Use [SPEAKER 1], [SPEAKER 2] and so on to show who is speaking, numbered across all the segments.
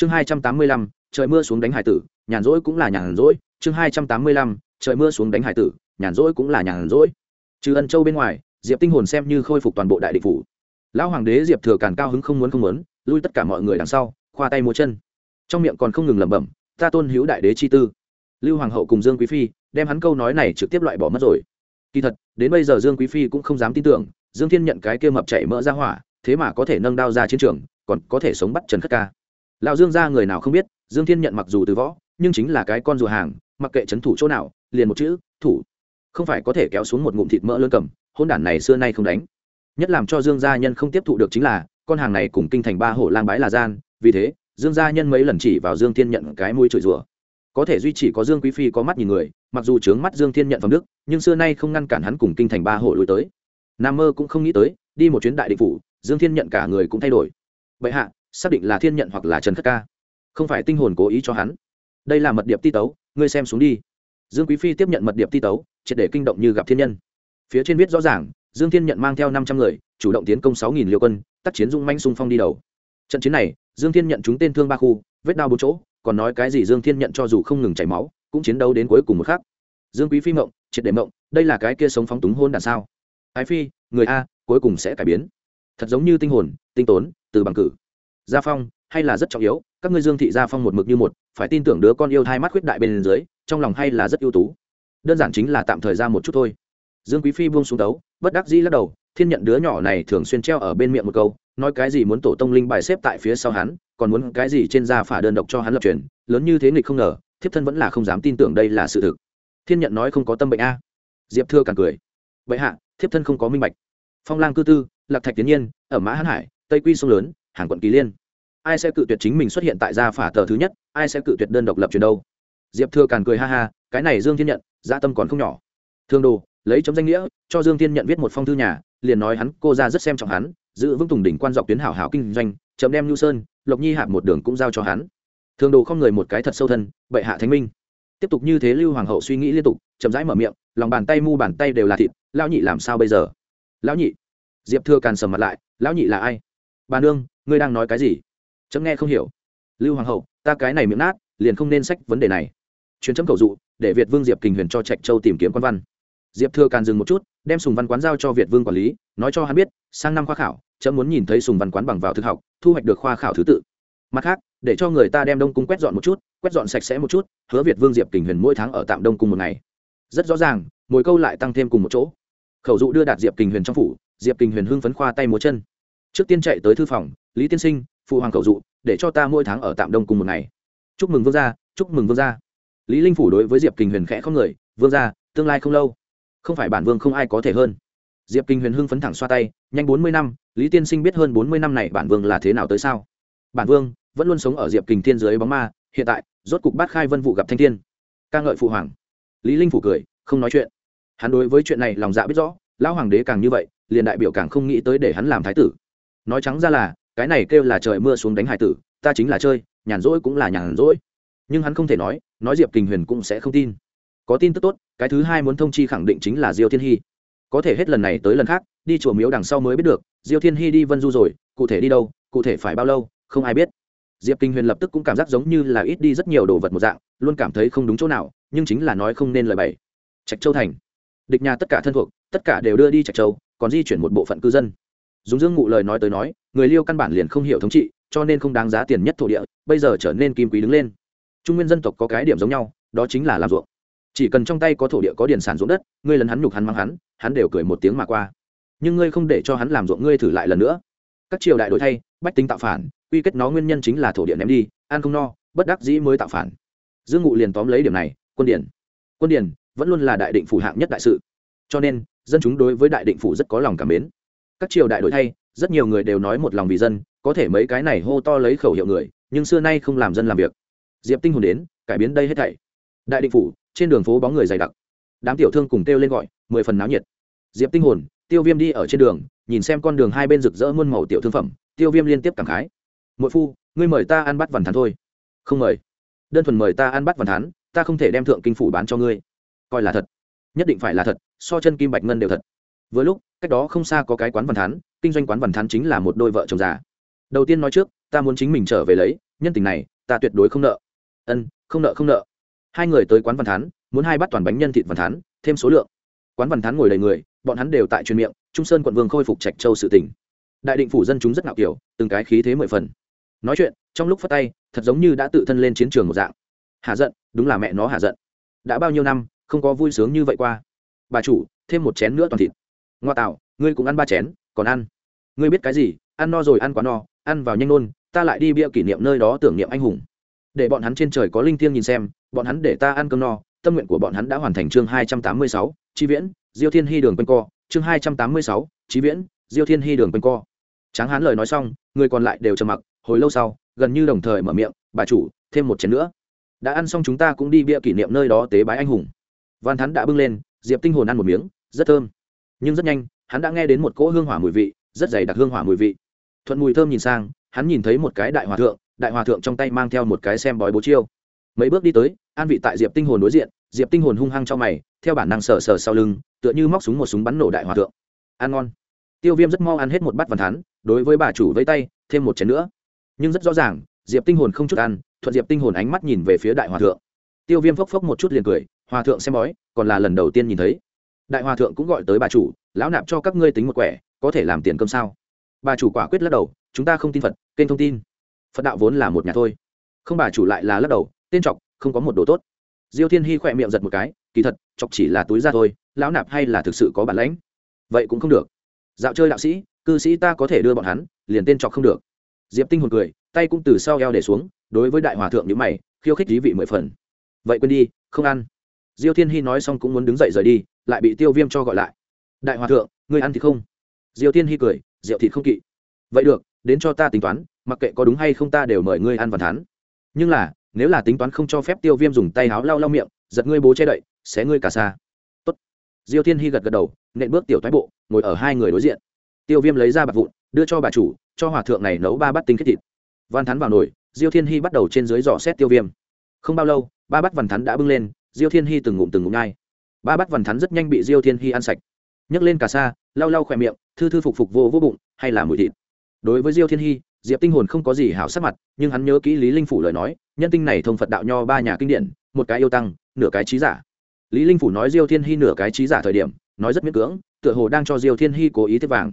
[SPEAKER 1] chương hai trăm tám mươi lăm, trời mưa xuống đánh hải tử, nhàn rỗi cũng là nhàn rỗi. Chương hai trăm tám mươi lăm, trời mưa xuống đánh hải tử, nhàn rỗi cũng là nhàn rỗi. Trừ ân châu bên ngoài, diệp tinh hồn xem như khôi phục toàn bộ đại địch phủ. Lão hoàng đế diệp thừa càn cao hứng không muốn không muốn, lui tất cả mọi người đằng sau, khoa tay múa chân. Trong miệng còn không ngừng lẩm bẩm, ta tôn hữu đại đế chi tư. Lưu hoàng hậu cùng dương quý phi đem hắn câu nói này trực tiếp loại bỏ mất rồi. Kỳ thật, đến bây giờ dương quý phi cũng không dám tin tưởng, dương thiên nhận cái kia mập chạy mỡ ra hỏa, thế mà có thể nâng đao ra chiến trường, còn có thể sống bắt trần khất ca lão dương gia người nào không biết, dương thiên nhận mặc dù từ võ, nhưng chính là cái con rùa hàng, mặc kệ c thủ chỗ nào, liền một chữ, thủ. Không phải có thể kéo xuống một ngụm thịt mỡ lớn cầm hôn đản này xưa nay không đánh. Nhất làm cho dương gia nhân không tiếp thụ được chính là, con hàng này cùng kinh thành ba hổ lang bái là gian, vì thế, dương gia nhân mấy lần chỉ vào dương thiên nhận cái mũi chửi rủa. Có thể duy chỉ có dương quý phi có mắt nhìn người, mặc dù trướng mắt dương thiên nhận phẩm đức, nhưng xưa nay không ngăn cản hắn cùng kinh thành ba hổ lùi tới. Nam mơ cũng không nghĩ tới, đi một chuyến đại định phủ, dương thiên nhận cả người cũng thay đổi. Vậy hạ xác định là thiên nhận hoặc là trần khất ca. Không phải tinh hồn cố ý cho hắn. Đây là mật điệp ti tấu, ngươi xem xuống đi. Dương quý phi tiếp nhận mật điệp ti tấu, triệt để kinh động như gặp thiên nhân. Phía trên viết rõ ràng, dương thiên nhận mang theo năm trăm người, chủ động tiến công sáu nghìn liều quân, tác chiến dung manh xung phong đi đầu. Trận chiến này, dương thiên nhận chúng tên thương ba khu, vết đao bốn chỗ, còn nói cái gì dương thiên nhận cho dù không ngừng chảy máu, cũng chiến đấu đến cuối cùng một khác. dương quý phi mộng, triệt để mộng, đây là cái kia sống phóng túng hôn đàn sao? Ái phi, người a, cuối cùng sẽ cải biến. Thật giống như tinh hồn, tinh tốn, từ bằng cử gia phong hay là rất trọng yếu, các ngươi dương thị gia phong một mực như một, phải tin tưởng đứa con yêu thai mắt khuyết đại bên dưới, trong lòng hay là rất ưu tú. Đơn giản chính là tạm thời ra một chút thôi. Dương quý phi buông xuống đấu bất đắc dĩ lắc đầu, thiên nhận đứa nhỏ này thường xuyên treo ở bên miệng một câu, nói cái gì muốn tổ tông linh bài xếp tại phía sau hắn, còn muốn cái gì trên da phả đơn độc cho hắn lập truyền, lớn như thế nghịch không ngờ, thiếp thân vẫn là không dám tin tưởng đây là sự thực. Thiên nhận nói không có tâm bệnh a. Diệp thưa càng cười. Vậy hạ, thiếp thân không có minh bạch. Phong lang cư tư, lạc thạch tiến nhiên, ở mã hán hải, tây quy sông lớn hàng quận kỳ liên. Ai sẽ cự tuyệt chính mình xuất hiện tại gia phả tờ thứ nhất, ai sẽ cự tuyệt đơn độc lập truyền đâu? Diệp thừa càn cười ha ha, cái này dương thiên nhận gia tâm còn không nhỏ. Thương đồ, lấy chấm danh nghĩa, cho dương thiên nhận viết một phong thư nhà, liền nói hắn, cô ra rất xem trọng hắn, giữ vững tùng đỉnh quan dọc tuyến hảo hảo kinh doanh, chấm đem nhu sơn, lộc nhi hạ một đường cũng giao cho hắn. Thương đồ không người một cái thật sâu thân, bệ hạ thánh minh. Tiếp tục như thế lưu hoàng hậu suy nghĩ liên tục, chậm rãi mở miệng, lòng bàn tay mu bàn tay đều là thịt, lão nhị làm sao bây giờ? Lão nhị. Diệp thừa càn sầm mặt lại, lão nhị là ai? Bà nương ngươi đang nói cái gì? Chấm nghe không hiểu. Lưu hoàng hậu, ta cái này miệng nát, liền không nên sách vấn đề này. Chuyến chấm cầu dụ, để việt vương diệp kình huyền cho trạch châu tìm kiếm quan văn. Diệp thừa càn dừng một chút, đem sùng văn quán giao cho việt vương quản lý, nói cho hắn biết, sang năm khoa khảo, chấm muốn nhìn thấy sùng văn quán bằng vào thực học, thu hoạch được khoa khảo thứ tự. Mặt khác, để cho người ta đem đông cung quét dọn một chút, quét dọn sạch sẽ một chút, hứa việt vương diệp kình huyền mỗi tháng ở tạm đông cung một ngày. Rất rõ ràng mỗi câu lại tăng thêm cùng một chỗ. Khẩu dụ đưa đạt diệp kình huyền trong phủ, diệp kình huyền hưng phấn khoa tay múa chân trước tiên chạy tới thư phòng, lý tiên sinh, phụ hoàng khẩu dụ, để cho ta mỗi tháng ở tạm đông cùng một ngày. Chúc mừng vương gia, chúc mừng vương gia. Lý linh phủ đối với diệp kình huyền khẽ không người, vương gia, tương lai không lâu. Không phải bản vương không ai có thể hơn. Diệp kinh huyền hưng phấn thẳng xoa tay, nhanh bốn mươi năm, lý tiên sinh biết hơn bốn mươi năm này bản vương là thế nào tới sao? Bản vương vẫn luôn sống ở diệp kình thiên dưới bóng ma, hiện tại, rốt cục bát khai vân vụ gặp thanh thiên. Ca ngợi phụ hoàng. Lý linh phủ cười, không nói chuyện. Hắn đối với chuyện này lòng dạ biết rõ, lão hoàng đế càng như vậy, liền đại biểu càng không nghĩ tới để hắn làm thái tử nói trắng ra là, cái này kêu là trời mưa xuống đánh hải tử, ta chính là chơi, nhàn rỗi cũng là nhàn rỗi. Nhưng hắn không thể nói nói diệp kình huyền cũng sẽ không tin. Có tin tức tốt, cái thứ hai muốn thông chi khẳng định chính là diêu thiên hy. Có thể hết lần này tới lần khác, đi chùa miếu đằng sau mới biết được, diêu thiên hy đi vân du rồi, cụ thể đi đâu, cụ thể phải bao lâu, không ai biết. Diệp kinh huyền lập tức cũng cảm giác giống như là ít đi rất nhiều đồ vật một dạng, luôn cảm thấy không đúng chỗ nào, nhưng chính là nói không nên lời bày trạch châu thành. Địch nhà tất cả thân thuộc, tất cả đều đưa đi trạch châu, còn di chuyển một bộ phận cư dân dùng dương ngụ lời nói tới nói, người liêu căn bản liền không hiểu thống trị, cho nên không đáng giá tiền nhất thổ địa, bây giờ trở nên kim quý đứng lên. Trung nguyên dân tộc có cái điểm giống nhau, đó chính là làm ruộng. Chỉ cần trong tay có thổ địa có điền sản ruộng đất, ngươi lấn hắn nhục hắn mang hắn hắn đều cười một tiếng mà qua. Nhưng ngươi không để cho hắn làm ruộng, ngươi thử lại lần nữa. Các triều đại đổi thay, bách tính tạo phản, quy kết nó nguyên nhân chính là thổ địa ném đi, ăn không no, bất đắc dĩ mới tạo phản. Dương ngụ liền tóm lấy điểm này, quân điển quân điển vẫn luôn là đại định phủ hạng nhất đại sự. Cho nên, dân chúng đối với đại định phủ rất có lòng cảm mến các triều đại đổi thay, rất nhiều người đều nói một lòng vì dân, có thể mấy cái này hô to lấy khẩu hiệu người, nhưng xưa nay không làm dân làm việc. Diệp tinh hồn đến, cải biến đây hết thảy. Đại định phủ, trên đường phố bóng người dày đặc. Đám tiểu thương cùng kêu lên gọi, mười phần náo nhiệt. Diệp tinh hồn, tiêu viêm đi ở trên đường, nhìn xem con đường hai bên rực rỡ muôn màu tiểu thương phẩm, tiêu viêm liên tiếp cảm khái. Mỗi phu, ngươi mời ta ăn bắt vằn thắn thôi. Không mời. Đơn thuần mời ta ăn bắt vằn thắn ta không thể đem thượng kinh phủ bán cho ngươi. Coi là thật. Nhất định phải là thật, so chân kim bạch ngân đều thật. Vừa lúc cách đó không xa có cái quán vằn thán, kinh doanh quán vằn thán chính là một đôi vợ chồng già. Đầu tiên nói trước ta muốn chính mình trở về lấy nhân tình này ta tuyệt đối không nợ. Ân không nợ không nợ. Hai người tới quán văn thán muốn hai bát toàn bánh nhân thịt văn thán thêm số lượng. Quán văn thán ngồi đầy người bọn hắn đều tại truyền miệng trung sơn quận vương khôi phục trạch châu sự tỉnh đại định phủ dân chúng rất ngạo kiểu từng cái khí thế mười phần. Nói chuyện trong lúc phát tay thật giống như đã tự thân lên chiến trường một dạng. Hạ giận đúng là mẹ nó hạ giận. Đã bao nhiêu năm không có vui sướng như vậy qua. Bà chủ thêm một chén nữa toàn thịt ngoa tạo, ngươi cũng ăn ba chén, còn ăn. Ngươi biết cái gì? Ăn no rồi ăn quá no, ăn vào nhanh nôn, ta lại đi bia kỷ niệm nơi đó tưởng niệm anh hùng. Để bọn hắn trên trời có linh thiêng nhìn xem, bọn hắn để ta ăn cơm no, tâm nguyện của bọn hắn đã hoàn thành chương hai trăm tám mươi sáu, chi viễn, diêu thiên hy đường quanh co, chương hai trăm tám mươi sáu, chi viễn, diêu thiên hy đường quanh co. Tráng hán lời nói xong, người còn lại đều trầm mặc, hồi lâu sau, gần như đồng thời mở miệng, bà chủ, thêm một chén nữa. Đã ăn xong chúng ta cũng đi bia kỷ niệm nơi đó tế bái anh hùng. Văn thắn đã bưng lên, diệp tinh hồn ăn một miếng, rất thơm nhưng rất nhanh, hắn đã nghe đến một cỗ hương hỏa mùi vị, rất dày đặc hương hỏa mùi vị. Thuận mùi thơm nhìn sang, hắn nhìn thấy một cái đại hòa thượng, đại hòa thượng trong tay mang theo một cái xem bói bố chiêu. Mấy bước đi tới, an vị tại diệp tinh hồn đối diện, diệp tinh hồn hung hăng trong mày, theo bản năng sờ sờ sau lưng, tựa như móc súng một súng bắn nổ đại hòa thượng. Ăn ngon. Tiêu viêm rất mau ăn hết một bát vằn thắn đối với bà chủ vây tay, thêm một chén nữa. Nhưng rất rõ ràng, diệp tinh hồn không chút ăn, thuận diệp tinh hồn ánh mắt nhìn về phía đại hòa thượng. Tiêu viêm phốc phốc một chút liền cười, hòa thượng xem bói, còn là lần đầu tiên nhìn thấy đại hòa thượng cũng gọi tới bà chủ, lão nạp cho các ngươi tính một quẻ, có thể làm tiền cơm sao? Bà chủ quả quyết lắc đầu, chúng ta không tin phật, kênh thông tin. Phật đạo vốn là một nhà thôi. Không bà chủ lại là lắc đầu, tên chọc, không có một đồ tốt. Diêu thiên hy khỏe miệng giật một cái, kỳ thật, chọc chỉ là túi ra thôi, lão nạp hay là thực sự có bản lãnh? Vậy cũng không được. Dạo chơi đạo sĩ, cư sĩ ta có thể đưa bọn hắn, liền tên chọc không được. Diệp tinh hồn cười, tay cũng từ sau eo để xuống, đối với đại hòa thượng nhữ mày, khiêu khích dí vị mười phần. Vậy quên đi, không ăn diêu thiên hy nói xong cũng muốn đứng dậy rời đi, lại bị tiêu viêm cho gọi lại. Đại hòa thượng, ngươi ăn thì không? Diêu thiên hy cười, rượu thịt không kỵ. Vậy được, đến cho ta tính toán, mặc kệ có đúng hay không ta đều mời ngươi ăn vằn thắn. nhưng là, nếu là tính toán không cho phép tiêu viêm dùng tay háo lau lau miệng, giật ngươi bố che đậy, xé ngươi cả xa. Tốt. diêu thiên hy gật gật đầu, nện bước tiểu thoái bộ, ngồi ở hai người đối diện. Tiêu viêm lấy ra bạc vụn, đưa cho bà chủ, cho hòa thượng này nấu ba bát tinh kết thịt. Văn thắn vào nồi, diêu thiên hy bắt đầu trên dưới dò xét tiêu viêm. Không bao lâu, ba bát văn thắn đã bưng lên diêu thiên hy từng ngụm từng ngụm nhai. Ba bát vằn thắn rất nhanh bị diêu thiên hy ăn sạch. Nhấc lên cả xa, lau lau khỏe miệng, thư thư phục phục vô vô bụng, hay là mùi thịt. Đối với diêu thiên hy, diệp tinh hồn không có gì hảo sắc mặt, nhưng hắn nhớ kỹ lý linh phủ lời nói, nhân tinh này thông phật đạo nho ba nhà kinh điển, một cái yêu tăng, nửa cái trí giả. Lý linh phủ nói diêu thiên hy nửa cái trí giả thời điểm, nói rất miễn cưỡng, tựa hồ đang cho diêu thiên hy cố ý tiếp vàng.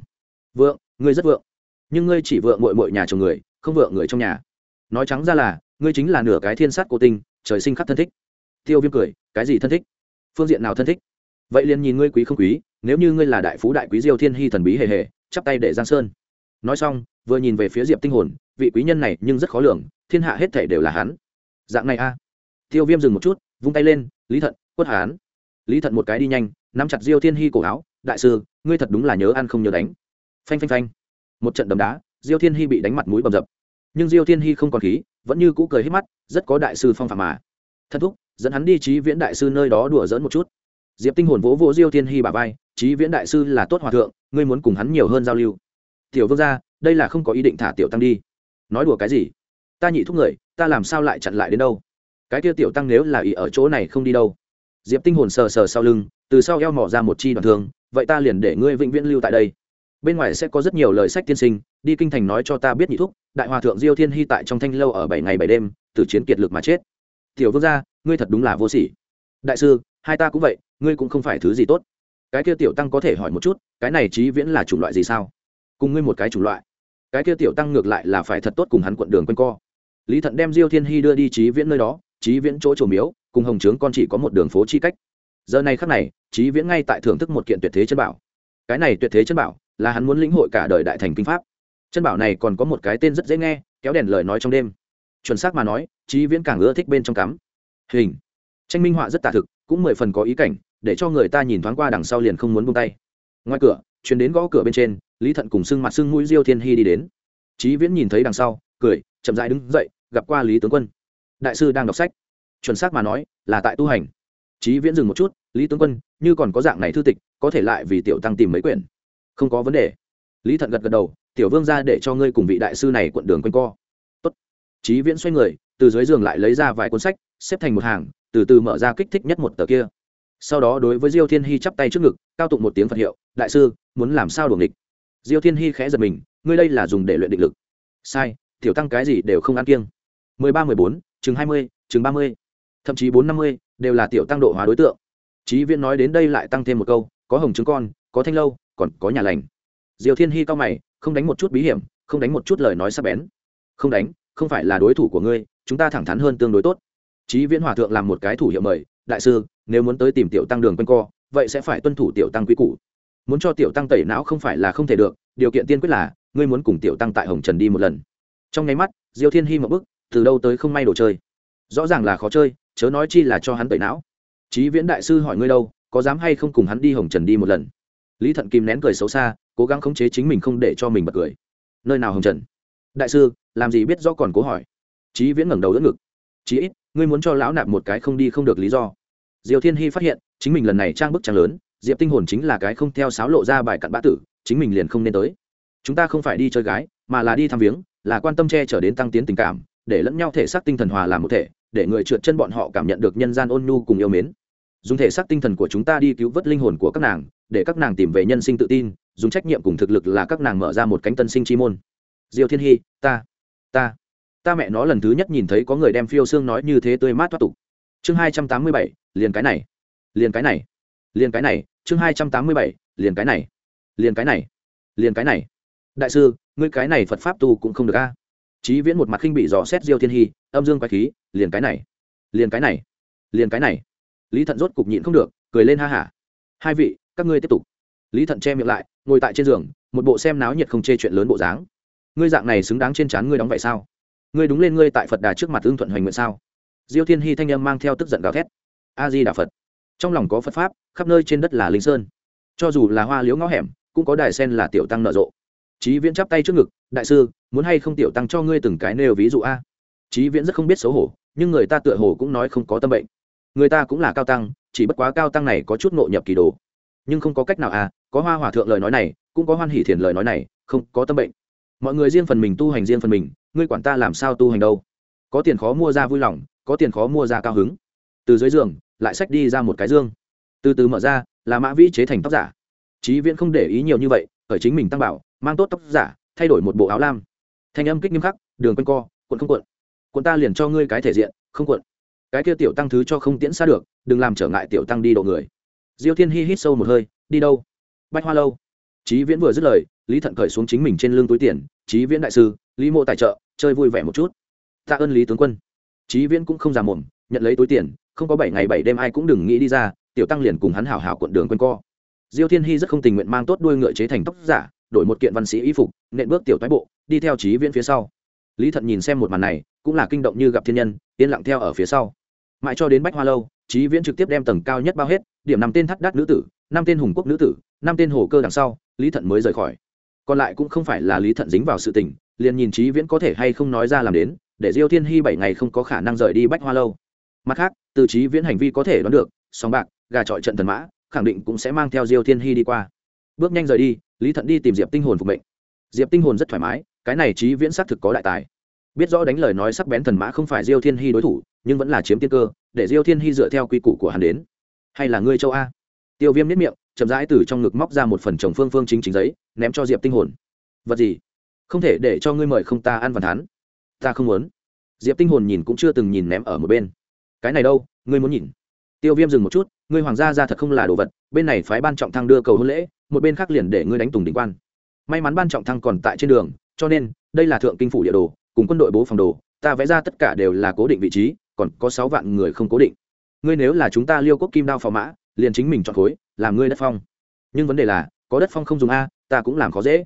[SPEAKER 1] Vượng, ngươi rất vượng. Nhưng ngươi chỉ vượng mội mội nhà chồng người, không vượng người trong nhà. Nói trắng ra là, ngươi chính là nửa cái thiên sát cô tinh, trời sinh khắc thân thích tiêu viêm cười, cái gì thân thích? Phương diện nào thân thích? Vậy liền nhìn ngươi quý không quý, nếu như ngươi là đại phú đại quý diêu thiên hy thần bí hề hề, chắp tay để giang sơn. Nói xong, vừa nhìn về phía diệp tinh hồn, vị quý nhân này nhưng rất khó lường, thiên hạ hết thể đều là hắn. Dạng này a. Tiêu viêm dừng một chút, vung tay lên, lý thận, quất hán lý thận một cái đi nhanh, nắm chặt diêu thiên hy cổ áo, đại sư, ngươi thật đúng là nhớ ăn không nhớ đánh. Phanh phanh phanh. Một trận đấm đá, diêu thiên hy bị đánh mặt mũi bầm dập. Nhưng diêu thiên hy không còn khí, vẫn như cũ cười hết mắt, rất có đại sư phong phạm mà. Thân thúc dẫn hắn đi trí viễn đại sư nơi đó đùa dỡn một chút. Diệp tinh hồn vỗ vỗ diêu thiên hy bà vai trí viễn đại sư là tốt hòa thượng, ngươi muốn cùng hắn nhiều hơn giao lưu. Tiểu vương gia, đây là không có ý định thả tiểu tăng đi. Nói đùa cái gì? Ta nhị thúc người, ta làm sao lại chặn lại đến đâu? Cái kia tiểu tăng nếu là ý ở chỗ này không đi đâu? Diệp tinh hồn sờ sờ sau lưng, từ sau eo mỏ ra một chi đoạn thương, vậy ta liền để ngươi vĩnh viễn lưu tại đây. Bên ngoài sẽ có rất nhiều lời sách tiên sinh, đi kinh thành nói cho ta biết nhị thúc, đại hòa thượng diêu thiên hy tại trong thanh lâu ở bảy ngày bảy đêm từ chiến kiệt lực mà chết. Tiểu vương gia ngươi thật đúng là vô sỉ. Đại sư, hai ta cũng vậy, ngươi cũng không phải thứ gì tốt. Cái kia tiểu tăng có thể hỏi một chút, cái này trí viễn là chủng loại gì sao? Cùng ngươi một cái chủng loại. Cái kia tiểu tăng ngược lại là phải thật tốt cùng hắn quận đường quanh co. Lý thận đem diêu thiên hy đưa đi trí viễn nơi đó, trí viễn chỗ trổ miếu, cùng hồng trướng con chỉ có một đường phố chi cách. Giờ này khắc này, trí viễn ngay tại thưởng thức một kiện tuyệt thế chân bảo. Cái này tuyệt thế chân bảo, là hắn muốn lĩnh hội cả đời đại thành kinh pháp. Chân bảo này còn có một cái tên rất dễ nghe, kéo đèn lời nói trong đêm. Chuẩn xác mà nói, trí viễn càng ưa thích bên trong cắm hình. Tranh minh họa rất tả thực, cũng mười phần có ý cảnh, để cho người ta nhìn thoáng qua đằng sau liền không muốn buông tay. Ngoài cửa chuyến đến gõ cửa bên trên, lý thận cùng sưng mặt sưng mũi diêu thiên hy đi đến. Trí viễn nhìn thấy đằng sau, cười, chậm dại đứng dậy, gặp qua lý tướng quân. Đại sư đang đọc sách. Chuẩn xác mà nói, là tại tu hành. Trí viễn dừng một chút, lý tướng quân, như còn có dạng này thư tịch, có thể lại vì tiểu tăng tìm mấy quyển? Không có vấn đề. Lý thận gật gật đầu, tiểu vương ra để cho ngươi cùng vị đại sư này quận đường quanh co. Tốt. trí viễn xoay người, từ dưới giường lại lấy ra vài cuốn sách xếp thành một hàng, từ từ mở ra kích thích nhất một tờ kia. Sau đó đối với diêu thiên hy chắp tay trước ngực, cao tụng một tiếng phật hiệu, đại sư, muốn làm sao đuồng địch diêu thiên hy khẽ giật mình, ngươi đây là dùng để luyện định lực. Sai, tiểu tăng cái gì đều không ăn kiêng. Mười ba, mười bốn, chừng hai mươi, chừng ba mươi, thậm chí bốn, năm mươi, đều là tiểu tăng độ hóa đối tượng. Chí viễn nói đến đây lại tăng thêm một câu, có hồng trứng con, có thanh lâu, còn có nhà lành. Diều thiên hy cao mày, không đánh một chút bí hiểm, không đánh một chút lời nói sắc bén. Không đánh, không phải là đối thủ của ngươi, chúng ta thẳng thắn hơn tương đối tốt chí viễn hòa thượng làm một cái thủ hiệu mời, đại sư, nếu muốn tới tìm tiểu tăng đường quanh co, vậy sẽ phải tuân thủ tiểu tăng quý cũ muốn cho tiểu tăng tẩy não không phải là không thể được, điều kiện tiên quyết là, ngươi muốn cùng tiểu tăng tại hồng trần đi một lần. Trong nháy mắt, diêu thiên Hi một bức từ đâu tới không may đồ chơi. Rõ ràng là khó chơi, chớ nói chi là cho hắn tẩy não. Chí viễn đại sư hỏi ngươi đâu, có dám hay không cùng hắn đi hồng trần đi một lần? Lý thận kìm nén cười xấu xa, cố gắng khống chế chính mình không để cho mình bật cười. Nơi nào hồng trần? Đại sư, làm gì biết rõ còn cố hỏi. Chí viễn ngẩng đầu đỡ ngực. Chí ít ngươi muốn cho lão nạp một cái không đi không được lý do. Diều thiên hy phát hiện, chính mình lần này trang bức trang lớn, diệp tinh hồn chính là cái không theo sáo lộ ra bài cặn bã tử, chính mình liền không nên tới. Chúng ta không phải đi chơi gái, mà là đi thăm viếng, là quan tâm che trở đến tăng tiến tình cảm, để lẫn nhau thể xác tinh thần hòa làm một thể, để người trượt chân bọn họ cảm nhận được nhân gian ôn nhu cùng yêu mến. Dùng thể xác tinh thần của chúng ta đi cứu vớt linh hồn của các nàng, để các nàng tìm về nhân sinh tự tin, dùng trách nhiệm cùng thực lực là các nàng mở ra một cánh tân sinh chi môn. Diều thiên hy, ta ta ta mẹ nó lần thứ nhất nhìn thấy có người đem phiêu xương nói như thế tươi mát thoát tục. Chương hai trăm tám mươi bảy, liền cái này. Liền cái này. Liền cái này, chương hai trăm tám mươi bảy, liền cái này. Liền cái này. Liền cái này. Đại sư, ngươi cái này phật pháp tu cũng không được a. À? chí viễn một mặt khinh bị dò xét diêu thiên hy, âm dương quái khí, liền cái này. Liền cái này. Liền cái này. Lý thận rốt cục nhịn không được, cười lên ha hả. Hai vị, các ngươi tiếp tục. Lý thận che miệng lại, ngồi tại trên giường, một bộ xem náo nhiệt không chê chuyện lớn bộ dáng. Ngươi dạng này xứng đáng trên trán ngươi đóng vậy sao? Ngươi đúng lên ngươi tại phật đà trước mặt ưng thuận hoành nguyện sao? Diêu thiên hy thanh âm mang theo tức giận gào thét. A di đà phật. Trong lòng có phật pháp, khắp nơi trên đất là linh sơn. Cho dù là hoa liếu ngõ hẻm, cũng có đài sen là tiểu tăng nợ rộ. Chí viễn chắp tay trước ngực, đại sư, muốn hay không tiểu tăng cho ngươi từng cái nêu ví dụ a? Chí viễn rất không biết xấu hổ, nhưng người ta tựa hồ cũng nói không có tâm bệnh. Người ta cũng là cao tăng, chỉ bất quá cao tăng này có chút ngộ nhập kỳ đồ. Nhưng không có cách nào à có hoa hòa thượng lời nói này, cũng có hoan hỷ thiền lời nói này, không có tâm bệnh. Mọi người riêng phần mình tu hành riêng phần mình ngươi quản ta làm sao tu hành đâu? Có tiền khó mua ra vui lòng, có tiền khó mua ra cao hứng. Từ dưới giường, lại xách đi ra một cái dương. Từ từ mở ra, là mã vĩ chế thành tóc giả. Chí viễn không để ý nhiều như vậy ở chính mình tăng bảo, mang tốt tóc giả, thay đổi một bộ áo lam. Thanh âm kích nghiêm khắc, đường quanh co quận không quận quận ta liền cho ngươi cái thể diện, không quận cái kia tiểu tăng thứ cho không tiễn xa được, đừng làm trở ngại tiểu tăng đi độ người. Diêu thiên hi hít sâu một hơi, đi đâu? Bách hoa lâu. Chí viễn vừa dứt lời lý thận cởi xuống chính mình trên lưng túi tiền, chí viễn đại sư, lý mộ tài trợ, chơi vui vẻ một chút. Tạ ơn lý tướng quân. Chí viễn cũng không già mồm nhận lấy túi tiền, không có bảy ngày bảy đêm ai cũng đừng nghĩ đi ra, tiểu tăng liền cùng hắn hảo hảo cuộn đường quanh co. Diêu thiên hy rất không tình nguyện mang tốt đuôi ngựa chế thành tóc giả, đổi một kiện văn sĩ y phục, nện bước tiểu toái bộ, đi theo chí viễn phía sau. Lý thận nhìn xem một màn này, cũng là kinh động như gặp thiên nhân, yên lặng theo ở phía sau. Mãi cho đến bách hoa lâu, chí viễn trực tiếp đem tầng cao nhất bao hết, điểm năm tên thắt đắt nữ tử, năm tên hùng quốc nữ tử, năm tên hồ cơ đằng sau, lý thận mới rời khỏi còn lại cũng không phải là lý thận dính vào sự tình, liền nhìn trí viễn có thể hay không nói ra làm đến, để diêu thiên hy bảy ngày không có khả năng rời đi bách hoa lâu. Mặt khác, từ trí viễn hành vi có thể đoán được, song bạc, gà trọi trận thần mã, khẳng định cũng sẽ mang theo diêu thiên hy đi qua. Bước nhanh rời đi, lý thận đi tìm diệp tinh hồn phục mệnh. Diệp tinh hồn rất thoải mái, cái này trí viễn xác thực có đại tài. Biết rõ đánh lời nói sắc bén thần mã không phải diêu thiên hy đối thủ, nhưng vẫn là chiếm tiên cơ, để diêu thiên hy dựa theo quy củ của hắn đến. Hay là ngươi châu a? Tiêu viêm nếp miệng, chậm rãi từ trong ngực móc ra một phần chồng phương phương chính chính giấy ném cho diệp tinh hồn. Vật gì? Không thể để cho ngươi mời không ta ăn vằn hắn. Ta không muốn. Diệp tinh hồn nhìn cũng chưa từng nhìn ném ở một bên. Cái này đâu, ngươi muốn nhìn. Tiêu viêm dừng một chút, ngươi hoàng gia ra thật không là đồ vật, bên này phái ban trọng thăng đưa cầu hôn lễ, một bên khác liền để ngươi đánh tùng đình quan. May mắn ban trọng thăng còn tại trên đường, cho nên, đây là thượng kinh phủ địa đồ, cùng quân đội bố phòng đồ, ta vẽ ra tất cả đều là cố định vị trí, còn có sáu vạn người không cố định. Ngươi nếu là chúng ta liêu quốc kim đao phò mã, liền chính mình chọn khối, làm ngươi đất phong. Nhưng vấn đề là, có đất phong không dùng a ta cũng làm khó dễ.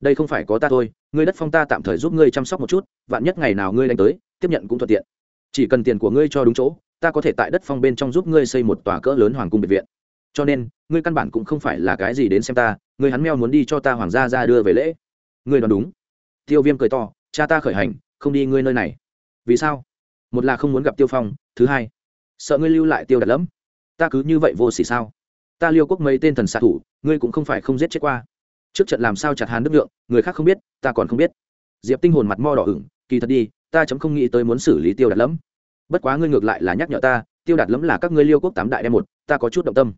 [SPEAKER 1] Đây không phải có ta thôi, ngươi đất phong ta tạm thời giúp ngươi chăm sóc một chút, vạn nhất ngày nào ngươi đánh tới, tiếp nhận cũng thuận tiện. Chỉ cần tiền của ngươi cho đúng chỗ, ta có thể tại đất phong bên trong giúp ngươi xây một tòa cỡ lớn hoàng cung biệt viện. Cho nên, ngươi căn bản cũng không phải là cái gì đến xem ta, ngươi hắn meo muốn đi cho ta hoàng gia ra đưa về lễ. Ngươi đoán đúng. Tiêu viêm cười to, cha ta khởi hành, không đi ngươi nơi này. Vì sao? Một là không muốn gặp tiêu phong, thứ hai, sợ ngươi lưu lại tiêu đặt lẫm. Ta cứ như vậy vô s ỉ sao? Ta liêu quốc mấy tên thần xạ thủ, ngươi cũng không phải không giết chết qua trước trận làm sao chặt hàn đức lượng người khác không biết, ta còn không biết. Diệp tinh hồn mặt mo đỏ ửng, kỳ thật đi, ta chấm không nghĩ tới muốn xử lý tiêu đạt lẫm. Bất quá ngươi ngược lại là nhắc nhở ta, tiêu đạt lẫm là các ngươi liêu quốc tám đại đem một, ta có chút động tâm.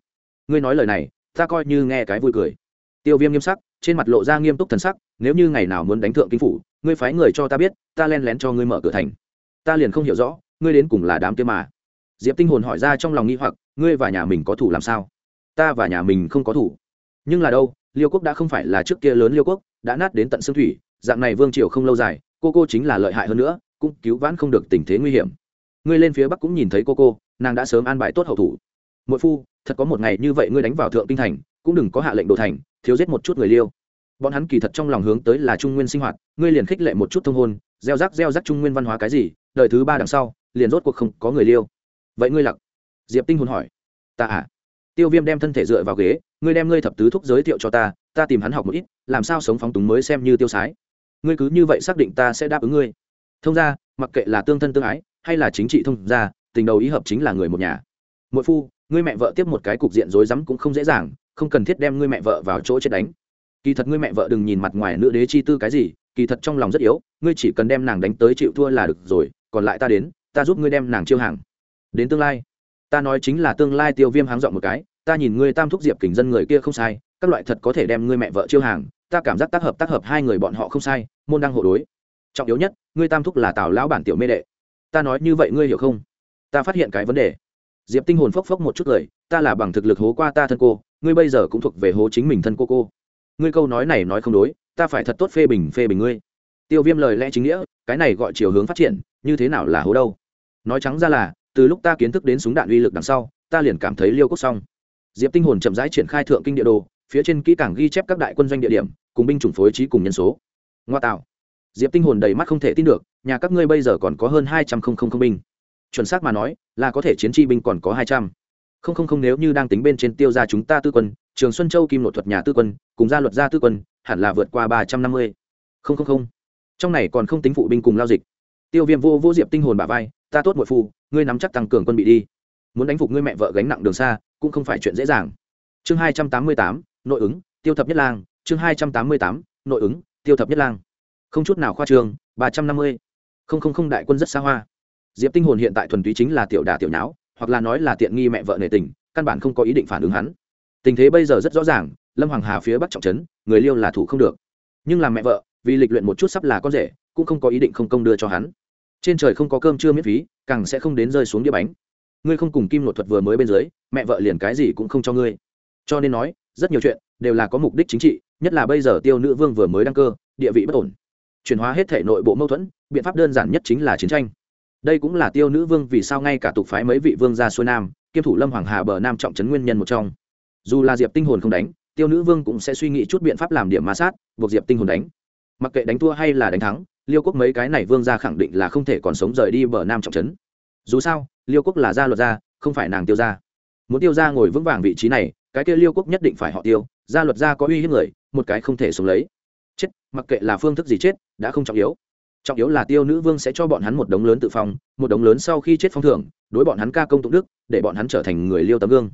[SPEAKER 1] Ngươi nói lời này, ta coi như nghe cái vui cười. Tiêu viêm nghiêm sắc, trên mặt lộ ra nghiêm túc thần sắc, nếu như ngày nào muốn đánh thượng kinh phủ, ngươi phái người cho ta biết, ta len lén cho ngươi mở cửa thành. Ta liền không hiểu rõ, ngươi đến cùng là đám kia mà. Diệp tinh hồn hỏi ra trong lòng nghi hoặc, ngươi và nhà mình có thủ làm sao? Ta và nhà mình không có thủ. Nhưng là đâu liêu quốc đã không phải là trước kia lớn liêu quốc, đã nát đến tận xương thủy, dạng này vương triều không lâu dài, cô cô chính là lợi hại hơn nữa, cũng cứu vãn không được tình thế nguy hiểm. Ngươi lên phía bắc cũng nhìn thấy cô cô, nàng đã sớm an bài tốt hậu thủ. Mỗi phu, thật có một ngày như vậy ngươi đánh vào thượng kinh thành, cũng đừng có hạ lệnh đồ thành, thiếu giết một chút người liêu. Bọn hắn kỳ thật trong lòng hướng tới là trung nguyên sinh hoạt, ngươi liền khích lệ một chút thông hôn, gieo rắc gieo rắc trung nguyên văn hóa cái gì đời thứ ba đằng sau, liền rốt cuộc không có người liêu. Vậy ngươi lặc diệp tinh hồn hỏi. Ta à? Tiêu viêm đem thân thể dựa vào ghế ngươi đem ngươi thập tứ thúc giới thiệu cho ta ta tìm hắn học một ít, làm sao sống phóng túng mới xem như tiêu sái. Ngươi cứ như vậy xác định ta sẽ đáp ứng ngươi. Thông ra mặc kệ là tương thân tương ái, hay là chính trị thông ra tình đầu ý hợp chính là người một nhà. Mỗi phu, ngươi mẹ vợ tiếp một cái cục diện rối rắm cũng không dễ dàng, không cần thiết đem ngươi mẹ vợ vào chỗ chết đánh. Kỳ thật ngươi mẹ vợ đừng nhìn mặt ngoài nữ đế chi tư cái gì, kỳ thật trong lòng rất yếu, ngươi chỉ cần đem nàng đánh tới chịu thua là được rồi, còn lại ta đến, ta giúp ngươi đem nàng chiêu hàng. Đến tương lai, ta nói chính là tương lai tiêu viêm háng dọn một cái ta nhìn ngươi tam thúc diệp kình dân người kia không sai, các loại thật có thể đem ngươi mẹ vợ chiêu hàng, ta cảm giác tác hợp tác hợp hai người bọn họ không sai, môn đăng hộ đối. Trọng yếu nhất, ngươi tam thúc là tào lão bản tiểu mê đệ. Ta nói như vậy ngươi hiểu không? Ta phát hiện cái vấn đề. Diệp tinh hồn phốc phốc một chút lời, ta là bằng thực lực hố qua ta thân cô, ngươi bây giờ cũng thuộc về hố chính mình thân cô cô. Ngươi câu nói này nói không đối, ta phải thật tốt phê bình phê bình ngươi. Tiêu viêm lời lẽ chính nghĩa, cái này gọi chiều hướng phát triển, như thế nào là hố đâu? Nói trắng ra là, từ lúc ta kiến thức đến súng đạn uy lực đằng sau, ta liền cảm thấy liêu cốc xong diệp tinh hồn chậm rãi triển khai thượng kinh địa đồ, phía trên kỹ càng ghi chép các đại quân doanh địa điểm, cùng binh chủng phối trí cùng nhân số. Ngoa tạo. Diệp tinh hồn đầy mắt không thể tin được, nhà các ngươi bây giờ còn có hơn hai trăm linh binh. Chuẩn xác mà nói, là có thể chiến tri binh còn có hai trăm. Không không không nếu như đang tính bên trên tiêu ra chúng ta tư quân, trường xuân châu kim nội thuật nhà tư quân, cùng gia luật gia tư quân, hẳn là vượt qua ba trăm năm mươi. Không không không. Trong này còn không tính phụ binh cùng lao dịch. Tiêu viêm vô vô diệp tinh hồn bà vai, ta tốt muội phu, ngươi nắm chắc tăng cường quân bị đi. Muốn đánh phục ngươi mẹ vợ gánh nặng đường xa cũng không phải chuyện dễ dàng. Chương hai trăm tám mươi tám, nội ứng, tiêu thập nhất lang. Chương hai trăm tám mươi tám, nội ứng, tiêu thập nhất lang. Không chút nào khoa trương ba trăm năm mươi. Không không không, đại quân rất xa hoa. Diệp tinh hồn hiện tại thuần túy chính là tiểu đà tiểu nháo, hoặc là nói là tiện nghi mẹ vợ nề tình, căn bản không có ý định phản ứng hắn. Tình thế bây giờ rất rõ ràng, lâm hoàng hà phía bắc trọng trấn, người liêu là thủ không được. Nhưng làm mẹ vợ, vì lịch luyện một chút sắp là con rể, cũng không có ý định không công đưa cho hắn. Trên trời không có cơm chưa miễn phí, càng sẽ không đến rơi xuống đĩa bánh ngươi không cùng kim nội thuật vừa mới bên dưới, mẹ vợ liền cái gì cũng không cho ngươi. Cho nên nói, rất nhiều chuyện đều là có mục đích chính trị, nhất là bây giờ tiêu nữ vương vừa mới đăng cơ, địa vị bất ổn. Chuyển hóa hết thể nội bộ mâu thuẫn, biện pháp đơn giản nhất chính là chiến tranh. Đây cũng là tiêu nữ vương vì sao ngay cả tục phái mấy vị vương gia xuôi nam, kiêm thủ lâm hoàng hà bờ nam trọng trấn nguyên nhân một trong. Dù là diệp tinh hồn không đánh, tiêu nữ vương cũng sẽ suy nghĩ chút biện pháp làm điểm ma sát, buộc diệp tinh hồn đánh. Mặc kệ đánh thua hay là đánh thắng, liêu quốc mấy cái này vương gia khẳng định là không thể còn sống rời đi bờ nam trọng trấn. Dù sao liêu quốc là gia luật gia, không phải nàng tiêu gia. Muốn tiêu gia ngồi vững vàng vị trí này, cái kia liêu quốc nhất định phải họ tiêu, gia luật gia có uy hiếp người, một cái không thể sống lấy. Chết, mặc kệ là phương thức gì chết, đã không trọng yếu. Trọng yếu là tiêu nữ vương sẽ cho bọn hắn một đống lớn tự phong, một đống lớn sau khi chết phong thưởng, đối bọn hắn ca công tụng đức, để bọn hắn trở thành người liêu tấm gương.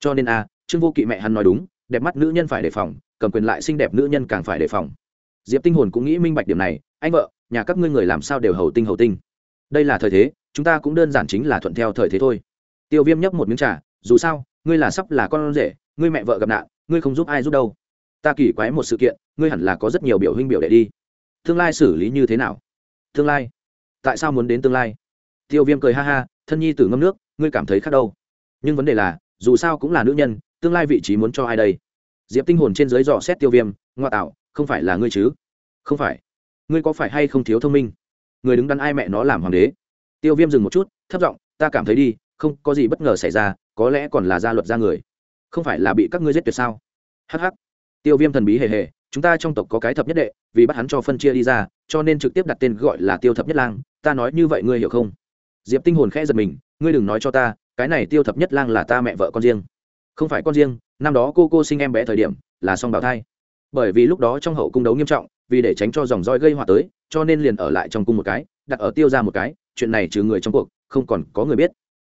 [SPEAKER 1] Cho nên a, trương vô kỵ mẹ hắn nói đúng, đẹp mắt nữ nhân phải đề phòng, cầm quyền lại xinh đẹp nữ nhân càng phải đề phòng. Diệp tinh hồn cũng nghĩ minh bạch điểm này, anh vợ, nhà các ngươi người làm sao đều hầu tinh hầu tinh? Đây là thời thế chúng ta cũng đơn giản chính là thuận theo thời thế thôi. Tiêu viêm nhấp một miếng trà, dù sao, ngươi là sắp là con rể, ngươi mẹ vợ gặp nạn, ngươi không giúp ai giúp đâu. Ta kỳ quái một sự kiện, ngươi hẳn là có rất nhiều biểu huynh biểu đệ đi. Tương lai xử lý như thế nào? Tương lai? Tại sao muốn đến tương lai? Tiêu viêm cười ha ha, thân nhi tử ngâm nước, ngươi cảm thấy khác đâu. Nhưng vấn đề là, dù sao cũng là nữ nhân, tương lai vị trí muốn cho ai đây? Diệp tinh hồn trên dưới dò xét tiêu viêm ngoại tạo, không phải là ngươi chứ? Không phải. Ngươi có phải hay không thiếu thông minh? Người đứng đắn ai mẹ nó làm hoàng đế? Tiêu viêm dừng một chút, thấp giọng, ta cảm thấy đi, không có gì bất ngờ xảy ra, có lẽ còn là gia luật ra người. Không phải là bị các ngươi giết tuyệt sao? Hh tiêu viêm thần bí hề hề, chúng ta trong tộc có cái thập nhất đệ, vì bắt hắn cho phân chia đi ra, cho nên trực tiếp đặt tên gọi là tiêu thập nhất lang, ta nói như vậy ngươi hiểu không? Diệp tinh hồn khẽ giật mình, ngươi đừng nói cho ta, cái này tiêu thập nhất lang là ta mẹ vợ con riêng. Không phải con riêng, năm đó cô cô sinh em bé thời điểm là song bào thai. Bởi vì lúc đó trong hậu cung đấu nghiêm trọng vì để tránh cho dòng roi gây họa tới, cho nên liền ở lại trong cung một cái, đặt ở tiêu ra một cái, chuyện này trừ người trong cuộc, không còn có người biết.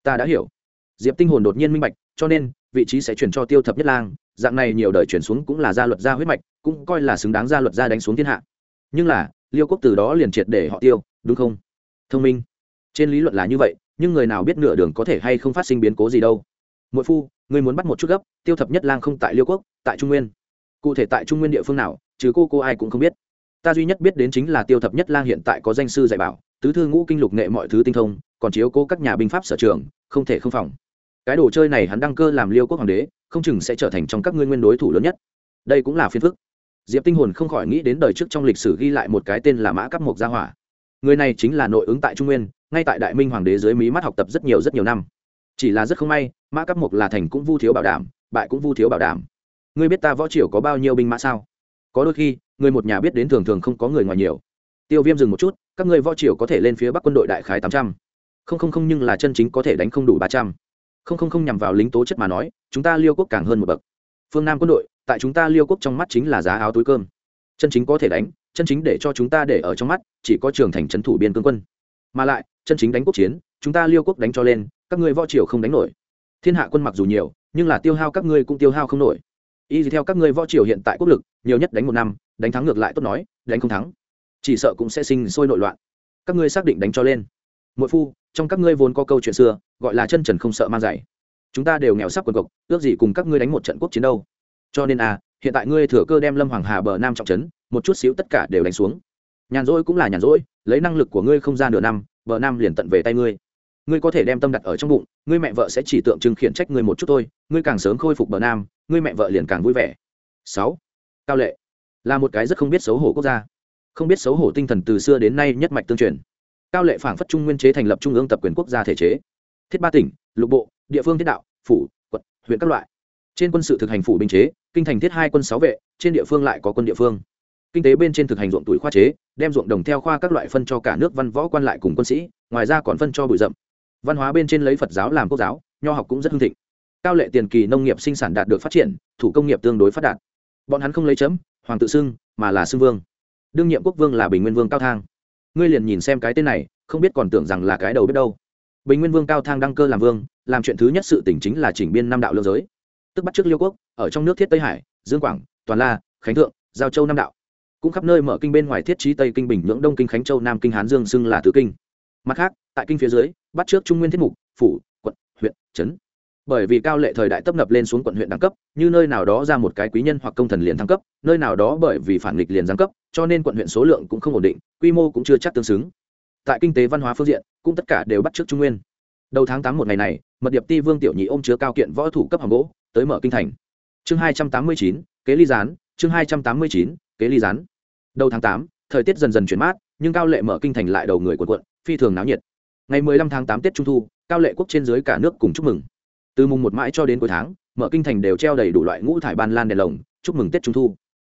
[SPEAKER 1] Ta đã hiểu. Diệp tinh hồn đột nhiên minh bạch, cho nên, vị trí sẽ chuyển cho tiêu thập nhất lang, dạng này nhiều đời chuyển xuống cũng là gia luật gia huyết mạch, cũng coi là xứng đáng gia luật gia đánh xuống thiên hạ. Nhưng là, liêu quốc từ đó liền triệt để họ tiêu, đúng không? Thông minh. Trên lý luận là như vậy, nhưng người nào biết nửa đường có thể hay không phát sinh biến cố gì đâu. Mỗi phu người muốn bắt một chút gấp, tiêu thập nhất lang không tại liêu quốc, tại trung nguyên. Cụ thể tại trung nguyên địa phương nào chứ cô cô ai cũng không biết. Ta duy nhất biết đến chính là tiêu thập nhất lang hiện tại có danh sư dạy bảo, tứ thư ngũ kinh lục nghệ mọi thứ tinh thông, còn chiếu cố các nhà binh pháp sở trường, không thể không phòng. Cái đồ chơi này hắn đăng cơ làm liêu quốc hoàng đế, không chừng sẽ trở thành trong các ngươi nguyên đối thủ lớn nhất. Đây cũng là phiên phức. Diệp tinh hồn không khỏi nghĩ đến đời trước trong lịch sử ghi lại một cái tên là mã cắp mộc gia hỏa. Người này chính là nội ứng tại trung nguyên, ngay tại đại minh hoàng đế dưới mí mắt học tập rất nhiều rất nhiều năm. Chỉ là rất không may, mã cắp mộc là thành cũng vu thiếu bảo đảm, bại cũng vu thiếu bảo đảm. Ngươi biết ta võ triều có bao nhiêu binh mã sao? Có đôi khi, người một nhà biết đến thường thường không có người ngoài nhiều. Tiêu viêm dừng một chút, các ngươi võ triều có thể lên phía bắc quân đội đại khái tám trăm. Không không không, nhưng là chân chính có thể đánh không đủ ba trăm. Không không không nhằm vào lính tố chất mà nói, chúng ta liêu quốc càng hơn một bậc. Phương nam quân đội, tại chúng ta liêu quốc trong mắt chính là giá áo túi cơm. Chân chính có thể đánh, chân chính để cho chúng ta để ở trong mắt, chỉ có trường thành trấn thủ biên cương quân. Mà lại, chân chính đánh quốc chiến, chúng ta liêu quốc đánh cho lên, các ngươi võ triều không đánh nổi. Thiên hạ quân mặc dù nhiều, nhưng là tiêu hao các ngươi cũng tiêu hao không nổi y theo các ngươi võ triều hiện tại quốc lực, nhiều nhất đánh một năm, đánh thắng ngược lại tốt nói, đánh không thắng. Chỉ sợ cũng sẽ sinh sôi nội loạn. Các ngươi xác định đánh cho lên. Mỗi phu, trong các ngươi vốn có câu chuyện xưa, gọi là chân trần không sợ mang giày. Chúng ta đều nghèo sắc quần cộc ước gì cùng các ngươi đánh một trận quốc chiến đâu. Cho nên à hiện tại ngươi thừa cơ đem lâm hoàng hà bờ nam trọng trấn, một chút xíu tất cả đều đánh xuống. Nhàn rỗi cũng là nhàn rỗi, lấy năng lực của ngươi không ra nửa năm, bờ nam liền tận về tay ngươi ngươi có thể đem tâm đặt ở trong bụng, ngươi mẹ vợ sẽ chỉ tượng trưng khiển trách ngươi một chút thôi, ngươi càng sớm khôi phục bờ nam, ngươi mẹ vợ liền càng vui vẻ. Sáu, cao lệ là một cái rất không biết xấu hổ quốc gia. Không biết xấu hổ tinh thần từ xưa đến nay nhất mạch tương truyền. Cao lệ phảng phất trung nguyên chế thành lập trung ương tập quyền quốc gia thể chế. Thiết ba tỉnh, lục bộ, địa phương thiết đạo, phủ, quận, huyện các loại. Trên quân sự thực hành phủ binh chế, kinh thành thiết hai quân sáu vệ, trên địa phương lại có quân địa phương. Kinh tế bên trên thực hành ruộng tuổi khoa chế, đem ruộng đồng theo khoa các loại phân cho cả nước văn võ quan lại cùng quân sĩ, ngoài ra còn phân cho bụi rậm văn hóa bên trên lấy phật giáo làm quốc giáo, nho học cũng rất hưng thịnh. Cao lệ tiền kỳ nông nghiệp sinh sản đạt được phát triển, thủ công nghiệp tương đối phát đạt. Bọn hắn không lấy chấm, hoàng tự xưng, mà là xưng vương. Đương nhiệm quốc vương là bình nguyên vương cao thang. Ngươi liền nhìn xem cái tên này, không biết còn tưởng rằng là cái đầu biết đâu. Bình nguyên vương cao thang đăng cơ làm vương, làm chuyện thứ nhất sự tỉnh chính là chỉnh biên năm đạo lương giới. Tức bắt trước liêu quốc, ở trong nước thiết tây hải, dương quảng, toàn la, khánh thượng, giao châu nam đạo. Cũng khắp nơi mở kinh bên ngoài thiết trí tây kinh bình nhưỡng đông kinh, khánh châu, nam kinh, hán dương xưng là tứ kinh mặt khác, tại kinh phía dưới, bắt trước trung nguyên thiết mục, phủ, quận, huyện, trấn. Bởi vì cao lệ thời đại tấp nập lên xuống quận huyện đẳng cấp, như nơi nào đó ra một cái quý nhân hoặc công thần liền thăng cấp, nơi nào đó bởi vì phản nghịch liền giáng cấp, cho nên quận huyện số lượng cũng không ổn định, quy mô cũng chưa chắc tương xứng. Tại kinh tế văn hóa phương diện, cũng tất cả đều bắt trước trung nguyên. Đầu tháng tám một ngày này, mật điệp ti vương tiểu nhị ôm chứa cao kiện võ thủ cấp hàng gỗ, tới mở kinh thành. Chương hai trăm tám mươi chín, kế ly gián, chương hai trăm tám mươi chín, kế ly gián. Đầu tháng tám, thời tiết dần dần chuyển mát nhưng cao lệ mở kinh thành lại đầu người quần quận, phi thường náo nhiệt. Ngày mười lăm tháng tám tết trung thu, cao lệ quốc trên dưới cả nước cùng chúc mừng. Từ mùng một mãi cho đến cuối tháng, mở kinh thành đều treo đầy đủ loại ngũ thải ban lan đèn lồng, chúc mừng tết trung thu.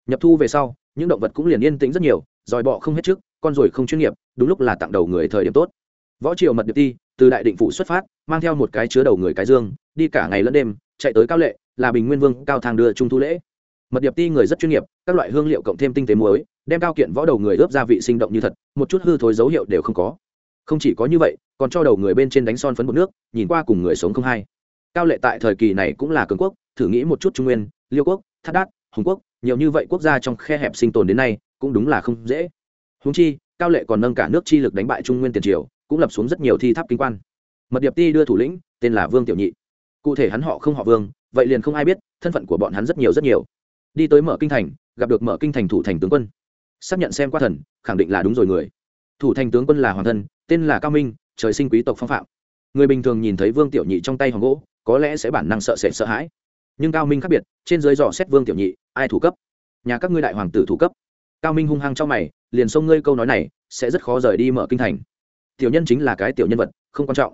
[SPEAKER 1] Nhập thu về sau, những động vật cũng liền yên tĩnh rất nhiều, dòi bọ không hết trước, con ruồi không chuyên nghiệp, đúng lúc là tặng đầu người thời điểm tốt. Võ triều mật điệp ti, từ đại định phủ xuất phát, mang theo một cái chứa đầu người cái dương, đi cả ngày lẫn đêm, chạy tới cao lệ, là bình nguyên vương, cao thang đưa trung thu lễ mật điệp ti người rất chuyên nghiệp, các loại hương liệu cộng thêm tinh tế muối, đem cao kiện võ đầu người ướp gia vị sinh động như thật, một chút hư thối dấu hiệu đều không có. Không chỉ có như vậy, còn cho đầu người bên trên đánh son phấn bột nước, nhìn qua cùng người sống không hay. Cao lệ tại thời kỳ này cũng là cường quốc, thử nghĩ một chút trung nguyên, liêu quốc thát đát, hùng quốc, nhiều như vậy quốc gia trong khe hẹp sinh tồn đến nay, cũng đúng là không dễ. Húng chi, cao lệ còn nâng cả nước chi lực đánh bại trung nguyên tiền triều, cũng lập xuống rất nhiều thi tháp kinh quan. Mật điệp ti đưa thủ lĩnh, tên là vương tiểu nhị. Cụ thể hắn họ không họ vương, vậy liền không ai biết, thân phận của bọn hắn rất nhiều rất nhiều đi tới mở kinh thành, gặp được mở kinh thành thủ thành tướng quân. Xác nhận xem qua thần, khẳng định là đúng rồi người. Thủ thành tướng quân là hoàng thân, tên là cao minh, trời sinh quý tộc phong phạm. Người bình thường nhìn thấy vương tiểu nhị trong tay hoàng gỗ, có lẽ sẽ bản năng sợ sệt sợ hãi. Nhưng cao minh khác biệt, trên dưới dò xét vương tiểu nhị, ai thủ cấp? Nhà các ngươi đại hoàng tử thủ cấp. Cao minh hung hăng trong mày, liền xông ngươi câu nói này, sẽ rất khó rời đi mở kinh thành. Tiểu nhân chính là cái tiểu nhân vật, không quan trọng.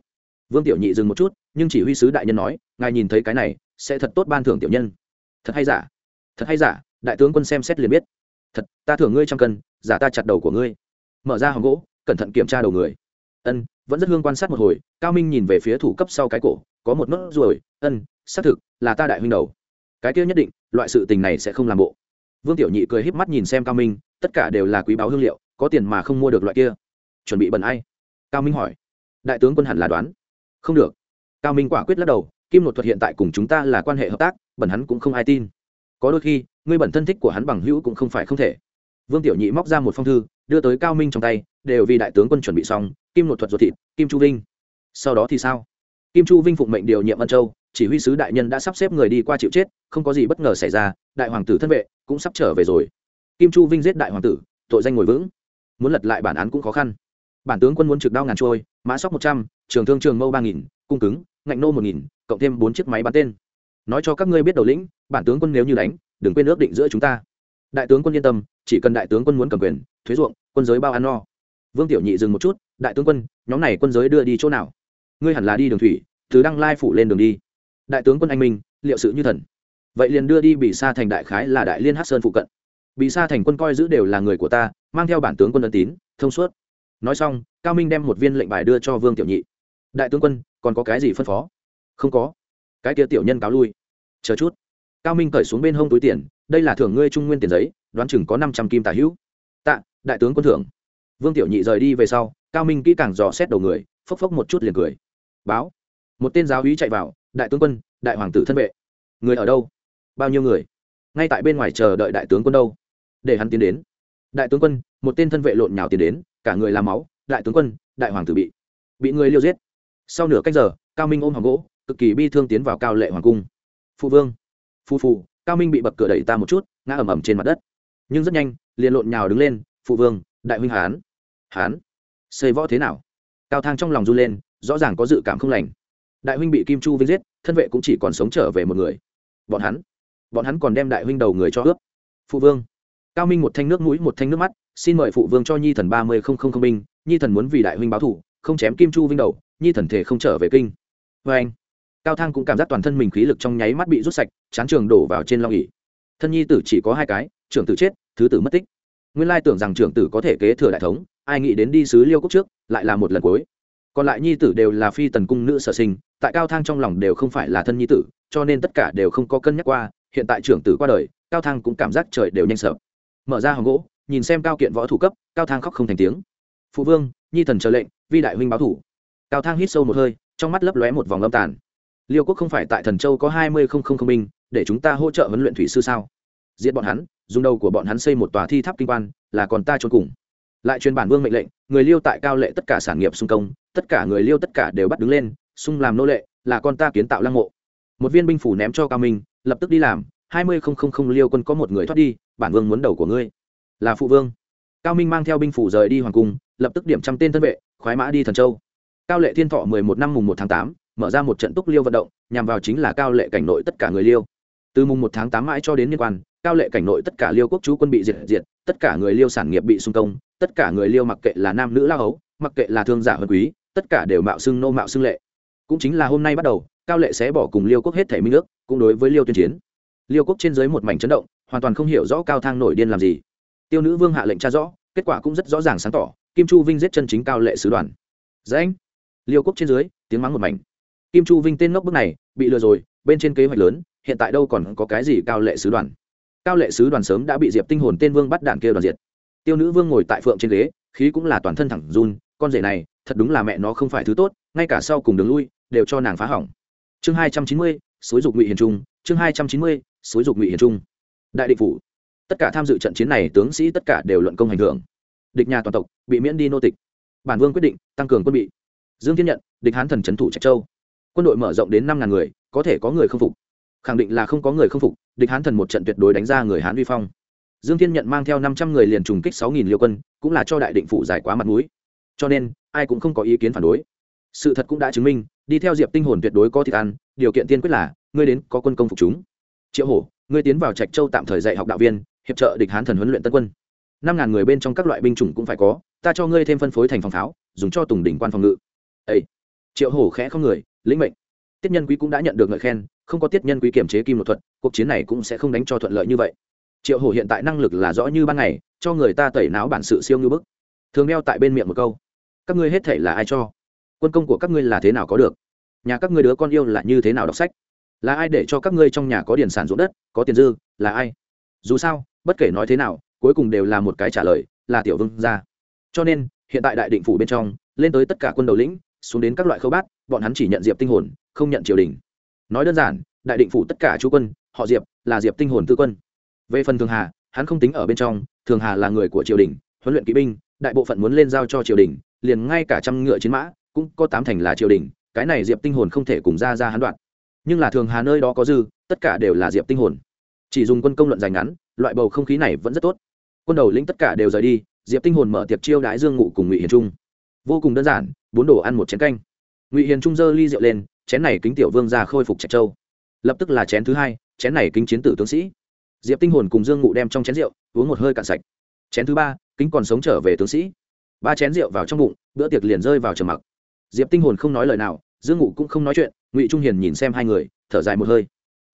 [SPEAKER 1] Vương tiểu nhị dừng một chút, nhưng chỉ huy sứ đại nhân nói, ngài nhìn thấy cái này, sẽ thật tốt ban thưởng tiểu nhân. Thật hay giả? Thật hay giả, đại tướng quân xem xét liền biết. Thật, ta thưởng ngươi trăm cân, giả ta chặt đầu của ngươi. Mở ra hòm gỗ, cẩn thận kiểm tra đầu người. Ân, vẫn rất hương quan sát một hồi, cao minh nhìn về phía thủ cấp sau cái cổ, có một nốt ruồi. Ân, xác thực, là ta đại huynh đầu. Cái kia nhất định, loại sự tình này sẽ không làm bộ. Vương tiểu nhị cười híp mắt nhìn xem cao minh, tất cả đều là quý báo hương liệu, có tiền mà không mua được loại kia. Chuẩn bị bẩn ai? Cao minh hỏi. Đại tướng quân hẳn là đoán. Không được. Cao minh quả quyết lắc đầu, kim nội thuật hiện tại cùng chúng ta là quan hệ hợp tác, bẩn hắn cũng không ai tin có đôi khi, ngươi bẩn thân thích của hắn bằng hữu cũng không phải không thể. Vương tiểu nhị móc ra một phong thư, đưa tới cao minh trong tay, đều vì đại tướng quân chuẩn bị xong, kim nội thuật ruột thịt, kim chu vinh. Sau đó thì sao? Kim chu vinh phụng mệnh điều nhiệm ân châu, chỉ huy sứ đại nhân đã sắp xếp người đi qua chịu chết, không có gì bất ngờ xảy ra, đại hoàng tử thân vệ cũng sắp trở về rồi. Kim chu vinh giết đại hoàng tử, tội danh ngồi vững. Muốn lật lại bản án cũng khó khăn. Bản tướng quân muốn trực đao ngàn trôi, mã sóc một trăm, trường thương trường mâu ba nghìn, cung cứng, ngạnh nô một nghìn, cộng thêm bốn chiếc máy bắn tên nói cho các ngươi biết đầu lĩnh, bản tướng quân nếu như đánh, đừng quên ước định giữa chúng ta. Đại tướng quân yên tâm, chỉ cần đại tướng quân muốn cầm quyền, thuế ruộng, quân giới bao ăn no. Vương tiểu nhị dừng một chút, đại tướng quân, nhóm này quân giới đưa đi chỗ nào? Ngươi hẳn là đi đường thủy, từ đăng lai phủ lên đường đi. Đại tướng quân anh minh, liệu sự như thần. Vậy liền đưa đi bị sa thành đại khái là đại liên hát sơn phụ cận. Bị sa thành quân coi giữ đều là người của ta, mang theo bản tướng quân ân tín, thông suốt. Nói xong, cao minh đem một viên lệnh bài đưa cho vương tiểu nhị. Đại tướng quân, còn có cái gì phân phó? Không có. Cái kia tiểu nhân cáo lui chờ chút. Cao minh cởi xuống bên hông túi tiền, đây là thưởng ngươi trung nguyên tiền giấy, đoán chừng có năm trăm kim tả hữu. Tạ, đại tướng quân thưởng. Vương tiểu nhị rời đi về sau, cao minh kỹ càng dò xét đầu người, phốc phốc một chút liền cười. Báo. Một tên giáo úy chạy vào, đại tướng quân, đại hoàng tử thân vệ. Người ở đâu? Bao nhiêu người? Ngay tại bên ngoài chờ đợi đại tướng quân đâu. Để hắn tiến đến. Đại tướng quân, một tên thân vệ lộn nhào tiến đến, cả người làm máu. Đại tướng quân, đại hoàng tử bị bị người liêu giết. Sau nửa cách giờ, cao minh ôm hoàng gỗ, cực kỳ bi thương tiến vào cao lệ hoàng cung phụ vương, phu phù cao minh bị bậc cửa đẩy ta một chút, ngã ầm ầm trên mặt đất. Nhưng rất nhanh, liền lộn nhào đứng lên phụ vương, đại huynh hán hán, xây võ thế nào? Cao thang trong lòng run lên, rõ ràng có dự cảm không lành. Đại huynh bị kim chu vinh giết, thân vệ cũng chỉ còn sống trở về một người. Bọn hắn bọn hắn còn đem đại huynh đầu người cho ướp. Phụ vương. Cao minh một thanh nước mũi, một thanh nước mắt, xin mời phụ vương cho nhi thần ba mươi không không không binh, nhi thần muốn vì đại huynh báo thủ, không chém kim chu vinh đầu, nhi thần thể không trở về kinh. Vê anh cao thang cũng cảm giác toàn thân mình khí lực trong nháy mắt bị rút sạch, chán trường đổ vào trên long ỉ thân nhi tử chỉ có hai cái, trưởng tử chết, thứ tử mất tích. Nguyên lai tưởng rằng trưởng tử có thể kế thừa đại thống, ai nghĩ đến đi sứ liêu cốc trước, lại là một lần cuối. Còn lại nhi tử đều là phi tần cung nữ sở sinh, tại cao thang trong lòng đều không phải là thân nhi tử, cho nên tất cả đều không có cân nhắc qua, hiện tại trưởng tử qua đời, cao thang cũng cảm giác trời đều nhanh sợ. Mở ra hòm gỗ, nhìn xem cao kiện võ thủ cấp, cao thang khóc không thành tiếng. Phụ vương, nhi thần chờ lệnh, vi đại huynh báo thủ. Cao thang hít sâu một hơi, trong mắt lấp lóe một vòng âm tàn liêu quốc không phải tại thần châu có hai mươi không không không binh, để chúng ta hỗ trợ huấn luyện thủy sư sao? Giết bọn hắn, dùng đầu của bọn hắn xây một tòa thi tháp kinh quan, là còn ta trốn cùng. Lại truyền bản vương mệnh lệnh, người liêu tại cao lệ tất cả sản nghiệp xung công, tất cả người liêu tất cả đều bắt đứng lên, xung làm nô lệ, là con ta kiến tạo lăng mộ. Một viên binh phủ ném cho cao minh, lập tức đi làm, hai mươi không không không liêu quân có một người thoát đi, bản vương muốn đầu của ngươi. Là phụ vương. Cao minh mang theo binh phủ rời đi hoàng cung, lập tức điểm trăm tên thân vệ, khoái mã đi thần châu. Cao lệ thiên thọ mười một năm mùng một tháng tám mở ra một trận túc liêu vận động nhằm vào chính là cao lệ cảnh nội tất cả người liêu. Từ mùng một tháng tám mãi cho đến liên quan cao lệ cảnh nội tất cả liêu quốc chú quân bị diệt diệt tất cả người liêu sản nghiệp bị xung công tất cả người liêu mặc kệ là nam nữ lao hấu mặc kệ là thương giả hơn quý tất cả đều mạo xưng nô mạo xưng lệ. Cũng chính là hôm nay bắt đầu cao lệ sẽ bỏ cùng liêu quốc hết thể minh nước, cũng đối với liêu tuyên chiến. Liêu quốc trên dưới một mảnh chấn động hoàn toàn không hiểu rõ cao thang nổi điên làm gì. Tiêu nữ vương hạ lệnh tra rõ kết quả cũng rất rõ ràng sáng tỏ kim chu vinh giết chân chính cao lệ sứ đoàn. Anh liêu quốc trên dưới tiếng mắng một mảnh kim chu vinh tên ngốc bước này bị lừa rồi, bên trên kế hoạch lớn, hiện tại đâu còn có cái gì cao lệ sứ đoàn. Cao lệ sứ đoàn sớm đã bị diệp tinh hồn tên vương bắt đạn kia đoàn diệt. Tiêu nữ vương ngồi tại phượng trên ghế, khí cũng là toàn thân thẳng run, con rể này, thật đúng là mẹ nó không phải thứ tốt, ngay cả sau cùng đường lui, đều cho nàng phá hỏng. Chương hai trăm chín mươi xúi dục ngụy hiền trung, chương hai trăm chín mươi xúi dục ngụy hiền trung. Đại định phủ. Tất cả tham dự trận chiến này, tướng sĩ tất cả đều luận công hành hưởng địch nhà toàn tộc bị miễn đi nô tịch. Bản vương quyết định tăng cường quân bị. Dương thiên nhận, địch hán thần trấn thủ trạch châu quân đội mở rộng đến năm ngàn người, có thể có người không phục. Khẳng định là không có người không phục, địch hán thần một trận tuyệt đối đánh ra người hán vi phong. Dương thiên nhận mang theo năm trăm người liền trùng kích sáu nghìn liêu quân, cũng là cho đại định phủ giải quá mặt mũi. Cho nên, ai cũng không có ý kiến phản đối. Sự thật cũng đã chứng minh, đi theo diệp tinh hồn tuyệt đối có thịt ăn, điều kiện tiên quyết là, ngươi đến có quân công phục chúng. Triệu hổ, ngươi tiến vào trạch châu tạm thời dạy học đạo viên, hiệp trợ địch hán thần huấn luyện tân quân. Năm ngàn người bên trong các loại binh chủng cũng phải có, ta cho ngươi thêm phân phối thành phòng pháo, dùng cho tùng đỉnh quan phòng ngự. Ây triệu hổ khẽ không người lĩnh mệnh. Tiết nhân quý cũng đã nhận được ngợi khen, không có tiết nhân quý kiểm chế kim một thuật, cuộc chiến này cũng sẽ không đánh cho thuận lợi như vậy. Triệu hổ hiện tại năng lực là rõ như ban ngày, cho người ta tẩy não bản sự siêu như bức. Thường đeo tại bên miệng một câu, các ngươi hết thể là ai cho? Quân công của các ngươi là thế nào có được? Nhà các ngươi đứa con yêu là như thế nào đọc sách? Là ai để cho các ngươi trong nhà có điền sản ruộng đất, có tiền dư, là ai? Dù sao, bất kể nói thế nào, cuối cùng đều là một cái trả lời, là tiểu vương gia. Cho nên, hiện tại đại định phủ bên trong, lên tới tất cả quân đầu lĩnh xuống đến các loại khâu bát, bọn hắn chỉ nhận diệp tinh hồn, không nhận triều đình. Nói đơn giản, đại định phủ tất cả chú quân, họ diệp là diệp tinh hồn tư quân. Về phần thường hà, hắn không tính ở bên trong, thường hà là người của triều đình, huấn luyện kỵ binh, đại bộ phận muốn lên giao cho triều đình, liền ngay cả trăm ngựa chiến mã, cũng có tám thành là triều đình, cái này diệp tinh hồn không thể cùng ra ra hắn đoạn. Nhưng là thường hà nơi đó có dư, tất cả đều là diệp tinh hồn. Chỉ dùng quân công luận dài ngắn, loại bầu không khí này vẫn rất tốt. Quân đầu lĩnh tất cả đều rời đi, diệp tinh hồn mở tiệc chiêu đãi dương ngụ cùng ngụy hiền trung. Vô cùng đơn giản bốn đồ ăn một chén canh. Ngụy hiền trung dơ ly rượu lên, chén này kính tiểu vương ra khôi phục trạch châu. Lập tức là chén thứ hai, chén này kính chiến tử tướng sĩ. Diệp tinh hồn cùng dương ngụ đem trong chén rượu, uống một hơi cạn sạch. Chén thứ ba, kính còn sống trở về tướng sĩ. Ba chén rượu vào trong bụng, bữa tiệc liền rơi vào trầm mặc. Diệp tinh hồn không nói lời nào, dương ngụ cũng không nói chuyện, ngụy trung hiền nhìn xem hai người, thở dài một hơi.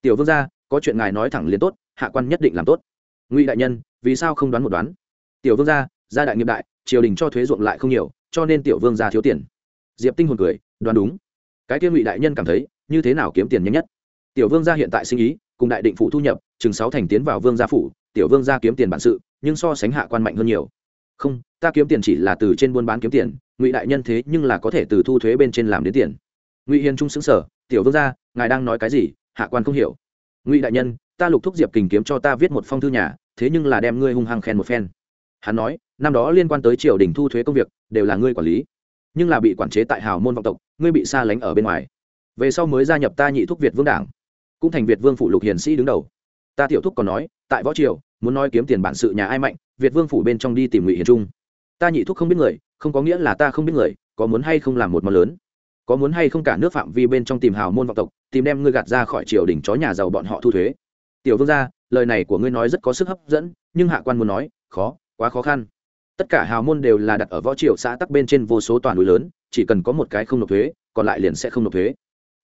[SPEAKER 1] Tiểu vương gia, có chuyện ngài nói thẳng liền tốt, hạ quan nhất định làm tốt. Ngụy đại nhân, vì sao không đoán một đoán? Tiểu vương gia gia đại nghiệp đại, triều đình cho thuế ruộng lại không nhiều cho nên tiểu vương gia thiếu tiền. Diệp tinh hồn cười, đoán đúng. Cái kia ngụy đại nhân cảm thấy, như thế nào kiếm tiền nhanh nhất? Tiểu vương gia hiện tại sinh ý, cùng đại định phủ thu nhập, chừng sáu thành tiến vào vương gia phủ, tiểu vương gia kiếm tiền bản sự, nhưng so sánh hạ quan mạnh hơn nhiều. Không, ta kiếm tiền chỉ là từ trên buôn bán kiếm tiền, ngụy đại nhân thế nhưng là có thể từ thu thuế bên trên làm đến tiền. Ngụy hiền trung xứng sở tiểu vương gia, ngài đang nói cái gì? Hạ quan không hiểu. Ngụy đại nhân, ta lục thúc diệp kình kiếm cho ta viết một phong thư nhà, thế nhưng là đem ngươi hung hăng khen một phen hắn nói, năm đó liên quan tới triều đình thu thuế công việc, đều là ngươi quản lý. Nhưng là bị quản chế tại hào môn vọng tộc, ngươi bị xa lánh ở bên ngoài. Về sau mới gia nhập ta nhị thúc việt vương đảng. Cũng thành việt vương phụ lục hiền sĩ đứng đầu. Ta tiểu thúc còn nói, tại võ triều, muốn nói kiếm tiền bản sự nhà ai mạnh, việt vương phủ bên trong đi tìm ngụy hiền trung. Ta nhị thúc không biết người, không có nghĩa là ta không biết người, có muốn hay không làm một món lớn? Có muốn hay không cả nước phạm vi bên trong tìm hào môn vọng tộc, tìm đem ngươi gạt ra khỏi triều đình chó nhà giàu bọn họ thu thuế? Tiểu vương gia, lời này của ngươi nói rất có sức hấp dẫn, nhưng hạ quan muốn nói, khó quá khó khăn. Tất cả hào môn đều là đặt ở võ triều xã tắc bên trên vô số toàn núi lớn, chỉ cần có một cái không nộp thuế, còn lại liền sẽ không nộp thuế.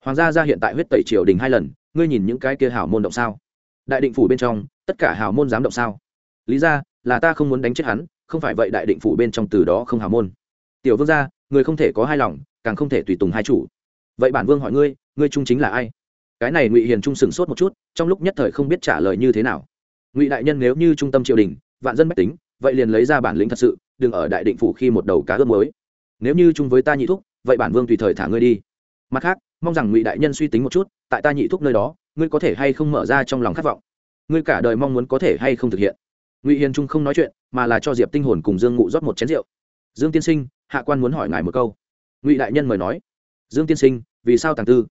[SPEAKER 1] Hoàng gia ra hiện tại huyết tẩy triều đình hai lần, ngươi nhìn những cái kia hào môn động sao? Đại định phủ bên trong, tất cả hào môn dám động sao? Lý ra, là ta không muốn đánh chết hắn, không phải vậy đại định phủ bên trong từ đó không hào môn. Tiểu vương gia, người không thể có hai lòng, càng không thể tùy tùng hai chủ. Vậy bản vương hỏi ngươi ngươi trung chính là ai? Cái này ngụy hiền trung sửng sốt một chút, trong lúc nhất thời không biết trả lời như thế nào. Ngụy đại nhân nếu như trung tâm triều đình, vạn dân bách tính vậy liền lấy ra bản lĩnh thật sự, đừng ở đại định phủ khi một đầu cá ướp mới nếu như chung với ta nhị thúc, vậy bản vương tùy thời thả ngươi đi. Mặt khác, mong rằng ngụy đại nhân suy tính một chút, tại ta nhị thúc nơi đó, ngươi có thể hay không mở ra trong lòng khát vọng? Ngươi cả đời mong muốn có thể hay không thực hiện? Ngụy hiền trung không nói chuyện, mà là cho diệp tinh hồn cùng dương ngụ rót một chén rượu. Dương tiên sinh, hạ quan muốn hỏi ngài một câu. Ngụy đại nhân mời nói. Dương tiên sinh, vì sao tàng tư?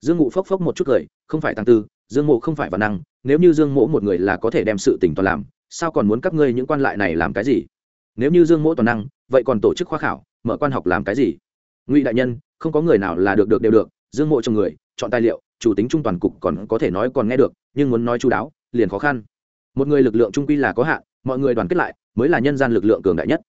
[SPEAKER 1] Dương ngụ phốc phốc một chút cười, không phải tàng tư, dương mộ không phải văn năng, nếu như dương mỗ một người là có thể đem sự tỉnh toàn làm sao còn muốn các ngươi những quan lại này làm cái gì? Nếu như dương mỗ toàn năng, vậy còn tổ chức khoa khảo, mở quan học làm cái gì? Ngụy đại nhân, không có người nào là được được đều được, dương mộ trong người, chọn tài liệu, chủ tính trung toàn cục còn có thể nói còn nghe được, nhưng muốn nói chú đáo, liền khó khăn. Một người lực lượng trung quy là có hạn, mọi người đoàn kết lại, mới là nhân gian lực lượng cường đại nhất.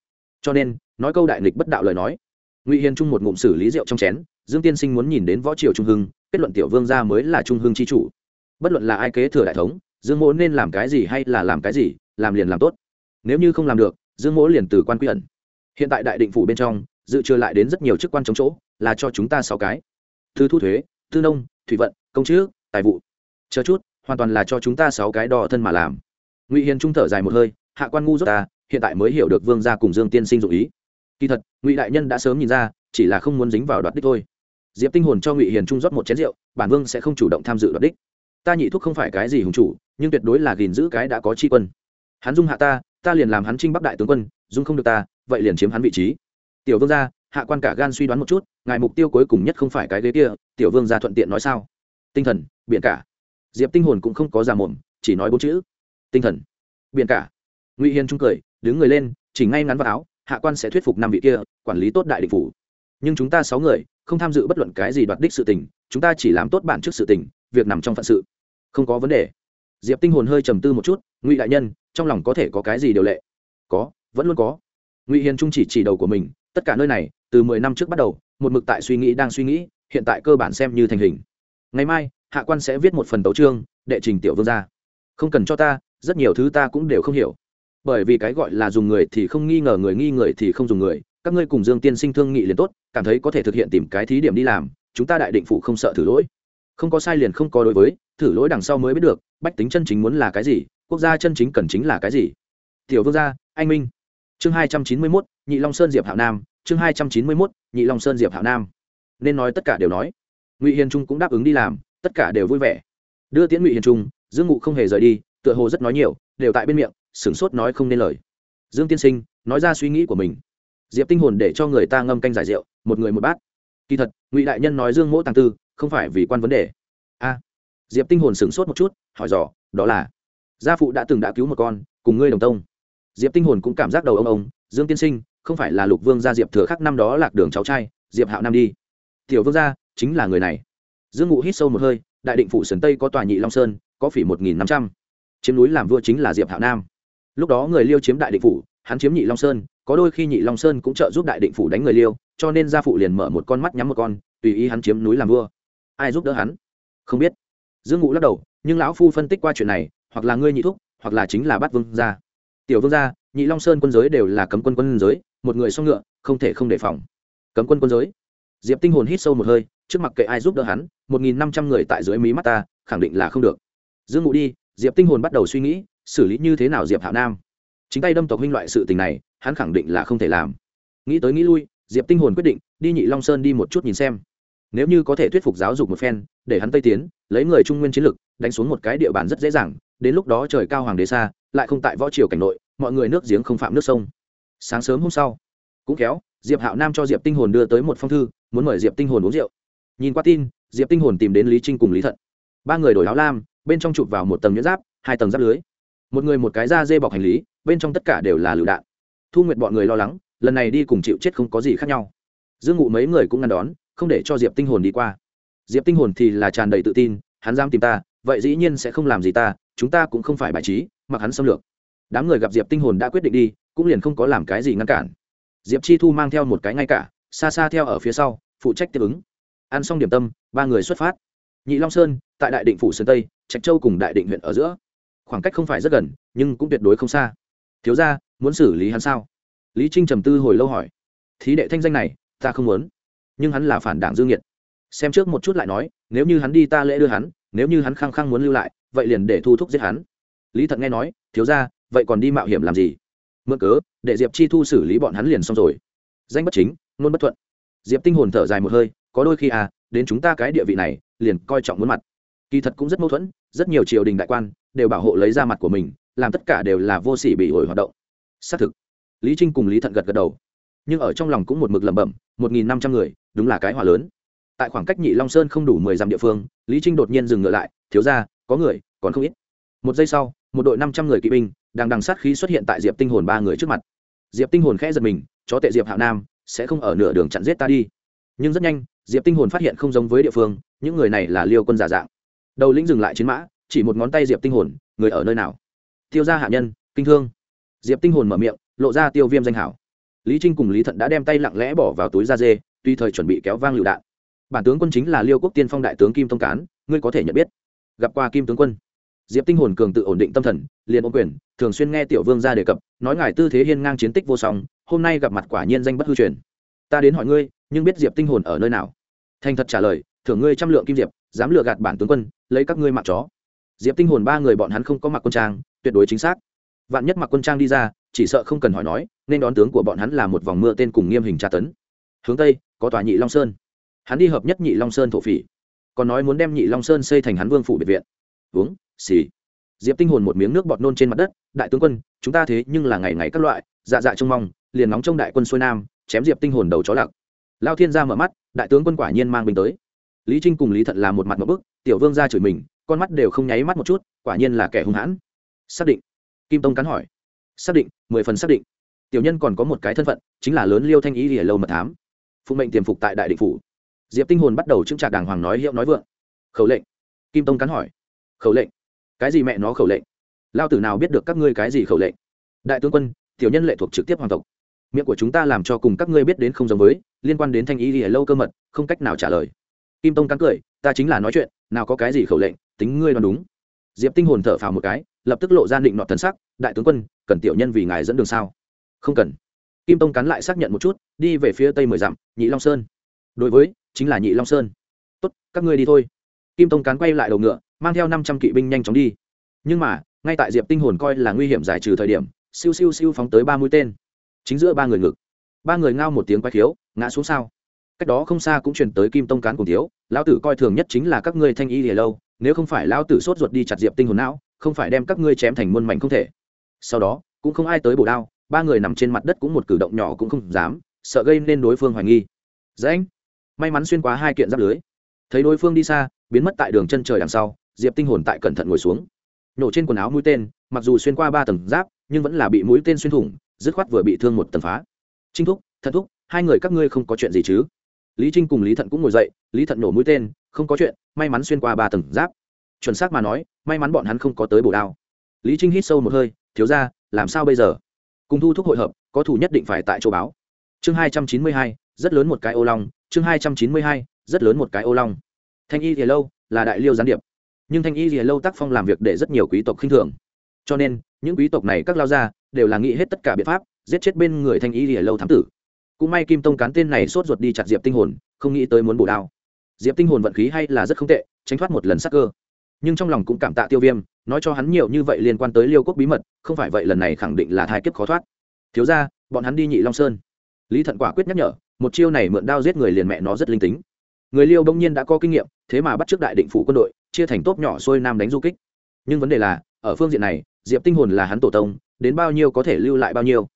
[SPEAKER 1] Cho nên, nói câu đại nghịch bất đạo lời nói. Ngụy hiền trung một ngụm xử lý rượu trong chén, dương tiên sinh muốn nhìn đến võ triều trung hưng, kết luận tiểu vương gia mới là trung hưng c h i chủ. Bất luận là ai kế thừa đại thống, dương mỗ nên làm cái gì hay là làm cái gì làm liền làm tốt. Nếu như không làm được, dương mỗ liền từ quan quy ẩn. Hiện tại đại định phủ bên trong, dự trừ lại đến rất nhiều chức quan chống chỗ, là cho chúng ta sáu cái. Thư thu thuế tư nông, thủy vận, công chữ, tài vụ. Chờ chút, hoàn toàn là cho chúng ta sáu cái đo thân mà làm. Ngụy hiền trung thở dài một hơi, hạ quan ngu dốt ta, hiện tại mới hiểu được vương gia cùng dương tiên sinh dụ ý. Kỳ thật, ngụy đại nhân đã sớm nhìn ra, chỉ là không muốn dính vào đoạt đích thôi. Diệp tinh hồn cho ngụy hiền trung rót một chén rượu, bản vương sẽ không chủ động tham dự đoạt đích. Ta nhị thúc không phải cái gì hùng chủ, nhưng tuyệt đối là gìn giữ cái đã có tri quân hắn dung hạ ta ta liền làm hắn trinh bắc đại tướng quân, dung không được ta, vậy liền chiếm hắn vị trí. Tiểu vương gia, hạ quan cả gan suy đoán một chút, ngài mục tiêu cuối cùng nhất không phải cái ghế kia, tiểu vương gia thuận tiện nói sao? Tinh thần biện cả. Diệp tinh hồn cũng không có già mồm, chỉ nói bốn chữ. Tinh thần biện cả. Ngụy hiền trung cười, đứng người lên, chỉ ngay ngắn vào áo, hạ quan sẽ thuyết phục năm vị kia, quản lý tốt đại địch phủ. Nhưng chúng ta sáu người, không tham dự bất luận cái gì đoạt đích sự tình, chúng ta chỉ làm tốt bản trước sự tình, việc nằm trong phận sự. Không có vấn đề. Diệp tinh hồn hơi trầm tư một chút, ngụy đại nhân trong lòng có thể có cái gì điều lệ? Có, vẫn luôn có. Ngụy hiền trung chỉ chỉ đầu của mình, tất cả nơi này, từ mười năm trước bắt đầu, một mực tại suy nghĩ đang suy nghĩ, hiện tại cơ bản xem như thành hình. Ngày mai, hạ quan sẽ viết một phần tấu trương đệ trình tiểu vương gia. Không cần cho ta, rất nhiều thứ ta cũng đều không hiểu. Bởi vì cái gọi là dùng người thì không nghi ngờ người nghi người thì không dùng người, các ngươi cùng dương tiên sinh thương nghị liền tốt, cảm thấy có thể thực hiện tìm cái thí điểm đi làm, chúng ta đại định phụ không sợ thử lỗi. Không có sai liền không có đối với, thử lỗi đằng sau mới biết được, bách tính chân chính muốn là cái gì quốc gia chân chính cần chính là cái gì? Tiểu vương gia, anh minh. Chương hai trăm chín mươi mốt, nhị long sơn diệp hạo nam. Chương hai trăm chín mươi mốt, nhị long sơn diệp hạo nam. Nên nói tất cả đều nói. Ngụy hiền trung cũng đáp ứng đi làm, tất cả đều vui vẻ. Đưa tiễn ngụy hiền trung, dương ngụ không hề rời đi, tựa hồ rất nói nhiều, đều tại bên miệng, sửng sốt nói không nên lời. Dương tiên sinh, nói ra suy nghĩ của mình. Diệp tinh hồn để cho người ta ngâm canh giải rượu, một người một bát. Kỳ thật, ngụy đại nhân nói dương mỗ tàng tư, không phải vì quan vấn đề. A. Diệp tinh hồn sửng sốt một chút, hỏi dò, đó là gia phụ đã từng đã cứu một con, cùng ngươi đồng tông. Diệp tinh hồn cũng cảm giác đầu ông ông, dương tiên sinh, không phải là lục vương gia diệp thừa khắc năm đó lạc đường cháu trai, diệp hạo nam đi. Tiểu vương gia, chính là người này. Dương ngụ hít sâu một hơi, đại định phủ sườn tây có tòa nhị long sơn, có phỉ một nghìn năm trăm. Chiếm núi làm vua chính là diệp hạo nam. Lúc đó người liêu chiếm đại định phủ, hắn chiếm nhị long sơn, có đôi khi nhị long sơn cũng trợ giúp đại định phủ đánh người liêu, cho nên gia phụ liền mở một con mắt nhắm một con, tùy ý hắn chiếm núi làm vua. Ai giúp đỡ hắn? Không biết. Dương ngụ lắc đầu, nhưng lão phu phân tích qua chuyện này hoặc là ngươi nhị thúc, hoặc là chính là bắt vương gia. Tiểu vương gia, nhị long sơn quân giới đều là cấm quân quân giới, một người xong ngựa, không thể không đề phòng. Cấm quân quân giới. Diệp tinh hồn hít sâu một hơi, trước mặt kệ ai giúp đỡ hắn, một nghìn năm trăm người tại dưới mí mắt ta, khẳng định là không được. Dương ngụ đi, diệp tinh hồn bắt đầu suy nghĩ, xử lý như thế nào diệp hạo nam? Chính tay đâm tộc huynh loại sự tình này, hắn khẳng định là không thể làm. Nghĩ tới nghĩ lui, diệp tinh hồn quyết định, đi nhị long sơn đi một chút nhìn xem. Nếu như có thể thuyết phục giáo dục một phen, để hắn tây tiến, lấy người trung nguyên chiến lực, đánh xuống một cái địa bàn rất dễ dàng đến lúc đó trời cao hoàng đế xa, lại không tại võ triều cảnh nội, mọi người nước giếng không phạm nước sông. Sáng sớm hôm sau, cũng kéo diệp hạo nam cho diệp tinh hồn đưa tới một phong thư, muốn mời diệp tinh hồn uống rượu. Nhìn qua tin, diệp tinh hồn tìm đến lý trinh cùng lý thận. Ba người đổi áo lam, bên trong chụp vào một tầng nhuyễn giáp, hai tầng giáp lưới. Một người một cái da dê bọc hành lý, bên trong tất cả đều là lựu đạn. Thu nguyệt bọn người lo lắng, lần này đi cùng chịu chết không có gì khác nhau. Dương ngụ mấy người cũng ngăn đón, không để cho diệp tinh hồn đi qua. Diệp tinh hồn thì là tràn đầy tự tin, hắn dám tìm ta, vậy dĩ nhiên sẽ không làm gì ta chúng ta cũng không phải bài trí, mặc hắn xâm lược. Đám người gặp diệp tinh hồn đã quyết định đi, cũng liền không có làm cái gì ngăn cản. Diệp chi thu mang theo một cái ngay cả, xa xa theo ở phía sau, phụ trách tiếp ứng. Ăn xong điểm tâm, ba người xuất phát. Nhị long sơn, tại đại định phủ sơn tây, trạch châu cùng đại định huyện ở giữa. Khoảng cách không phải rất gần, nhưng cũng tuyệt đối không xa. Thiếu ra muốn xử lý hắn sao? Lý trinh trầm tư hồi lâu hỏi. Thí đệ thanh danh này, ta không muốn, nhưng hắn là phản đảng dương nhiệt xem trước một chút lại nói, nếu như hắn đi ta lễ đưa hắn, nếu như hắn khăng khăng muốn lưu lại vậy liền để thu thúc giết hắn. Lý thận nghe nói, thiếu ra vậy còn đi mạo hiểm làm gì? Mượn cớ, để diệp chi thu xử lý bọn hắn liền xong rồi. Danh bất chính, nôn bất thuận. Diệp tinh hồn thở dài một hơi, có đôi khi à đến chúng ta cái địa vị này, liền coi trọng muốn mặt. Kỳ thật cũng rất mâu thuẫn, rất nhiều triều đình đại quan đều bảo hộ lấy ra mặt của mình, làm tất cả đều là vô sỉ bị ổi hoạt động. Xác thực, lý trinh cùng lý thận gật gật đầu. Nhưng ở trong lòng cũng một mực lẩm bẩm, một nghìn năm trăm người, đúng là cái hòa lớn. Tại khoảng cách nhị long sơn không đủ mười dặm địa phương, lý trinh đột nhiên dừng ngựa lại, thiếu ra có người, còn không ít. Một giây sau, một đội năm trăm người kỵ binh đang đằng sát khí xuất hiện tại diệp tinh hồn ba người trước mặt. Diệp tinh hồn khẽ giật mình, chó tệ diệp hạo nam, sẽ không ở nửa đường chặn giết ta đi. Nhưng rất nhanh, diệp tinh hồn phát hiện không giống với địa phương, những người này là liêu quân giả dạng. Đầu lĩnh dừng lại chiến mã, chỉ một ngón tay diệp tinh hồn, người ở nơi nào? Tiêu gia hạ nhân, kinh thương. Diệp tinh hồn mở miệng, lộ ra tiêu viêm danh hảo. Lý trinh cùng lý thận đã đem tay lặng lẽ bỏ vào túi da dê tuy thời chuẩn bị kéo vang lựu đạn. Bản tướng quân chính là liêu quốc tiên phong đại tướng kim tông cán, ngươi có thể nhận biết gặp qua kim tướng quân. Diệp tinh hồn cường tự ổn định tâm thần, liền ôn quyền, thường xuyên nghe tiểu vương ra đề cập, nói ngài tư thế hiên ngang chiến tích vô song, hôm nay gặp mặt quả nhiên danh bất hư truyền. Ta đến hỏi ngươi, nhưng biết diệp tinh hồn ở nơi nào? Thành thật trả lời, thưởng ngươi trăm lượng kim diệp, dám lừa gạt bản tướng quân, lấy các ngươi mặc chó. Diệp tinh hồn ba người bọn hắn không có mặc quân trang, tuyệt đối chính xác. Vạn nhất mặc quân trang đi ra, chỉ sợ không cần hỏi nói, nên đón tướng của bọn hắn là một vòng mưa tên cùng nghiêm hình tra tấn. Hướng tây, có tòa nhị long sơn. Hắn đi hợp nhất nhị long sơn thổ phỉ còn nói muốn đem nhị long sơn xây thành hắn vương phủ biệt viện. Uống xì. Diệp tinh hồn một miếng nước bọt nôn trên mặt đất đại tướng quân chúng ta thế nhưng là ngày ngày các loại dạ dạ trông mong liền nóng trong đại quân xuôi nam chém diệp tinh hồn đầu chó lặc, lao thiên gia mở mắt đại tướng quân quả nhiên mang binh tới. Lý trinh cùng lý thận là một mặt một bức tiểu vương ra chửi mình con mắt đều không nháy mắt một chút quả nhiên là kẻ hung hãn. Xác định. Kim tông cắn hỏi. Xác định mười phần xác định. Tiểu nhân còn có một cái thân phận chính là lớn liêu thanh ý lìa lâu mật thám. Phụ mệnh tiềm phục tại đại định phủ diệp tinh hồn bắt đầu chứng trạc đàng hoàng nói hiệu nói vượng. Khẩu lệnh. Kim tông cắn hỏi. Khẩu lệnh. Cái gì mẹ nó khẩu lệnh? Lao tử nào biết được các ngươi cái gì khẩu lệnh? Đại tướng quân, tiểu nhân lệ thuộc trực tiếp hoàng tộc. Miệng của chúng ta làm cho cùng các ngươi biết đến không giống với, liên quan đến thanh ý lìa lâu cơ mật, không cách nào trả lời. Kim tông cắn cười, ta chính là nói chuyện, nào có cái gì khẩu lệnh, tính ngươi đoán đúng. Diệp tinh hồn thở phào một cái, lập tức lộ ra định nọ thần sắc, đại tướng quân, cần tiểu nhân vì ngài dẫn đường sao? Không cần. Kim tông cắn lại xác nhận một chút, đi về phía tây mười dặm, nhị long sơn. Đối với chính là nhị long sơn tốt các ngươi đi thôi kim tông cán quay lại đầu ngựa mang theo năm trăm kỵ binh nhanh chóng đi nhưng mà ngay tại diệp tinh hồn coi là nguy hiểm giải trừ thời điểm siêu siêu siêu phóng tới ba mũi tên chính giữa ba người ngực ba người ngao một tiếng quay khiếu ngã xuống sao cách đó không xa cũng truyền tới kim tông cán cùng thiếu lão tử coi thường nhất chính là các ngươi thanh y lìa lâu nếu không phải lão tử sốt ruột đi chặt diệp tinh hồn não không phải đem các ngươi chém thành muôn mảnh không thể sau đó cũng không ai tới bổ đao ba người nằm trên mặt đất cũng một cử động nhỏ cũng không dám sợ gây nên đối phương hoài nghi dạ anh may mắn xuyên qua hai kiện giáp lưới. Thấy đối phương đi xa, biến mất tại đường chân trời đằng sau, diệp tinh hồn tại cẩn thận ngồi xuống. Nổ trên quần áo mũi tên, mặc dù xuyên qua ba tầng giáp, nhưng vẫn là bị mũi tên xuyên thủng, dứt khoát vừa bị thương một tầng phá. Trinh thúc Thật thúc, hai người các ngươi không có chuyện gì chứ? Lý trinh cùng lý thận cũng ngồi dậy, lý thận nổ mũi tên, không có chuyện, may mắn xuyên qua ba tầng giáp. Chuẩn xác mà nói, may mắn bọn hắn không có tới bổ đao. Lý trinh hít sâu một hơi, thiếu ra làm sao bây giờ? Cùng thu thúc hội hợp, có thủ nhất định phải tại chỗ báo chương hai trăm chín mươi hai, rất lớn một cái ô long. Chương hai trăm chín mươi hai, rất lớn một cái ô long. Thanh y thì lâu là đại liêu gián điệp. Nhưng thanh y thì lâu tác phong làm việc để rất nhiều quý tộc khinh thường. Cho nên, những quý tộc này các lao gia đều là nghĩ hết tất cả biện pháp, giết chết bên người thanh y thì lâu thám tử. Cũng may kim tông cán tên này sốt ruột đi chặt diệp tinh hồn, không nghĩ tới muốn bổ đao. Diệp tinh hồn vận khí hay là rất không tệ, tránh thoát một lần sắc cơ. Nhưng trong lòng cũng cảm tạ tiêu viêm, nói cho hắn nhiều như vậy liên quan tới liêu quốc bí mật, không phải vậy lần này khẳng định là thai kiếp khó thoát. Thiếu ra bọn hắn đi nhị long sơn lý thận quả quyết nhắc nhở, một chiêu này mượn đao giết người liền mẹ nó rất linh tính. Người liêu bỗng nhiên đã có kinh nghiệm, thế mà bắt trước đại định phủ quân đội, chia thành tốp nhỏ xuôi nam đánh du kích. Nhưng vấn đề là, ở phương diện này, diệp tinh hồn là hắn tổ tông, đến bao nhiêu có thể lưu lại bao nhiêu.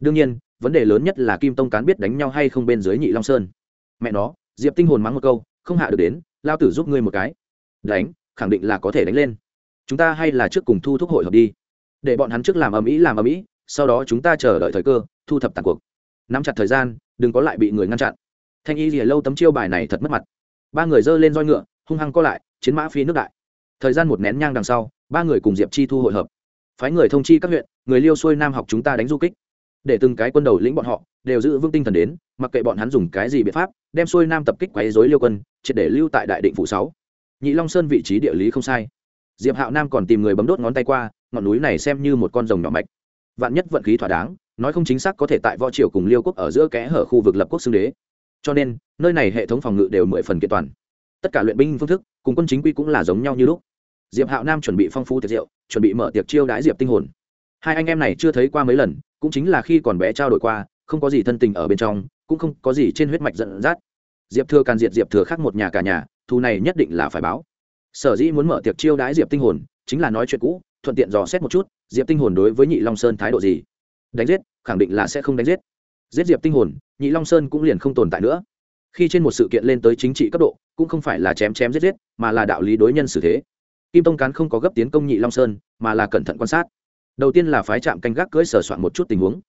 [SPEAKER 1] Đương nhiên, vấn đề lớn nhất là kim tông cán biết đánh nhau hay không bên dưới nhị long sơn. Mẹ nó, diệp tinh hồn mắng một câu, không hạ được đến, lao tử giúp ngươi một cái. Đánh, khẳng định là có thể đánh lên. Chúng ta hay là trước cùng thu thúc hội hợp đi. Để bọn hắn trước làm ầm ĩ làm ầm ĩ, sau đó chúng ta chờ đợi thời cơ, thu thập tàn cuộc nắm chặt thời gian, đừng có lại bị người ngăn chặn. Thanh y rìa lâu tấm chiêu bài này thật mất mặt. Ba người giơ lên roi ngựa, hung hăng co lại, chiến mã phi nước đại. Thời gian một nén nhang đằng sau, ba người cùng diệp chi thu hội hợp. Phái người thông chi các huyện, người liêu xuôi nam học chúng ta đánh du kích. Để từng cái quân đầu lĩnh bọn họ đều giữ vững tinh thần đến, mặc kệ bọn hắn dùng cái gì biện pháp, đem xuôi nam tập kích quấy dối liêu quân, triệt để lưu tại đại định phủ sáu. Nhị long sơn vị trí địa lý không sai. Diệp hạo nam còn tìm người bấm đốt ngón tay qua, ngọn núi này xem như một con rồng nhỏ mạch. Vạn nhất vận khí thỏa đáng nói không chính xác có thể tại võ triều cùng liêu quốc ở giữa kẽ hở khu vực lập quốc xưng đế. Cho nên, nơi này hệ thống phòng ngự đều mười phần kiện toàn. Tất cả luyện binh phương thức, cùng quân chính quy cũng là giống nhau như lúc. Diệp hạo nam chuẩn bị phong phú tiệc rượu, chuẩn bị mở tiệc chiêu đãi diệp tinh hồn. Hai anh em này chưa thấy qua mấy lần, cũng chính là khi còn bé trao đổi qua, không có gì thân tình ở bên trong, cũng không có gì trên huyết mạch dẫn dắt. Diệp thừa càn diệt diệp thừa khác một nhà cả nhà thu này nhất định là phải báo. Sở dĩ muốn mở tiệc chiêu đãi diệp tinh hồn, chính là nói chuyện cũ, thuận tiện dò xét một chút, diệp tinh hồn đối với nhị long sơn thái độ gì đánh giết khẳng định là sẽ không đánh giết. Giết diệp tinh hồn nhị long sơn cũng liền không tồn tại nữa. Khi trên một sự kiện lên tới chính trị cấp độ cũng không phải là chém chém giết giết mà là đạo lý đối nhân xử thế. Kim tông cán không có gấp tiến công nhị long sơn mà là cẩn thận quan sát. Đầu tiên là phái trạm canh gác cưỡi sở soạn một chút tình huống.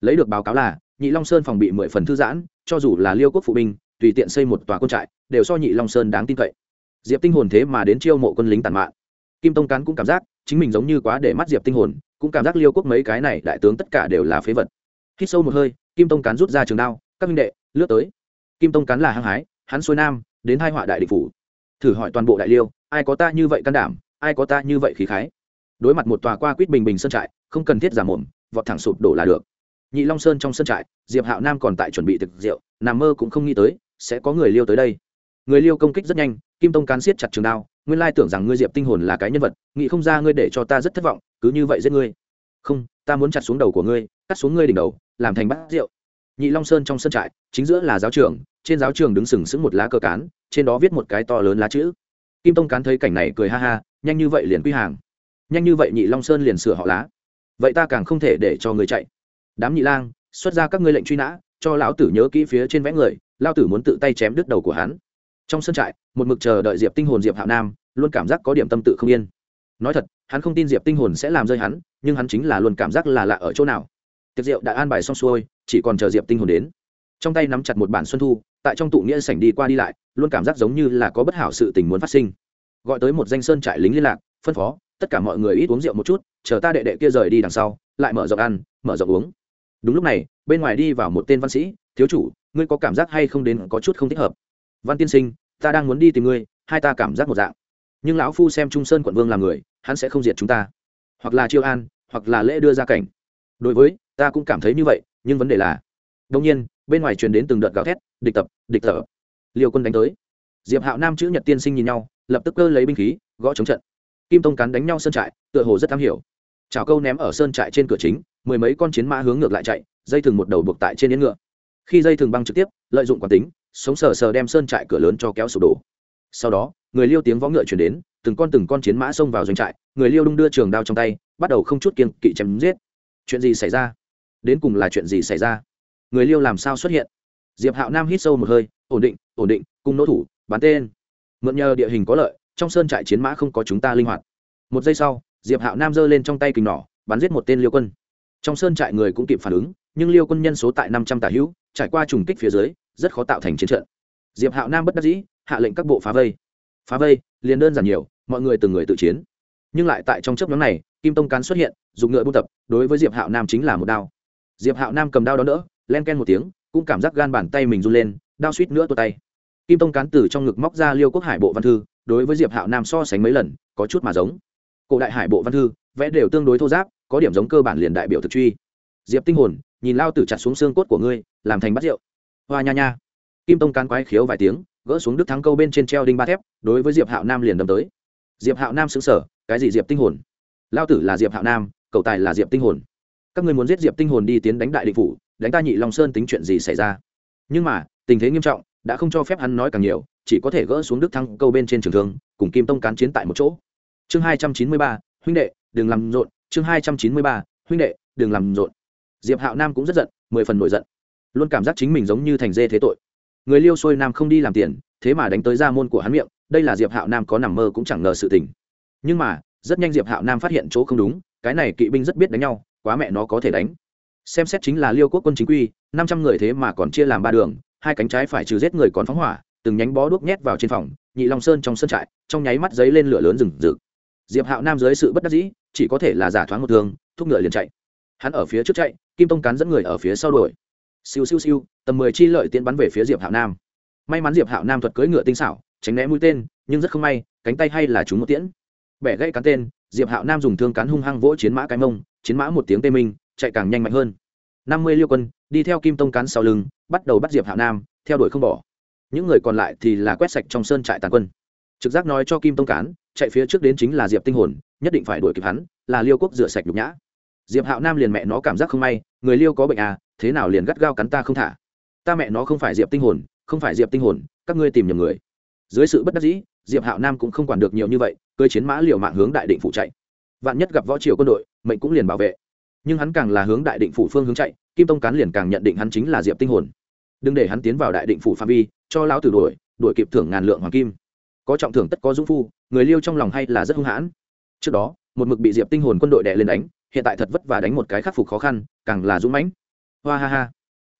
[SPEAKER 1] Lấy được báo cáo là nhị long sơn phòng bị mười phần thư giãn cho dù là liêu quốc phụ binh tùy tiện xây một tòa quân trại đều so nhị long sơn đáng tin cậy. Diệp tinh hồn thế mà đến chiêu mộ quân lính tàn mạng, kim tông cán cũng cảm giác chính mình giống như quá để mắt diệp tinh hồn cũng cảm giác liêu quốc mấy cái này đại tướng tất cả đều là phế vật. Hít sâu một hơi, kim tông cán rút ra trường đao, các minh đệ, lướt tới. Kim tông cán là hăng hái, hắn xuôi nam, đến hai họa đại địch phủ. Thử hỏi toàn bộ đại liêu, ai có ta như vậy can đảm, ai có ta như vậy khí khái? Đối mặt một tòa qua quýt bình bình sơn trại, không cần thiết giả mồm, vọt thẳng sụp đổ là được. Nhị long sơn trong sân trại, diệp hạo nam còn tại chuẩn bị thực rượu, nằm mơ cũng không nghĩ tới, sẽ có người liêu tới đây người liêu công kích rất nhanh, kim tông cán siết chặt trường đao, nguyên lai tưởng rằng ngươi diệp tinh hồn là cái nhân vật, nghĩ không ra ngươi để cho ta rất thất vọng, cứ như vậy giết ngươi. Không, ta muốn chặt xuống đầu của ngươi, cắt xuống ngươi đỉnh đầu, làm thành bát rượu. Nhị long sơn trong sân trại, chính giữa là giáo trường, trên giáo trường đứng sừng sững một lá cờ cán, trên đó viết một cái to lớn lá chữ. Kim tông cán thấy cảnh này cười ha ha, nhanh như vậy liền quy hàng. Nhanh như vậy nhị long sơn liền sửa họ lá. Vậy ta càng không thể để cho người chạy. Đám nhị lang, xuất ra các ngươi lệnh truy nã, cho lão tử nhớ kỹ phía trên vẽ người lao tử muốn tự tay chém đứt đầu của hắn trong sân trại, một mực chờ đợi diệp tinh hồn diệp hạo nam, luôn cảm giác có điểm tâm tự không yên. Nói thật, hắn không tin diệp tinh hồn sẽ làm rơi hắn, nhưng hắn chính là luôn cảm giác là lạ ở chỗ nào. Tiệc rượu đã an bài xong xuôi, chỉ còn chờ diệp tinh hồn đến. Trong tay nắm chặt một bản xuân thu, tại trong tụ nghĩa sảnh đi qua đi lại, luôn cảm giác giống như là có bất hảo sự tình muốn phát sinh. Gọi tới một danh sơn trại lính liên lạc, phân phó, tất cả mọi người ít uống rượu một chút, chờ ta đệ đệ kia rời đi đằng sau, lại mở rộng ăn, mở rộng uống. Đúng lúc này, bên ngoài đi vào một tên văn sĩ, thiếu chủ, ngươi có cảm giác hay không đến có chút không thích hợp? Văn tiên sinh, ta đang muốn đi tìm ngươi, hai ta cảm giác một dạng. Nhưng lão phu xem trung sơn quận vương là người, hắn sẽ không diệt chúng ta. Hoặc là chiêu an, hoặc là lễ đưa ra cảnh. Đối với, ta cũng cảm thấy như vậy, nhưng vấn đề là đông nhiên, bên ngoài truyền đến từng đợt gào thét, địch tập địch tập liều quân đánh tới. Diệp hạo nam chữ nhật tiên sinh nhìn nhau, lập tức cơ lấy binh khí, gõ chống trận. Kim tông cắn đánh nhau sơn trại, tựa hồ rất am hiểu. Chào câu ném ở sơn trại trên cửa chính, mười mấy con chiến mã hướng ngược lại chạy, dây thừng một đầu buộc tại trên yên ngựa. Khi dây thừng băng trực tiếp, lợi dụng quán tính sống sờ sờ đem sơn trại cửa lớn cho kéo sụp đổ. Sau đó, người liêu tiếng võ ngựa chuyển đến, từng con từng con chiến mã xông vào doanh trại, người liêu đung đưa trường đao trong tay, bắt đầu không chút kiên kỵ chém giết. Chuyện gì xảy ra? Đến cùng là chuyện gì xảy ra? Người liêu làm sao xuất hiện? Diệp hạo nam hít sâu một hơi, ổn định ổn định, cùng nỗ thủ, bắn tên. Mượn nhờ địa hình có lợi, trong sơn trại chiến mã không có chúng ta linh hoạt. Một giây sau, diệp hạo nam giơ lên trong tay kình nỏ, bắn giết một tên liêu quân. Trong sơn trại người cũng kịp phản ứng, nhưng liêu quân nhân số tại năm trăm tả hữu, trải qua trùng kích phía dưới rất khó tạo thành chiến trận. Diệp hạo nam bất đắc dĩ, hạ lệnh các bộ phá vây. Phá vây, liền đơn giản nhiều, mọi người từng người tự chiến. Nhưng lại tại trong chấp nhóm này, kim tông cán xuất hiện, dùng ngựa buôn tập, đối với diệp hạo nam chính là một đao. Diệp hạo nam cầm đao đó đỡ, len ken một tiếng, cũng cảm giác gan bàn tay mình run lên, đao suýt nữa tuột tay. Kim tông cán từ trong ngực móc ra liêu quốc hải bộ văn thư, đối với diệp hạo nam so sánh mấy lần, có chút mà giống. Cổ đại hải bộ văn thư, vẽ đều tương đối thô giáp, có điểm giống cơ bản liền đại biểu thực truy. Diệp tinh hồn, nhìn lao tử chặt xuống xương cốt của ngươi, làm thành bát rượu hoa nha nha. Kim tông cán quái khiếu vài tiếng, gỡ xuống đức thắng câu bên trên treo đinh ba thép, đối với diệp hạo nam liền đâm tới. Diệp hạo nam xứng sở cái gì diệp tinh hồn? Lao tử là diệp hạo nam, cậu tài là diệp tinh hồn. Các người muốn giết diệp tinh hồn đi tiến đánh đại định phủ, đánh ta nhị long sơn tính chuyện gì xảy ra? Nhưng mà, tình thế nghiêm trọng, đã không cho phép hắn nói càng nhiều, chỉ có thể gỡ xuống đức thắng câu bên trên trường thương, cùng kim tông cán chiến tại một chỗ. Chương hai trăm chín mươi ba, huynh đệ, đừng làm rộn. Chương hai trăm chín mươi ba, huynh đệ, đừng làm rộn. Diệp hạo nam cũng rất giận, mười phần nổi giận luôn cảm giác chính mình giống như thành dê thế tội. Người liêu xuôi nam không đi làm tiền, thế mà đánh tới ra môn của hắn miệng, đây là diệp hạo nam có nằm mơ cũng chẳng ngờ sự tình. Nhưng mà, rất nhanh diệp hạo nam phát hiện chỗ không đúng, cái này kỵ binh rất biết đánh nhau, quá mẹ nó có thể đánh. Xem xét chính là liêu quốc quân chính quy, năm trăm người thế mà còn chia làm ba đường, hai cánh trái phải trừ giết người còn phóng hỏa, từng nhánh bó đuốc nhét vào trên phòng, nhị long sơn trong sân trại, trong nháy mắt giấy lên lửa lớn rừng rực. Diệp hạo nam dưới sự bất đắc dĩ, chỉ có thể là giả thoáng một thương thúc ngựa liền chạy. Hắn ở phía trước chạy, kim tông cán dẫn người ở phía sau đuổi siêu siêu siêu, tầm mười chi lợi tiễn bắn về phía diệp hạo nam. May mắn diệp hạo nam thuật cưỡi ngựa tinh xảo, tránh né mũi tên, nhưng rất không may, cánh tay hay là chúng một tiễn. Bẻ gãy cán tên, diệp hạo nam dùng thương cán hung hăng vỗ chiến mã cái mông, chiến mã một tiếng tê minh, chạy càng nhanh mạnh hơn. Năm mươi liêu quân, đi theo kim tông cán sau lưng, bắt đầu bắt diệp hạo nam, theo đuổi không bỏ. Những người còn lại thì là quét sạch trong sơn trại tàn quân. Trực giác nói cho kim tông cán, chạy phía trước đến chính là diệp tinh hồn, nhất định phải đuổi kịp hắn, là liêu quốc rửa sạch nhục nhã. Diệp hạo nam liền mẹ nó cảm giác không may, người liêu có bệnh à thế nào liền gắt gao cắn ta không thả? Ta mẹ nó không phải diệp tinh hồn, không phải diệp tinh hồn, các ngươi tìm nhầm người. Dưới sự bất đắc dĩ, diệp hạo nam cũng không quản được nhiều như vậy cưới chiến mã liều mạng hướng đại định phủ chạy. Vạn nhất gặp võ triều quân đội, mệnh cũng liền bảo vệ. Nhưng hắn càng là hướng đại định phủ phương hướng chạy, kim tông cán liền càng nhận định hắn chính là diệp tinh hồn. Đừng để hắn tiến vào đại định phủ phạm vi, cho lão tử đuổi đuổi kịp thưởng ngàn lượng hoàng kim. Có trọng thưởng tất có dũng phu, người liêu trong lòng hay là rất hung hãn. Trước đó, một mực bị diệp tinh hồn quân đội đè lên đánh, hiện tại thật vất vả đánh một cái khắc phục khó khăn, càng là dũng mãnh hoa ha ha.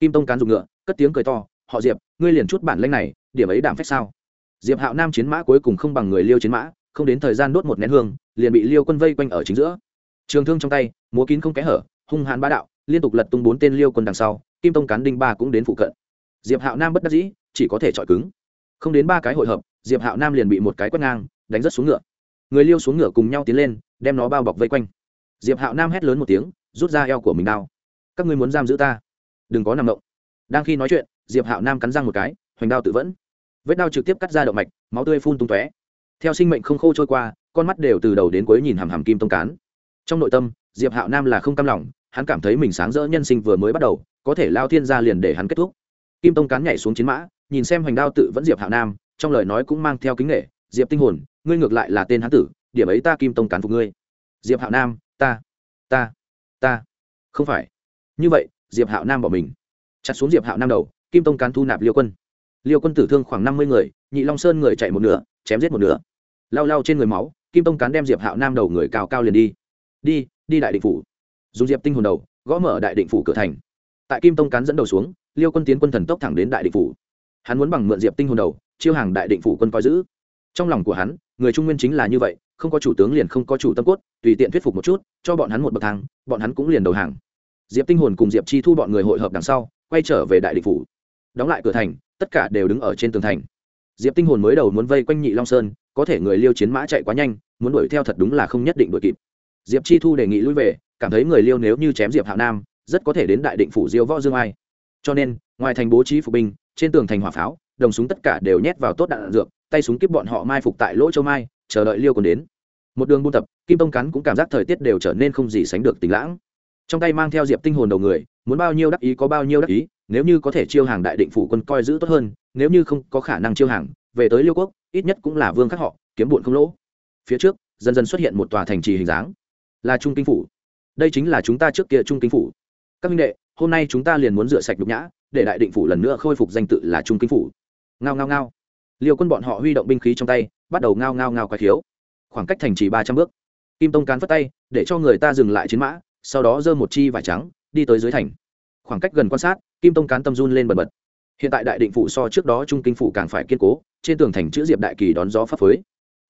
[SPEAKER 1] Kim tông cán dùng ngựa, cất tiếng cười to, họ diệp, ngươi liền chút bản lanh này, điểm ấy đảm phách sao? Diệp hạo nam chiến mã cuối cùng không bằng người liêu chiến mã, không đến thời gian đốt một nén hương, liền bị liêu quân vây quanh ở chính giữa. Trường thương trong tay, múa kín không kẽ hở, hung hãn bá đạo, liên tục lật tung bốn tên liêu quân đằng sau, kim tông cán đinh ba cũng đến phụ cận. Diệp hạo nam bất đắc dĩ, chỉ có thể chọi cứng. Không đến ba cái hội hợp, diệp hạo nam liền bị một cái quét ngang, đánh rất xuống ngựa. Người liêu xuống ngựa cùng nhau tiến lên, đem nó bao bọc vây quanh. Diệp hạo nam hét lớn một tiếng, rút ra eo của mình đao các ngươi muốn giam giữ ta? Đừng có nằm động. Đang khi nói chuyện, diệp hạo nam cắn răng một cái, hoành đao tự vẫn. Vết đao trực tiếp cắt ra động mạch, máu tươi phun tung tóe. Theo sinh mệnh không khô trôi qua, con mắt đều từ đầu đến cuối nhìn hàm hàm kim tông cán. Trong nội tâm, diệp hạo nam là không cam lòng, hắn cảm thấy mình sáng rỡ nhân sinh vừa mới bắt đầu, có thể lao thiên gia liền để hắn kết thúc. Kim tông cán nhảy xuống chiến mã, nhìn xem hoành đao tự vẫn diệp hạo nam, trong lời nói cũng mang theo kính nghệ diệp tinh hồn, ngươi ngược lại là tên hán tử, điểm ấy ta kim tông cán phục ngươi. Diệp hạo nam, ta ta ta, không phải như vậy, diệp hạo nam bỏ mình. Chặt xuống diệp hạo nam đầu, kim tông cán thu nạp liêu quân. Liêu quân tử thương khoảng năm mươi người, nhị long sơn người chạy một nửa, chém giết một nửa. Lao lao trên người máu, kim tông cán đem diệp hạo nam đầu người cao cao liền đi. Đi đi đại định phủ. Dùng diệp tinh hồn đầu, gõ mở đại định phủ cửa thành. Tại kim tông cán dẫn đầu xuống, liêu quân tiến quân thần tốc thẳng đến đại định phủ. Hắn muốn bằng mượn diệp tinh hồn đầu, chiêu hàng đại định phủ quân coi giữ. Trong lòng của hắn, người trung nguyên chính là như vậy, không có chủ tướng liền không có chủ tâm cốt, tùy tiện thuyết phục một chút, cho bọn hắn một bậc thang, bọn hắn cũng liền đầu hàng diệp tinh hồn cùng diệp chi thu bọn người hội hợp đằng sau quay trở về đại định phủ. Đóng lại cửa thành tất cả đều đứng ở trên tường thành. Diệp tinh hồn mới đầu muốn vây quanh nhị long sơn có thể người liêu chiến mã chạy quá nhanh muốn đuổi theo thật đúng là không nhất định đuổi kịp. Diệp chi thu đề nghị lui về cảm thấy người liêu nếu như chém diệp hạo nam rất có thể đến đại định phủ diêu võ dương ai. Cho nên ngoài thành bố trí phục binh trên tường thành hỏa pháo đồng súng tất cả đều nhét vào tốt đạn, đạn dược tay súng kiếp bọn họ mai phục tại lỗ châu mai chờ đợi liêu còn đến. Một đường buôn tập kim tông cắn cũng cảm giác thời tiết đều trở nên không gì sánh được tính lãng trong tay mang theo diệp tinh hồn đầu người, muốn bao nhiêu đắc ý có bao nhiêu đắc ý, nếu như có thể chiêu hàng đại định phủ quân coi giữ tốt hơn, nếu như không có khả năng chiêu hàng, về tới liêu quốc, ít nhất cũng là vương khắc họ, kiếm bụn không lỗ. Phía trước, dần dần xuất hiện một tòa thành trì hình dáng, là trung kinh phủ. Đây chính là chúng ta trước kia trung kinh phủ. Các minh đệ, hôm nay chúng ta liền muốn rửa sạch nhục nhã, để đại định phủ lần nữa khôi phục danh tự là trung kinh phủ. Ngao ngao ngao. Liều quân bọn họ huy động binh khí trong tay, bắt đầu ngao ngao ngao quái khiếu. Khoảng cách thành trì ba trăm bước. Kim tông cán phất tay, để cho người ta dừng lại chiến mã sau đó giơ một chi vải trắng, đi tới dưới thành. Khoảng cách gần quan sát, kim tông cán tâm run lên bần bật. Hiện tại đại định phủ so trước đó trung kinh phủ càng phải kiên cố, trên tường thành chữ diệp đại kỳ đón gió pháp phới.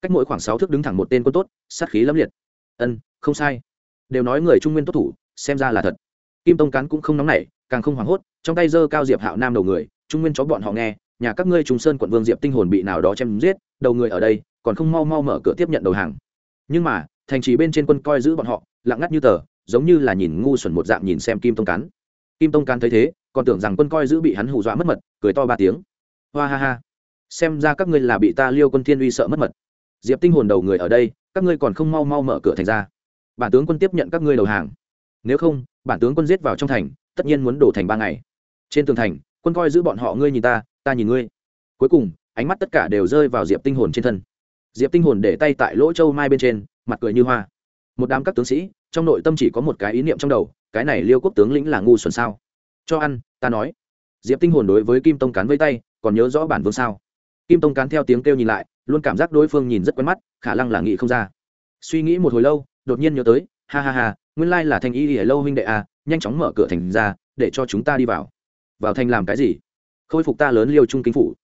[SPEAKER 1] Cách mỗi khoảng sáu thước đứng thẳng một tên quân tốt, sát khí lâm liệt. Ân, không sai. Đều nói người trung nguyên tốt thủ, xem ra là thật. Kim tông cán cũng không nóng nảy, càng không hoảng hốt, trong tay giơ cao diệp hạo nam đầu người, trung nguyên chó bọn họ nghe, nhà các ngươi trung sơn quận vương diệp tinh hồn bị nào đó chém giết, đầu người ở đây, còn không mau mau mở cửa tiếp nhận đầu hàng. Nhưng mà, thành trì bên trên quân coi giữ bọn họ, lặng ngắt như tờ giống như là nhìn ngu xuẩn một dạng nhìn xem kim tông cán. Kim tông cán thấy thế, còn tưởng rằng quân coi giữ bị hắn hù dọa mất mật, cười to ba tiếng. Hoa ha ha. Xem ra các ngươi là bị ta liêu quân thiên uy sợ mất mật. Diệp tinh hồn đầu người ở đây, các ngươi còn không mau mau mở cửa thành ra. Bản tướng quân tiếp nhận các ngươi đầu hàng. Nếu không, bản tướng quân giết vào trong thành, tất nhiên muốn đổ thành ba ngày. Trên tường thành, quân coi giữ bọn họ ngươi nhìn ta ta nhìn ngươi. Cuối cùng, ánh mắt tất cả đều rơi vào diệp tinh hồn trên thân. Diệp tinh hồn để tay tại lỗ châu mai bên trên, mặt cười như hoa. Một đám các tướng sĩ trong nội tâm chỉ có một cái ý niệm trong đầu, cái này liêu quốc tướng lĩnh là ngu xuẩn sao? Cho ăn, ta nói. Diệp tinh hồn đối với kim tông cán với tay, còn nhớ rõ bản vương sao? Kim tông cán theo tiếng kêu nhìn lại, luôn cảm giác đối phương nhìn rất quen mắt, khả năng là nghĩ không ra. Suy nghĩ một hồi lâu, đột nhiên nhớ tới, ha ha ha, nguyên lai là thành y ở lâu huynh đệ à nhanh chóng mở cửa thành ra, để cho chúng ta đi vào. Vào thành làm cái gì? Khôi phục ta lớn liêu trung kinh phủ.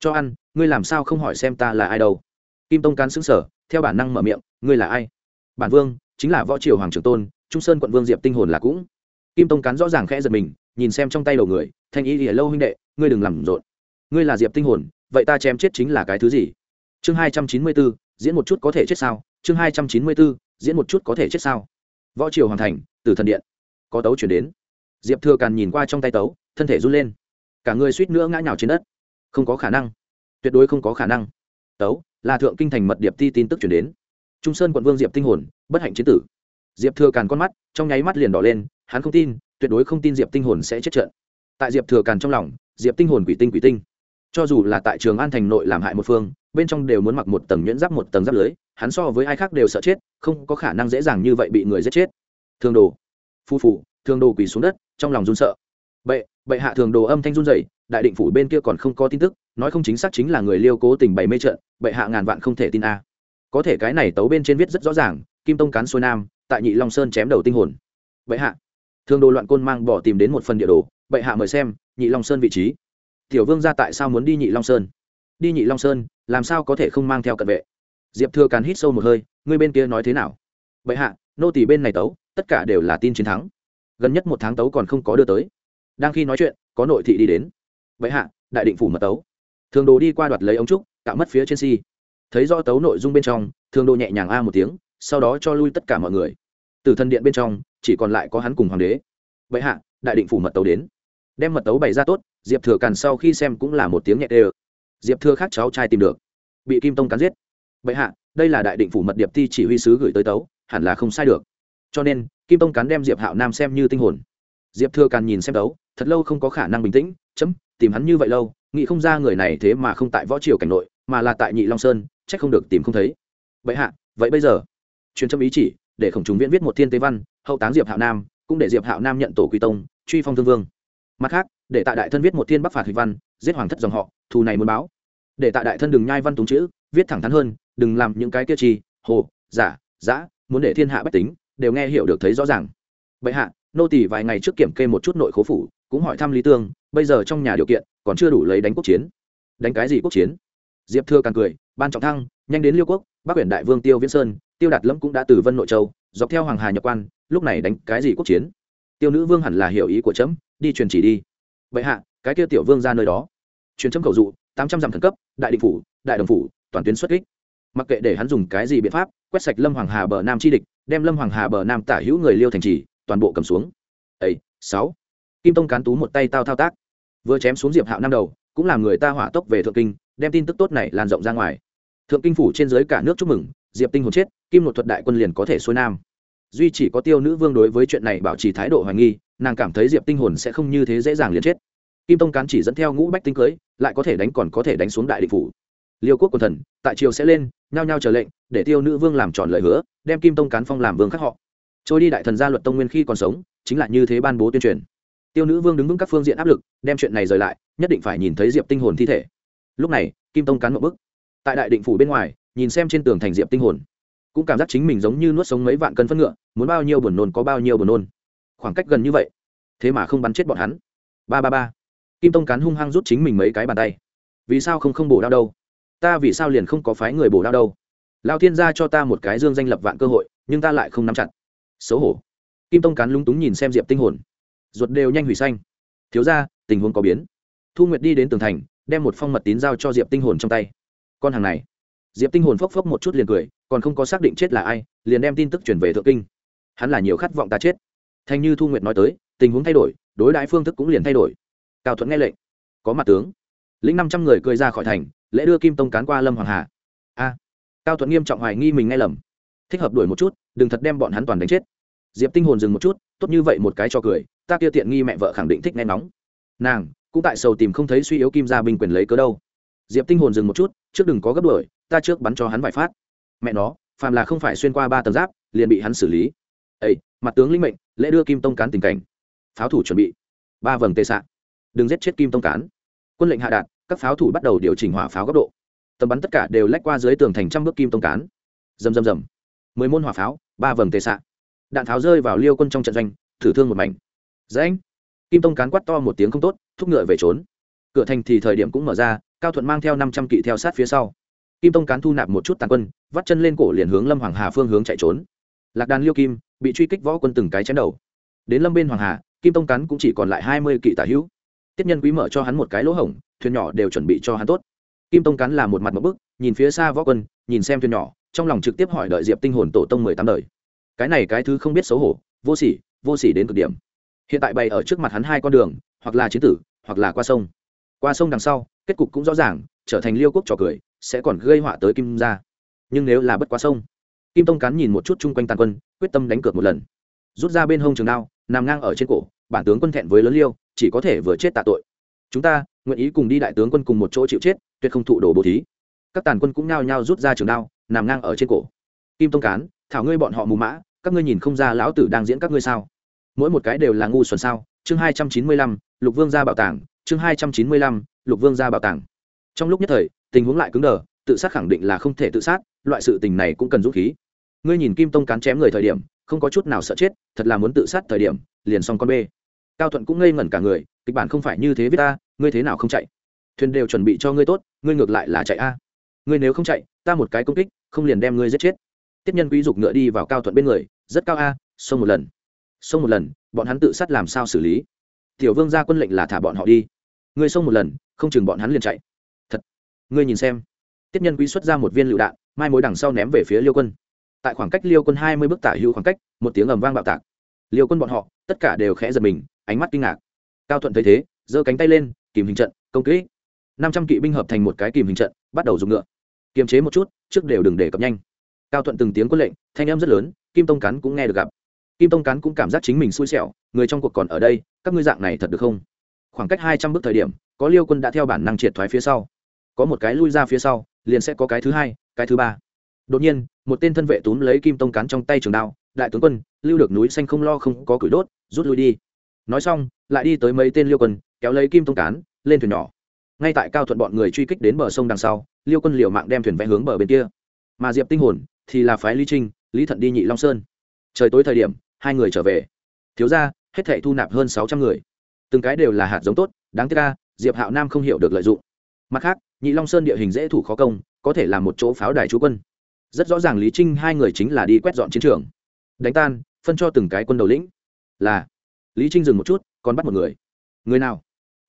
[SPEAKER 1] Cho ăn, ngươi làm sao không hỏi xem ta là ai đâu? Kim tông cán xứng sở theo bản năng mở miệng, ngươi là ai? Bản vương chính là võ triều hoàng trưởng tôn, trung sơn quận vương diệp tinh hồn là cũng. Kim tông cắn rõ ràng khẽ giật mình, nhìn xem trong tay đầu người, thanh y thì lâu huynh đệ, ngươi đừng làm rộn. Ngươi là diệp tinh hồn, vậy ta chém chết chính là cái thứ gì? Chương hai trăm chín mươi bốn, diễn một chút có thể chết sao? Chương hai trăm chín mươi bốn, diễn một chút có thể chết sao? Võ triều hoàng thành từ thần điện. Có tấu chuyển đến. Diệp thừa càn nhìn qua trong tay tấu, thân thể run lên. Cả người suýt nữa ngã nhào trên đất. Không có khả năng. Tuyệt đối không có khả năng. Tấu, là thượng kinh thành mật điệp ti tin tức chuyển đến trung sơn quận vương diệp tinh hồn, bất hạnh chiến tử. Diệp thừa càn con mắt, trong nháy mắt liền đỏ lên, hắn không tin, tuyệt đối không tin diệp tinh hồn sẽ chết trận. Tại diệp thừa càn trong lòng, diệp tinh hồn quỷ tinh quỷ tinh. Cho dù là tại trường an thành nội làm hại một phương, bên trong đều muốn mặc một tầng nhuyễn giáp một tầng giáp lưới, hắn so với ai khác đều sợ chết, không có khả năng dễ dàng như vậy bị người giết chết. Thường đồ. Phu phủ thường đồ quỳ xuống đất, trong lòng run sợ. Bệ bệ hạ thường đồ âm thanh run rẩy. đại định phủ bên kia còn không có tin tức, nói không chính xác chính là người liêu cố tình bày mê trận, bệ hạ ngàn vạn không thể tin a có thể cái này tấu bên trên viết rất rõ ràng, kim tông cán xuôi nam, tại nhị long sơn chém đầu tinh hồn. Bệ hạ. Thương đồ loạn côn mang bỏ tìm đến một phần địa đồ, bệ hạ mời xem, nhị long sơn vị trí. Tiểu vương ra tại sao muốn đi nhị long sơn? Đi nhị long sơn, làm sao có thể không mang theo cận vệ? Diệp thừa càn hít sâu một hơi, ngươi bên kia nói thế nào? Bệ hạ, nô tỷ bên này tấu, tất cả đều là tin chiến thắng. Gần nhất một tháng tấu còn không có đưa tới. Đang khi nói chuyện, có nội thị đi đến. Bệ hạ, đại định phủ mật tấu. Thường đồ đi qua đoạt lấy ống trúc tạo mất phía trên si thấy do tấu nội dung bên trong thương đô nhẹ nhàng a một tiếng sau đó cho lui tất cả mọi người. Từ thân điện bên trong chỉ còn lại có hắn cùng hoàng đế. Vậy hạ đại định phủ mật tấu đến. Đem mật tấu bày ra tốt diệp thừa càn sau khi xem cũng là một tiếng nhẹ đê diệp thừa khác cháu trai tìm được. Bị kim tông cắn giết. Vậy hạ đây là đại định phủ mật điệp thi chỉ huy sứ gửi tới tấu hẳn là không sai được. Cho nên kim tông cắn đem diệp hạo nam xem như tinh hồn. Diệp thừa càn nhìn xem tấu, thật lâu không có khả năng bình tĩnh chấm tìm hắn như vậy lâu nghĩ không ra người này thế mà không tại võ triều cảnh nội mà là tại nhị long sơn chắc không được tìm không thấy. Vậy hạ, vậy bây giờ? Truyền trâm ý chỉ, để khổng chúng viễn viết một thiên tế văn, hậu táng diệp hạo nam, cũng để diệp hạo nam nhận tổ quy tông, truy phong thương vương. Mặt khác, để tại đại thân viết một thiên bắc phạt hịch văn, giết hoàng thất dòng họ, thù này muốn báo. Để tại đại thân đừng nhai văn túng chữ, viết thẳng thắn hơn, đừng làm những cái kia chi hồ, giả, giã, muốn để thiên hạ bách tính, đều nghe hiểu được thấy rõ ràng. Bệ hạ, nô tỷ vài ngày trước kiểm kê một chút nội khố phủ, cũng hỏi thăm lý tương, bây giờ trong nhà điều kiện, còn chưa đủ lấy đánh quốc chiến. Đánh cái gì quốc chiến? Diệp thưa càng cười ban trọng thăng, nhanh đến liêu quốc, bắc huyện đại vương tiêu viễn sơn, tiêu đạt lâm cũng đã từ vân nội châu, dọc theo hoàng hà nhập quan, lúc này đánh cái gì quốc chiến. Tiêu nữ vương hẳn là hiểu ý của trẫm, đi truyền chỉ đi. Vậy hạ, cái kia tiểu vương ra nơi đó. Truyền trẫm cầu dụ, tám trăm dặm thần cấp, đại định phủ, đại đồng phủ, toàn tuyến xuất kích. Mặc kệ để hắn dùng cái gì biện pháp, quét sạch lâm hoàng hà bờ nam chi địch, đem lâm hoàng hà bờ nam tả hữu người liêu thành trì, toàn bộ cầm xuống. Ấy sáu. Kim tông cán tú một tay tao thao tác. Vừa chém xuống diệp hạo năm đầu, cũng làm người ta hỏa tốc về thượng kinh, đem tin tức tốt này lan rộng ra ngoài thượng kinh phủ trên dưới cả nước chúc mừng, diệp tinh hồn chết, kim một thuật đại quân liền có thể xuôi nam. Duy chỉ có tiêu nữ vương đối với chuyện này bảo trì thái độ hoài nghi, nàng cảm thấy diệp tinh hồn sẽ không như thế dễ dàng liền chết. Kim tông cán chỉ dẫn theo ngũ bách tinh cưới, lại có thể đánh còn có thể đánh xuống đại định phủ. Liêu quốc quần thần, tại triều sẽ lên, nhao nhao chờ lệnh, để tiêu nữ vương làm tròn lời hứa, đem kim tông cán phong làm vương khắc họ. Trôi đi đại thần gia luật tông nguyên khi còn sống, chính là như thế ban bố tuyên truyền. Tiêu nữ vương đứng vững các phương diện áp lực, đem chuyện này rời lại, nhất định phải nhìn thấy diệp tinh hồn thi thể. Lúc này, kim tông cán một bức tại đại định phủ bên ngoài, nhìn xem trên tường thành diệp tinh hồn, cũng cảm giác chính mình giống như nuốt sống mấy vạn cân phân ngựa, muốn bao nhiêu buồn nôn có bao nhiêu buồn nôn. Khoảng cách gần như vậy, thế mà không bắn chết bọn hắn. Ba ba ba. Kim tông cán hung hăng rút chính mình mấy cái bàn tay. Vì sao không không bổ đao đâu? Ta vì sao liền không có phái người bổ đao đâu? Lao thiên gia cho ta một cái dương danh lập vạn cơ hội, nhưng ta lại không nắm chặt. Xấu hổ. Kim tông cán lúng túng nhìn xem diệp tinh hồn. Ruột đều nhanh hủy xanh. Thiếu ra tình huống có biến. Thu nguyệt đi đến tường thành, đem một phong mật tín giao cho diệp tinh hồn trong tay con hàng này. Diệp tinh hồn phốc phốc một chút liền cười, còn không có xác định chết là ai, liền đem tin tức chuyển về thượng kinh. Hắn là nhiều khát vọng ta chết. Thanh như thu nguyệt nói tới, tình huống thay đổi, đối đãi phương thức cũng liền thay đổi. Cao thuận nghe lệnh, có mặt tướng. Lĩnh năm trăm người cười ra khỏi thành, lễ đưa kim tông cán qua lâm hoàng hà. A. Cao thuận nghiêm trọng hoài nghi mình nghe lầm. Thích hợp đuổi một chút, đừng thật đem bọn hắn toàn đánh chết. Diệp tinh hồn dừng một chút, tốt như vậy một cái cho cười, ta kia tiện nghi mẹ vợ khẳng định thích nghe nóng. Nàng, cũng tại sầu tìm không thấy suy yếu kim gia binh quyền lấy cớ đâu. Diệp tinh hồn dừng một chút trước đừng có gấp đuổi, ta trước bắn cho hắn vài phát. Mẹ nó, phàm là không phải xuyên qua ba tầng giáp, liền bị hắn xử lý. Ây mặt tướng linh mệnh, lễ đưa kim tông cán tình cảnh. Pháo thủ chuẩn bị. Ba vầng tê xạ đừng giết chết kim tông cán. Quân lệnh hạ đạt, các pháo thủ bắt đầu điều chỉnh hỏa pháo góc độ. Tầm bắn tất cả đều lách qua dưới tường thành trăm bước kim tông cán. Rầm rầm rầm. Mười môn hỏa pháo, ba vầng tê xạ đạn pháo rơi vào liêu quân trong trận doanh, thử thương một mảnh. Dễ kim tông cán quát to một tiếng không tốt, thúc ngựa về trốn. Cửa thành thì thời điểm cũng mở ra cao thuận mang theo năm trăm kỵ theo sát phía sau. Kim tông cán thu nạp một chút tàn quân, vắt chân lên cổ liền hướng lâm hoàng hà phương hướng chạy trốn. Lạc đàn liêu kim bị truy kích võ quân từng cái chém đầu. Đến lâm bên hoàng hà, kim tông cán cũng chỉ còn lại hai mươi kỵ tả hữu. Tiếp nhân quý mở cho hắn một cái lỗ hổng, thuyền nhỏ đều chuẩn bị cho hắn tốt. Kim tông cán là một mặt một bức, nhìn phía xa võ quân, nhìn xem thuyền nhỏ, trong lòng trực tiếp hỏi đợi diệp tinh hồn tổ tông mười tám đời. Cái này cái thứ không biết xấu hổ, vô sỉ vô sỉ đến cực điểm. Hiện tại bày ở trước mặt hắn hai con đường, hoặc là chiến tử, hoặc là qua sông. Qua sông đằng sau kết cục cũng rõ ràng, trở thành liêu quốc trò cười, sẽ còn gây họa tới kim gia. Nhưng nếu là bất quá sông, kim tông cán nhìn một chút chung quanh tàn quân, quyết tâm đánh cược một lần. Rút ra bên hông trường đao, nằm ngang ở trên cổ, bản tướng quân thẹn với lớn liêu, chỉ có thể vừa chết tạ tội. Chúng ta, nguyện ý cùng đi đại tướng quân cùng một chỗ chịu chết, tuyệt không thụ đồ bố thí. Các tàn quân cũng nhao nhao rút ra trường đao, nằm ngang ở trên cổ. Kim tông cán, thảo ngươi bọn họ mù mã, các ngươi nhìn không ra lão tử đang diễn các ngươi sao? Mỗi một cái đều là ngu xuẩn sao? Chương hai trăm chín mươi lăm, lục vương ra bảo tàng chương hai trăm chín mươi lăm, lục vương ra bảo tàng. Trong lúc nhất thời, tình huống lại cứng đờ, tự sát khẳng định là không thể tự sát, loại sự tình này cũng cần dũng khí. Ngươi nhìn kim tông cán chém người thời điểm, không có chút nào sợ chết, thật là muốn tự sát thời điểm, liền xong con bê. Cao thuận cũng ngây ngẩn cả người, kịch bản không phải như thế với ta, ngươi thế nào không chạy? Thuyền đều chuẩn bị cho ngươi tốt, ngươi ngược lại là chạy a. Ngươi nếu không chạy, ta một cái công kích, không liền đem ngươi giết chết. Tiếp nhân quý dục ngựa đi vào cao thuận bên người, rất cao a, xông một lần. Xông một lần, bọn hắn tự sát làm sao xử lý? Tiểu vương ra quân lệnh là thả bọn họ đi ngươi xông một lần, không chừng bọn hắn liền chạy. Thật, ngươi nhìn xem. Tiếp nhân quý xuất ra một viên lựu đạn, mai mối đằng sau ném về phía liêu quân. Tại khoảng cách liêu quân hai mươi bước tả hữu khoảng cách, một tiếng ầm vang bạo tạc. Liêu quân bọn họ, tất cả đều khẽ giật mình, ánh mắt kinh ngạc. Cao thuận thấy thế, giơ cánh tay lên, kìm hình trận, công kỹ năm trăm kỵ binh hợp thành một cái kìm hình trận, bắt đầu dùng ngựa. Kiềm chế một chút, trước đều đừng để cập nhanh. Cao thuận từng tiếng quân lệnh, thanh em rất lớn, kim tông cán cũng nghe được gặp. Kim tông cán cũng cảm giác chính mình xui xẻo, người trong cuộc còn ở đây, các ngươi dạng này thật được không? Khoảng cách hai trăm bước thời điểm, có liêu quân đã theo bản năng triệt thoái phía sau. Có một cái lui ra phía sau, liền sẽ có cái thứ hai, cái thứ ba. Đột nhiên, một tên thân vệ túm lấy kim tông cán trong tay trường đao, đại tướng quân, lưu được núi xanh không lo không có củi đốt, rút lui đi. Nói xong, lại đi tới mấy tên liêu quân, kéo lấy kim tông cán, lên thuyền nhỏ. Ngay tại cao thuận bọn người truy kích đến bờ sông đằng sau, liêu quân liều mạng đem thuyền vẽ hướng bờ bên kia. Mà diệp tinh hồn thì là phái lý trinh, lý thận đi nhị long sơn. Trời tối thời điểm, hai người trở về. Thiếu ra hết thảy thu nạp hơn sáu trăm người từng cái đều là hạt giống tốt, đáng tiếc ca diệp hạo nam không hiểu được lợi dụng. Mặt khác, nhị long sơn địa hình dễ thủ khó công, có thể là một chỗ pháo đài chú quân. Rất rõ ràng lý trinh hai người chính là đi quét dọn chiến trường. Đánh tan, phân cho từng cái quân đầu lĩnh. Là, lý trinh dừng một chút, còn bắt một người. Người nào?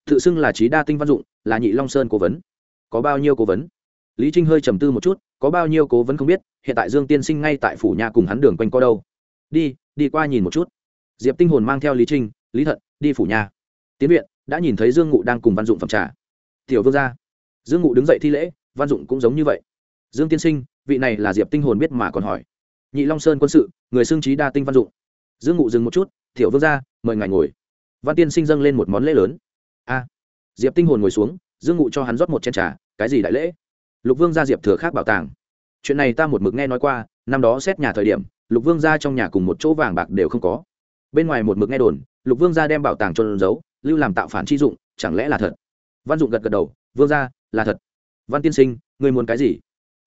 [SPEAKER 1] Tự xưng là trí đa tinh văn dụng, là nhị long sơn cố vấn. Có bao nhiêu cố vấn? Lý trinh hơi trầm tư một chút, có bao nhiêu cố vấn không biết, hiện tại dương tiên sinh ngay tại phủ nhà cùng hắn đường quanh co đâu. Đi đi qua nhìn một chút. Diệp tinh hồn mang theo lý trinh, lý thận, đi phủ nhà tiến viện, đã nhìn thấy dương ngụ đang cùng văn dụng phẩm trà. Tiểu vương gia. Dương ngụ đứng dậy thi lễ, văn dụng cũng giống như vậy. Dương tiên sinh, vị này là diệp tinh hồn biết mà còn hỏi. Nhị long sơn quân sự, người xưng trí đa tinh văn dụng. Dương ngụ dừng một chút, tiểu vương gia, mời ngài ngồi. Văn tiên sinh dâng lên một món lễ lớn. A. Diệp tinh hồn ngồi xuống, dương ngụ cho hắn rót một chén trà, cái gì đại lễ? Lục vương gia diệp thừa khác bảo tàng. Chuyện này ta một mực nghe nói qua, năm đó xét nhà thời điểm, lục vương gia trong nhà cùng một chỗ vàng bạc đều không có. Bên ngoài một mực nghe đồn, lục vương gia đem bảo tàng trôn giấu lưu làm tạo phản chi dụng, chẳng lẽ là thật? Văn dụng gật gật đầu, vương gia, là thật. Văn tiên sinh, ngươi muốn cái gì?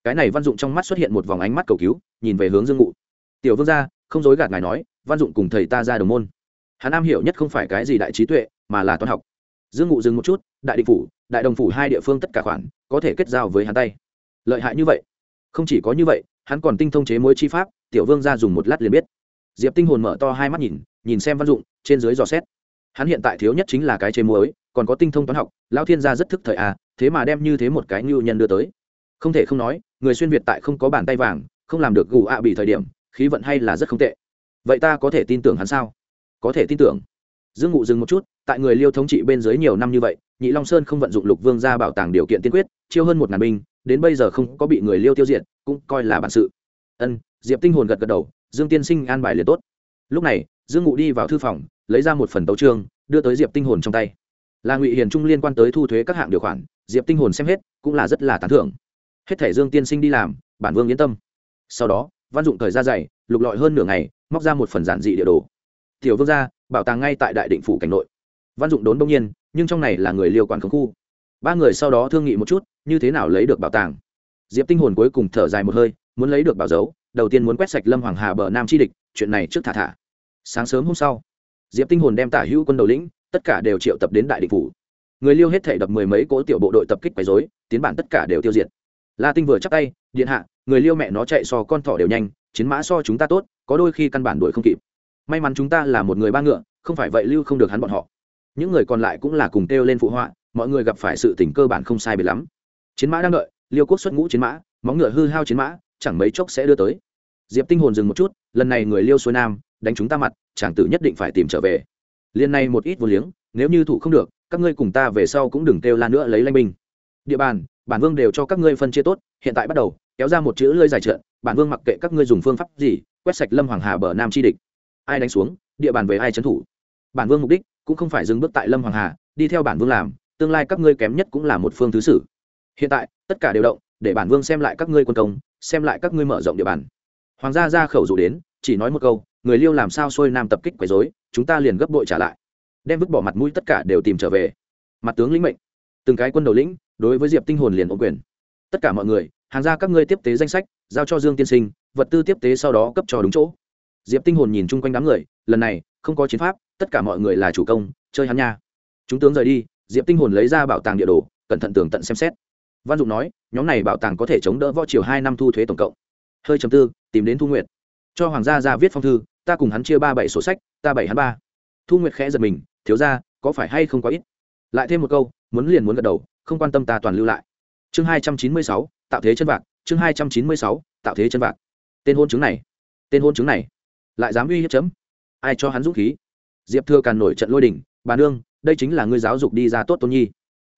[SPEAKER 1] Cái này văn dụng trong mắt xuất hiện một vòng ánh mắt cầu cứu, nhìn về hướng dương ngụ. Tiểu vương gia, không dối gạt ngài nói, văn dụng cùng thầy ta ra đồng môn. Hà nam hiểu nhất không phải cái gì đại trí tuệ, mà là toán học. Dương ngụ dừng một chút, đại định phủ, đại đồng phủ hai địa phương tất cả khoản, có thể kết giao với hắn tay. Lợi hại như vậy? Không chỉ có như vậy, hắn còn tinh thông chế mối chi pháp, tiểu vương ra dùng một lát liền biết. Diệp tinh hồn mở to hai mắt nhìn nhìn xem văn dụng, trên dưới dò xét hắn hiện tại thiếu nhất chính là cái chế muối, còn có tinh thông toán học lao thiên gia rất thức thời à thế mà đem như thế một cái ngưu nhân đưa tới. Không thể không nói, người xuyên việt tại không có bàn tay vàng, không làm được gù ạ bị thời điểm, khí vận hay là rất không tệ. Vậy ta có thể tin tưởng hắn sao? Có thể tin tưởng. Dương ngụ dừng một chút, tại người liêu thống trị bên dưới nhiều năm như vậy, nhị long sơn không vận dụng lục vương ra bảo tàng điều kiện tiên quyết, chiêu hơn một ngàn binh, đến bây giờ không có bị người liêu tiêu diệt, cũng coi là bản sự. Ân, diệp tinh hồn gật gật đầu, dương tiên sinh an bài liền tốt. Lúc này dương ngụ đi vào thư phòng, lấy ra một phần tấu trương đưa tới diệp tinh hồn trong tay. Là ngụy hiền trung liên quan tới thu thuế các hạng điều khoản, diệp tinh hồn xem hết, cũng là rất là tán thưởng. Hết thể dương tiên sinh đi làm, bản vương yên tâm. Sau đó, văn dụng thời ra dày, lục lọi hơn nửa ngày, móc ra một phần giản dị địa đồ. Tiểu vương gia, bảo tàng ngay tại đại định phủ cảnh nội. Văn dụng đốn đông nhiên, nhưng trong này là người liêu quản khống khu. Ba người sau đó thương nghị một chút, như thế nào lấy được bảo tàng? Diệp tinh hồn cuối cùng thở dài một hơi, muốn lấy được bảo dấu, đầu tiên muốn quét sạch lâm hoàng hà bờ nam chi địch, chuyện này trước thả thả sáng sớm hôm sau diệp tinh hồn đem tả hữu quân đầu lĩnh tất cả đều triệu tập đến đại địch phủ. Người liêu hết thể đập mười mấy cỗ tiểu bộ đội tập kích quấy rối, tiến bản tất cả đều tiêu diệt. La tinh vừa chắc tay điện hạ người liêu mẹ nó chạy so con thỏ đều nhanh chiến mã so chúng ta tốt có đôi khi căn bản đuổi không kịp. May mắn chúng ta là một người ba ngựa không phải vậy lưu không được hắn bọn họ. Những người còn lại cũng là cùng kêu lên phụ họa mọi người gặp phải sự tình cơ bản không sai biệt lắm. Chiến mã đang đợi liêu quốc xuất ngũ chiến mã móng ngựa hư hao chiến mã chẳng mấy chốc sẽ đưa tới. Diệp tinh hồn dừng một chút lần này người liêu xuôi nam đánh chúng ta mặt, chàng tử nhất định phải tìm trở về. Liên này một ít vô liếng, nếu như thủ không được, các ngươi cùng ta về sau cũng đừng kêu la nữa lấy lanh binh. Địa bàn, bản vương đều cho các ngươi phân chia tốt, hiện tại bắt đầu, kéo ra một chữ lơi dài trận bản vương mặc kệ các ngươi dùng phương pháp gì, quét sạch lâm hoàng hà bờ nam chi địch. Ai đánh xuống, địa bàn về ai trấn thủ. Bản vương mục đích cũng không phải dừng bước tại lâm hoàng hà, đi theo bản vương làm, tương lai các ngươi kém nhất cũng là một phương thứ sử. Hiện tại, tất cả đều động, để bản vương xem lại các ngươi quân công, xem lại các ngươi mở rộng địa bàn. Hoàng gia ra khẩu dụ đến, chỉ nói một câu người liêu làm sao xuôi nam tập kích quấy dối chúng ta liền gấp bội trả lại. Đem vứt bỏ mặt mũi tất cả đều tìm trở về. Mặt tướng lĩnh mệnh. Từng cái quân đầu lĩnh, đối với diệp tinh hồn liền ổn quyền. Tất cả mọi người, hàng ra các ngươi tiếp tế danh sách, giao cho dương tiên sinh, vật tư tiếp tế sau đó cấp cho đúng chỗ. Diệp tinh hồn nhìn chung quanh đám người, lần này, không có chiến pháp, tất cả mọi người là chủ công, chơi hắn nha. Chúng tướng rời đi, diệp tinh hồn lấy ra bảo tàng địa đồ, cẩn thận tường tận xem xét. Văn dụng nói, nhóm này bảo tàng có thể chống đỡ võ triều hai năm thu thuế tổng cộng. Hơi chấm tư, tìm đến thu nguyệt cho hoàng gia ra viết phong thư, ta cùng hắn chia ba bảy sổ sách, ta bảy hắn ba. Thu nguyệt khẽ giật mình, thiếu ra có phải hay không có ít? Lại thêm một câu, muốn liền muốn gật đầu, không quan tâm ta toàn lưu lại. Chương hai trăm chín mươi sáu, tạo thế chân vạc, chương hai trăm chín mươi sáu, tạo thế chân vạc. Tên hôn chứng này, tên hôn chứng này, lại dám uy hiếp chấm? Ai cho hắn dũng khí? Diệp thừa càn nổi trận lôi đình, bà nương, đây chính là ngươi giáo dục đi ra tốt tôn nhi.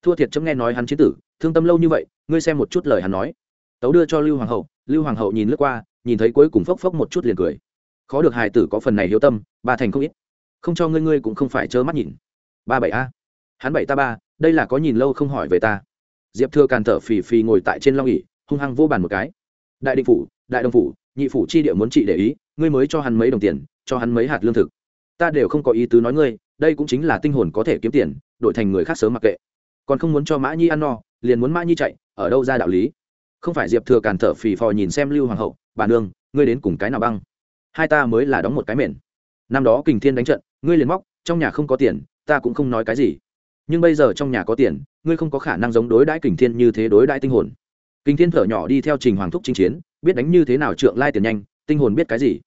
[SPEAKER 1] Thua thiệt chấm nghe nói hắn chiến tử, thương tâm lâu như vậy, ngươi xem một chút lời hắn nói. Tấu đưa cho lưu hoàng hậu, lưu hoàng hậu nhìn lướt qua nhìn thấy cuối cùng phốc phốc một chút liền cười. Khó được hài tử có phần này hiếu tâm, ba thành không ít. Không cho ngươi ngươi cũng không phải trơ mắt nhìn. Ba bảy a. Hắn bảy ta ba, đây là có nhìn lâu không hỏi về ta. Diệp thưa càn thở phì phì ngồi tại trên long ỉ hung hăng vô bàn một cái. Đại định phủ, đại đồng phủ, nhị phủ chi địa muốn trị để ý, ngươi mới cho hắn mấy đồng tiền, cho hắn mấy hạt lương thực. Ta đều không có ý tứ nói ngươi, đây cũng chính là tinh hồn có thể kiếm tiền, đổi thành người khác sớm mặc kệ. Còn không muốn cho mã nhi ăn no, liền muốn mã nhi chạy, ở đâu ra đạo lý? Không phải diệp thừa càn thở phì phò nhìn xem lưu hoàng hậu, bà nương, ngươi đến cùng cái nào băng? Hai ta mới là đóng một cái mền. Năm đó kình thiên đánh trận, ngươi liền móc, trong nhà không có tiền, ta cũng không nói cái gì. Nhưng bây giờ trong nhà có tiền, ngươi không có khả năng giống đối đãi kình thiên như thế đối đãi tinh hồn. Kình thiên thở nhỏ đi theo trình hoàng thúc chinh chiến, biết đánh như thế nào trượng lai tiền nhanh, tinh hồn biết cái gì?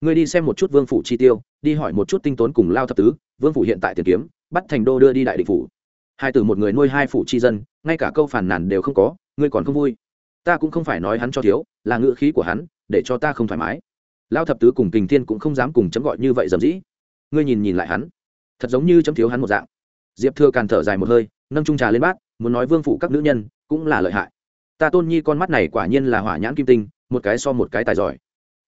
[SPEAKER 1] Ngươi đi xem một chút vương phủ chi tiêu, đi hỏi một chút tinh tốn cùng lao thập tứ, vương phủ hiện tại tiền kiếm, bắt thành đô đưa đi đại định phủ. Hai từ một người nuôi hai phủ chi dân, ngay cả câu phản nản đều không có, ngươi còn không vui ta cũng không phải nói hắn cho thiếu, là ngữ khí của hắn, để cho ta không thoải mái. Lao thập tứ cùng kình thiên cũng không dám cùng chấm gọi như vậy dầm dĩ. Ngươi nhìn nhìn lại hắn. Thật giống như chấm thiếu hắn một dạng. Diệp thừa càn thở dài một hơi, nâng trung trà lên bát, muốn nói vương phụ các nữ nhân, cũng là lợi hại. Ta tôn nhi con mắt này quả nhiên là hỏa nhãn kim tinh, một cái so một cái tài giỏi.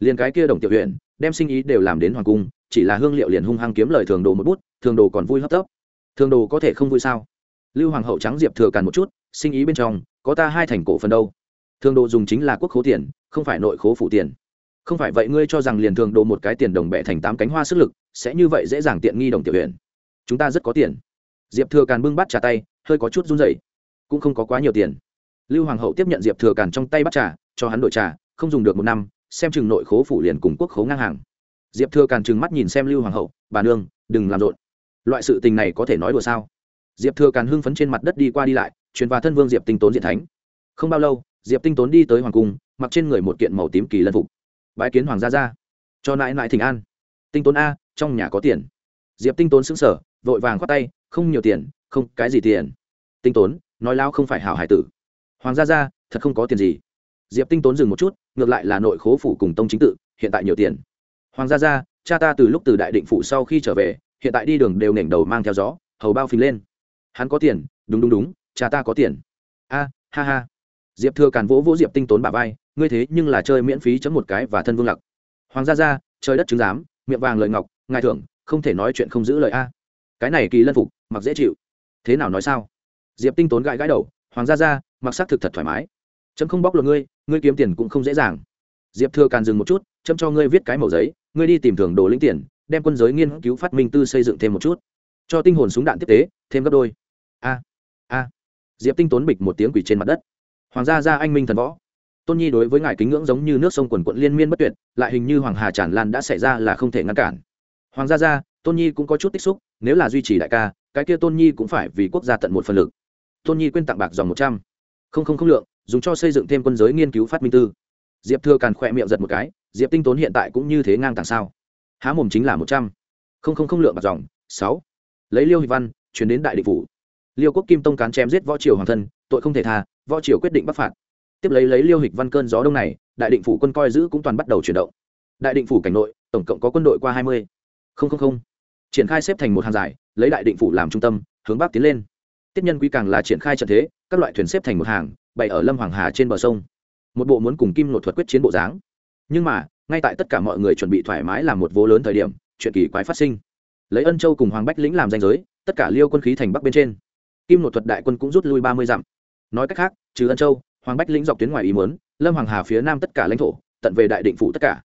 [SPEAKER 1] Liền cái kia đồng tiểu huyện đem sinh ý đều làm đến hoàng cung, chỉ là hương liệu liền hung hăng kiếm lời thường đồ một bút, thường đồ còn vui hấp tấp. Thường đồ có thể không vui sao? Lưu hoàng hậu trắng diệp thừa càn một chút, sinh ý bên trong, có ta hai thành cổ phần đâu thường đồ dùng chính là quốc khố tiền, không phải nội khố phủ tiền. Không phải vậy ngươi cho rằng liền thường đồ một cái tiền đồng bẹ thành tám cánh hoa sức lực, sẽ như vậy dễ dàng tiện nghi đồng tiểu huyện chúng ta rất có tiền. Diệp thừa càn bưng bắt trà tay, hơi có chút run rẩy. Cũng không có quá nhiều tiền. Lưu hoàng hậu tiếp nhận diệp thừa càn trong tay bắt trà, cho hắn đội trà, không dùng được một năm, xem chừng nội khố phủ liền cùng quốc khố ngang hàng. Diệp thừa càn trừng mắt nhìn xem lưu hoàng hậu, bà nương, đừng làm rộn. Loại sự tình này có thể nói đùa sao? Diệp thừa càn hưng phấn trên mặt đất đi qua đi lại, truyền vào thân vương diệp tinh tốn diện thánh. Không bao lâu diệp tinh tốn đi tới hoàng cung, mặc trên người một kiện màu tím kỳ lân phục. Bãi kiến hoàng gia ra cho nại nại thỉnh an. Tinh tốn a, trong nhà có tiền. Diệp tinh tốn xứng sở vội vàng khoát tay, không nhiều tiền, không cái gì tiền. Tinh tốn, nói lao không phải hảo hải tử. Hoàng gia ra thật không có tiền gì. Diệp tinh tốn dừng một chút, ngược lại là nội khố phủ cùng tông chính tự, hiện tại nhiều tiền. Hoàng gia ra cha ta từ lúc từ đại định phủ sau khi trở về, hiện tại đi đường đều nểnh đầu mang theo gió, hầu bao phình lên. Hắn có tiền, đúng đúng đúng, cha ta có tiền. A, ha ha diệp thừa càn vỗ vỗ diệp tinh tốn bà vai ngươi thế nhưng là chơi miễn phí chấm một cái và thân vương lặc. Hoàng gia Gia, trời đất chứng giám miệng vàng lời ngọc ngài thưởng không thể nói chuyện không giữ lời a. Cái này kỳ lân phục mặc dễ chịu. Thế nào nói sao? Diệp tinh tốn gãi gãi đầu hoàng gia Gia, mặc sắc thực thật thoải mái. Chấm không bóc lột ngươi ngươi kiếm tiền cũng không dễ dàng. Diệp thừa càn dừng một chút chấm cho ngươi viết cái màu giấy ngươi đi tìm thưởng đồ lĩnh tiền đem quân giới nghiên cứu phát minh tư xây dựng thêm một chút. Cho tinh hồn súng đạn tiếp tế thêm gấp đôi. A a. Diệp tinh tốn bịch một tiếng quỷ trên mặt đất hoàng gia gia anh minh thần võ. Tôn nhi đối với ngài kính ngưỡng giống như nước sông quần quận liên miên bất tuyệt, lại hình như hoàng hà tràn lan đã xảy ra là không thể ngăn cản. Hoàng gia gia, tôn nhi cũng có chút tích xúc, nếu là duy trì đại ca, cái kia tôn nhi cũng phải vì quốc gia tận một phần lực. Tôn nhi quên tặng bạc dòng một trăm. Không không không lượng, dùng cho xây dựng thêm quân giới nghiên cứu phát minh tư. Diệp thừa càn khỏe miệng giật một cái, diệp tinh tốn hiện tại cũng như thế ngang tàng sao? Há mồm chính là một trăm. Không không không lượng bạc dòng, sáu. Lấy liêu hịch văn, chuyển đến đại Địch phủ. Liêu quốc kim tông cán chém giết võ triều hoàng thân, tội không thể tha võ triều quyết định bắc phạt. Tiếp lấy lấy liêu hịch văn cơn gió đông này, đại định phủ quân coi giữ cũng toàn bắt đầu chuyển động. Đại định phủ cảnh nội, tổng cộng có quân đội qua hai mươi. Không không không. Triển khai xếp thành một hàng dài, lấy đại định phủ làm trung tâm, hướng bắc tiến lên. Tiếp nhân quý càng là triển khai trận thế, các loại thuyền xếp thành một hàng, bày ở lâm hoàng hà trên bờ sông. Một bộ muốn cùng kim nội thuật quyết chiến bộ dáng. Nhưng mà, ngay tại tất cả mọi người chuẩn bị thoải mái làm một vô lớn thời điểm, chuyện kỳ quái phát sinh. Lấy ân châu cùng hoàng bách lĩnh làm danh giới, tất cả liêu quân khí thành bắc bên trên. Kim nội thuật đại quân cũng rút lui ba mươi dặm nói cách khác, trừ ân châu, hoàng bách lĩnh dọc tuyến ngoài ý muốn, lâm hoàng hà phía nam tất cả lãnh thổ, tận về đại định phủ tất cả.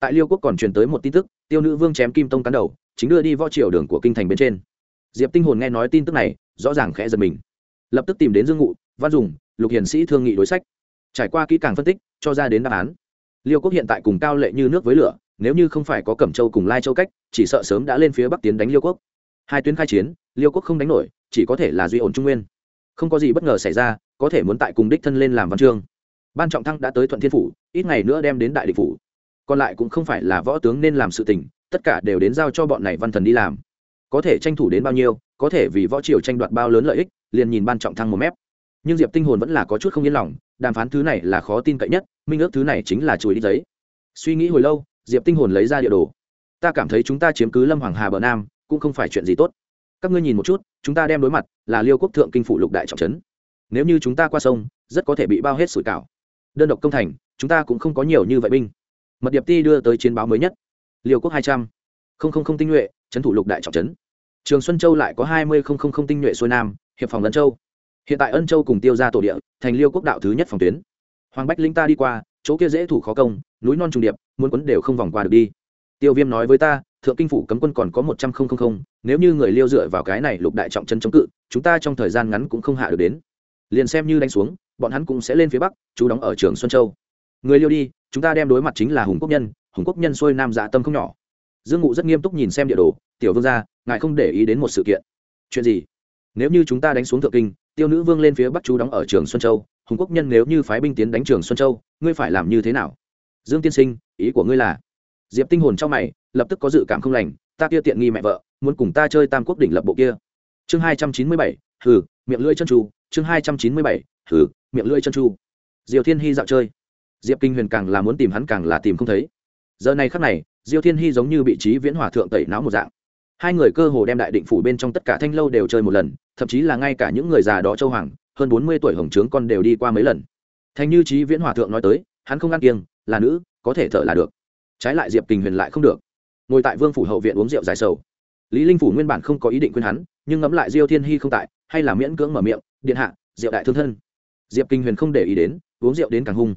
[SPEAKER 1] Tại liêu quốc còn truyền tới một tin tức, tiêu nữ vương chém kim tông cán đầu, chính đưa đi võ triều đường của kinh thành bên trên. Diệp tinh hồn nghe nói tin tức này, rõ ràng khẽ giật mình. Lập tức tìm đến dương ngụ, văn dùng, lục hiền sĩ thương nghị đối sách. Trải qua kỹ càng phân tích, cho ra đến đáp án. Liêu quốc hiện tại cùng cao lệ như nước với lửa, nếu như không phải có cẩm châu cùng lai châu cách, chỉ sợ sớm đã lên phía bắc tiến đánh liêu quốc. Hai tuyến khai chiến, liêu quốc không đánh nổi, chỉ có thể là duy ổn trung nguyên. Không có gì bất ngờ xảy ra có thể muốn tại cùng đích thân lên làm văn chương. Ban trọng thăng đã tới thuận thiên phủ, ít ngày nữa đem đến đại địch phủ. Còn lại cũng không phải là võ tướng nên làm sự tình, tất cả đều đến giao cho bọn này văn thần đi làm. Có thể tranh thủ đến bao nhiêu, có thể vì võ triều tranh đoạt bao lớn lợi ích, liền nhìn ban trọng thăng một mép. Nhưng diệp tinh hồn vẫn là có chút không yên lòng, đàm phán thứ này là khó tin cậy nhất, minh ước thứ này chính là chùi đi giấy. Suy nghĩ hồi lâu, diệp tinh hồn lấy ra địa đồ. Ta cảm thấy chúng ta chiếm cứ lâm hoàng hà bờ nam, cũng không phải chuyện gì tốt. Các ngươi nhìn một chút, chúng ta đem đối mặt là liêu quốc thượng kinh phủ lục đại trọng trấn nếu như chúng ta qua sông, rất có thể bị bao hết sủi cảo. Đơn độc công thành, chúng ta cũng không có nhiều như vậy binh. Mật điệp ti đưa tới chiến báo mới nhất. Liêu quốc hai trăm. Linh tinh nhuệ trấn thủ lục đại trọng trấn. Trường xuân châu lại có hai mươi tinh nhuệ xuôi nam, hiệp phòng ân châu. Hiện tại ân châu cùng tiêu ra tổ địa, thành liêu quốc đạo thứ nhất phòng tuyến. Hoàng bách linh ta đi qua, chỗ kia dễ thủ khó công, núi non trùng điệp, muốn quấn đều không vòng qua được đi. Tiêu viêm nói với ta, thượng kinh phủ cấm quân còn có một trăm linh nếu như người liêu dựa vào cái này lục đại trọng chân chống cự, chúng ta trong thời gian ngắn cũng không hạ được đến liền xem như đánh xuống, bọn hắn cũng sẽ lên phía bắc chú đóng ở trường xuân châu. Người liêu đi, chúng ta đem đối mặt chính là hùng quốc nhân, hùng quốc nhân xuôi nam dạ tâm không nhỏ. Dương ngụ rất nghiêm túc nhìn xem địa đồ, tiểu vương gia, ngài không để ý đến một sự kiện. Chuyện gì? Nếu như chúng ta đánh xuống thượng kinh, tiêu nữ vương lên phía bắc chú đóng ở trường xuân châu, hùng quốc nhân nếu như phái binh tiến đánh trường xuân châu, ngươi phải làm như thế nào? Dương tiên sinh, ý của ngươi là? Diệp tinh hồn trong mày, lập tức có dự cảm không lành, ta kia tiện nghi mẹ vợ, muốn cùng ta chơi tam quốc đỉnh lập bộ kia. Chương hai trăm chín mươi bảy, hừ miệng lưỡi chân tru chương hai trăm chín mươi bảy thử miệng lưỡi chân tru diều thiên hy dạo chơi. Diệp kinh huyền càng là muốn tìm hắn càng là tìm không thấy. Giờ này khắc này, diêu thiên hy giống như bị trí viễn hòa thượng tẩy não một dạng. Hai người cơ hồ đem đại định phủ bên trong tất cả thanh lâu đều chơi một lần, thậm chí là ngay cả những người già đó châu hoàng, hơn bốn mươi tuổi hồng trướng con đều đi qua mấy lần. Thành như trí viễn hòa thượng nói tới, hắn không ăn kiêng, là nữ, có thể thở là được. Trái lại diệp kình huyền lại không được. Ngồi tại vương phủ hậu viện uống rượu dài sầu. Lý linh phủ nguyên bản không có ý định khuyên hắn, nhưng ngẫm lại diêu thiên hy không tại hay là miễn cưỡng mở miệng, điện hạ, rượu đại thương thân. Diệp kinh huyền không để ý đến, uống rượu đến càng hung.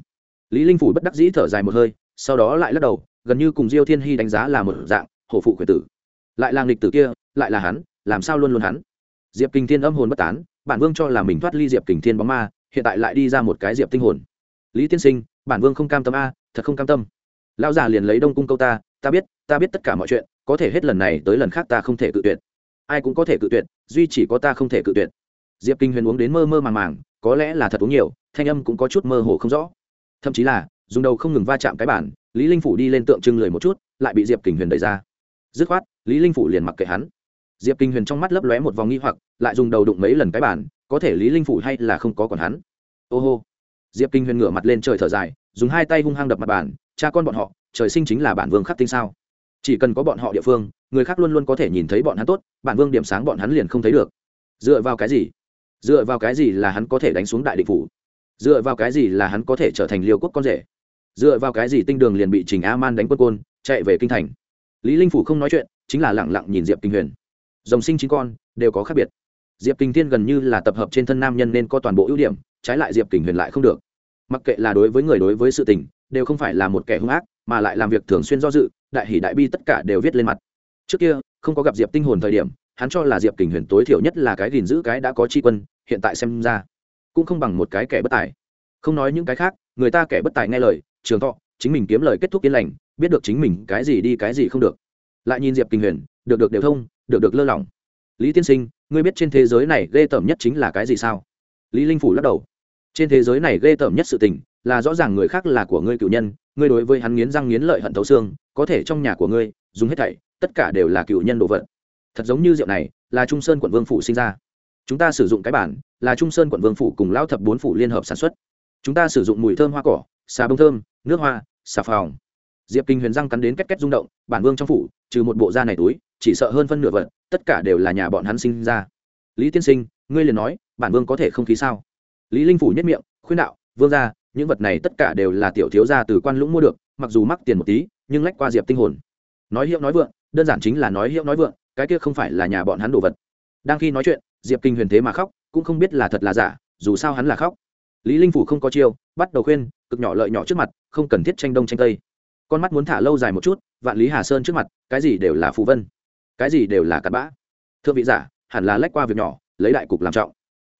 [SPEAKER 1] Lý linh phủ bất đắc dĩ thở dài một hơi, sau đó lại lắc đầu, gần như cùng diêu thiên hy đánh giá là một dạng, hổ phụ khuyển tử. Lại là nghịch tử kia, lại là hắn, làm sao luôn luôn hắn? Diệp kinh thiên âm hồn bất tán, bản vương cho là mình thoát ly diệp kình thiên bóng ma, hiện tại lại đi ra một cái diệp tinh hồn. Lý tiên sinh, bản vương không cam tâm a, thật không cam tâm. Lão già liền lấy đông cung câu ta ta biết ta biết tất cả mọi chuyện, có thể hết lần này tới lần khác ta không thể cự tuyệt ai cũng có thể cự tuyệt, duy chỉ có ta không thể cự tuyệt. Diệp kinh huyền uống đến mơ mơ màng màng, có lẽ là thật uống nhiều, thanh âm cũng có chút mơ hồ không rõ. Thậm chí là, dùng đầu không ngừng va chạm cái bản, lý linh phủ đi lên tượng trưng lười một chút, lại bị diệp kinh huyền đẩy ra. Dứt khoát, lý linh phủ liền mặc kệ hắn. Diệp kinh huyền trong mắt lấp lóe một vòng nghi hoặc, lại dùng đầu đụng mấy lần cái bản, có thể lý linh phủ hay là không có còn hắn? Ô hô. Diệp kinh huyền ngửa mặt lên trời thở dài, dùng hai tay hung hăng đập mặt bản. cha con bọn họ, trời sinh chính là bản vương khắc tinh sao? Chỉ cần có bọn họ địa phương người khác luôn luôn có thể nhìn thấy bọn hắn tốt, bản vương điểm sáng bọn hắn liền không thấy được. Dựa vào cái gì? Dựa vào cái gì là hắn có thể đánh xuống đại định phủ? Dựa vào cái gì là hắn có thể trở thành liêu quốc con rể? Dựa vào cái gì tinh đường liền bị trình a man đánh quân côn, chạy về kinh thành? Lý linh phủ không nói chuyện, chính là lặng lặng nhìn diệp kinh huyền. Dòng sinh chín con, đều có khác biệt. Diệp kinh thiên gần như là tập hợp trên thân nam nhân nên có toàn bộ ưu điểm, trái lại diệp kinh huyền lại không được. Mặc kệ là đối với người đối với sự tình, đều không phải là một kẻ hung ác, mà lại làm việc thường xuyên do dự, đại hỷ đại bi tất cả đều viết lên mặt trước kia, không có gặp diệp tinh hồn thời điểm, hắn cho là diệp kình huyền tối thiểu nhất là cái gìn giữ cái đã có tri quân, hiện tại xem ra, cũng không bằng một cái kẻ bất tài. Không nói những cái khác, người ta kẻ bất tài nghe lời, trường thọ, chính mình kiếm lời kết thúc yên lành, biết được chính mình cái gì đi cái gì không được. Lại nhìn diệp kình huyền, được được đều thông, được được lơ lỏng. Lý tiên sinh, ngươi biết trên thế giới này ghê tởm nhất chính là cái gì sao? Lý linh phủ lắc đầu. Trên thế giới này ghê tởm nhất sự tình, là rõ ràng người khác là của ngươi cựu nhân, ngươi đối với hắn nghiến răng nghiến lợi hận thấu xương, có thể trong nhà của ngươi, dùng hết thảy tất cả đều là cựu nhân đồ vật. Thật giống như rượu này, là trung sơn quận vương phủ sinh ra. Chúng ta sử dụng cái bản, là trung sơn quận vương phủ cùng lão thập bốn phủ liên hợp sản xuất. Chúng ta sử dụng mùi thơm hoa cỏ, xà bông thơm, nước hoa, xà phòng. Diệp kinh huyền răng cắn đến két két rung động, bản vương trong phủ, trừ một bộ da này túi, chỉ sợ hơn phân nửa vật, tất cả đều là nhà bọn hắn sinh ra. Lý tiên sinh, ngươi liền nói, bản vương có thể không khí sao? Lý linh phủ nhất miệng, khuyên đạo, vương ra những vật này tất cả đều là tiểu thiếu gia từ quan lũng mua được, mặc dù mắc tiền một tí, nhưng lách qua diệp tinh hồn. Nói hiệu nói vượng đơn giản chính là nói hiệu nói vượng, cái kia không phải là nhà bọn hắn đồ vật. Đang khi nói chuyện, diệp kinh huyền thế mà khóc, cũng không biết là thật là giả, dù sao hắn là khóc. Lý linh phủ không có chiêu, bắt đầu khuyên, cực nhỏ lợi nhỏ trước mặt, không cần thiết tranh đông tranh tây. Con mắt muốn thả lâu dài một chút, vạn lý hà sơn trước mặt, cái gì đều là phù vân, cái gì đều là cặn bã. Thưa vị giả, hẳn là lách qua việc nhỏ, lấy đại cục làm trọng.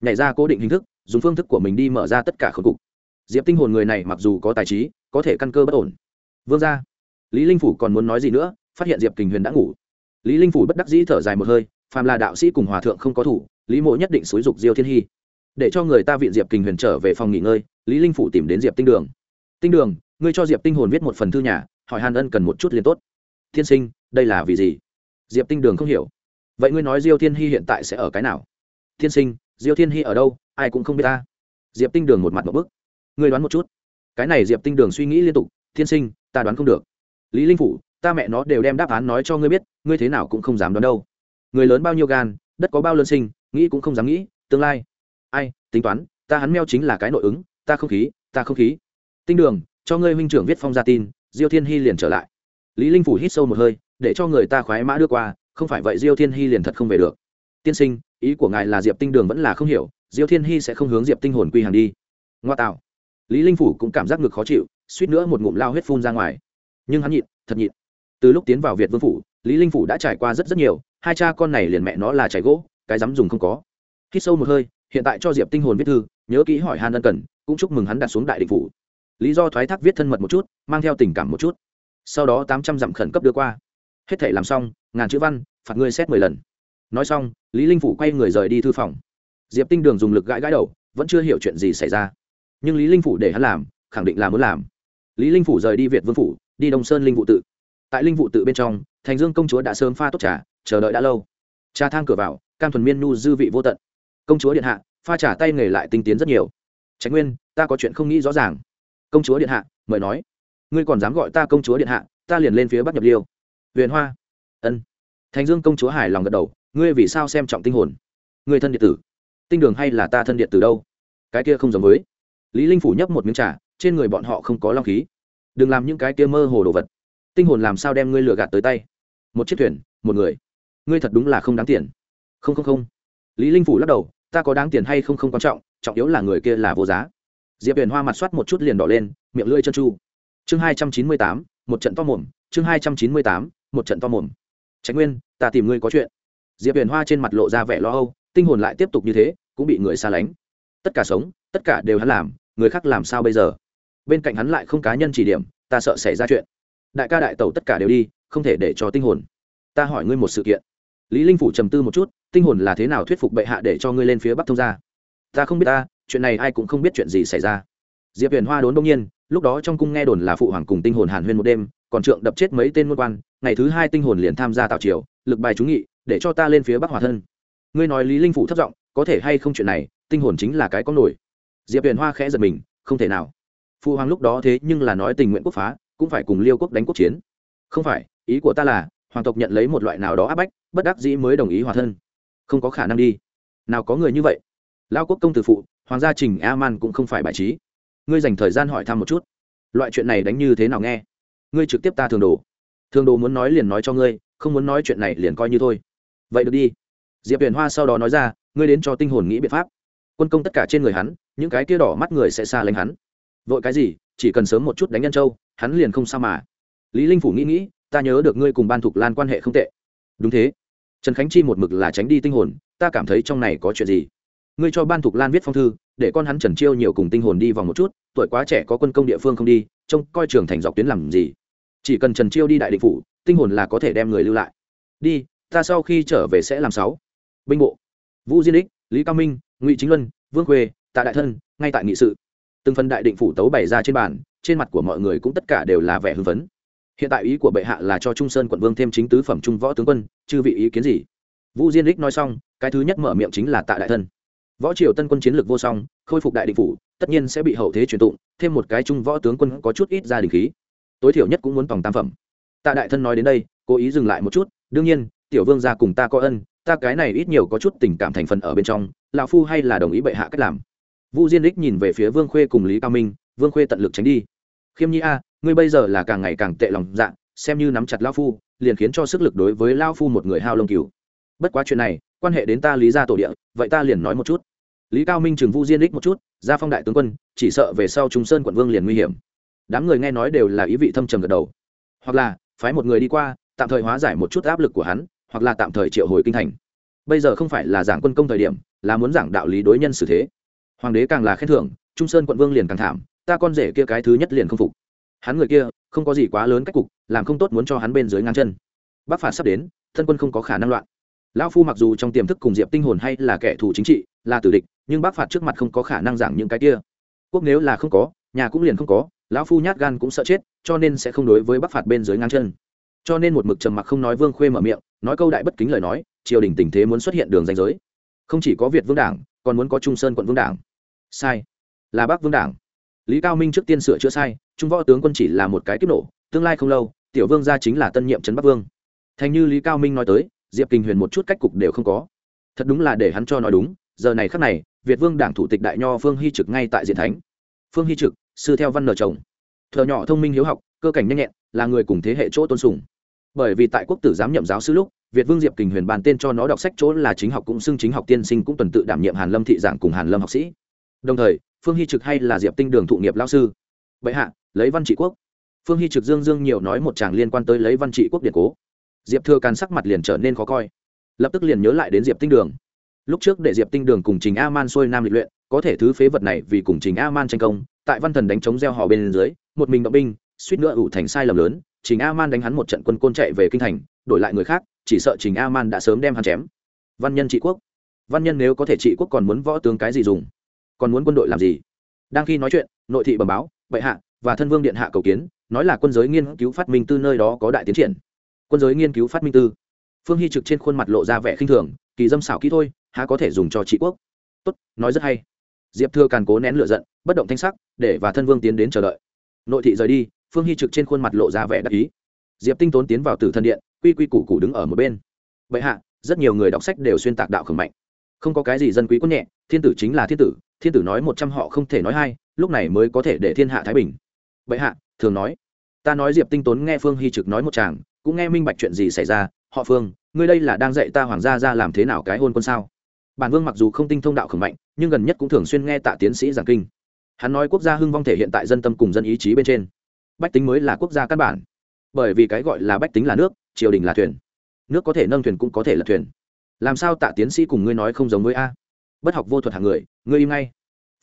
[SPEAKER 1] Nhảy ra cố định hình thức, dùng phương thức của mình đi mở ra tất cả khẩu cục. Diệp tinh hồn người này mặc dù có tài trí, có thể căn cơ bất ổn. Vương ra lý linh phủ còn muốn nói gì nữa phát hiện diệp kình huyền đã ngủ. Lý linh phủ bất đắc dĩ thở dài một hơi, phàm là đạo sĩ cùng hòa thượng không có thủ, lý mộ nhất định xúi dục diêu thiên hy. Để cho người ta viện diệp kình huyền trở về phòng nghỉ ngơi, lý linh phủ tìm đến diệp tinh đường. Tinh đường, ngươi cho diệp tinh hồn viết một phần thư nhà, hỏi hàn ân cần một chút liền tốt. Thiên sinh, đây là vì gì? Diệp tinh đường không hiểu. Vậy ngươi nói diêu thiên hy hiện tại sẽ ở cái nào? Thiên sinh, diêu thiên hy ở đâu, ai cũng không biết ta. Diệp tinh đường một mặt một bức. Ngươi đoán một chút. Cái này diệp tinh đường suy nghĩ liên tục. Thiên sinh, ta đoán không được. Lý linh phủ ta mẹ nó đều đem đáp án nói cho ngươi biết, ngươi thế nào cũng không dám đoán đâu. Người lớn bao nhiêu gan, đất có bao lớn sinh, nghĩ cũng không dám nghĩ, tương lai. Ai, tính toán, ta hắn meo chính là cái nội ứng, ta không khí, ta không khí. Tinh đường, cho ngươi huynh trưởng viết phong gia tin, diêu thiên hy liền trở lại. Lý linh phủ hít sâu một hơi, để cho người ta khoái mã đưa qua, không phải vậy diêu thiên hy liền thật không về được. Tiên sinh, ý của ngài là diệp tinh đường vẫn là không hiểu, diêu thiên hy sẽ không hướng diệp tinh hồn quy hàng đi. Ngoa tạo. Lý linh phủ cũng cảm giác ngực khó chịu, suýt nữa một ngụm lao huyết phun ra ngoài. Nhưng hắn nhịn, thật nhịn từ lúc tiến vào việt vương phủ, lý linh phủ đã trải qua rất rất nhiều, hai cha con này liền mẹ nó là chảy gỗ, cái dám dùng không có. Hít sâu một hơi, hiện tại cho diệp tinh hồn viết thư, nhớ kỹ hỏi han ân cần, cũng chúc mừng hắn đặt xuống đại định phủ. Lý do thoái thác viết thân mật một chút, mang theo tình cảm một chút. Sau đó tám trăm dặm khẩn cấp đưa qua. Hết thể làm xong, ngàn chữ văn, phạt ngươi xét mười lần. Nói xong, lý linh phủ quay người rời đi thư phòng. Diệp tinh đường dùng lực gãi gãi đầu, vẫn chưa hiểu chuyện gì xảy ra. Nhưng lý linh phủ để hắn làm, khẳng định là muốn làm. Lý linh phủ rời đi việt vương phủ, đi đông sơn linh vụ tự tại linh vụ tự bên trong, thành dương công chúa đã sớm pha tốt trà, chờ đợi đã lâu. Trà thang cửa vào, cam thuần miên nu dư vị vô tận. Công chúa điện hạ, pha trả tay nghề lại tinh tiến rất nhiều. Tránh nguyên, ta có chuyện không nghĩ rõ ràng. Công chúa điện hạ, mời nói. Ngươi còn dám gọi ta công chúa điện hạ, ta liền lên phía bắc nhập liêu. Huyền hoa. Ân. Thành dương công chúa hài lòng gật đầu, ngươi vì sao xem trọng tinh hồn? Ngươi thân điện tử. Tinh đường hay là ta thân điện tử đâu? Cái kia không giống với. Lý linh phủ nhấp một miếng trà, trên người bọn họ không có long khí. Đừng làm những cái kia mơ hồ đồ vật tinh hồn làm sao đem ngươi lừa gạt tới tay? Một chiếc thuyền, một người. Ngươi thật đúng là không đáng tiền. Không không không. Lý linh phủ lắc đầu, ta có đáng tiền hay không không quan trọng trọng yếu là người kia là vô giá. Diệp huyền hoa mặt soát một chút liền đỏ lên, miệng lưỡi chân chu chương hai trăm chín mươi tám, một trận to mồm, chương hai trăm chín mươi tám, một trận to mồm. Tránh nguyên, ta tìm ngươi có chuyện. Diệp huyền hoa trên mặt lộ ra vẻ lo âu, tinh hồn lại tiếp tục như thế, cũng bị người xa lánh. Tất cả sống, tất cả đều hắn làm, người khác làm sao bây giờ? Bên cạnh hắn lại không cá nhân chỉ điểm, ta sợ xảy ra chuyện đại ca đại tẩu tất cả đều đi, không thể để cho tinh hồn. Ta hỏi ngươi một sự kiện. Lý linh phủ trầm tư một chút, tinh hồn là thế nào thuyết phục bệ hạ để cho ngươi lên phía bắc thông gia? ta không biết ta, chuyện này ai cũng không biết chuyện gì xảy ra. Diệp huyền hoa đốn đông nhiên, lúc đó trong cung nghe đồn là phụ hoàng cùng tinh hồn hàn huyên một đêm, còn trượng đập chết mấy tên môn quan, ngày thứ hai tinh hồn liền tham gia tạo triều, lực bài trúng nghị, để cho ta lên phía bắc hòa thân. Ngươi nói lý linh phủ thất giọng có thể hay không chuyện này, tinh hồn chính là cái có nổi. Diệp huyền hoa khẽ giật mình, không thể nào. Phụ hoàng lúc đó thế nhưng là nói tình nguyện quốc phá cũng phải cùng liêu quốc đánh quốc chiến. Không phải, ý của ta là, hoàng tộc nhận lấy một loại nào đó áp bách, bất đắc dĩ mới đồng ý hòa thân. Không có khả năng đi. Nào có người như vậy? Lao quốc công tử phụ, hoàng gia trình a man cũng không phải bài trí. Ngươi dành thời gian hỏi thăm một chút. Loại chuyện này đánh như thế nào nghe? Ngươi trực tiếp ta thường đồ. Thường đồ muốn nói liền nói cho ngươi, không muốn nói chuyện này liền coi như thôi. Vậy được đi. Diệp huyền hoa sau đó nói ra, ngươi đến cho tinh hồn nghĩ biện pháp. Quân công tất cả trên người hắn, những cái kia đỏ mắt người sẽ xa lánh hắn. Vội cái gì, chỉ cần sớm một chút đánh nhân châu hắn liền không sao mà. Lý linh phủ nghĩ nghĩ, ta nhớ được ngươi cùng ban thục lan quan hệ không tệ. Đúng thế. Trần khánh chi một mực là tránh đi tinh hồn, ta cảm thấy trong này có chuyện gì? Ngươi cho ban thục lan viết phong thư, để con hắn trần chiêu nhiều cùng tinh hồn đi vòng một chút, tuổi quá trẻ có quân công địa phương không đi, trông coi trường thành dọc tuyến làm gì? Chỉ cần trần chiêu đi đại định phủ, tinh hồn là có thể đem người lưu lại. Đi, ta sau khi trở về sẽ làm sáu. Binh bộ. Vũ diên ích, lý cao minh, ngụy chính luân, vương khuê, tạ đại thân, ngay tại nghị sự. Từng phần đại định phủ tấu bày ra trên bàn trên mặt của mọi người cũng tất cả đều là vẻ hưng phấn. Hiện tại ý của bệ hạ là cho trung sơn quận vương thêm chính tứ phẩm trung võ tướng quân, chư vị ý kiến gì? Vũ diên ích nói xong, cái thứ nhất mở miệng chính là tạ đại thân. Võ triều tân quân chiến lược vô song, khôi phục đại định phủ, tất nhiên sẽ bị hậu thế truyền tụng, thêm một cái trung võ tướng quân có chút ít gia đình khí. Tối thiểu nhất cũng muốn tòng tam phẩm. Tạ đại thân nói đến đây, cố ý dừng lại một chút, đương nhiên, tiểu vương gia cùng ta có ân, ta cái này ít nhiều có chút tình cảm thành phần ở bên trong, lão phu hay là đồng ý bệ hạ cách làm. Vu diên đích nhìn về phía vương khuê cùng lý cao minh, vương khuê tận lực tránh đi khiêm nhi a, ngươi bây giờ là càng ngày càng tệ lòng dạ xem như nắm chặt lao phu, liền khiến cho sức lực đối với lao phu một người hao lông cứu bất quá chuyện này, quan hệ đến ta lý gia tổ địa, vậy ta liền nói một chút. Lý cao minh trừng vu diên đích một chút ra phong đại tướng quân, chỉ sợ về sau trung sơn quận vương liền nguy hiểm. Đám người nghe nói đều là ý vị thâm trầm gật đầu. Hoặc là, phái một người đi qua, tạm thời hóa giải một chút áp lực của hắn, hoặc là tạm thời triệu hồi kinh thành. Bây giờ không phải là giảng quân công thời điểm, là muốn giảng đạo lý đối nhân xử thế. Hoàng đế càng là khen thưởng, trung sơn quận vương liền càng thảm ta con rể kia cái thứ nhất liền không phục. Hắn người kia, không có gì quá lớn cách cục, làm không tốt muốn cho hắn bên dưới ngang chân. Bắc phạt sắp đến, thân quân không có khả năng loạn. Lão phu mặc dù trong tiềm thức cùng diệp tinh hồn hay là kẻ thù chính trị, là tử địch, nhưng bắc phạt trước mặt không có khả năng giảng những cái kia. Quốc nếu là không có, nhà cũng liền không có, lão phu nhát gan cũng sợ chết, cho nên sẽ không đối với bắc phạt bên dưới ngang chân. Cho nên một mực trầm mặc không nói vương khuê mở miệng, nói câu đại bất kính lời nói, triều đình tình thế muốn xuất hiện đường danh giới. Không chỉ có việt vương đảng, còn muốn có trung sơn quận vương đảng. Sai. Là bắc vương đảng lý cao minh trước tiên sửa chữa sai, trung võ tướng quân chỉ là một cái kiếp nổ, tương lai không lâu, tiểu vương gia chính là tân nhiệm trấn bắc vương. Thành như lý cao minh nói tới, diệp kinh huyền một chút cách cục đều không có. Thật đúng là để hắn cho nói đúng, giờ này khắc này, việt vương đảng thủ tịch đại nho phương hy trực ngay tại diện thánh. Phương hy trực, sư theo văn nở chồng. Thợ nhỏ thông minh hiếu học, cơ cảnh nhanh nhẹn, là người cùng thế hệ chỗ tôn sùng. Bởi vì tại quốc tử giám nhậm giáo sư lúc, việt vương diệp kình huyền bàn tên cho nó đọc sách chỗ là chính học cũng xưng chính học tiên sinh cũng tuần tự đảm nhiệm hàn lâm thị giảng cùng hàn lâm học sĩ. Đồng thời phương hy trực hay là diệp tinh đường thụ nghiệp lao sư? Vậy hạ, lấy văn trị quốc. Phương hy trực dương dương nhiều nói một chàng liên quan tới lấy văn trị quốc điện cố. Diệp thừa càn sắc mặt liền trở nên khó coi. Lập tức liền nhớ lại đến diệp tinh đường. Lúc trước để diệp tinh đường cùng trình a man xuôi nam lịch luyện, có thể thứ phế vật này vì cùng trình a man tranh công, tại văn thần đánh chống gieo hò bên dưới, một mình động binh, suýt nữa ủ thành sai lầm lớn, trình a man đánh hắn một trận quân côn chạy về kinh thành, đổi lại người khác, chỉ sợ trình a man đã sớm đem hắn chém. Văn nhân trị quốc. Văn nhân nếu có thể trị quốc còn muốn võ tướng cái gì dùng? Còn muốn quân đội làm gì? Đang khi nói chuyện, nội thị bẩm báo, bệ hạ và thân vương điện hạ cầu kiến, nói là quân giới nghiên cứu phát minh tư nơi đó có đại tiến triển. Quân giới nghiên cứu phát minh tư. Phương hy trực trên khuôn mặt lộ ra vẻ khinh thường, kỳ dâm xảo kỹ thôi, há có thể dùng cho trị quốc? Tốt, nói rất hay. Diệp thưa càn cố nén lựa giận, bất động thanh sắc, để và thân vương tiến đến chờ đợi. Nội thị rời đi, phương hy trực trên khuôn mặt lộ ra vẻ đắc ý. Diệp tinh tốn tiến vào tử thân điện, quy quy củ củ đứng ở một bên. Vậy hạ, rất nhiều người đọc sách đều xuyên tạc đạo khẩn mạnh. Không có cái gì dân quý quân nhẹ, thiên tử chính là thiên tử thiên tử nói một trăm họ không thể nói hai, lúc này mới có thể để thiên hạ thái bình. Bệ hạ, thường nói, ta nói diệp tinh tốn nghe phương hy trực nói một chàng, cũng nghe minh bạch chuyện gì xảy ra, họ phương, ngươi đây là đang dạy ta hoàng gia ra làm thế nào cái hôn quân sao? Bản vương mặc dù không tinh thông đạo khẩn mạnh, nhưng gần nhất cũng thường xuyên nghe tạ tiến sĩ giảng kinh. Hắn nói quốc gia hưng vong thể hiện tại dân tâm cùng dân ý chí bên trên. Bách tính mới là quốc gia căn bản. Bởi vì cái gọi là bách tính là nước, triều đình là thuyền. Nước có thể nâng thuyền cũng có thể là thuyền. Làm sao tạ tiến sĩ cùng ngươi nói không giống với a? Bất học vô thuật hạng người, ngươi im ngay.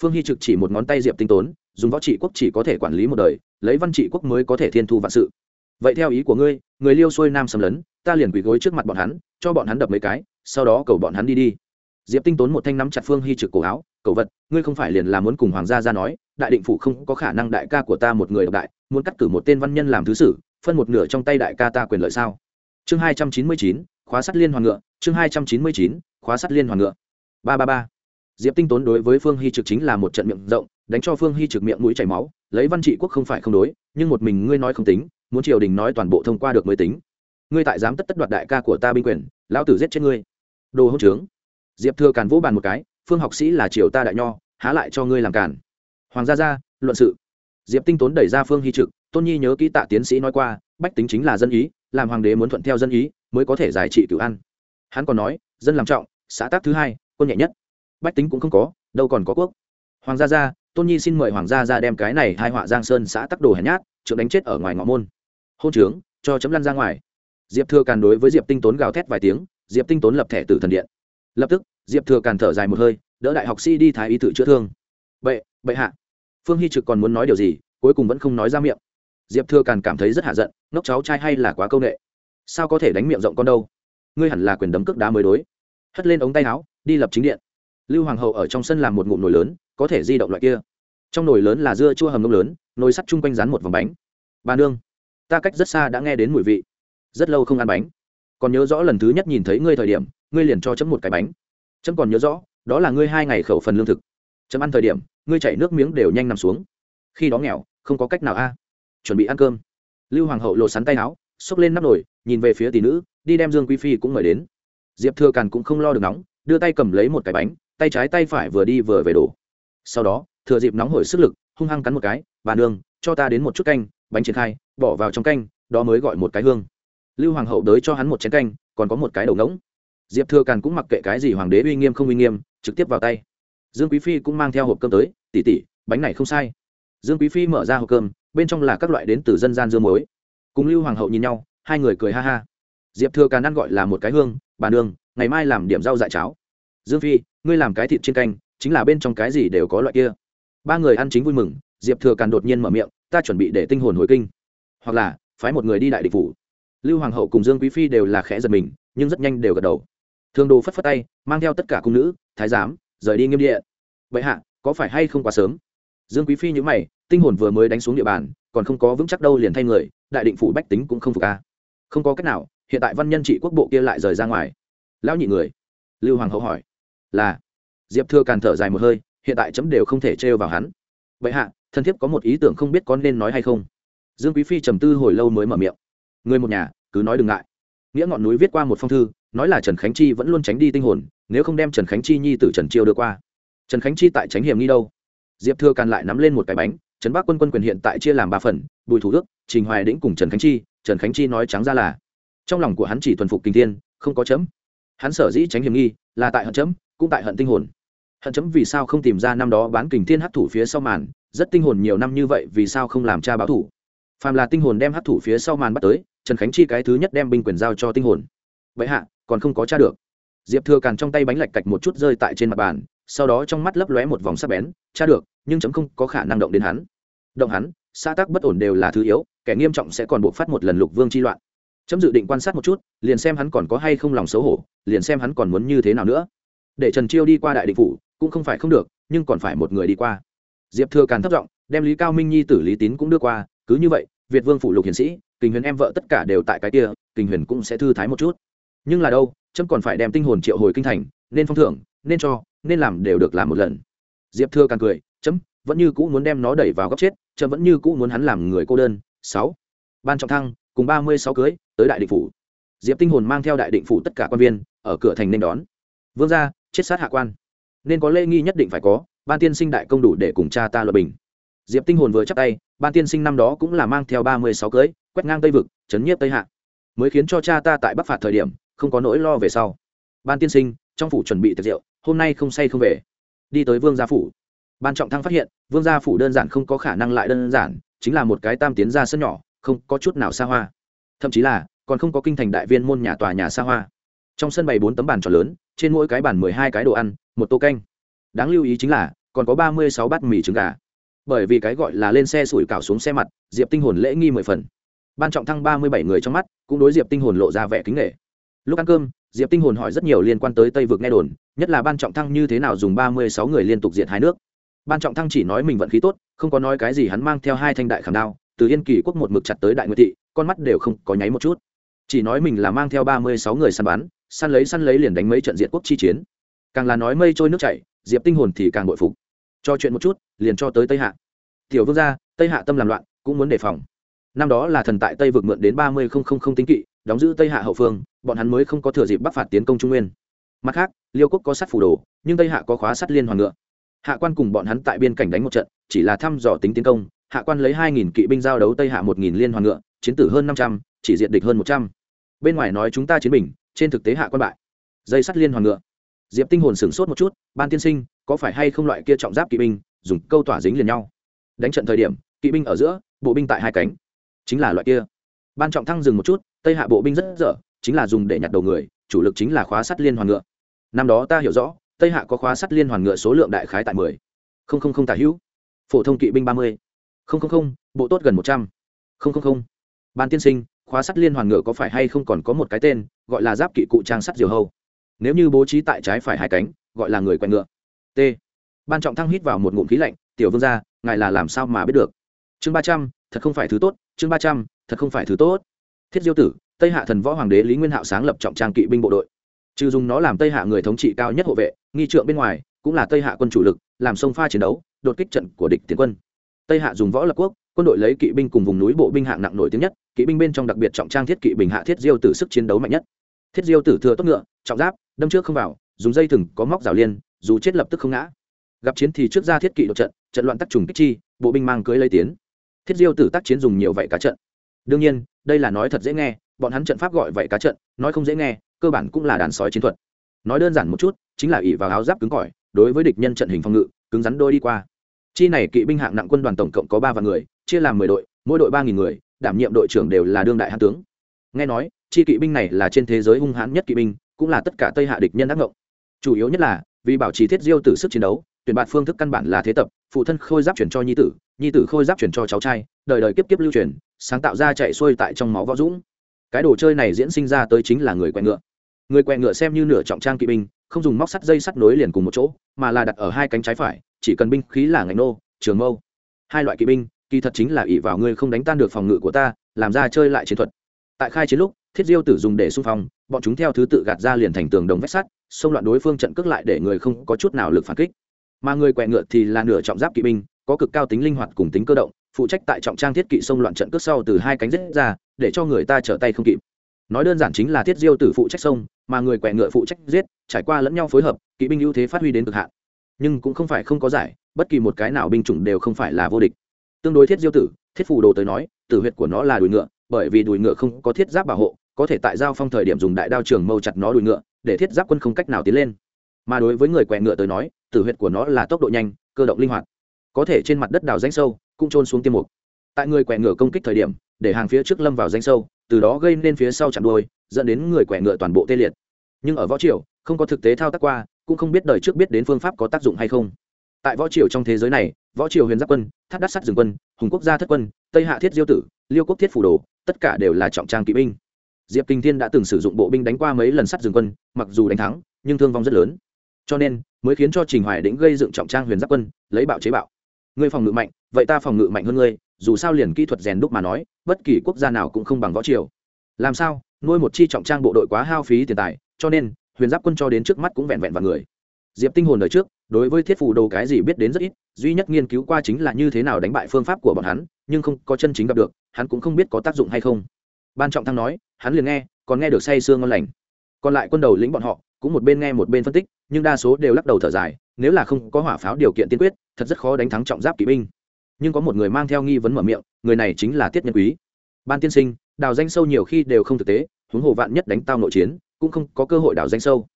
[SPEAKER 1] Phương hy trực chỉ một ngón tay diệp tinh tốn, dùng võ trị quốc chỉ có thể quản lý một đời, lấy văn trị quốc mới có thể thiên thu vạn sự. Vậy theo ý của ngươi, người liêu xuôi nam xâm lấn, ta liền quỳ gối trước mặt bọn hắn, cho bọn hắn đập mấy cái, sau đó cầu bọn hắn đi đi. Diệp tinh tốn một thanh nắm chặt phương hy trực cổ áo, cầu vật, ngươi không phải liền là muốn cùng hoàng gia ra nói, đại định phủ không có khả năng đại ca của ta một người độc đại, muốn cắt cử một tên văn nhân làm thứ sử, phân một nửa trong tay đại ca ta quyền lợi sao? Chương hai trăm chín mươi chín, khóa sắt liên hoàn ngựa, chương hai trăm chín mươi chín, khóa sắt liên hoàn ngựa ba ba ba. Diệp tinh tốn đối với phương hy trực chính là một trận miệng rộng, đánh cho phương hy trực miệng mũi chảy máu, lấy văn trị quốc không phải không đối, nhưng một mình ngươi nói không tính, muốn triều đình nói toàn bộ thông qua được mới tính. Ngươi tại dám tất tất đoạt đại ca của ta binh quyền, lão tử giết chết ngươi. Đồ hỗn trướng. Diệp thừa càn vỗ bàn một cái, phương học sĩ là triều ta đại nho, há lại cho ngươi làm càn. Hoàng gia gia, luận sự. Diệp tinh tốn đẩy ra phương hy trực, tôn nhi nhớ kỹ tạ tiến sĩ nói qua, bách tính chính là dân ý, làm hoàng đế muốn thuận theo dân ý, mới có thể giải trị cửu ăn. Hắn còn nói, dân làm trọng, xã tác thứ hai quân nhẹ nhất. Bách tính cũng không có, đâu còn có quốc. Hoàng gia gia, tôn nhi xin mời hoàng gia ra đem cái này hai họa giang sơn xã tắc đồ hèn nhát, trượng đánh chết ở ngoài ngõ môn. Hôn trướng, cho chấm lăn ra ngoài. Diệp thừa càn đối với diệp tinh tốn gào thét vài tiếng, diệp tinh tốn lập thẻ tử thần điện. Lập tức, diệp thừa càn thở dài một hơi, đỡ đại học sĩ đi thái y tự chữa thương. Bệ bệ hạ. Phương hy trực còn muốn nói điều gì, cuối cùng vẫn không nói ra miệng. Diệp thừa càn cảm thấy rất hạ giận, ngốc cháu trai hay là quá công nghệ sao có thể đánh miệng rộng con đâu? Ngươi hẳn là quyền đấm cước đá mới đối. Hất lên ống tay áo đi lập chính điện. Lưu hoàng hậu ở trong sân làm một ngụm nồi lớn, có thể di động loại kia. Trong nồi lớn là dưa chua hầm nông lớn, nồi sắt chung quanh rán một vòng bánh. Ba nương, ta cách rất xa đã nghe đến mùi vị. Rất lâu không ăn bánh. Còn nhớ rõ lần thứ nhất nhìn thấy ngươi thời điểm, ngươi liền cho chấm một cái bánh. Chấm còn nhớ rõ, đó là ngươi hai ngày khẩu phần lương thực. Chấm ăn thời điểm, ngươi chảy nước miếng đều nhanh nằm xuống. Khi đó nghèo, không có cách nào a. À. Chuẩn bị ăn cơm. Lưu hoàng hậu lộ sắn tay áo, xốc lên nắp nồi, nhìn về phía tỷ nữ, đi đem dương quý phi cũng mời đến. Diệp thừa càn cũng không lo được nóng đưa tay cầm lấy một cái bánh, tay trái tay phải vừa đi vừa về đổ. Sau đó, thừa dịp nóng hổi sức lực, hung hăng cắn một cái, bà nương, cho ta đến một chút canh. Bánh triển khai, bỏ vào trong canh, đó mới gọi một cái hương. Lưu hoàng hậu đới cho hắn một chén canh, còn có một cái đầu ngỗng. Diệp thừa càn cũng mặc kệ cái gì hoàng đế uy nghiêm không uy nghiêm, trực tiếp vào tay. Dương quý phi cũng mang theo hộp cơm tới tỉ tỉ bánh này không sai. Dương quý phi mở ra hộp cơm, bên trong là các loại đến từ dân gian dương muối. Cùng lưu hoàng hậu nhìn nhau, hai người cười ha ha. Diệp thừa càn ăn gọi là một cái hương, bà nương ngày mai làm điểm rau dại cháo. Dương phi, ngươi làm cái thịt trên canh, chính là bên trong cái gì đều có loại kia. Ba người ăn chính vui mừng, diệp thừa càn đột nhiên mở miệng, ta chuẩn bị để tinh hồn hồi kinh. Hoặc là, phái một người đi đại địch phủ. Lưu hoàng hậu cùng dương quý phi đều là khẽ giật mình, nhưng rất nhanh đều gật đầu. Thường đồ phất phất tay, mang theo tất cả cung nữ, thái giám, rời đi nghiêm địa. Vậy hạ, có phải hay không quá sớm? Dương quý phi nhữ mày, tinh hồn vừa mới đánh xuống địa bàn, còn không có vững chắc đâu liền thay người, đại định phủ bách tính cũng không phục ca không có cách nào, hiện tại văn nhân trị quốc bộ kia lại rời ra ngoài lão nhị người. Lưu hoàng hậu hỏi. Là. Diệp thừa càn thở dài một hơi, hiện tại chấm đều không thể trêu vào hắn. Vậy hạ thân thiết có một ý tưởng không biết có nên nói hay không. Dương quý phi trầm tư hồi lâu mới mở miệng. Người một nhà, cứ nói đừng ngại. Nghĩa ngọn núi viết qua một phong thư, nói là trần khánh chi vẫn luôn tránh đi tinh hồn, nếu không đem trần khánh chi nhi t trần chiêu đưa qua. Trần khánh chi tại tránh hiểm nghi đâu? Diệp thừa càn lại nắm lên một cái bánh, trấn bắc quân quân quyền hiện tại chia làm ba phần, bùi thủ đức, trình hoài đĩnh cùng trần khánh chi, trần khánh chi nói trắng ra là, trong lòng của hắn chỉ thuần phục kinh thiên, không có chấm hắn sở dĩ tránh hiểm nghi là tại hận chấm, cũng tại hận tinh hồn. Hận chấm vì sao không tìm ra năm đó bán kình thiên hấp thủ phía sau màn, rất tinh hồn nhiều năm như vậy vì sao không làm cha báo thủ? Phàm là tinh hồn đem hấp thủ phía sau màn bắt tới, trần khánh chi cái thứ nhất đem binh quyền giao cho tinh hồn. Vậy hạ, còn không có cha được. Diệp thừa càn trong tay bánh lạch cạch một chút rơi tại trên mặt bàn, sau đó trong mắt lấp lóe một vòng sắc bén cha được, nhưng chấm không có khả năng động đến hắn. Động hắn, xã tác bất ổn đều là thứ yếu, kẻ nghiêm trọng sẽ còn buộc phát một lần lục vương chi loạn chấm dự định quan sát một chút, liền xem hắn còn có hay không lòng xấu hổ, liền xem hắn còn muốn như thế nào nữa. Để trần chiêu đi qua đại định phủ, cũng không phải không được, nhưng còn phải một người đi qua. Diệp thừa càn thất giọng, đem lý cao minh nhi tử lý tín cũng đưa qua, cứ như vậy, việt vương phủ lục hiền sĩ, kình huyền em vợ tất cả đều tại cái kia, kình huyền cũng sẽ thư thái một chút. Nhưng là đâu trâm còn phải đem tinh hồn triệu hồi kinh thành, nên phong thưởng, nên cho, nên làm đều được làm một lần. Diệp thừa càng cười, chấm, vẫn như cũ muốn đem nó đẩy vào góc chết, chấm vẫn như cũ muốn hắn làm người cô đơn. Sáu. Ban trọng thăng cùng ba mươi sáu cưới, tới đại định phủ. Diệp tinh hồn mang theo đại định phủ tất cả quan viên, ở cửa thành nên đón. Vương gia, chết sát hạ quan. Nên có lễ nghi nhất định phải có, ban tiên sinh đại công đủ để cùng cha ta luật bình. Diệp tinh hồn vừa chắp tay, ban tiên sinh năm đó cũng là mang theo ba mươi sáu cưới, quét ngang tây vực, chấn nhiếp tây hạ. Mới khiến cho cha ta tại bắc phạt thời điểm, không có nỗi lo về sau. Ban tiên sinh, trong phủ chuẩn bị tiệc rượu, hôm nay không say không về. Đi tới vương gia phủ. Ban trọng thăng phát hiện, vương gia phủ đơn giản không có khả năng lại đơn giản, chính là một cái tam tiến ra sân nhỏ không có chút nào xa hoa. Thậm chí là, còn không có kinh thành đại viên môn nhà tòa nhà xa hoa. Trong sân bày bốn tấm bàn tròn lớn, trên mỗi cái bàn mười hai cái đồ ăn, một tô canh. Đáng lưu ý chính là, còn có ba mươi sáu bát mì trứng gà. Bởi vì cái gọi là lên xe sủi cảo xuống xe mặt, diệp tinh hồn lễ nghi mười phần. Ban trọng thăng ba mươi bảy người trong mắt, cũng đối diệp tinh hồn lộ ra vẻ kính nghệ lúc ăn cơm, diệp tinh hồn hỏi rất nhiều liên quan tới tây vực nghe đồn, nhất là ban trọng thăng như thế nào dùng ba mươi sáu người liên tục diệt hai nước. Ban trọng thăng chỉ nói mình vận khí tốt, không có nói cái gì hắn mang theo hai thanh đại khảm đao từ yên kỳ quốc một mực chặt tới đại nguyệt thị, con mắt đều không có nháy một chút. Chỉ nói mình là mang theo ba mươi sáu người săn bắn, săn lấy săn lấy liền đánh mấy trận diệt quốc chi chiến. Càng là nói mây trôi nước chảy, diệp tinh hồn thì càng bội phục. Cho chuyện một chút, liền cho tới tây hạ. Tiểu vương gia, tây hạ tâm làm loạn, cũng muốn đề phòng. Năm đó là thần tại tây vực mượn đến ba mươi không không không tính kỵ, đóng giữ tây hạ hậu phương, bọn hắn mới không có thừa dịp bắc phạt tiến công trung nguyên. Mặt khác, liêu quốc có sắt phủ đồ, nhưng tây hạ có khóa sắt liên hoàn ngựa. Hạ quan cùng bọn hắn tại biên cảnh đánh một trận, chỉ là thăm dò tính tiến công hạ quan lấy hai nghìn kỵ binh giao đấu tây hạ một nghìn liên hoàn ngựa, chiến tử hơn năm trăm, chỉ diện địch hơn một trăm. Bên ngoài nói chúng ta chiến bình, trên thực tế hạ quan bại. Dây sắt liên hoàn ngựa. Diệp tinh hồn sửng sốt một chút, ban tiên sinh, có phải hay không loại kia trọng giáp kỵ binh, dùng câu tỏa dính liền nhau? Đánh trận thời điểm, kỵ binh ở giữa, bộ binh tại hai cánh. Chính là loại kia. Ban trọng thăng dừng một chút, tây hạ bộ binh rất dở, chính là dùng để nhặt đầu người, chủ lực chính là khóa sắt liên hoàn ngựa. Năm đó ta hiểu rõ, tây hạ có khóa sắt liên hoàn ngựa số lượng đại khái tại mười. Không không không tả hữu. Phổ thông kỵ binh ba mươi không không không, bộ tốt gần một trăm. Không không không. Ban tiên sinh, khóa sắt liên hoàn ngựa có phải hay không còn có một cái tên, gọi là giáp kỵ cụ trang sắt diều hâu. Nếu như bố trí tại trái phải hai cánh, gọi là người quen ngựa. T. Ban trọng thăng hít vào một ngụm khí lạnh, tiểu vương gia, ngài là làm sao mà biết được? Chương ba trăm, thật không phải thứ tốt. Chương ba trăm, thật không phải thứ tốt. Thiết diêu tử, tây hạ thần võ hoàng đế lý nguyên hạo sáng lập trọng trang kỵ binh bộ đội. Trừ dùng nó làm tây hạ người thống trị cao nhất hộ vệ, nghi trượng bên ngoài, cũng là tây hạ quân chủ lực, làm sông pha chiến đấu, đột kích trận của địch tiến quân tây hạ dùng võ lập quốc, quân đội lấy kỵ binh cùng vùng núi bộ binh hạng nặng nổi tiếng nhất, kỵ binh bên trong đặc biệt trọng trang thiết kỵ bình hạ thiết diêu tử sức chiến đấu mạnh nhất. Thiết diêu tử thừa tốt ngựa, trọng giáp, đâm trước không vào, dùng dây thừng có móc rào liên, dù chết lập tức không ngã. Gặp chiến thì trước ra thiết kỵ đột trận trận loạn tắc trùng kích chi, bộ binh mang cưới lấy tiến. Thiết diêu tử tác chiến dùng nhiều vậy cá trận. Đương nhiên, đây là nói thật dễ nghe, bọn hắn trận pháp gọi vậy cá trận, nói không dễ nghe, cơ bản cũng là đàn sói chiến thuật. Nói đơn giản một chút, chính là ỉ vào áo giáp cứng cỏi, đối với địch nhân trận hình phòng ngự, cứng rắn đôi đi qua chi này kỵ binh hạng nặng quân đoàn tổng cộng có ba vạn người, chia làm mười đội, mỗi đội ba nghìn người, đảm nhiệm đội trưởng đều là đương đại hãn tướng. Nghe nói, chi kỵ binh này là trên thế giới hung hãn nhất kỵ binh, cũng là tất cả tây hạ địch nhân đắc ngộng. Chủ yếu nhất là, vì bảo trì thiết diêu tử sức chiến đấu, tuyển bạt phương thức căn bản là thế tập, phụ thân khôi giáp chuyển cho nhi tử nhi tử khôi giáp chuyển cho cháu trai, đời đời kiếp kiếp lưu truyền, sáng tạo ra chạy xuôi tại trong máu võ dũng. Cái đồ chơi này diễn sinh ra tới chính là người quẹ ngựa. Người quẹ ngựa xem như nửa trọng trang kỵ binh, không dùng móc sắt dây sắt nối liền cùng một chỗ, mà là đặt ở hai cánh trái phải chỉ cần binh khí là ngành nô, trường mâu. Hai loại kỵ binh, kỳ thật chính là ỷ vào ngươi không đánh tan được phòng ngự của ta, làm ra chơi lại chiến thuật. Tại khai chiến lúc, thiết diêu tử dùng để xung phong, bọn chúng theo thứ tự gạt ra liền thành tường đồng vách sắt, xông loạn đối phương trận cước lại để người không có chút nào lực phản kích. Mà người quẹ ngựa thì là nửa trọng giáp kỵ binh, có cực cao tính linh hoạt cùng tính cơ động, phụ trách tại trọng trang thiết kỵ xông loạn trận cước sau từ hai cánh rết ra, để cho người ta trở tay không kịp. Nói đơn giản chính là thiết diêu tử phụ trách sông mà người quẹ ngựa phụ trách giết, trải qua lẫn nhau phối hợp, kỵ binh ưu thế phát huy đến cực hạn nhưng cũng không phải không có giải, bất kỳ một cái nào binh chủng đều không phải là vô địch. Tương đối thiết diêu tử, thiết phù đồ tới nói, tử huyệt của nó là đùi ngựa, bởi vì đùi ngựa không có thiết giáp bảo hộ, có thể tại giao phong thời điểm dùng đại đao trường mâu chặt nó đùi ngựa, để thiết giáp quân không cách nào tiến lên. Mà đối với người quẹ ngựa tới nói, tử huyệt của nó là tốc độ nhanh, cơ động linh hoạt, có thể trên mặt đất đào danh sâu, cũng trôn xuống tiêm mục. Tại người quẹ ngựa công kích thời điểm, để hàng phía trước lâm vào danh sâu, từ đó gây nên phía sau chặn đuôi, dẫn đến người quẹ ngựa toàn bộ tê liệt. Nhưng ở võ triều, không có thực tế thao tác qua cũng không biết đời trước biết đến phương pháp có tác dụng hay không. Tại võ triều trong thế giới này, võ triều huyền giáp quân, tháp đắt sắt rừng quân, hùng quốc gia thất quân, tây hạ thiết diêu tử, liêu quốc thiết phủ đồ, tất cả đều là trọng trang kỵ binh. Diệp kinh thiên đã từng sử dụng bộ binh đánh qua mấy lần sắt rừng quân, mặc dù đánh thắng, nhưng thương vong rất lớn. Cho nên, mới khiến cho trình hoài đĩnh gây dựng trọng trang huyền giáp quân, lấy bạo chế bạo. Ngươi phòng ngự mạnh, vậy ta phòng ngự mạnh hơn ngươi, dù sao liền kỹ thuật rèn đúc mà nói, bất kỳ quốc gia nào cũng không bằng võ triều. Làm sao? Nuôi một chi trọng trang bộ đội quá hao phí tiền tài, cho nên huyền giáp quân cho đến trước mắt cũng vẹn vẹn vào người. Diệp tinh hồn đời trước, đối với thiết phù đồ cái gì biết đến rất ít, duy nhất nghiên cứu qua chính là như thế nào đánh bại phương pháp của bọn hắn, nhưng không có chân chính gặp được, hắn cũng không biết có tác dụng hay không. Ban trọng thăng nói, hắn liền nghe, còn nghe được say sương ngon lành. Còn lại quân đầu lĩnh bọn họ, cũng một bên nghe một bên phân tích, nhưng đa số đều lắc đầu thở dài, nếu là không có hỏa pháo điều kiện tiên quyết, thật rất khó đánh thắng trọng giáp kỵ binh. Nhưng có một người mang theo nghi vấn mở miệng, người này chính là tiết nhân quý. Ban tiên sinh, đào danh sâu nhiều khi đều không thực tế, huống hồ vạn nhất đánh tao nội chiến cũng không có cơ hội đào danh sâu.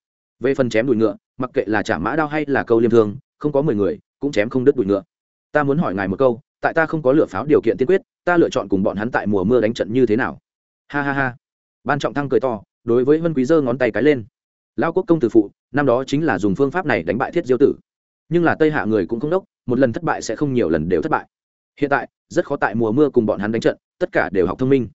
[SPEAKER 1] Về phần chém đùi ngựa, mặc kệ là trả mã đao hay là câu liêm thương, không có mười người, cũng chém không đứt đùi ngựa. Ta muốn hỏi ngài một câu, tại ta không có lửa pháo điều kiện tiên quyết, ta lựa chọn cùng bọn hắn tại mùa mưa đánh trận như thế nào? Ha ha ha. Ban trọng thăng cười to, đối với vân quý giơ ngón tay cái lên. Lao quốc công tử phụ, năm đó chính là dùng phương pháp này đánh bại thiết diêu tử. Nhưng là tây hạ người cũng không đốc, một lần thất bại sẽ không nhiều lần đều thất bại. Hiện tại, rất khó tại mùa mưa cùng bọn hắn đánh trận, tất cả đều học thông minh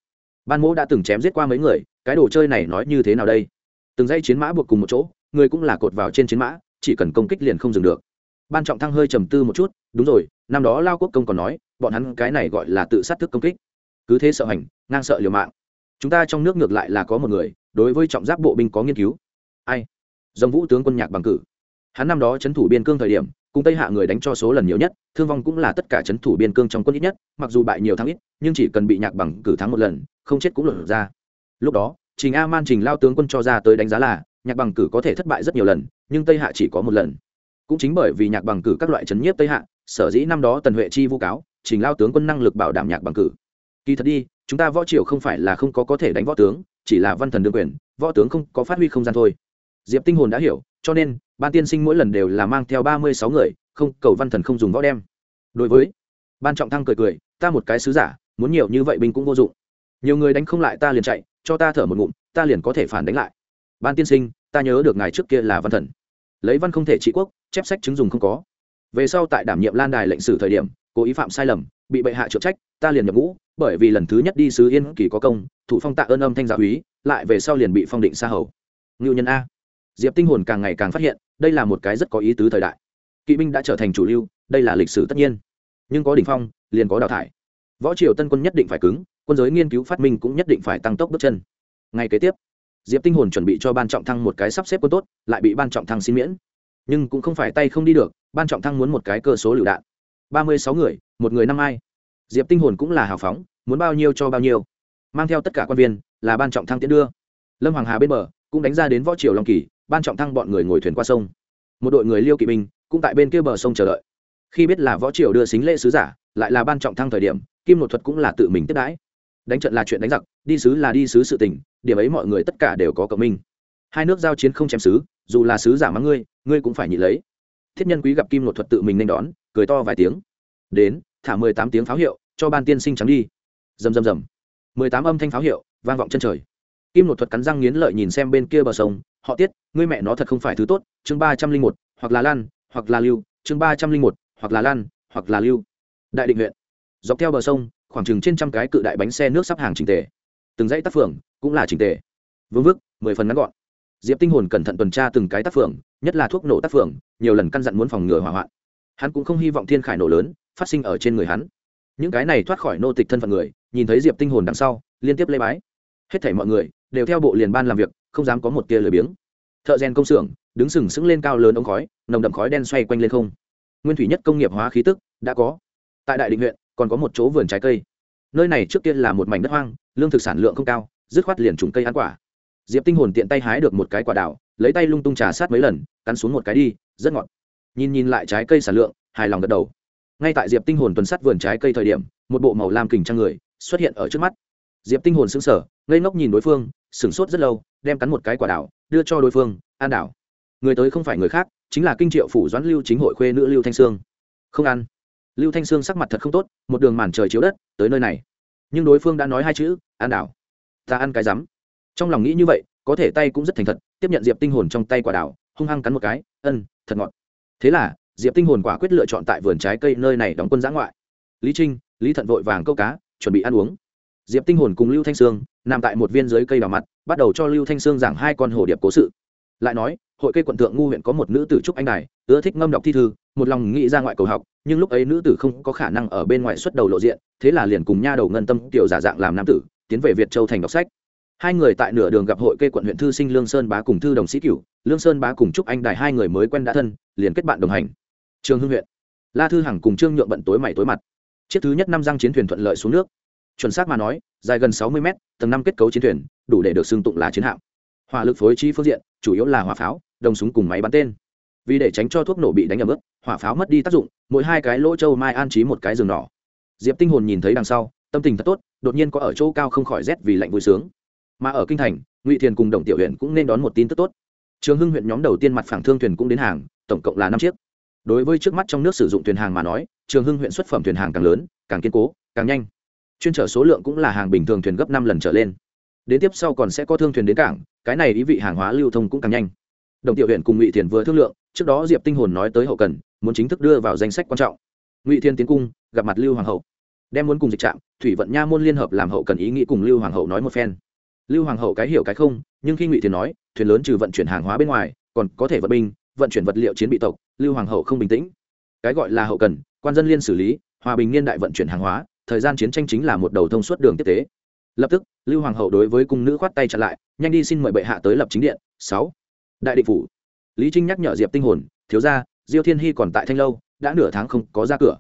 [SPEAKER 1] ban mỗ đã từng chém giết qua mấy người, cái đồ chơi này nói như thế nào đây? Từng dây chiến mã buộc cùng một chỗ, người cũng là cột vào trên chiến mã, chỉ cần công kích liền không dừng được. Ban trọng thăng hơi trầm tư một chút, đúng rồi, năm đó lao quốc công còn nói, bọn hắn cái này gọi là tự sát thức công kích. Cứ thế sợ hành, ngang sợ liều mạng. Chúng ta trong nước ngược lại là có một người, đối với trọng giáp bộ binh có nghiên cứu. Ai? Dòng vũ tướng quân nhạc bằng cử. Hắn năm đó c h ấ n thủ biên cương thời điểm, cùng tây hạ người đánh cho số lần nhiều nhất, thương vong cũng là tất cả c h ấ n thủ biên cương trong quân ít nhất, mặc dù bại nhiều thắng ít, nhưng chỉ cần bị nhạc bằng cử thắng một lần không chết cũng lột ra. Lúc đó, trình a man trình lao tướng quân cho ra tới đánh giá là, nhạc bằng cử có thể thất bại rất nhiều lần, nhưng tây hạ chỉ có một lần. Cũng chính bởi vì nhạc bằng cử các loại c nhiếp tây hạ, sở dĩ năm đó tần huệ chi vu cáo, trình lao tướng quân năng lực bảo đảm nhạc bằng cử. Kỳ thật đi, chúng ta võ triều không phải là không có có thể đánh võ tướng, chỉ là văn thần đương quyền, võ tướng không có phát huy không gian thôi. Diệp tinh hồn đã hiểu, cho nên, ban tiên sinh mỗi lần đều là mang theo ba mươi sáu người, không, cầu văn thần không dùng võ đem. Đối với, ban trọng thăng cười cười, ta một cái sứ giả, muốn nhiều như vậy binh cũng vô dụng nhiều người đánh không lại ta liền chạy, cho ta thở một ngụm, ta liền có thể phản đánh lại. Ban tiên sinh, ta nhớ được ngài trước kia là văn thần. Lấy văn không thể trị quốc, chép sách chứng dùng không có. Về sau tại đảm nhiệm lan đài lệnh sử thời điểm, cố ý phạm sai lầm, bị bệ hạ trợ trách, ta liền nhập ngũ, bởi vì lần thứ nhất đi sứ yên kỳ có công, thủ phong tạ ơn âm thanh giáo úy, lại về sau liền bị phong định xa hầu. Ngưu nhân a. Diệp tinh hồn càng ngày càng phát hiện, đây là một cái rất có ý tứ thời đại. Kỵ binh đã trở thành chủ lưu, đây là lịch sử tất nhiên. Nhưng có đỉnh phong, liền có đào thải võ triều tân quân nhất định phải cứng, quân giới nghiên cứu phát minh cũng nhất định phải tăng tốc bước chân. Ngay kế tiếp, diệp tinh hồn chuẩn bị cho ban trọng thăng một cái sắp xếp quân tốt, lại bị ban trọng thăng xin miễn. Nhưng cũng không phải tay không đi được, ban trọng thăng muốn một cái cơ số lựu đạn. Ba mươi sáu người, một người năm ai. Diệp tinh hồn cũng là hào phóng, muốn bao nhiêu cho bao nhiêu. Mang theo tất cả quan viên, là ban trọng thăng tiễn đưa. Lâm hoàng hà bên bờ, cũng đánh ra đến võ triều long kỳ, ban trọng thăng bọn người ngồi thuyền qua sông. Một đội người liêu kỵ binh, cũng tại bên kia bờ sông chờ đợi. Khi biết là võ triều đưa xính lễ sứ giả, lại là ban trọng thăng thời điểm kim nội thuật cũng là tự mình tiếp đãi. Đánh trận là chuyện đánh giặc, đi sứ là đi sứ sự tình, điểm ấy mọi người tất cả đều có cộng minh. Hai nước giao chiến không chém sứ, dù là sứ giả mắng ngươi ngươi cũng phải nhị lấy. Thiết nhân quý gặp kim nội thuật tự mình nên đón, cười to vài tiếng. Đến, thả mười tám tiếng pháo hiệu, cho ban tiên sinh trắng đi. Rầm rầm rầm. mười tám âm thanh pháo hiệu, vang vọng chân trời. Kim nội thuật cắn răng nghiến lợi nhìn xem bên kia bờ sông, họ tiết, ngươi mẹ nó thật không phải thứ tốt, chương ba trăm linh một, hoặc là lan, hoặc là lưu, chương ba trăm linh một, hoặc là lan, hoặc là lưu. Đại định huyện dọc theo bờ sông, khoảng chừng trên trăm cái cự đại bánh xe nước sắp hàng trình tề. Từng dãy tác phường cũng là trình tề. Vương vức, mười phần ngắn gọn. Diệp tinh hồn cẩn thận tuần tra từng cái tác phường, nhất là thuốc nổ tác phường, nhiều lần căn dặn muốn phòng ngừa hỏa hoạn. Hắn cũng không hy vọng thiên khải nổ lớn phát sinh ở trên người hắn. Những cái này thoát khỏi nô tịch thân phận người, nhìn thấy diệp tinh hồn đằng sau, liên tiếp lê bái. Hết thảy mọi người đều theo bộ liền ban làm việc, không dám có một tia lười biếng. Thợ rèn công xưởng đứng sừng sững lên cao lớn ống khói, nồng đậm khói đen xoay quanh lên không. Nguyên thủy nhất công nghiệp hóa khí tức đã có. Tại đại định huyện còn có một chỗ vườn trái cây. Nơi này trước kia là một mảnh đất hoang, lương thực sản lượng không cao, dứt khoát liền trùng cây ăn quả. Diệp tinh hồn tiện tay hái được một cái quả đào, lấy tay lung tung trà sát mấy lần, cắn xuống một cái đi, rất ngọt. Nhìn nhìn lại trái cây sản lượng, hài lòng gật đầu. Ngay tại diệp tinh hồn tuần sát vườn trái cây thời điểm, một bộ màu lam kình trang người xuất hiện ở trước mắt. Diệp tinh hồn sững sờ, ngây ngốc nhìn đối phương, sửng sốt rất lâu, đem cắn một cái quả đào, đưa cho đối phương, an đảo. Người tới không phải người khác, chính là kinh triệu phủ doãn lưu chính hội khuê nữ lưu thanh sương. Không ăn lưu thanh sương sắc mặt thật không tốt, một đường màn trời chiếu đất, tới nơi này. Nhưng đối phương đã nói hai chữ, an đảo. Ta ăn cái rắm. Trong lòng nghĩ như vậy, có thể tay cũng rất thành thật, tiếp nhận diệp tinh hồn trong tay quả đảo, hung hăng cắn một cái, ân, thật ngọt. Thế là, diệp tinh hồn quả quyết lựa chọn tại vườn trái cây nơi này đóng quân giã ngoại. Lý trinh, lý thận vội vàng câu cá, chuẩn bị ăn uống. Diệp tinh hồn cùng lưu thanh sương nằm tại một viên dưới cây đào mặt, bắt đầu cho lưu thanh sương giảng hai con hồ điệp cố sự. Lại nói hội cây quận thượng ngu huyện có một nữ tử trúc anh đài, ưa thích ngâm đọc thi thư, một lòng nghĩ ra ngoại cầu học, nhưng lúc ấy nữ tử không có khả năng ở bên ngoài xuất đầu lộ diện, thế là liền cùng nha đầu ngân tâm tiểu giả dạng làm nam tử, tiến về việt châu thành đọc sách. Hai người tại nửa đường gặp hội cây quận huyện thư sinh lương sơn bá cùng thư đồng sĩ cửu, lương sơn bá cùng trúc anh đài hai người mới quen đã thân, liền kết bạn đồng hành. Trường hưng huyện, la thư hằng cùng trương nhượng bận tối mày tối mặt. Chiếc thứ nhất năm răng chiến thuyền thuận lợi xuống nước. Chuẩn xác mà nói, dài gần sáu mươi mét, tầng năm kết cấu chiến thuyền, đủ để được xưng tụng là chiến hạm. Hỏa lực phối trí phương diện, chủ yếu là hỏa pháo đồng súng cùng máy bắn tên. Vì để tránh cho thuốc nổ bị đánh ẩm ướt, hỏa pháo mất đi tác dụng, mỗi hai cái lỗ châu mai an trí một cái giường nỏ diệp tinh hồn nhìn thấy đằng sau, tâm tình thật tốt, đột nhiên có ở chỗ cao không khỏi rét vì lạnh vui sướng. Mà ở kinh thành, ngụy thiền cùng đồng tiểu huyện cũng nên đón một tin tức tốt. Trường hưng huyện nhóm đầu tiên mặt phẳng thương thuyền cũng đến hàng, tổng cộng là năm chiếc. Đối với trước mắt trong nước sử dụng thuyền hàng mà nói, trường hưng huyện xuất phẩm thuyền hàng càng lớn, càng kiên cố, càng nhanh. Chuyên trở số lượng cũng là hàng bình thường thuyền gấp năm lần trở lên. Đến tiếp sau còn sẽ có thương thuyền đến cảng, cái này ý vị hàng hóa lưu thông cũng càng nhanh đồng tiểu huyện cùng ngụy thiền vừa thương lượng, trước đó diệp tinh hồn nói tới hậu cần, muốn chính thức đưa vào danh sách quan trọng. Ngụy thiên tiến cung, gặp mặt lưu hoàng hậu. Đem muốn cùng dịch trạm, thủy vận nha môn liên hợp làm hậu cần ý nghĩ cùng lưu hoàng hậu nói một phen. Lưu hoàng hậu cái hiểu cái không, nhưng khi ngụy thiền nói, thuyền lớn trừ vận chuyển hàng hóa bên ngoài, còn có thể vận binh, vận chuyển vật liệu chiến bị tộc, lưu hoàng hậu không bình tĩnh. Cái gọi là hậu cần, quan dân liên xử lý, hòa bình niên đại vận chuyển hàng hóa, thời gian chiến tranh chính là một đầu thông suốt đường tiếp tế. Lập tức, lưu hoàng hậu đối với cung nữ khoát tay chặn lại, nhanh đi xin mời bệ hạ tới lập chính điện. Sáu đại định phủ. Lý trinh nhắc nhở diệp tinh hồn, thiếu ra diêu thiên hy còn tại thanh lâu, đã nửa tháng không có ra cửa.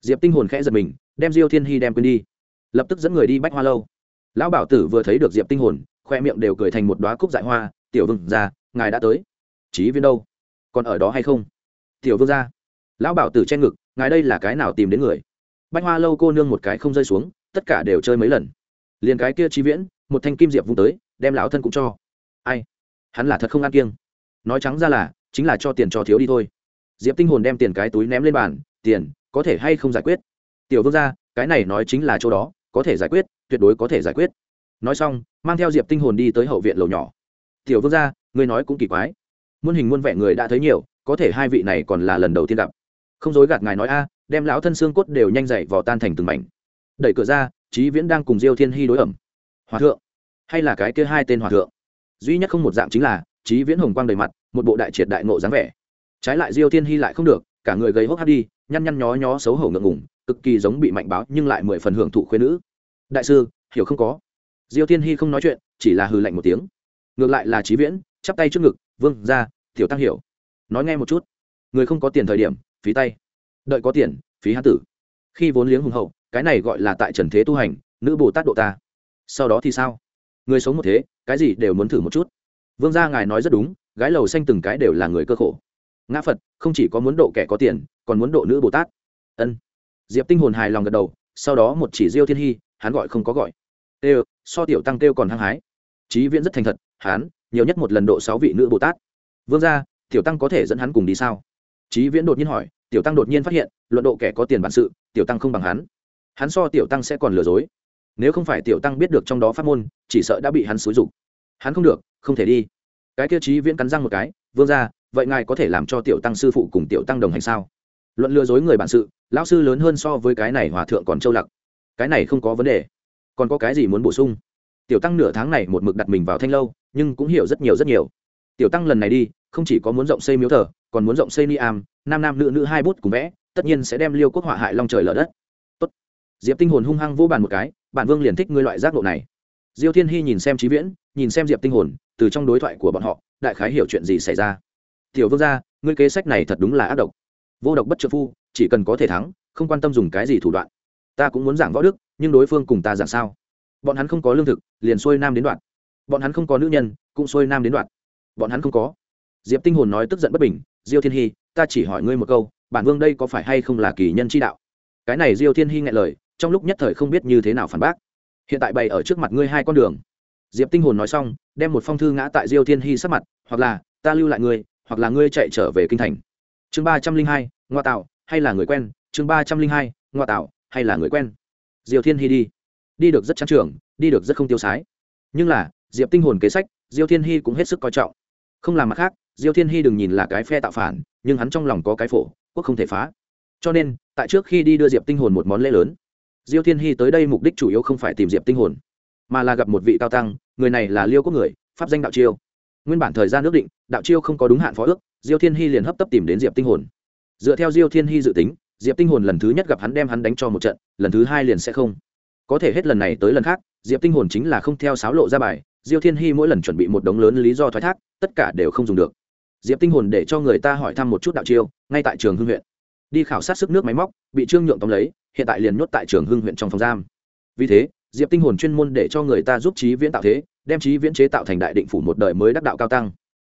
[SPEAKER 1] Diệp tinh hồn khẽ giật mình, đem diêu thiên hy đem quên đi. Lập tức dẫn người đi bách hoa lâu. Lão bảo tử vừa thấy được diệp tinh hồn, khoe miệng đều cười thành một đoá cúc dại hoa, tiểu vương ra ngài đã tới. Chí viên đâu? Còn ở đó hay không? Tiểu vương ra lão bảo tử che ngực, ngài đây là cái nào tìm đến người? Bách hoa lâu cô nương một cái không rơi xuống, tất cả đều chơi mấy lần. Liền cái kia chi viễn, một thanh kim diệp vung tới, đem lão thân cũng cho. Ai? Hắn là thật không ăn kiêng nói trắng ra là chính là cho tiền cho thiếu đi thôi. Diệp tinh hồn đem tiền cái túi ném lên bàn tiền có thể hay không giải quyết? Tiểu vương Gia, cái này nói chính là chỗ đó có thể giải quyết tuyệt đối có thể giải quyết. Nói xong mang theo diệp tinh hồn đi tới hậu viện lầu nhỏ. Tiểu vương Gia, người nói cũng kỳ quái. Muôn hình muôn vẻ người đã thấy nhiều có thể hai vị này còn là lần đầu tiên gặp. Không dối gạt ngài nói a đem lão thân xương cốt đều nhanh dậy vò tan thành từng mảnh. Đẩy cửa ra trí viễn đang cùng diêu thiên hy đối ẩm. Hòa thượng hay là cái kia hai tên hòa thượng? Duy nhất không một dạng chính là trí viễn hồng quang đầy mặt, một bộ đại triệt đại ngộ dáng vẻ. Trái lại diêu thiên hy lại không được, cả người gầy hốc hát đi, nhăn nhăn nhó nhó xấu hổ ngượng ngùng, cực kỳ giống bị mạnh báo nhưng lại mười phần hưởng thụ khuyên nữ. Đại sư, hiểu không có? Diêu thiên hy không nói chuyện, chỉ là hừ lạnh một tiếng. Ngược lại là trí viễn, chắp tay trước ngực, vương ra tiểu tăng hiểu. Nói nghe một chút. Người không có tiền thời điểm, phí tay. Đợi có tiền, phí hán tử. Khi vốn liếng hùng hậu, cái này gọi là tại trần thế tu hành, nữ bồ tát độ ta. Sau đó thì sao? Người sống một thế, cái gì đều muốn thử một chút vương gia ngài nói rất đúng, gái lầu xanh từng cái đều là người cơ khổ. Ngã phật, không chỉ có muốn độ kẻ có tiền, còn muốn độ nữ bồ tát. Ân. Diệp tinh hồn hài lòng gật đầu, sau đó một chỉ diêu thiên hy, hắn gọi không có gọi. Tê so tiểu tăng kêu còn hăng hái. Chí viễn rất thành thật, hắn, nhiều nhất một lần độ sáu vị nữ bồ tát. Vương gia, tiểu tăng có thể dẫn hắn cùng đi sao? Chí viễn đột nhiên hỏi, tiểu tăng đột nhiên phát hiện, luận độ kẻ có tiền bản sự, tiểu tăng không bằng hắn. Hắn so tiểu tăng sẽ còn lừa dối. Nếu không phải tiểu tăng biết được trong đó phát môn, chỉ sợ đã bị hắn xúi dục hắn không được, không thể đi. Cái tiêu chí viễn cắn răng một cái, vương ra vậy ngài có thể làm cho tiểu tăng sư phụ cùng tiểu tăng đồng hành sao? Luận lừa dối người bản sự, lão sư lớn hơn so với cái này hòa thượng còn châu lặc. Cái này không có vấn đề. Còn có cái gì muốn bổ sung? Tiểu tăng nửa tháng này một mực đặt mình vào thanh lâu, nhưng cũng hiểu rất nhiều rất nhiều. Tiểu tăng lần này đi, không chỉ có muốn rộng xây miếu thờ, còn muốn rộng xây ni am, nam nam nữ nữ hai bút cùng vẽ, tất nhiên sẽ đem liêu quốc họa hại long trời lở đất. Tốt. diệp tinh hồn hung hăng vô bàn một cái bản vương liền thích ngươi loại giác độ này. Diêu thiên hy nhìn xem trí viễn nhìn xem diệp tinh hồn, từ trong đối thoại của bọn họ, đại khái hiểu chuyện gì xảy ra. Tiểu vương gia, ngươi kế sách này thật đúng là ác độc. Vô độc bất trợ phu, chỉ cần có thể thắng, không quan tâm dùng cái gì thủ đoạn. Ta cũng muốn giảng võ đức, nhưng đối phương cùng ta giảng sao? Bọn hắn không có lương thực, liền xuôi nam đến đoạn. Bọn hắn không có nữ nhân, cũng xuôi nam đến đoạn. Bọn hắn không có. Diệp tinh hồn nói tức giận bất bình, diêu thiên hy, ta chỉ hỏi ngươi một câu, bản vương đây có phải hay không là kỳ nhân chi đạo? Cái này diêu thiên hy ngại lời, trong lúc nhất thời không biết như thế nào phản bác. Hiện tại bày ở trước mặt ngươi hai con đường diệp tinh hồn nói xong, đem một phong thư ngã tại diêu thiên hy sắp mặt, hoặc là, ta lưu lại ngươi, hoặc là ngươi chạy trở về kinh thành. Chương ba trăm linh hai, ngoa tạo, hay là người quen? Chương ba trăm linh hai, ngoa tạo, hay là người quen? Diêu thiên hy đi. Đi được rất trang trưởng đi được rất không tiêu sái. Nhưng là, diệp tinh hồn kế sách, diêu thiên hy cũng hết sức coi trọng. Không làm mặt khác, diêu thiên hy đừng nhìn là cái phe tạo phản, nhưng hắn trong lòng có cái phổ, quốc không thể phá. Cho nên, tại trước khi đi đưa diệp tinh hồn một món lễ lớn, diêu thiên hy tới đây mục đích chủ yếu không phải tìm diệp tinh hồn, mà là gặp một vị cao tăng người này là liêu quốc người, pháp danh đạo chiêu. Nguyên bản thời gian ước định, đạo chiêu không có đúng hạn phó ước, diêu thiên hy liền hấp tấp tìm đến diệp tinh hồn. Dựa theo diêu thiên hy dự tính, diệp tinh hồn lần thứ nhất gặp hắn đem hắn đánh cho một trận, lần thứ hai liền sẽ không. Có thể hết lần này tới lần khác, diệp tinh hồn chính là không theo sáo lộ ra bài, diêu thiên hy mỗi lần chuẩn bị một đống lớn lý do thoái thác, tất cả đều không dùng được. Diệp tinh hồn để cho người ta hỏi thăm một chút đạo chiêu, ngay tại trường hưng huyện. Đi khảo sát sức nước máy móc, bị trương nhượng tóm lấy, hiện tại liền nhốt tại trường hưng huyện trong phòng giam. Vì thế diệp tinh hồn chuyên môn để cho người ta giúp trí viễn tạo thế, đem trí viễn chế tạo thành đại định phủ một đời mới đắc đạo cao tăng.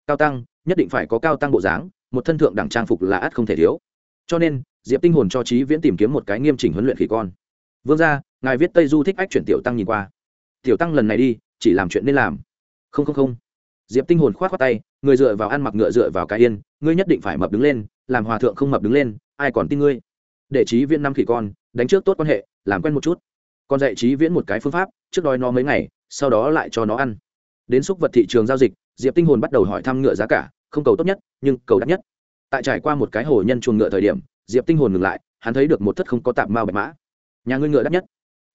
[SPEAKER 1] Cao tăng, nhất định phải có cao tăng bộ dáng, một thân thượng đẳng trang phục là ắt không thể thiếu. Cho nên, diệp tinh hồn cho trí viễn tìm kiếm một cái nghiêm chỉnh huấn luyện khỉ con. Vương gia, ngài viết tây du thích ách chuyển tiểu tăng nhìn qua. Tiểu tăng lần này đi, chỉ làm chuyện nên làm. Không không không. Diệp tinh hồn khoát khoát tay, người dựa vào ăn mặc ngựa dựa vào cái yên, ngươi nhất định phải mập đứng lên, làm hòa thượng không mập đứng lên, ai còn tin ngươi? Để trí viễn năm khỉ con, đánh trước tốt quan hệ, làm quen một chút còn dạy trí viễn một cái phương pháp, trước đói nó mấy ngày, sau đó lại cho nó ăn. Đến xúc vật thị trường giao dịch, diệp tinh hồn bắt đầu hỏi thăm ngựa giá cả, không cầu tốt nhất, nhưng cầu đắt nhất. Tại trải qua một cái hồ nhân chuồng ngựa thời điểm, diệp tinh hồn ngừng lại, hắn thấy được một thất không có tạm mao bạch mã. Nhà ngươi ngựa đắt nhất.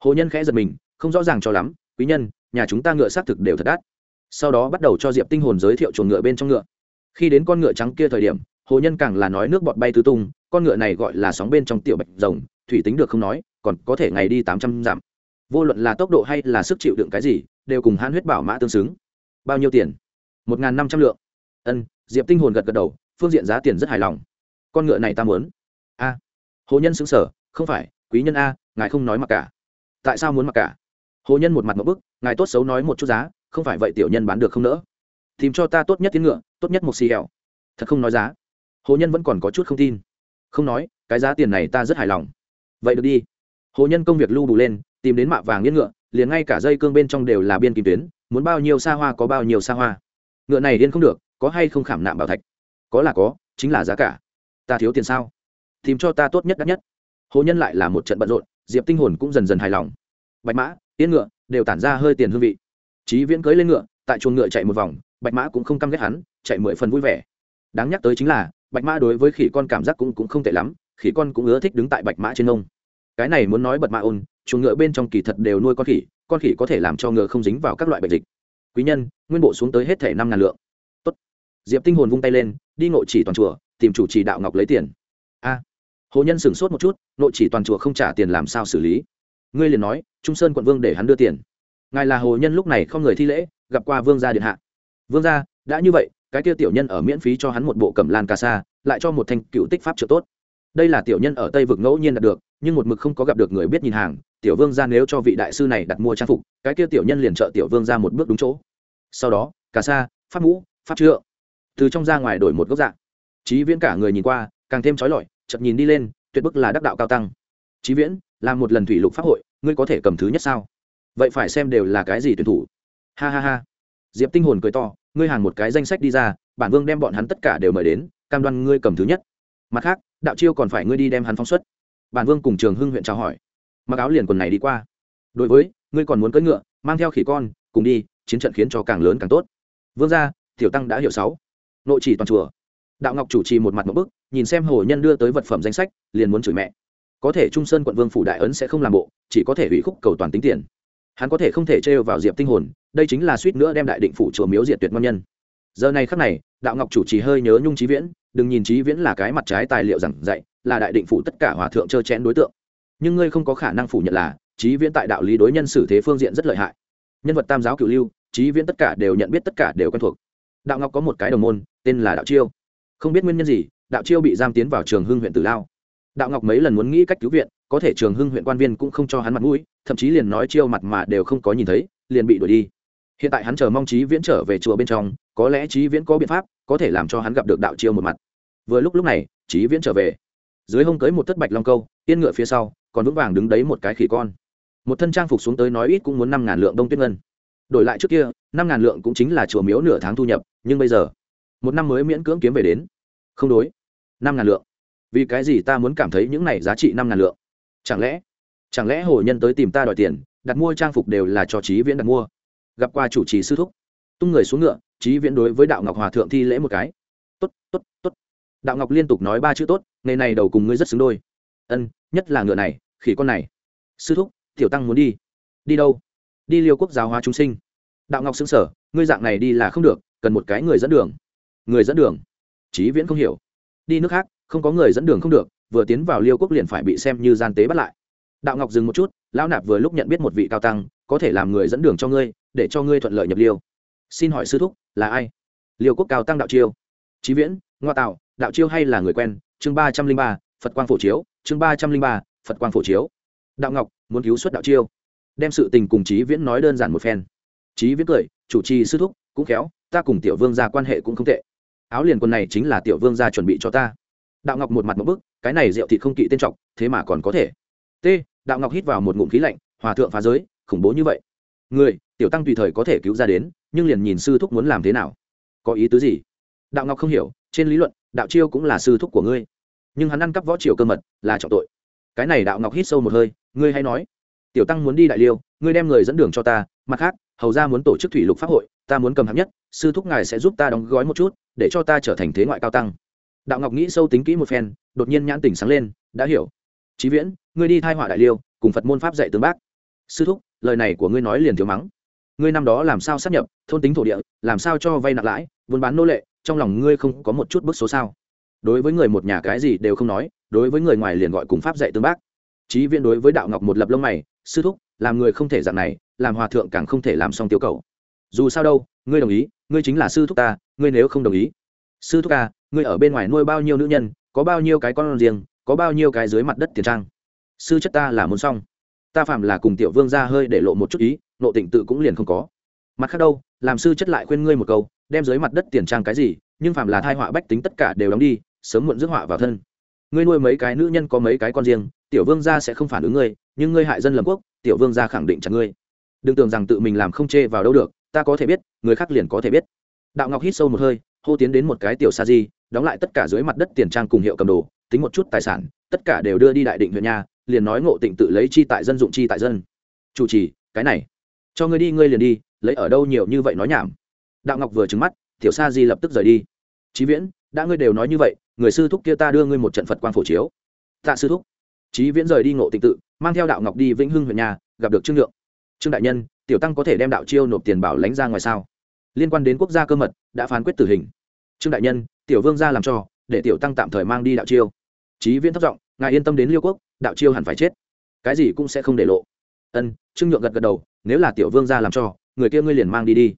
[SPEAKER 1] Hồ nhân khẽ giật mình, không rõ ràng cho lắm, quý nhân, nhà chúng ta ngựa xác thực đều thật đắt. Sau đó bắt đầu cho diệp tinh hồn giới thiệu chuồng ngựa bên trong ngựa. Khi đến con ngựa trắng kia thời điểm, hồ nhân càng là nói nước bọt bay tứ tung, con ngựa này gọi là sóng bên trong tiểu bạch rồng, thủy tính được không nói còn có thể ngày đi tám trăm dặm. Vô luận là tốc độ hay là sức chịu đựng cái gì, đều cùng hãn huyết bảo mã tương xứng. Bao nhiêu tiền? Một n g h n năm trăm lượng. Ân, diệp tinh hồn gật gật đầu, phương diện giá tiền rất hài lòng. Con ngựa này ta muốn. A. Hồ nhân xứng sở không phải, quý nhân a, ngài không nói mặc cả. Tại sao muốn mặc cả? Hồ nhân một mặt một bức, ngài tốt xấu nói một chút giá, không phải vậy tiểu nhân bán được không nỡ. Tìm cho ta tốt nhất tiếng ngựa, tốt nhất một xì hẹo thật không nói giá. Hồ nhân vẫn còn có chút không tin. Không nói, cái giá tiền này ta rất hài lòng. Vậy được đi hồ nhân công việc lưu đủ lên tìm đến mạ vàng yên ngựa liền ngay cả dây cương bên trong đều là biên kim tuyến muốn bao nhiêu xa hoa có bao nhiêu xa hoa. Ngựa này điên không được có hay không khảm nạm bảo thạch? Có là có chính là giá cả. Ta thiếu tiền sao? Tìm cho ta tốt nhất đắt nhất. Hồ nhân lại là một trận bận rộn diệp tinh hồn cũng dần dần hài lòng. Bạch mã yên ngựa đều tản ra hơi tiền hương vị. Chí Viễn cưới lên ngựa, tại chuồng ngựa chạy một vòng, Bạch Mã cũng không căm ghét hắn, chạy mười phần vui vẻ. Đáng nhắc tới chính là, Bạch Mã đối với khỉ con cảm giác cũng cũng không tệ lắm, khỉ con cũng ưa thích đứng tại Bạch Mã trên ông. Cái này muốn nói bật mạ ôn, chuồng ngựa bên trong kỳ thật đều nuôi con khỉ, con khỉ có thể làm cho ngựa không dính vào các loại bệnh dịch. Quý nhân, nguyên bộ xuống tới hết thể năm ngàn lượng. Tốt. Diệp Tinh hồn vung tay lên, đi ngộ chỉ toàn chùa, tìm chủ trì đạo ngọc lấy tiền. A. Hồ nhân sửng sốt một chút, ngộ chỉ toàn chùa không trả tiền làm sao xử lý? Ngươi liền nói, Trung Sơn quận vương để hắn đưa tiền ngài là hồ nhân lúc này không người thi lễ gặp qua vương gia điện hạ vương gia đã như vậy cái kia tiểu nhân ở miễn phí cho hắn một bộ cẩm lan ca sa lại cho một thanh cựu tích pháp trợ tốt đây là tiểu nhân ở tây vực ngẫu nhiên đạt được nhưng một mực không có gặp được người biết nhìn hàng, tiểu vương gia nếu cho vị đại sư này đặt mua trang phục, cái kia tiểu nhân liền trợ tiểu vương ra một bước đúng chỗ. Sau đó cà sa, pháp mũ pháp chữa từ trong ra ngoài đổi một góc dạng. Chí viễn cả người nhìn qua, càng thêm trói lọi chậm nhìn đi lên, tuyệt bức là đắc đạo cao tăng. Chí viễn, làm một lần thủy lục pháp hội, ngươi có thể cầm thứ nhất sao? Vậy phải xem đều là cái gì tuyển thủ. Ha ha ha. Diệp tinh hồn cười to, ngươi hàng một cái danh sách đi ra, bản vương đem bọn hắn tất cả đều mời đến, cam đoan ngươi cầm thứ nhất. Mặt khác, đạo chiêu còn phải ngươi đi đem hắn phóng xuất bản vương cùng trường hưng huyện chào hỏi. Mặc áo liền quần này đi qua. Đối với, ngươi còn muốn cưỡi ngựa, mang theo khỉ con, cùng đi, chiến trận khiến cho càng lớn càng tốt. Vương gia, tiểu tăng đã hiểu sáu. Nội chỉ toàn chùa. Đạo ngọc chủ trì một mặt một bức, nhìn xem hồ nhân đưa tới vật phẩm danh sách, liền muốn chửi mẹ. Có thể trung sơn quận vương phủ đại ấn sẽ không làm bộ, chỉ có thể hủy khúc cầu toàn tính tiền. Hắn có thể không thể trêu vào diệp tinh hồn, đây chính là suýt nữa đem đại định phủ chùa miếu diệt tuyệt ngon nhân. Giờ này khắc này, đạo ngọc chủ trì hơi nhớ nhung trí viễn, đừng nhìn trí viễn là cái mặt trái tài liệu giảng dạy là đại định phủ tất cả hòa thượng trơ chén đối tượng. Nhưng ngươi không có khả năng phủ nhận là trí viễn tại đạo lý đối nhân xử thế phương diện rất lợi hại. Nhân vật tam giáo cửu lưu trí viễn tất cả đều nhận biết tất cả đều quen thuộc. Đạo ngọc có một cái đồng môn, tên là đạo chiêu. Không biết nguyên nhân gì, đạo chiêu bị giam tiến vào trường hưng huyện tử lao. Đạo ngọc mấy lần muốn nghĩ cách cứu viện, có thể trường hưng huyện quan viên cũng không cho hắn mặt mũi, thậm chí liền nói chiêu mặt mà đều không có nhìn thấy, liền bị đuổi đi. Hiện tại hắn chờ mong trí viễn trở về chùa bên trong, có lẽ trí viễn có biện pháp, có thể làm cho hắn gặp được đạo chiêu một mặt. Vừa lúc lúc này trí viễn trở về dưới hông cưới một thất bạch long câu tiên ngựa phía sau, còn vững vàng đứng đấy một cái khỉ con. Một thân trang phục xuống tới nói ít cũng muốn năm ngàn lượng đông tuyết ngân. Đổi lại trước kia, năm ngàn lượng cũng chính là chùa miếu nửa tháng thu nhập, nhưng bây giờ, một năm mới miễn cưỡng kiếm về đến. Không đối, năm ngàn lượng. Vì cái gì ta muốn cảm thấy những này giá trị năm ngàn lượng? Chẳng lẽ chẳng lẽ hồ nhân tới tìm ta đòi tiền, đặt mua trang phục đều là cho trí viễn đặt mua? Gặp qua chủ trì sư thúc, tung người xuống ngựa trí viễn đối với đạo ngọc hòa thượng thi lễ một cái. Tốt tốt tốt. Đạo ngọc liên tục nói ba chữ tốt ngày này đầu cùng ngươi rất xứng đôi. Ân, nhất là ngựa này, khỉ con này. Sư thúc, tiểu tăng muốn đi. Đi đâu? Đi liêu quốc giáo hóa chúng sinh. Đạo ngọc xứng sở ngươi dạng này đi là không được, cần một cái người dẫn đường. Người dẫn đường? Chí viễn không hiểu. Đi nước khác, không có người dẫn đường không được, vừa tiến vào liêu quốc liền phải bị xem như gian tế bắt lại. Đạo ngọc dừng một chút, lão nạp vừa lúc nhận biết một vị cao tăng, có thể làm người dẫn đường cho ngươi, để cho ngươi thuận lợi nhập liêu. Xin hỏi sư thúc, là ai? Liêu quốc cao tăng đạo chiêu. Chí viễn, ngoa tạo, đạo chiêu hay là người quen chương ba trăm linh ba, phật quang phổ chiếu, chương ba trăm linh ba, phật quang phổ chiếu. Đạo ngọc, muốn cứu xuất đạo chiêu. Đem sự tình cùng trí viễn nói đơn giản một phen. Trí viễn cười, chủ trì sư thúc, cũng khéo, ta cùng tiểu vương gia quan hệ cũng không tệ. Áo liền quần này chính là tiểu vương gia chuẩn bị cho ta. Đạo ngọc một mặt một bức, cái này rượu thịt không kỵ tên trọc thế mà còn có thể. T, đạo ngọc hít vào một ngụm khí lạnh, hòa thượng phá giới, khủng bố như vậy. Người, tiểu tăng tùy thời có thể cứu ra đến, nhưng liền nhìn sư thúc muốn làm thế nào. Có ý tứ gì? Đạo ngọc không hiểu, trên lý luận, đạo chiêu cũng là sư thúc của ngươi nhưng hắn ăn cắp võ triều cơ mật là trọng tội. Cái này đạo ngọc hít sâu một hơi, ngươi hay nói. Tiểu tăng muốn đi đại liêu, ngươi đem người dẫn đường cho ta, mặt khác, hầu ra muốn tổ chức thủy lục pháp hội, ta muốn cầm hạng nhất, sư thúc ngài sẽ giúp ta đóng gói một chút, để cho ta trở thành thế ngoại cao tăng. Đạo ngọc nghĩ sâu tính kỹ một phen, đột nhiên nhãn tỉnh sáng lên, đã hiểu. Chí viễn, ngươi đi thai họa đại liêu, cùng phật môn pháp dạy tướng bác. Sư thúc, lời này của ngươi nói liền thiếu mắng. Ngươi năm đó làm sao sắp nhập, thôn tính thổ địa, làm sao cho vay nặng lãi, buôn bán nô lệ, trong lòng ngươi không có một chút bức số sao? Đối với người một nhà cái gì đều không nói, đối với người ngoài liền gọi cùng pháp dạy tương bác. Chí viên đối với đạo ngọc một lập lông mày, sư thúc, làm người không thể dạng này, làm hòa thượng càng không thể làm xong tiêu cầu. Dù sao đâu, ngươi đồng ý, ngươi chính là sư thúc ta, ngươi nếu không đồng ý. Sư thúc ta ngươi ở bên ngoài nuôi bao nhiêu nữ nhân, có bao nhiêu cái con riêng, có bao nhiêu cái dưới mặt đất tiền trang? Sư chất ta là muốn xong. Ta phạm là cùng tiểu vương ra hơi để lộ một chút ý, nộ tịnh tự cũng liền không có. Mặt khác đâu, làm sư chất lại khuyên ngươi một câu, đem dưới mặt đất tiền trang cái gì, nhưng phạm là thai họa bách tính tất cả đều đóng đi sớm muộn rước họa vào thân. Ngươi nuôi mấy cái nữ nhân có mấy cái con riêng, tiểu vương gia sẽ không phản ứng ngươi, nhưng ngươi hại dân lầm quốc, tiểu vương gia khẳng định chặt ngươi. Đừng tưởng rằng tự mình làm không chê vào đâu được, ta có thể biết, người khác liền có thể biết. Đạo ngọc hít sâu một hơi, hô tiến đến một cái tiểu sa di, đóng lại tất cả dưới mặt đất tiền trang cùng hiệu cầm đồ, tính một chút tài sản, tất cả đều đưa đi đại định huyện nhà liền nói ngộ tịnh tự lấy chi tại dân dụng chi tại dân. Chủ trì, cái này, cho ngươi đi, ngươi liền đi, lấy ở đâu nhiều như vậy nói nhảm. Đạo ngọc vừa trứng mắt, tiểu sa di lập tức rời đi. Chí viễn đã ngươi đều nói như vậy, người sư thúc kia ta đưa ngươi một trận phật quang phổ chiếu. Tạ sư thúc. Chí viễn rời đi ngộ tịnh tự, mang theo đạo ngọc đi vĩnh hưng huyện nhà, gặp được trương nhượng. Trương đại nhân, tiểu tăng có thể đem đạo chiêu nộp tiền bảo lãnh ra ngoài sao? Liên quan đến quốc gia cơ mật, đã phán quyết tử hình. Trương đại nhân, tiểu vương ra làm cho, để tiểu tăng tạm thời mang đi đạo chiêu. Chí viễn thất giọng, ngài yên tâm đến liêu quốc, đạo chiêu hẳn phải chết. Cái gì cũng sẽ không để lộ. Ân, trương nhượng gật gật đầu, nếu là tiểu vương ra làm cho, người kia ngươi liền mang đi đi.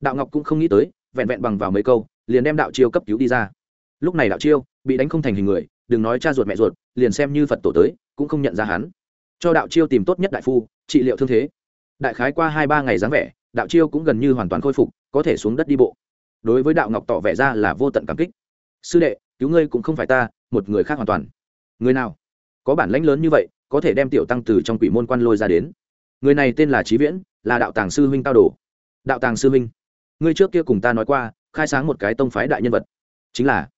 [SPEAKER 1] Đạo ngọc cũng không nghĩ tới, vẹn vẹn bằng vào mấy câu, liền đem đạo chiêu cấp cứu đi ra lúc này đạo chiêu bị đánh không thành hình người, đừng nói cha ruột mẹ ruột, liền xem như phật tổ tới, cũng không nhận ra hắn. Cho đạo chiêu tìm tốt nhất đại phu, trị liệu thương thế. Đại khái qua hai ba ngày dáng vẻ, đạo chiêu cũng gần như hoàn toàn khôi phục, có thể xuống đất đi bộ. Đối với đạo ngọc tỏ vẻ ra là vô tận cảm kích. Sư đệ, cứu ngươi cũng không phải ta, một người khác hoàn toàn. Người nào? Có bản lãnh lớn như vậy, có thể đem tiểu tăng từ trong quỷ môn quan lôi ra đến. Người này tên là trí viễn, là đạo tàng sư huynh cao đồ. Đạo tàng sư huynh, ngươi trước kia cùng ta nói qua, khai sáng một cái tông phái đại nhân vật. Chính là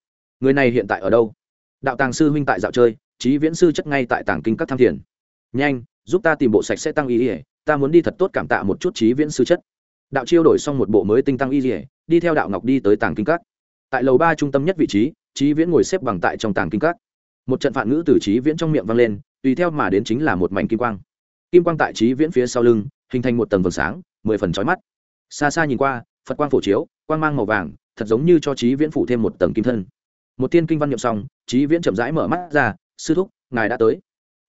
[SPEAKER 1] người này hiện tại ở đâu? Đạo tàng sư huynh tại dạo chơi trí viễn sư chất ngay tại tàng kinh các tham thiền. Nhanh, giúp ta tìm bộ sạch sẽ tăng y ỉa ta muốn đi thật tốt cảm tạ một chút trí viễn sư chất. Đạo chiêu đổi xong một bộ mới tinh tăng y ỉa đi theo đạo ngọc đi tới tàng kinh các. Tại lầu ba trung tâm nhất vị trí trí viễn ngồi xếp bằng tại trong tàng kinh các. Một trận phản ngữ từ trí viễn trong miệng vang lên, tùy theo mà đến chính là một mảnh kim quang. Kim quang tại trí viễn phía sau lưng, hình thành một tầng vầng sáng, mười phần trói mắt. Xa xa nhìn qua, phật quang phổ chiếu, quang mang màu vàng, thật giống như cho trí viễn phủ thêm một tầng kim thân một tiên kinh văn niệm xong trí viễn chậm rãi mở mắt ra, sư thúc, ngài đã tới.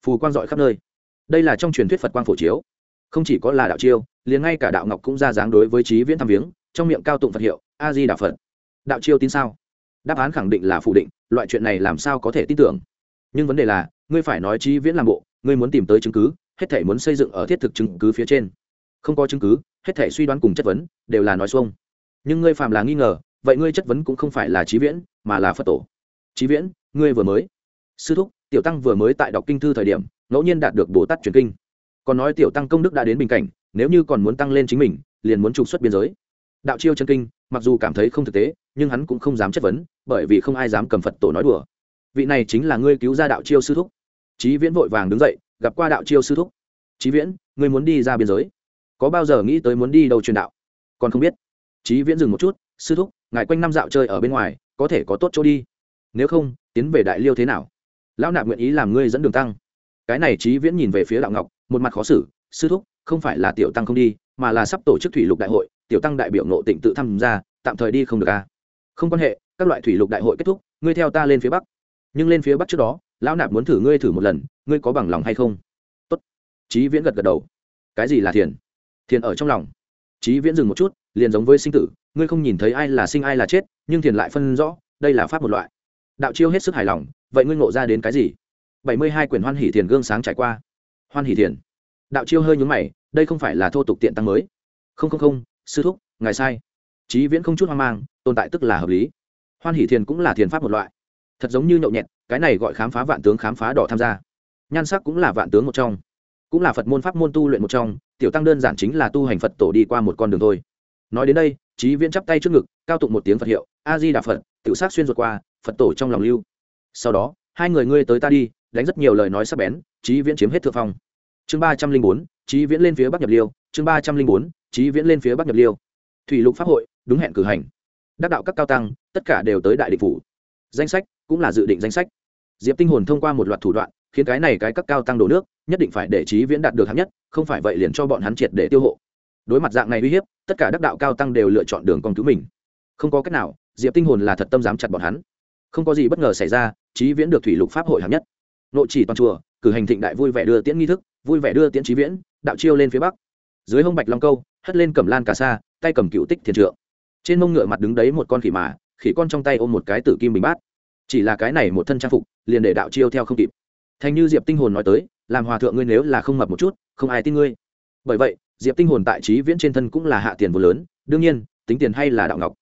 [SPEAKER 1] Phù quang dọi khắp nơi. Đây là trong truyền thuyết phật quang phổ chiếu. Không chỉ có là đạo chiêu, liền ngay cả đạo ngọc cũng ra dáng đối với trí viễn thăm viếng, trong miệng cao tụng phật hiệu a di đà phật. Đạo chiêu tin sao? Đáp án khẳng định là phủ định, loại chuyện này làm sao có thể tin tưởng. Nhưng vấn đề là, ngươi phải nói trí viễn làm bộ, ngươi muốn tìm tới chứng cứ, hết thể muốn xây dựng ở thiết thực chứng cứ phía trên. Không có chứng cứ, hết thể suy đoán cùng chất vấn, đều là nói xuông. Nhưng ngươi phàm là nghi ngờ vậy ngươi chất vấn cũng không phải là trí viễn, mà là phật tổ. Trí viễn, ngươi vừa mới. Sư thúc, tiểu tăng vừa mới tại đọc kinh thư thời điểm, ngẫu nhiên đạt được bồ tát truyền kinh. Còn nói tiểu tăng công đức đã đến bình cảnh, nếu như còn muốn tăng lên chính mình, liền muốn trục xuất biên giới. Đạo chiêu chân kinh, mặc dù cảm thấy không thực tế, nhưng hắn cũng không dám chất vấn, bởi vì không ai dám cầm phật tổ nói đùa. Vị này chính là ngươi cứu ra đạo chiêu sư thúc. Trí viễn vội vàng đứng dậy, gặp qua đạo chiêu sư thúc. Trí viễn, ngươi muốn đi ra biên giới. Có bao giờ nghĩ tới muốn đi đâu truyền đạo? Còn không biết. Trí viễn dừng một chút, sư thúc ngài quanh năm dạo chơi ở bên ngoài, có thể có tốt chỗ đi. Nếu không, tiến về đại liêu thế nào? Lão nạp nguyện ý làm ngươi dẫn đường tăng. Cái này trí viễn nhìn về phía đạo ngọc, một mặt khó xử, sư thúc, không phải là tiểu tăng không đi, mà là sắp tổ chức thủy lục đại hội, tiểu tăng đại biểu nộ tỉnh tự tham gia, tạm thời đi không được à. không quan hệ, các loại thủy lục đại hội kết thúc, ngươi theo ta lên phía bắc. Nhưng lên phía bắc trước đó, lão nạp muốn thử ngươi thử một lần, ngươi có bằng lòng hay không? Tốt. Trí viễn gật gật đầu. Cái gì là thiền? Thiền ở trong lòng. Trí viễn dừng một chút liền giống với sinh tử, ngươi không nhìn thấy ai là sinh ai là chết, nhưng thiền lại phân rõ, đây là pháp một loại. Đạo chiêu hết sức hài lòng, vậy ngươi ngộ ra đến cái gì? Bảy mươi hai quyển hoan hỷ thiền gương sáng trải qua. Hoan hỷ thiền. Đạo chiêu hơi nhúng mày, đây không phải là thô tục tiện tăng mới. Không không không, sư thúc, ngài sai. Trí viễn không chút hoang mang, tồn tại tức là hợp lý. Hoan hỷ thiền cũng là thiền pháp một loại. Thật giống như nhậu nhẹt, cái này gọi khám phá vạn tướng khám phá đỏ tham gia. Nhan sắc cũng là vạn tướng một trong. Cũng là phật môn pháp môn tu luyện một trong, tiểu tăng đơn giản chính là tu hành phật tổ đi qua một con đường thôi nói đến đây trí viễn chắp tay trước ngực, cao tụng một tiếng phật hiệu, a di đà phật, tự sát xuyên ruột qua, phật tổ trong lòng lưu. Sau đó, hai người ngươi tới ta đi, đánh rất nhiều lời nói sắc bén trí viễn chiếm hết thượng phong. Chương ba trăm linh bốn trí viễn lên phía bắc nhập liêu, chương ba trăm linh bốn trí viễn lên phía bắc nhập liêu. Thủy lục pháp hội, đúng hẹn cử hành. Đắc đạo các cao tăng, tất cả đều tới đại địch phủ. Danh sách cũng là dự định danh sách. Diệp tinh hồn thông qua một loạt thủ đoạn, khiến cái này cái cấp cao tăng đổ nước, nhất định phải để trí viễn đạt được hạng nhất, không phải vậy liền cho bọn hắn triệt để tiêu hộ đối mặt dạng này uy hiếp, tất cả đắc đạo cao tăng đều lựa chọn đường con cứu mình. Không có cách nào, diệp tinh hồn là thật tâm dám chặt bọn hắn. Không có gì bất ngờ xảy ra trí viễn được thủy lục pháp hội hạng nhất. Nội chỉ toàn chùa, cử hành thịnh đại vui vẻ đưa tiễn nghi thức, vui vẻ đưa tiễn trí viễn, đạo chiêu lên phía bắc. Dưới hông bạch long câu, hất lên cầm lan cả sa, tay cầm cựu tích thiền trượng. Trên mông ngựa mặt đứng đấy một con khỉ mà, khỉ con trong tay ôm một cái tử kim bình bát. Chỉ là cái này một thân trang phục, liền để đạo chiêu theo không kịp. Thành như diệp tinh hồn nói tới, làm hòa thượng ngươi nếu là không mập một chút, không ai tin ngươi. Bởi vậy diệp tinh hồn tại trí viễn trên thân cũng là hạ tiền vô lớn, đương nhiên, tính tiền hay là đạo ngọc.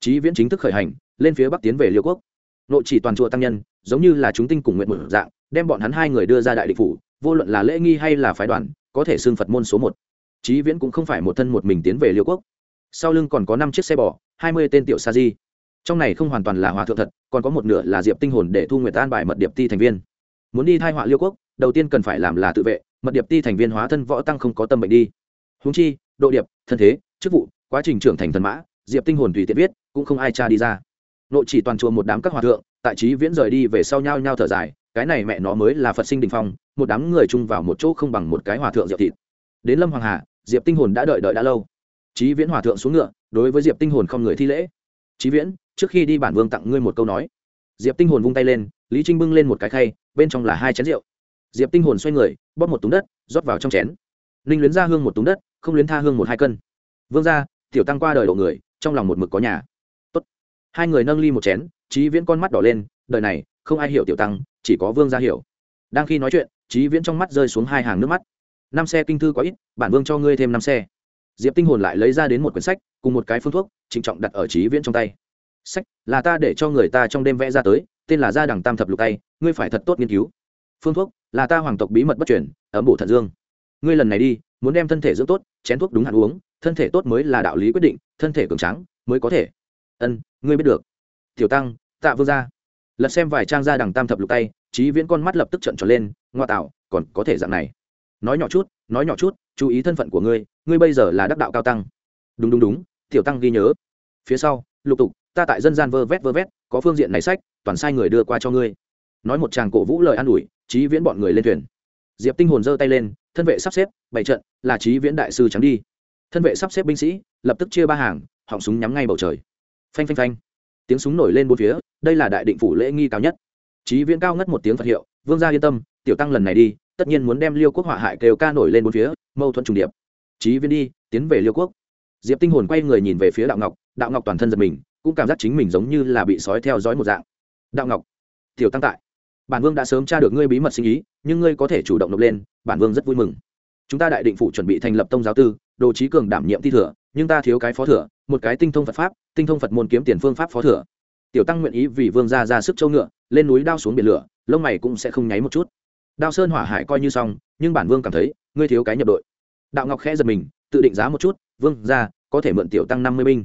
[SPEAKER 1] Trí viễn chính thức khởi hành, lên phía bắc tiến về liêu quốc. Nội chỉ toàn chùa tăng nhân, giống như là chúng tinh cùng nguyện một dạng, đem bọn hắn hai người đưa ra đại địch phủ, vô luận là lễ nghi hay là phái đoàn, có thể xưng phật môn số một. Trí viễn cũng không phải một thân một mình tiến về liêu quốc. Sau lưng còn có năm chiếc xe bò, hai mươi tên tiểu sa di. Trong này không hoàn toàn là hòa thượng thật, còn có một nửa là diệp tinh hồn để thu nguyệt an bài mật điệp ti thành viên. Muốn đi thai họa liêu quốc, đầu tiên cần phải làm là tự vệ, mật điệp ti thành viên hóa thân võ tăng không có tâm bệnh đi húng chi, độ điệp, thân thế, chức vụ, quá trình trưởng thành thần mã, diệp tinh hồn tùy tiện viết, cũng không ai cha đi ra. Nội chỉ toàn chùa một đám các hòa thượng, tại trí viễn rời đi về sau nhau nhau thở dài, cái này mẹ nó mới là phật sinh đình phong, một đám người chung vào một chỗ không bằng một cái hòa thượng diệp thịt. Đến lâm hoàng hà, diệp tinh hồn đã đợi đợi đã lâu. Trí viễn hòa thượng xuống ngựa, đối với diệp tinh hồn không người thi lễ. Trí viễn, trước khi đi bản vương tặng ngươi một câu nói. Diệp tinh hồn vung tay lên, lý trinh bưng lên một cái khay, bên trong là hai chén rượu. Diệp tinh hồn xoay người, bóp một túng đất, rót vào trong chén ninh luyến ra hương một túng đất, không luyến tha hương một hai cân. Vương ra tiểu tăng qua đời độ người, trong lòng một mực có nhà. Tốt. hai người nâng ly một chén trí viễn con mắt đỏ lên, đời này, không ai hiểu tiểu tăng, chỉ có vương gia hiểu. Đang khi nói chuyện trí viễn trong mắt rơi xuống hai hàng nước mắt. Năm xe kinh thư quá ít, bản vương cho ngươi thêm năm xe. Diệp tinh hồn lại lấy ra đến một quyển sách, cùng một cái phương thuốc, trịnh trọng đặt ở trí viễn trong tay. Sách, là ta để cho người ta trong đêm vẽ ra tới, tên là gia đằng tam thập lục tay, ngươi phải thật tốt nghiên cứu. Phương thuốc, là ta hoàng tộc bí mật bất chuyển ấm bổ thận dương ngươi lần này đi, muốn đem thân thể dưỡng tốt, chén thuốc đúng hạn uống, thân thể tốt mới là đạo lý quyết định, thân thể cường trắng mới có thể. Ân, ngươi biết được. Tiểu tăng, tạ vương gia. Lật xem vài trang gia đằng tam thập lục tay trí viễn con mắt lập tức trận tròn lên, ngoa tạo, còn có thể dạng này. Nói nhỏ chút, nói nhỏ chút, chú ý thân phận của ngươi ngươi bây giờ là đắc đạo cao tăng. Đúng đúng đúng, tiểu tăng ghi nhớ. Phía sau, lục tục, ta tại dân gian vơ vét vơ vét, có phương diện này sách, toàn sai người đưa qua cho ngươi. Nói một chàng cổ vũ lời an ủi trí viễn bọn người lên thuyền. Diệp tinh hồn giơ tay lên thân vệ sắp xếp bảy trận, là trí viễn đại sư trắng đi. Thân vệ sắp xếp binh sĩ, lập tức chia ba hàng, họng súng nhắm ngay bầu trời. Phanh phanh phanh. Tiếng súng nổi lên bốn phía, đây là đại định phủ lễ nghi cao nhất. Trí viễn cao ngất một tiếng phật hiệu, vương gia yên tâm, tiểu tăng lần này đi, tất nhiên muốn đem liêu quốc họa hại kêu ca nổi lên bốn phía, mâu thuẫn trùng điệp. Trí viễn đi, tiến về liêu quốc. Diệp tinh hồn quay người nhìn về phía đạo ngọc đạo ngọc toàn thân giật mình, cũng cảm giác chính mình giống như là bị sói theo dõi một dạng. Đạo ngọc, tiểu tăng tại bản vương đã sớm tra được ngươi bí mật sinh ý, nhưng ngươi có thể chủ động nộp lên, bản vương rất vui mừng. Chúng ta đại định phủ chuẩn bị thành lập tông giáo tư, đồ trí cường đảm nhiệm thi thừa, nhưng ta thiếu cái phó thừa, một cái tinh thông phật pháp, tinh thông phật môn kiếm tiền phương pháp phó thừa. Tiểu tăng nguyện ý vì vương gia ra sức châu ngựa, lên núi đao xuống biển lửa, lông mày cũng sẽ không nháy một chút. Đao sơn hỏa hải coi như xong, nhưng bản vương cảm thấy, ngươi thiếu cái nhập đội. Đạo ngọc khẽ giật mình, tự định giá một chút, vương gia, có thể mượn tiểu tăng năm mươi binh.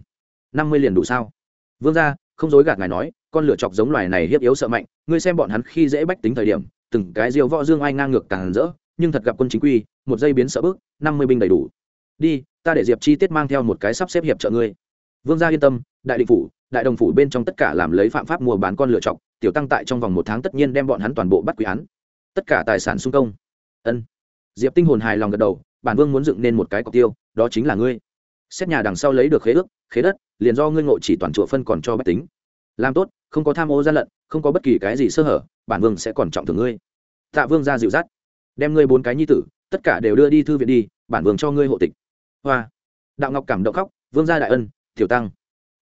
[SPEAKER 1] Năm mươi liền đủ sao? Vương gia, không dối gạt ngài nói con lửa chọc giống loài này hiếp yếu sợ mạnh, ngươi xem bọn hắn khi dễ bách tính thời điểm, từng cái diều võ dương ai ngang ngược càng rỡ, nhưng thật gặp quân chính quy, một giây biến sợ bước năm mươi binh đầy đủ. Đi, ta để diệp chi tiết mang theo một cái sắp xếp hiệp trợ ngươi. Vương gia yên tâm, đại định phủ, đại đồng phủ bên trong tất cả làm lấy phạm pháp mua bán con lựa chọc, tiểu tăng tại trong vòng một tháng tất nhiên đem bọn hắn toàn bộ bắt quý án. Tất cả tài sản sung công. Ân. Diệp tinh hồn hài lòng gật đầu, bản vương muốn dựng nên một cái cọc tiêu, đó chính là ngươi. Xét nhà đằng sau lấy được khế ước, khế đất, liền do ngươi ngộ chỉ toàn chùa phân còn cho bách tính làm tốt, không có tham ô gian lận, không có bất kỳ cái gì sơ hở, bản vương sẽ còn trọng thưởng ngươi. Tạ vương ra dịu dắt. Đem ngươi bốn cái nhi tử, tất cả đều đưa đi thư viện đi, bản vương cho ngươi hộ tịch. Hoa. Đạo ngọc cảm động khóc, vương gia đại ân, tiểu tăng.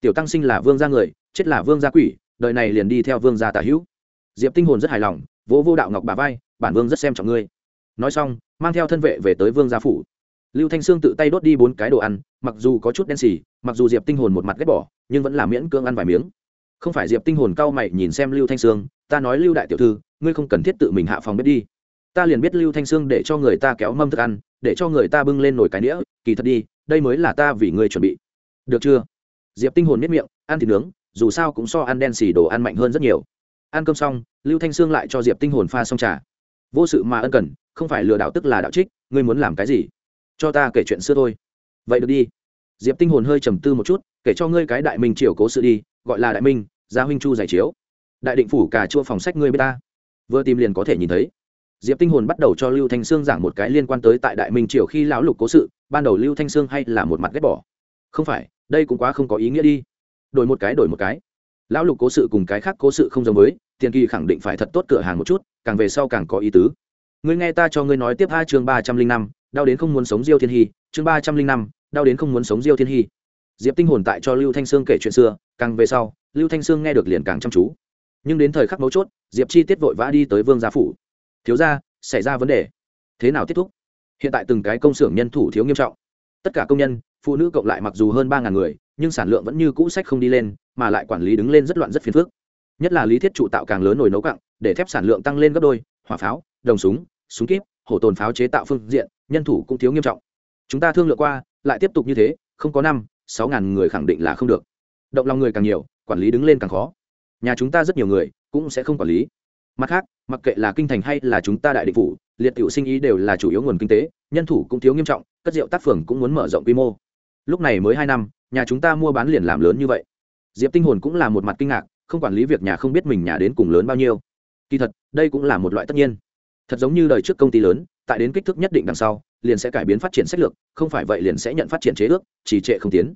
[SPEAKER 1] Tiểu tăng sinh là vương gia người, chết là vương gia quỷ, đời này liền đi theo vương gia tả hữu. Diệp tinh hồn rất hài lòng, vỗ vô đạo ngọc bà vai, bản vương rất xem trọng ngươi. Nói xong, mang theo thân vệ về tới vương gia phủ. Lưu thanh sương tự tay đốt đi bốn cái đồ ăn, mặc dù có chút đen xì, mặc dù diệp tinh hồn một mặt ghét bỏ, nhưng vẫn là miễn cưỡng ăn vài miếng không phải diệp tinh hồn cao mày nhìn xem lưu thanh sương, ta nói lưu đại tiểu thư, ngươi không cần thiết tự mình hạ phòng bếp đi. Ta liền biết lưu thanh sương để cho người ta kéo mâm thức ăn, để cho người ta bưng lên nồi cái đĩa kỳ thật đi, đây mới là ta vì ngươi chuẩn bị. Được chưa? Diệp tinh hồn miết miệng, ăn thịt nướng, dù sao cũng so ăn đen xì đồ ăn mạnh hơn rất nhiều. Ăn cơm xong, lưu thanh sương lại cho diệp tinh hồn pha xong trà. Vô sự mà ân cần, không phải lừa đảo tức là đạo trích, ngươi muốn làm cái gì? Cho ta kể chuyện xưa thôi. Vậy được đi. Diệp tinh hồn hơi trầm tư một chút, kể cho ngươi cái đại minh triều cố sự đi, gọi là đại minh gia huynh chu giải chiếu. Đại định phủ cà chua phòng sách ngươi b ta. Vừa tìm liền có thể nhìn thấy. Diệp tinh hồn bắt đầu cho lưu thanh sương giảng một cái liên quan tới tại đại minh triều khi lão lục cố sự, ban đầu lưu thanh sương hay là một mặt ghét bỏ. Không phải, đây cũng quá không có ý nghĩa đi. Đổi một cái, đổi một cái. Lão lục cố sự cùng cái khác cố sự không giống với, tiền kỳ khẳng định phải thật tốt cửa hàng một chút, càng về sau càng có ý tứ. Ngươi nghe ta cho ngươi nói tiếp hai chương ba trăm linh năm, đau đến không muốn sống diêu thiên hy, chương ba trăm linh năm, đau đến không muốn sống diêu thiên hy. Diệp tinh hồn tại cho lưu thanh sương kể chuyện xưa, càng về sau lưu thanh sương nghe được liền càng chăm chú. Nhưng đến thời khắc mấu chốt, diệp chi tiết vội vã đi tới vương gia phủ. Thiếu gia, xảy ra vấn đề. Thế nào kết thúc? Hiện tại từng cái công xưởng nhân thủ thiếu nghiêm trọng. Tất cả công nhân, phụ nữ cộng lại mặc dù hơn ba ngàn người, nhưng sản lượng vẫn như cũ sách không đi lên, mà lại quản lý đứng lên rất loạn rất phiền phức. Nhất là lý thiết trụ tạo càng lớn nổi nấu cặng để thép sản lượng tăng lên gấp đôi, hỏa pháo, đồng súng súng kíp, hổ tồn pháo chế tạo phương diện, nhân thủ cũng thiếu nghiêm trọng. Chúng ta thương lượng qua, lại tiếp tục như thế, không có năm, sáu ngàn người khẳng định là không được. Động lòng người càng nhiều quản lý đứng lên càng khó. Nhà chúng ta rất nhiều người cũng sẽ không quản lý. Mặt khác, mặc kệ là kinh thành hay là chúng ta đại định phủ, liệt tiểu sinh ý đều là chủ yếu nguồn kinh tế, nhân thủ cũng thiếu nghiêm trọng, cất rượu tác phường cũng muốn mở rộng quy mô. Lúc này mới hai năm, nhà chúng ta mua bán liền làm lớn như vậy. Diệp tinh hồn cũng là một mặt kinh ngạc, không quản lý việc nhà không biết mình nhà đến cùng lớn bao nhiêu. Kỳ thật, đây cũng là một loại tất nhiên. Thật giống như đời trước công ty lớn, tại đến kích thước nhất định đằng sau, liền sẽ cải biến phát triển sách lược, không phải vậy liền sẽ nhận phát triển chế ước, trì trệ không tiến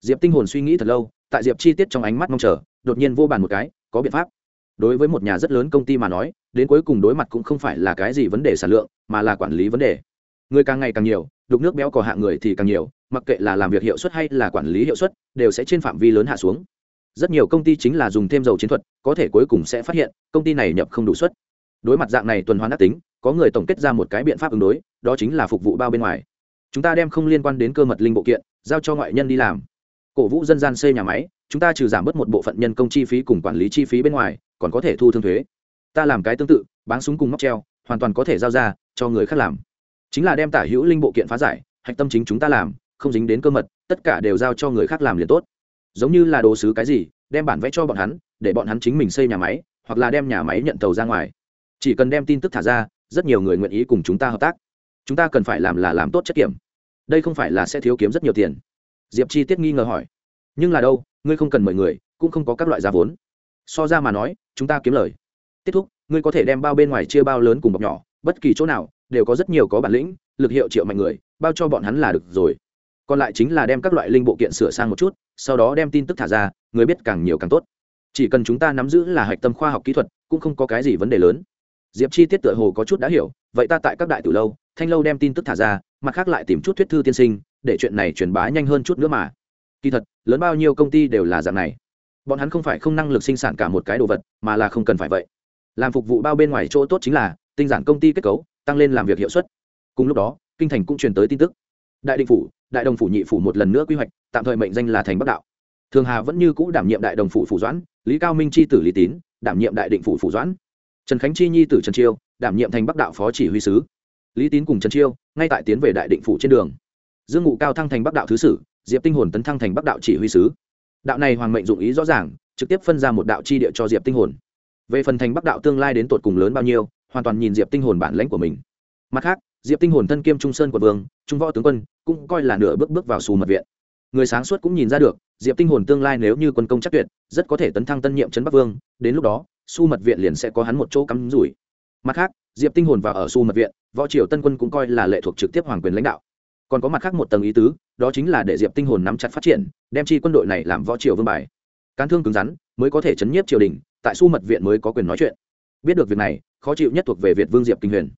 [SPEAKER 1] diệp tinh hồn suy nghĩ thật lâu, tại diệp chi tiết trong ánh mắt mong chờ, đột nhiên vô bàn một cái, có biện pháp. Đối với một nhà rất lớn công ty mà nói, đến cuối cùng đối mặt cũng không phải là cái gì vấn đề sản lượng, mà là quản lý vấn đề. Người càng ngày càng nhiều, đục nước béo cò hạ người thì càng nhiều, mặc kệ là làm việc hiệu suất hay là quản lý hiệu suất, đều sẽ trên phạm vi lớn hạ xuống. Rất nhiều công ty chính là dùng thêm dầu chiến thuật, có thể cuối cùng sẽ phát hiện, công ty này nhập không đủ suất. Đối mặt dạng này tuần hoàn ác tính, có người tổng kết ra một cái biện pháp ứng đối, đó chính là phục vụ bao bên ngoài. Chúng ta đem không liên quan đến cơ mật linh bộ kiện, giao cho ngoại nhân đi làm cổ vũ dân gian xây nhà máy, chúng ta trừ giảm bớt một bộ phận nhân công chi phí cùng quản lý chi phí bên ngoài, còn có thể thu thương thuế. Ta làm cái tương tự, bán súng cùng móc treo, hoàn toàn có thể giao ra cho người khác làm. Chính là đem tả hữu linh bộ kiện phá giải, hạch tâm chính chúng ta làm, không dính đến cơ mật, tất cả đều giao cho người khác làm liền tốt. Giống như là đồ sứ cái gì, đem bản vẽ cho bọn hắn, để bọn hắn chính mình xây nhà máy, hoặc là đem nhà máy nhận tàu ra ngoài. Chỉ cần đem tin tức thả ra, rất nhiều người nguyện ý cùng chúng ta hợp tác. Chúng ta cần phải làm là làm tốt chất kiểm đây không phải là sẽ thiếu kiếm rất nhiều tiền diệp chi tiết nghi ngờ hỏi. Nhưng là đâu, ngươi không cần mời người, cũng không có các loại giá vốn. So ra mà nói, chúng ta kiếm lời. Kết thúc, ngươi có thể đem bao bên ngoài chia bao lớn cùng bọc nhỏ, bất kỳ chỗ nào, đều có rất nhiều có bản lĩnh, lực hiệu triệu mạnh người, bao cho bọn hắn là được rồi. Còn lại chính là đem các loại linh bộ kiện sửa sang một chút, sau đó đem tin tức thả ra, người biết càng nhiều càng tốt. Chỉ cần chúng ta nắm giữ là hạch tâm khoa học kỹ thuật, cũng không có cái gì vấn đề lớn. Diệp chi tiết tựa hồ có chút đã hiểu, vậy ta tại các đại từ lâu, thanh lâu đem tin tức thả ra, mặt khác lại tìm chút thuyết thư tiên sinh để chuyện này truyền bá nhanh hơn chút nữa mà. Kỳ thật, lớn bao nhiêu công ty đều là dạng này. Bọn hắn không phải không năng lực sinh sản cả một cái đồ vật, mà là không cần phải vậy. Làm phục vụ bao bên ngoài chỗ tốt chính là tinh giản công ty kết cấu, tăng lên làm việc hiệu suất. Cùng lúc đó, kinh thành cũng truyền tới tin tức. Đại định phủ, đại đồng phủ nhị phủ một lần nữa quy hoạch, tạm thời mệnh danh là thành bắc đạo. Thường hà vẫn như cũ đảm nhiệm đại đồng phủ phủ doãn, lý cao minh chi tử lý tín, đảm nhiệm đại định phủ phủ doãn. Trần khánh chi nhi tử trần chiêu, đảm nhiệm thành bắc đạo phó chỉ huy sứ. Lý tín cùng trần chiêu, ngay tại tiến về đại định phủ trên đường dương ngụ cao thăng thành bắc đạo thứ sử, diệp tinh hồn tấn thăng thành bắc đạo chỉ huy sứ. Đạo này hoàng mệnh dụng ý rõ ràng, trực tiếp phân ra một đạo chi địa cho diệp tinh hồn. Về phần thành bắc đạo tương lai đến tột cùng lớn bao nhiêu, hoàn toàn nhìn diệp tinh hồn bản lãnh của mình. Mặt khác, diệp tinh hồn thân kiêm trung sơn quận vương, trung võ tướng quân, cũng coi là nửa bước bước vào xù mật viện. Người sáng suốt cũng nhìn ra được, diệp tinh hồn tương lai nếu như quân công chắc tuyệt, rất có thể tấn thăng tân nhiệm trấn bắc vương, đến lúc đó su mật viện liền sẽ có hắn một chỗ cắm rủi. Mặt khác, diệp tinh hồn vào ở su mật viện, võ triều tân quân cũng coi là lệ thuộc trực tiếp hoàng quyền lãnh đạo còn có mặt khác một tầng ý tứ, đó chính là để diệp tinh hồn nắm chặt phát triển, đem chi quân đội này làm võ triều vương bài. Cán thương cứng rắn mới có thể chấn nhiếp triều đình, tại su mật viện mới có quyền nói chuyện. Biết được việc này, khó chịu nhất thuộc về việt vương diệp kinh huyền.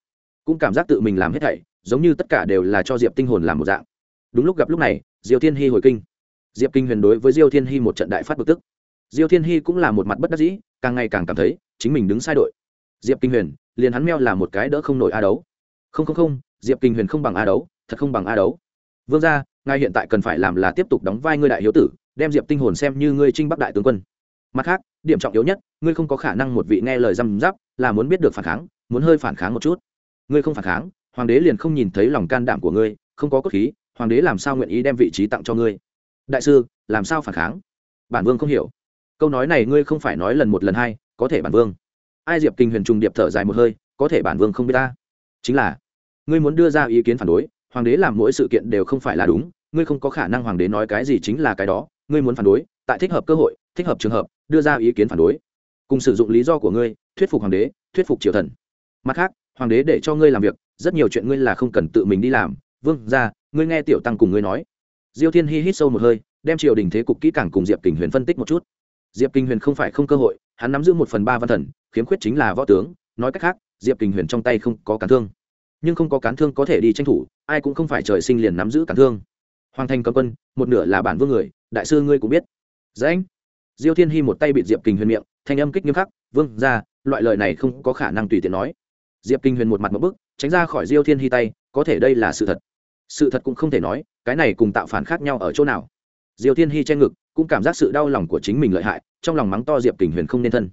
[SPEAKER 1] Cũng cảm giác tự mình làm hết thảy, giống như tất cả đều là cho diệp tinh hồn làm một dạng. Đúng lúc gặp lúc này, diêu thiên hy hồi kinh. Diệp kinh huyền đối với diêu thiên hy một trận đại phát bực tức. Diêu thiên hy cũng là một mặt bất đắc dĩ, càng ngày càng cảm thấy chính mình đứng sai đội. Diệp kinh huyền, liền hắn meo là một cái đỡ không nổi a đấu. Không không không diệp kinh huyền không bằng a đấu, thật không bằng a đấu. Vương gia, ngài hiện tại cần phải làm là tiếp tục đóng vai ngươi đại hiếu tử, đem diệp tinh hồn xem như ngươi trinh bắc đại tướng quân. Mặt khác, điểm trọng yếu nhất, ngươi không có khả năng một vị nghe lời răm giáp là muốn biết được phản kháng, muốn hơi phản kháng một chút. Ngươi không phản kháng, hoàng đế liền không nhìn thấy lòng can đảm của ngươi, không có cốt khí, hoàng đế làm sao nguyện ý đem vị trí tặng cho ngươi? Đại sư, làm sao phản kháng? Bản vương không hiểu. Câu nói này ngươi không phải nói lần một lần hai, có thể bản vương. Ai diệp kinh huyền trùng điệp thở dài một hơi, có thể bản vương không biết ta. Chính là ngươi muốn đưa ra ý kiến phản đối, hoàng đế làm mỗi sự kiện đều không phải là đúng, ngươi không có khả năng hoàng đế nói cái gì chính là cái đó, ngươi muốn phản đối, tại thích hợp cơ hội, thích hợp trường hợp, đưa ra ý kiến phản đối. Cùng sử dụng lý do của ngươi, thuyết phục hoàng đế, thuyết phục triều thần. Mặt khác, hoàng đế để cho ngươi làm việc, rất nhiều chuyện ngươi là không cần tự mình đi làm. Vương, ra, ngươi nghe tiểu tăng cùng ngươi nói. Diêu thiên hy hít sâu một hơi, đem triều đình thế cục kỹ càng cùng diệp kình huyền phân tích một chút. Diệp kình huyền không phải không cơ hội, hắn nắm giữ một phần ba văn thần, khiếm khuyết chính là võ tướng, nói cách khác, diệp kình huyền trong tay không có cản thương nhưng không có cán thương có thể đi tranh thủ, ai cũng không phải trời sinh liền nắm giữ cán thương. Hoàng thành cầm quân, một nửa là bản vương người, đại sư ngươi cũng biết. Dễ anh diêu thiên hy một tay bị diệp kình huyền miệng, thanh âm kích nghiêm khắc, vương ra loại lời này không có khả năng tùy tiện nói. Diệp kinh huyền một mặt một bức, tránh ra khỏi diêu thiên hy tay, có thể đây là sự thật. Sự thật cũng không thể nói, cái này cùng tạo phản khác nhau ở chỗ nào. Diêu thiên hy che ngực, cũng cảm giác sự đau lòng của chính mình lợi hại, trong lòng mắng to diệp kình huyền không nên thân.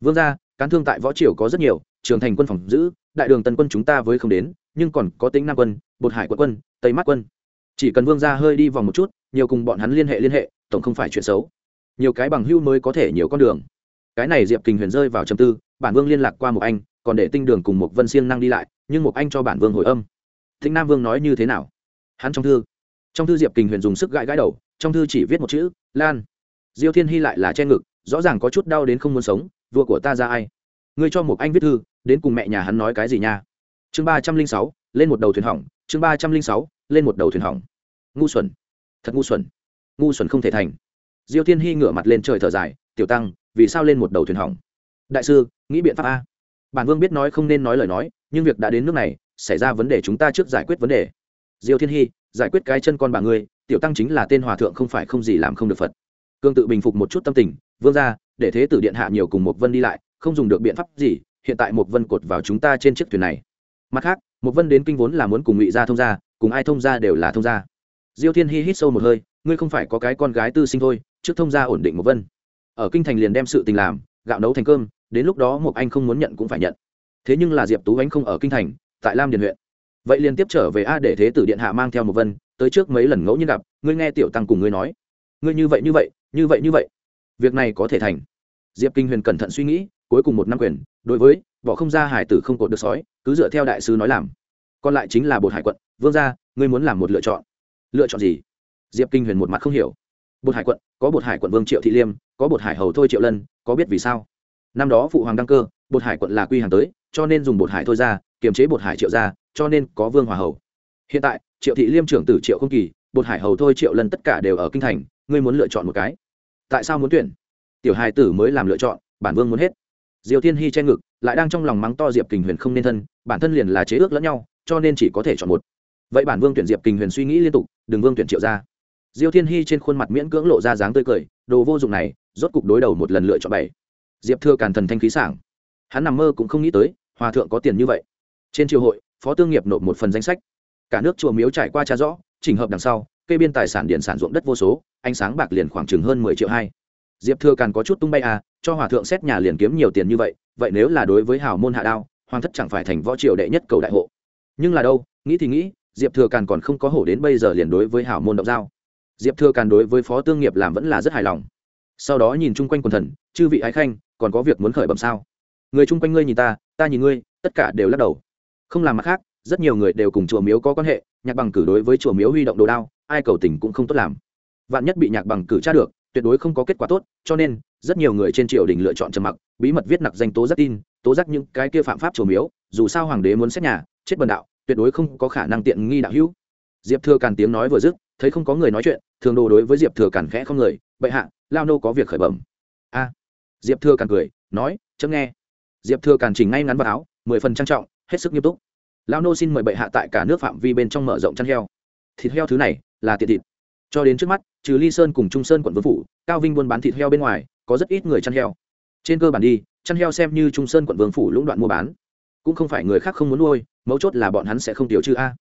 [SPEAKER 1] Vương ra cán thương tại võ triều có rất nhiều, trường thành quân phòng giữ đại đường Tần quân chúng ta với không đến, nhưng còn có tính nam quân, bột hải quận quân, tây mát quân. Chỉ cần vương ra hơi đi vòng một chút, nhiều cùng bọn hắn liên hệ liên hệ, tổng không phải chuyện xấu. Nhiều cái bằng hưu mới có thể nhiều con đường. Cái này diệp kình huyền rơi vào trầm tư, bản vương liên lạc qua một anh, còn để tinh đường cùng một vân siêng năng đi lại, nhưng một anh cho bản vương hồi âm. Thịnh nam vương nói như thế nào? Hắn trong thư. Trong thư diệp kình huyền dùng sức gãi gãi đầu, trong thư chỉ viết một chữ, lan. Diêu thiên hy lại là che ngực, rõ ràng có chút đau đến không muốn sống, vua của ta ra ai? Ngươi cho một anh viết thư đến cùng mẹ nhà hắn nói cái gì nha? Chương ba trăm linh sáu, lên một đầu thuyền hỏng, chương ba trăm linh sáu, lên một đầu thuyền hỏng. Ngu xuẩn. Thật ngu xuẩn. Ngu xuẩn không thể thành. Diêu thiên hy ngửa mặt lên trời thở dài, tiểu tăng, vì sao lên một đầu thuyền hỏng? Đại sư, nghĩ biện pháp a. Bản vương biết nói không nên nói lời nói, nhưng việc đã đến nước này, xảy ra vấn đề chúng ta trước giải quyết vấn đề. Diêu thiên hy, giải quyết cái chân con bà ngươi, tiểu tăng chính là tên hòa thượng không phải không gì làm không được phật. Cương tự bình phục một chút tâm tình, vương ra để thế tử điện hạ nhiều cùng một vân đi lại, không dùng được biện pháp gì hiện tại một vân cột vào chúng ta trên chiếc thuyền này. Mặt khác một vân đến kinh vốn là muốn cùng ngụy gia thông gia, cùng ai thông gia đều là thông gia. Diêu thiên hy hít sâu một hơi, ngươi không phải có cái con gái tư sinh thôi, trước thông gia ổn định một vân. Ở kinh thành liền đem sự tình làm, gạo nấu thành cơm, đến lúc đó một anh không muốn nhận cũng phải nhận. Thế nhưng là diệp tú ánh không ở kinh thành, tại lam điền huyện. Vậy liền tiếp trở về a để thế tử điện hạ mang theo một vân, tới trước mấy lần ngẫu nhiên gặp, ngươi nghe tiểu tăng cùng ngươi nói. Ngươi như vậy như vậy như vậy như vậy. Việc này có thể thành. Diệp kinh huyền cẩn thận suy nghĩ cuối cùng một năm quyền, đối với võ không ra hải tử không cột được sói, cứ dựa theo đại sứ nói làm. Còn lại chính là bột hải quận. Vương gia, ngươi muốn làm một lựa chọn. Lựa chọn gì? Diệp kinh huyền một mặt không hiểu. Bột hải quận, có bột hải quận vương triệu thị liêm, có bột hải hầu thôi triệu lân, có biết vì sao? Năm đó phụ hoàng đăng cơ, bột hải quận là quy hàng tới, cho nên dùng bột hải thôi ra, kiềm chế bột hải triệu ra cho nên có vương hòa hầu. Hiện tại, triệu thị liêm trưởng tử triệu không kỳ, bột hải hầu thôi triệu lần tất cả đều ở kinh thành, ngươi muốn lựa chọn một cái. Tại sao muốn tuyển? Tiểu hài tử mới làm lựa chọn, bản vương muốn hết diều thiên hy che ngực, lại đang trong lòng mắng to diệp kình huyền không nên thân, bản thân liền là chế ước lẫn nhau, cho nên chỉ có thể chọn một. Vậy bản vương tuyển diệp kình huyền suy nghĩ liên tục, đừng vương tuyển triệu ra diêu thiên hy trên khuôn mặt miễn cưỡng lộ ra dáng tươi cười, đồ vô dụng này, rốt cục đối đầu một lần lựa chọn bảy. Diệp thừa càn thần thanh khí sảng. Hắn nằm mơ cũng không nghĩ tới, hòa thượng có tiền như vậy. Trên triều hội, phó tương nghiệp nộp một phần danh sách. Cả nước chùa miếu trải qua tra rõ trình hợp đằng sau, kê biên tài sản điện sản ruộng đất vô số, ánh sáng bạc liền khoảng chừng hơn mười triệu hai diệp thừa càn có chút tung bay à cho hòa thượng xét nhà liền kiếm nhiều tiền như vậy vậy nếu là đối với hào môn hạ đao, hoàng thất chẳng phải thành võ triều đệ nhất cầu đại hộ. Nhưng là đâu, nghĩ thì nghĩ, diệp thừa càn còn không có hổ đến bây giờ liền đối với hào môn động giao. Diệp thừa càn đối với phó tương nghiệp làm vẫn là rất hài lòng. Sau đó nhìn chung quanh quần thần, chư vị ái khanh, còn có việc muốn khởi bẩm sao? Người chung quanh ngươi nhìn ta ta nhìn ngươi, tất cả đều lắc đầu. Không làm mặt khác, rất nhiều người đều cùng chùa miếu có quan hệ, nhạc bằng cử đối với chùa miếu huy động đồ đao, ai cầu tình cũng không tốt làm. Vạn nhất bị nhạc bằng cử tra được tuyệt đối không có kết quả tốt, cho nên, rất nhiều người trên triều đình lựa chọn trầm mặc, bí mật viết nặc danh tố giác tin, tố giác những cái kia phạm pháp trổ miếu, dù sao hoàng đế muốn xét nhà, chết bần đạo, tuyệt đối không có khả năng tiện nghi đạo hữu. Diệp thừa càn tiếng nói vừa dứt, thấy không có người nói chuyện, thường đồ đối với diệp thừa càn khẽ không người, bệ hạ, lao nô có việc khởi bẩm. A. Diệp thừa càn cười, nói, chấm nghe. Diệp thừa càn chỉnh ngay ngắn vào áo, mười phần trang trọng, hết sức nghiêm túc. Lao nô xin mời bệ hạ tại cả nước phạm vi bên trong mở rộng chăn heo. Thịt heo thứ này là tiện thịt. Cho đến trước mắt trừ ly sơn cùng trung sơn quận vương phủ, cao vinh buôn bán thịt heo bên ngoài, có rất ít người chăn heo. Trên cơ bản đi, chăn heo xem như trung sơn quận vương phủ lũng đoạn mua bán. Cũng không phải người khác không muốn nuôi, mấu chốt là bọn hắn sẽ không tiểu chữ a.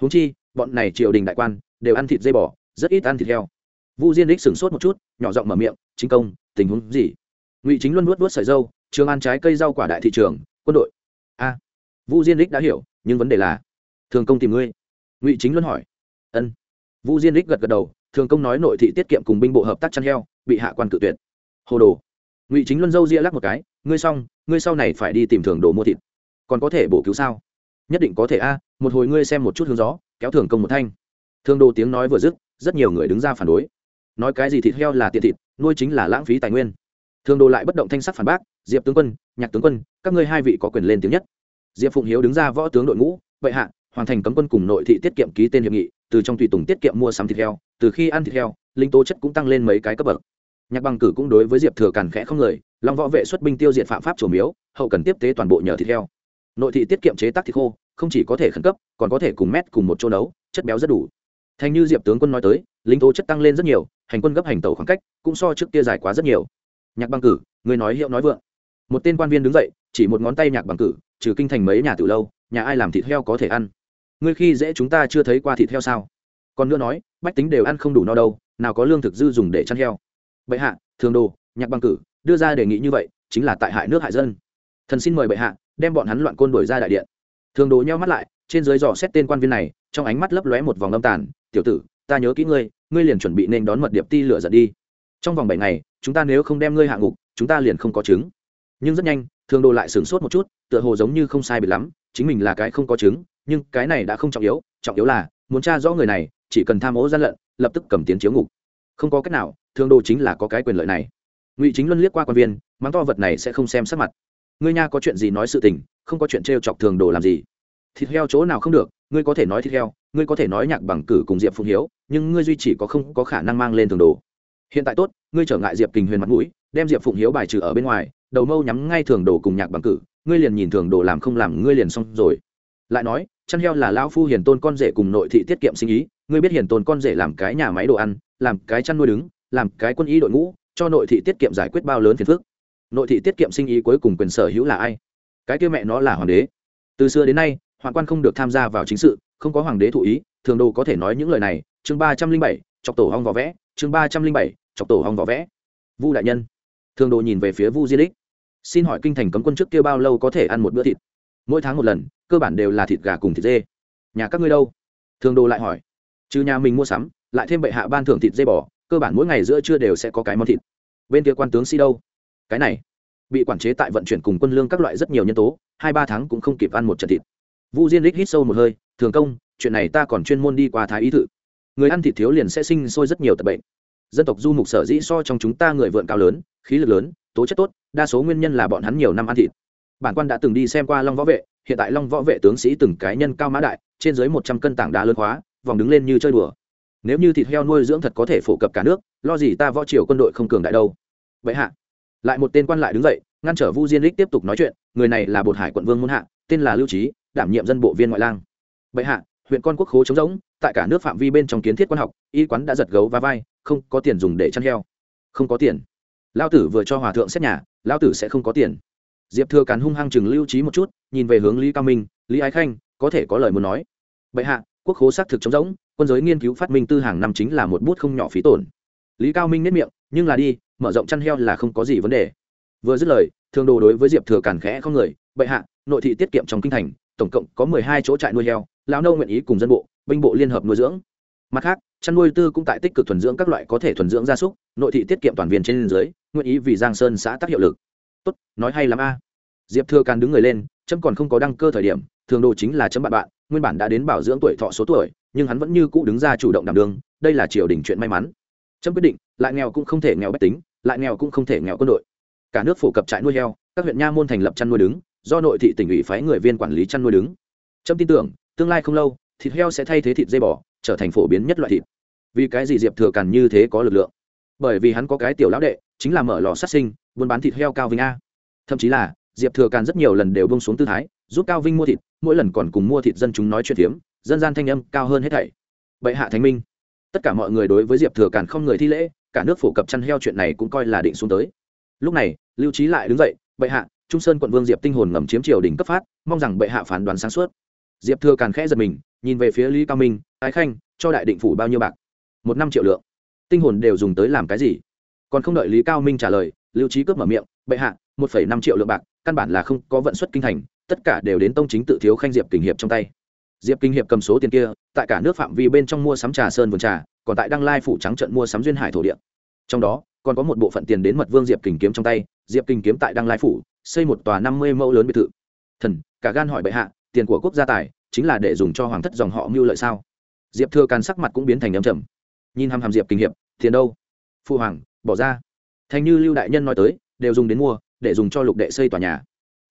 [SPEAKER 1] Huống chi, bọn này triều đình đại quan, đều ăn thịt dây bò, rất ít ăn thịt heo. Vu diên đích sửng sốt một chút, nhỏ giọng mở miệng, chính công, tình huống gì? Ngụy chính luân nuốt nuốt sợi dâu trường ăn trái cây rau quả đại thị trường, quân đội. A. Vu diên đích đã hiểu, nhưng vấn đề là, thường công tìm ngươi. Ngụy chính luân hỏi, ân. Vu diên đích gật gật đầu thường công nói nội thị tiết kiệm cùng binh bộ hợp tác chăn heo, bị hạ quan cự tuyệt. Hồ đồ. Ngụy chính luân dâu ria lắc một cái, ngươi xong, ngươi sau này phải đi tìm thường đồ mua thịt. Còn có thể bổ cứu sao? Nhất định có thể a, một hồi ngươi xem một chút hướng gió, kéo thường công một thanh. Thường đồ tiếng nói vừa dứt, rất nhiều người đứng ra phản đối. Nói cái gì thịt heo là tiện thịt, nuôi chính là lãng phí tài nguyên. Thường đồ lại bất động thanh sắc phản bác, diệp tướng quân, nhạc tướng quân, các ngươi hai vị có quyền lên tiếng nhất. Diệp phụng hiếu đứng ra võ tướng đội ngũ, vậy hạ, hoàn thành cấm quân cùng nội thị tiết kiệm ký tên hiệp nghị, từ trong tùy tùng tiết kiệm mua sắm thịt heo từ khi ăn thịt heo, linh tố chất cũng tăng lên mấy cái cấp bậc. Nhạc bằng cử cũng đối với diệp thừa càn khẽ không người, long võ vệ xuất binh tiêu diệt phạm pháp chủ miếu, hậu cần tiếp tế toàn bộ nhờ thịt heo. Nội thị tiết kiệm chế tác thịt khô, không chỉ có thể khẩn cấp, còn có thể cùng mét cùng một chỗ nấu, chất béo rất đủ. Thành như diệp tướng quân nói tới, linh tố chất tăng lên rất nhiều, hành quân gấp hành tàu khoảng cách, cũng so trước kia dài quá rất nhiều. Nhạc bằng cử, người nói hiệu nói vượng. Một tên quan viên đứng dậy, chỉ một ngón tay nhạc bằng cử, trừ kinh thành mấy nhà từ lâu, nhà ai làm thịt heo có thể ăn? Ngươi khi dễ chúng ta chưa thấy qua thịt heo sao? Còn nữa nói, bách tính đều ăn không đủ no đâu, nào có lương thực dư dùng để chăn heo. Bệ hạ, thường đồ, nhạc bằng cử, đưa ra đề nghị như vậy, chính là tại hại nước hại dân. Thần xin mời bệ hạ, đem bọn hắn loạn côn đuổi ra đại điện. Thường đồ nheo mắt lại, trên dưới dò xét tên quan viên này, trong ánh mắt lấp lóe một vòng âm tàn, tiểu tử, ta nhớ kỹ ngươi ngươi liền chuẩn bị nên đón mật điệp ti lửa giận đi. Trong vòng bảy ngày, chúng ta nếu không đem ngươi hạ ngục, chúng ta liền không có chứng. Nhưng rất nhanh, thường đồ lại sửng sốt một chút, tựa hồ giống như không sai biệt lắm, chính mình là cái không có chứng, nhưng cái này đã không trọng yếu trọng yếu là muốn tra rõ người này chỉ cần tham ô gian lận, lập tức cầm tiến chiếu ngục. Không có cách nào thường đồ chính là có cái quyền lợi này. Ngụy chính luân liếc qua quan viên, mắng to vật này sẽ không xem sắc mặt. Ngươi nha có chuyện gì nói sự tình, không có chuyện t chọc thường đồ làm gì? Thịt heo chỗ nào không được, ngươi có thể nói thịt heo, ngươi có thể nói nhạc bằng cử cùng diệp phụng hiếu, nhưng ngươi duy chỉ có không có khả năng mang lên thường đồ hiện tại tốt, ngươi trở ngại diệp kình huyền mặt mũi, đem diệp phụng hiếu bài trừ ở bên ngoài, đầu mâu nhắm ngay thường đồ cùng nhạc bằng cử, ngươi liền nhìn thường đồ làm không làm, ngươi liền xong rồi. Lại nói, chăn heo là lão phu hiền tôn con rể cùng nội thị tiết kiệm sinh ý ngươi biết hiển tồn con rể làm cái nhà máy đồ ăn, làm cái chăn nuôi đứng, làm cái quân y đội ngũ, cho nội thị tiết kiệm giải quyết bao lớn phiền phức. Nội thị tiết kiệm sinh ý cuối cùng quyền sở hữu là ai? Cái kia mẹ nó là hoàng đế. Từ xưa đến nay, hoàng quan không được tham gia vào chính sự, không có hoàng đế thụ ý, thường đồ có thể nói những lời này. Chương ba trăm linh bảy, chọc tổ hong vỏ vẽ. Chương ba trăm linh bảy, chọc tổ hong vỏ vẽ. Vu đại nhân. Thường đồ nhìn về phía vu di đích. Xin hỏi kinh thành cấm quân trước kia bao lâu có thể ăn một bữa thịt? Mỗi tháng một lần, cơ bản đều là thịt gà cùng thịt dê. Nhà các ngươi đâu? Thường đồ lại hỏi trừ nhà mình mua sắm, lại thêm bệ hạ ban thưởng thịt dê bò, cơ bản mỗi ngày giữa trưa đều sẽ có cái món thịt. Bên kia quan tướng si đâu? Cái này, bị quản chế tại vận chuyển cùng quân lương các loại rất nhiều nhân tố, hai ba tháng cũng không kịp ăn một trận thịt. Vu diên lích hít sâu một hơi, thường công, chuyện này ta còn chuyên môn đi qua thái ý thự người ăn thịt thiếu liền sẽ sinh sôi rất nhiều tật bệnh. Dân tộc du mục sở dĩ so trong chúng ta người vượn cao lớn, khí lực lớn, tố chất tốt, đa số nguyên nhân là bọn hắn nhiều năm ăn thịt. Bản quan đã từng đi xem qua long võ vệ, hiện tại long võ vệ tướng sĩ từng cái nhân cao mã đại, trên dưới một trăm cân tảng đá lớn khóa vòng đứng lên như chơi đùa. Nếu như thịt heo nuôi dưỡng thật có thể phổ cập cả nước, lo gì ta võ triều quân đội không cường đại đâu. Vậy hạ. Lại một tên quan lại đứng dậy, ngăn trở vu diên lích tiếp tục nói chuyện, người này là bột hải quận vương muôn hạ, tên là lưu trí đảm nhiệm dân bộ viên ngoại lang. Bệ hạ, huyện con quốc khố trống rỗng, tại cả nước phạm vi bên trong kiến thiết quan học, y quán đã giật gấu và vai, không có tiền dùng để chăn heo. Không có tiền. Lao tử vừa cho hòa thượng xét nhà lao tử sẽ không có tiền. Diệp thừa càn hung hăng chừng lưu trí một chút, nhìn về hướng lý cao minh, lý ái khanh, có thể có lời muốn nói. Bệ hạ quốc khố xác thực trống rỗng, quân giới nghiên cứu phát minh tư hàng năm chính là một bút không nhỏ phí tổn. Lý cao minh nếp miệng, nhưng là đi, mở rộng chăn heo là không có gì vấn đề. Vừa dứt lời, thường đồ đối với diệp thừa càn khẽ không người, bệ hạ, nội thị tiết kiệm trong kinh thành, tổng cộng có mười hai chỗ trại nuôi heo, lão nâu nguyện ý cùng dân bộ, binh bộ liên hợp nuôi dưỡng. Mặt khác, chăn nuôi tư cũng tại tích cực thuần dưỡng các loại có thể thuần dưỡng gia súc, nội thị tiết kiệm toàn viên trên dưới, nguyện ý vì giang sơn xã tác hiệu lực. Tốt, nói hay lắm a. Diệp thừa càn đứng người lên, chấm còn không có đăng cơ thời điểm, thường đồ chính là chấm bạn bạn nguyên bản đã đến bảo dưỡng tuổi thọ số tuổi, nhưng hắn vẫn như cũ đứng ra chủ động đảm đương, đây là triều đình chuyện may mắn. Trâm quyết định, lại nghèo cũng không thể nghèo bách tính, lại nghèo cũng không thể nghèo quân đội. Cả nước phổ cập trại nuôi heo, các huyện nha môn thành lập chăn nuôi đứng, do nội thị tỉnh ủy phái người viên quản lý chăn nuôi đứng. Trâm tin tưởng, tương lai không lâu, thịt heo sẽ thay thế thịt dây bò, trở thành phổ biến nhất loại thịt. Vì cái gì diệp thừa càn như thế có lực lượng? Bởi vì hắn có cái tiểu lão đệ, chính là mở lò sát sinh, buôn bán thịt heo cao vinh a. Thậm chí là, diệp thừa càn rất nhiều lần đều bông xuống tư thái giúp cao vinh mua thịt, mỗi lần còn cùng mua thịt dân chúng nói chuyện phiếm, dân gian thanh âm cao hơn hết thảy. Bệ hạ thánh minh. Tất cả mọi người đối với diệp thừa càn không người thi lễ, cả nước phổ cập chăn heo chuyện này cũng coi là định xuống tới. Lúc này, lưu trí lại đứng dậy, bệ hạ, trung sơn quận vương diệp tinh hồn ngầm chiếm triều đình cấp phát, mong rằng bệ hạ phán đoán sáng suốt. Diệp thừa càn khẽ giật mình, nhìn về phía lý cao minh, ái khanh, cho đại định phủ bao nhiêu bạc? Một năm triệu lượng. Tinh hồn đều dùng tới làm cái gì? Còn không đợi lý cao minh trả lời, lưu trí cướp mở miệng, bệ hạ, một phẩy năm triệu lượng bạc, căn bản là không có vận xuất kinh thành tất cả đều đến tông chính tự thiếu khanh diệp kinh hiệp trong tay diệp kinh hiệp cầm số tiền kia tại cả nước phạm vi bên trong mua sắm trà sơn vườn trà còn tại đăng lai phủ trắng trận mua sắm duyên hải thổ địa trong đó còn có một bộ phận tiền đến mật vương diệp kình kiếm trong tay diệp kình kiếm tại đăng lai phủ xây một tòa năm mươi mẫu lớn biệt thự thần cả gan hỏi bệ hạ tiền của quốc gia tài chính là để dùng cho hoàng thất dòng họ mưu lợi sao diệp thừa càn sắc mặt cũng biến thành ấm trầm nhìn hàm hàm diệp kinh hiệp tiền đâu phu hoàng bỏ ra thành như lưu đại nhân nói tới đều dùng đến mua để dùng cho lục đệ xây tòa nhà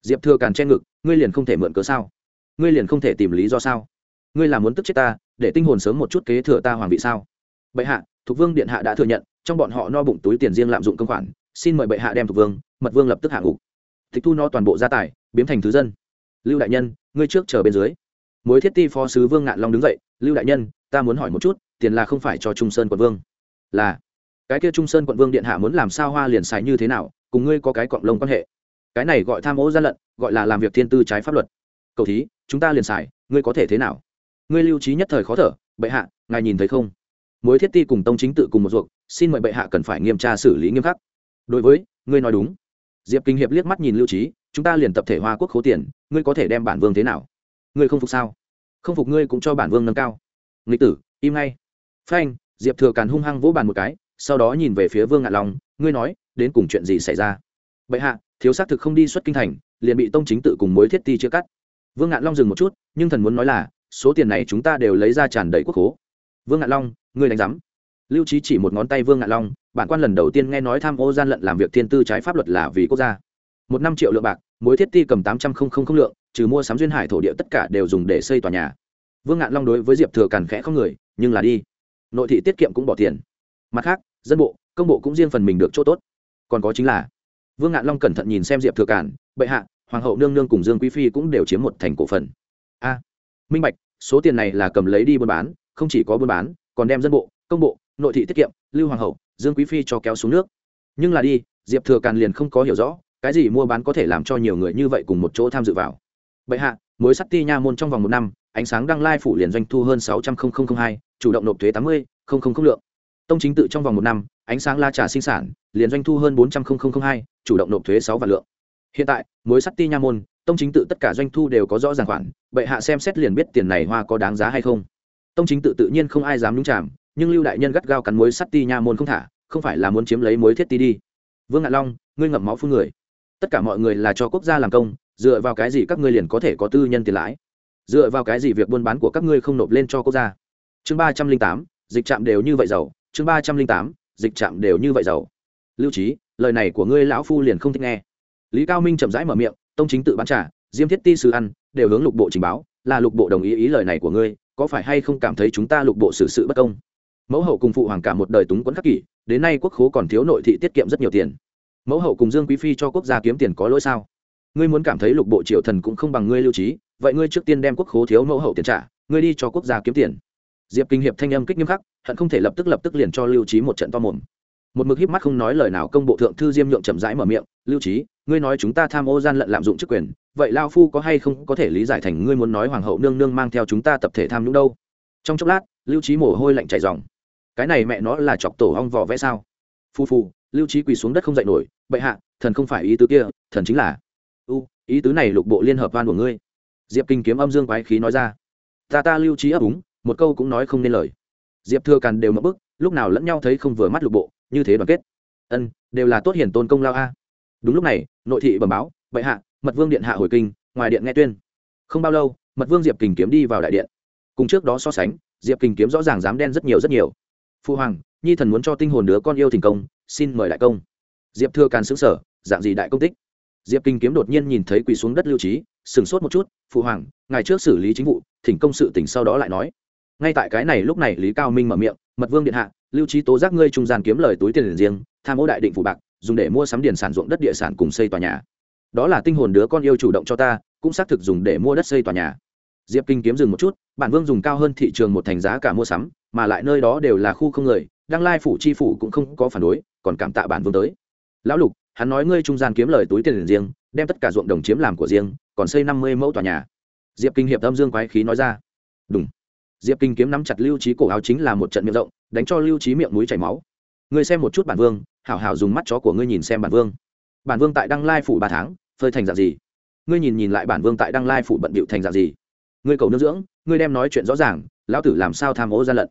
[SPEAKER 1] diệp thừa càn che ngực, ngươi liền không thể mượn cớ sao? Ngươi liền không thể tìm lý do sao? Ngươi là muốn tức chết ta, để tinh hồn sớm một chút kế thừa ta hoàng vị sao? Bệ hạ, thục vương điện hạ đã thừa nhận, trong bọn họ no bụng túi tiền riêng lạm dụng công khoản, xin mời bệ hạ đem thục vương, mật vương lập tức hạ ngục. Tịch thu no toàn bộ gia tài, biến thành thứ dân. Lưu đại nhân, ngươi trước chờ bên dưới. Mối thiết ti phó sứ vương ngạn long đứng dậy, lưu đại nhân, ta muốn hỏi một chút, tiền là không phải cho trung sơn quận vương. Là. Cái kia trung sơn quận vương điện hạ muốn làm sao hoa liền xài như thế nào, cùng ngươi có cái cọng lông quan hệ cái này gọi tham ô gian lận, gọi là làm việc thiên tư trái pháp luật. Cầu thí, chúng ta liền xài, ngươi có thể thế nào? Ngươi lưu trí nhất thời khó thở, bệ hạ, ngài nhìn thấy không? Mối thiết ti cùng tông chính tự cùng một ruột, xin mời bệ hạ cần phải nghiêm tra xử lý nghiêm khắc. Đối với, ngươi nói đúng. Diệp kinh hiệp liếc mắt nhìn lưu trí, chúng ta liền tập thể hoa quốc khố tiền, ngươi có thể đem bản vương thế nào? Ngươi không phục sao? Không phục ngươi cũng cho bản vương nâng cao. Nghịch tử, im ngay. Phanh, diệp thừa càn hung hăng vỗ bàn một cái, sau đó nhìn về phía vương ngạn long, ngươi nói, đến cùng chuyện gì xảy ra? Bệ hạ thiếu xác thực không đi xuất kinh thành, liền bị tông chính tự cùng mối thiết ti chia cắt. Vương ngạn long dừng một chút, nhưng thần muốn nói là, số tiền này chúng ta đều lấy ra tràn đầy quốc hố vương ngạn long, ngươi đánh giám. Lưu trí chỉ một ngón tay vương ngạn long, bản quan lần đầu tiên nghe nói tham ô gian lận làm việc thiên tư trái pháp luật là vì quốc gia. Một năm triệu lượng bạc, mối thiết ti cầm tám trăm linh không lượng, trừ mua sắm duyên hải thổ địa tất cả đều dùng để xây tòa nhà. Vương ngạn long đối với diệp thừa càn khẽ không người, nhưng là đi. Nội thị tiết kiệm cũng bỏ tiền. Mặt khác, dân bộ, công bộ cũng riêng phần mình được chỗ tốt. Còn có chính là vương ngạn long cẩn thận nhìn xem diệp thừa Cản. bệ hạ, hoàng hậu nương nương cùng dương quý phi cũng đều chiếm một thành cổ phần. A, minh bạch, số tiền này là cầm lấy đi buôn bán, không chỉ có buôn bán, còn đem dân bộ, công bộ, nội thị tiết kiệm, lưu hoàng hậu, dương quý phi cho kéo xuống nước. Nhưng là đi, diệp thừa càn liền không có hiểu rõ, cái gì mua bán có thể làm cho nhiều người như vậy cùng một chỗ tham dự vào. Bệ hạ, mối sắt ti nha môn trong vòng một năm, ánh sáng đăng lai phủ liền doanh thu hơn sáu trăm linh hai, chủ động nộp thuế tám mươi lượng tông chính tự trong vòng một năm, ánh sáng la trà sinh sản, liền doanh thu hơn bốn trăm linh hai, chủ động nộp thuế sáu vạn lượng. Hiện tại mối sắt ti nha môn, tông chính tự tất cả doanh thu đều có rõ ràng khoản, bệ hạ xem xét liền biết tiền này hoa có đáng giá hay không. Tông chính tự tự nhiên không ai dám nhúng chạm nhưng lưu đại nhân gắt gao cắn mối sắt ti nha môn không thả, không phải là muốn chiếm lấy mối thiết ti đi. Vương ngạn long, ngươi ngậm máu phun người. Tất cả mọi người là cho quốc gia làm công, dựa vào cái gì các ngươi liền có thể có tư nhân tiền lãi? Dựa vào cái gì việc buôn bán của các ngươi không nộp lên cho quốc gia? Chương ba trăm linh tám, dịch trạm đều như vậy giàu chương ba trăm linh tám, dịch trạm đều như vậy giàu. Lưu trí lời này của ngươi lão phu liền không thích nghe. Lý cao minh chậm rãi mở miệng, tông chính tự bán trả diêm thiết ti sư ăn, đều hướng lục bộ trình báo, là lục bộ đồng ý ý lời này của ngươi, có phải hay không cảm thấy chúng ta lục bộ xử sự bất công? Mẫu hậu cùng phụ hoàng cả một đời túng quẫn khắc kỷ, đến nay quốc khố còn thiếu nội thị tiết kiệm rất nhiều tiền. Mẫu hậu cùng dương quý phi cho quốc gia kiếm tiền có lỗi sao? Ngươi muốn cảm thấy lục bộ triều thần cũng không bằng ngươi, lưu trí vậy ngươi trước tiên đem quốc khố thiếu mẫu hậu tiền trả, ngươi đi cho quốc gia kiếm tiền diệp kinh hiệp thanh âm kích nghiêm khắc, hận không thể lập tức lập tức liền cho lưu trí một trận to mồm. Một mực híp mắt không nói lời nào công bộ thượng thư diêm nhượng chậm rãi mở miệng, lưu trí ngươi nói chúng ta tham ô gian lận lạm dụng chức quyền, vậy lao phu có hay không có thể lý giải thành ngươi muốn nói hoàng hậu nương nương mang theo chúng ta tập thể tham nhũng đâu? Trong chốc lát, lưu trí mồ hôi lạnh chảy dòng cái này mẹ nó là chọc tổ hong vỏ vẽ sao? Phu phu lưu trí quỳ xuống đất không dậy nổi, bệ hạ, thần không phải ý tứ kia, thần chính là u, ý tứ này lục bộ liên hợp van của ngươi. Diệp kinh kiếm âm dương quái khí nói ra. Ta ta lưu trí ấp úng một câu cũng nói không nên lời. Diệp thừa càn đều mất bức, lúc nào lẫn nhau thấy không vừa mắt lục bộ, như thế đoàn kết. Ân, đều là tốt hiển tôn công lao a. Đúng lúc này, nội thị bẩm báo, bệ hạ, mật vương điện hạ hồi kinh, ngoài điện nghe tuyên. Không bao lâu, mật vương diệp kình kiếm đi vào đại điện. Cùng trước đó so sánh, diệp kình kiếm rõ ràng dám đen rất nhiều rất nhiều. Phu hoàng, nhi thần muốn cho tinh hồn đứa con yêu thành công, xin mời đại công. Diệp thừa càn xứng sở dạng gì đại công tích? Diệp kinh kiếm đột nhiên nhìn thấy quỳ xuống đất lưu trí, sửng sốt một chút phụ hoàng ngày trước xử lý chính vụ, thỉnh công sự tỉnh sau đó lại nói ngay tại cái này lúc này, lý cao minh mở miệng, mật vương điện hạ, lưu trí tố giác ngươi trung gian kiếm lời túi tiền riêng, tham ô đại định phủ bạc, dùng để mua sắm điền sản ruộng đất địa sản cùng xây tòa nhà. Đó là tinh hồn đứa con yêu chủ động cho ta, cũng xác thực dùng để mua đất xây tòa nhà. Diệp kinh kiếm dừng một chút, bản vương dùng cao hơn thị trường một thành giá cả mua sắm, mà lại nơi đó đều là khu không người, đăng lai phủ chi phủ cũng không có phản đối, còn cảm tạ bản vương tới. Lão lục, hắn nói ngươi trung gian kiếm lời túi tiền riêng, đem tất cả ruộng đồng chiếm làm của riêng, còn xây năm mươi mẫu tòa nhà. Diệp kinh hiệp âm dương quái khí nói ra. Đúng diệp kinh kiếm nắm chặt lưu trí cổ áo chính là một trận miệng rộng, đánh cho lưu trí miệng mũi chảy máu. Ngươi xem một chút bản vương, hảo hảo dùng mắt chó của ngươi nhìn xem bản vương. Bản vương tại đăng lai phủ ba tháng, phơi thành dạng gì? Ngươi nhìn nhìn lại bản vương tại đăng lai phủ bận bịu thành dạng gì? Ngươi cầu nương dưỡng, ngươi đem nói chuyện rõ ràng, lão tử làm sao tham ô gian lận?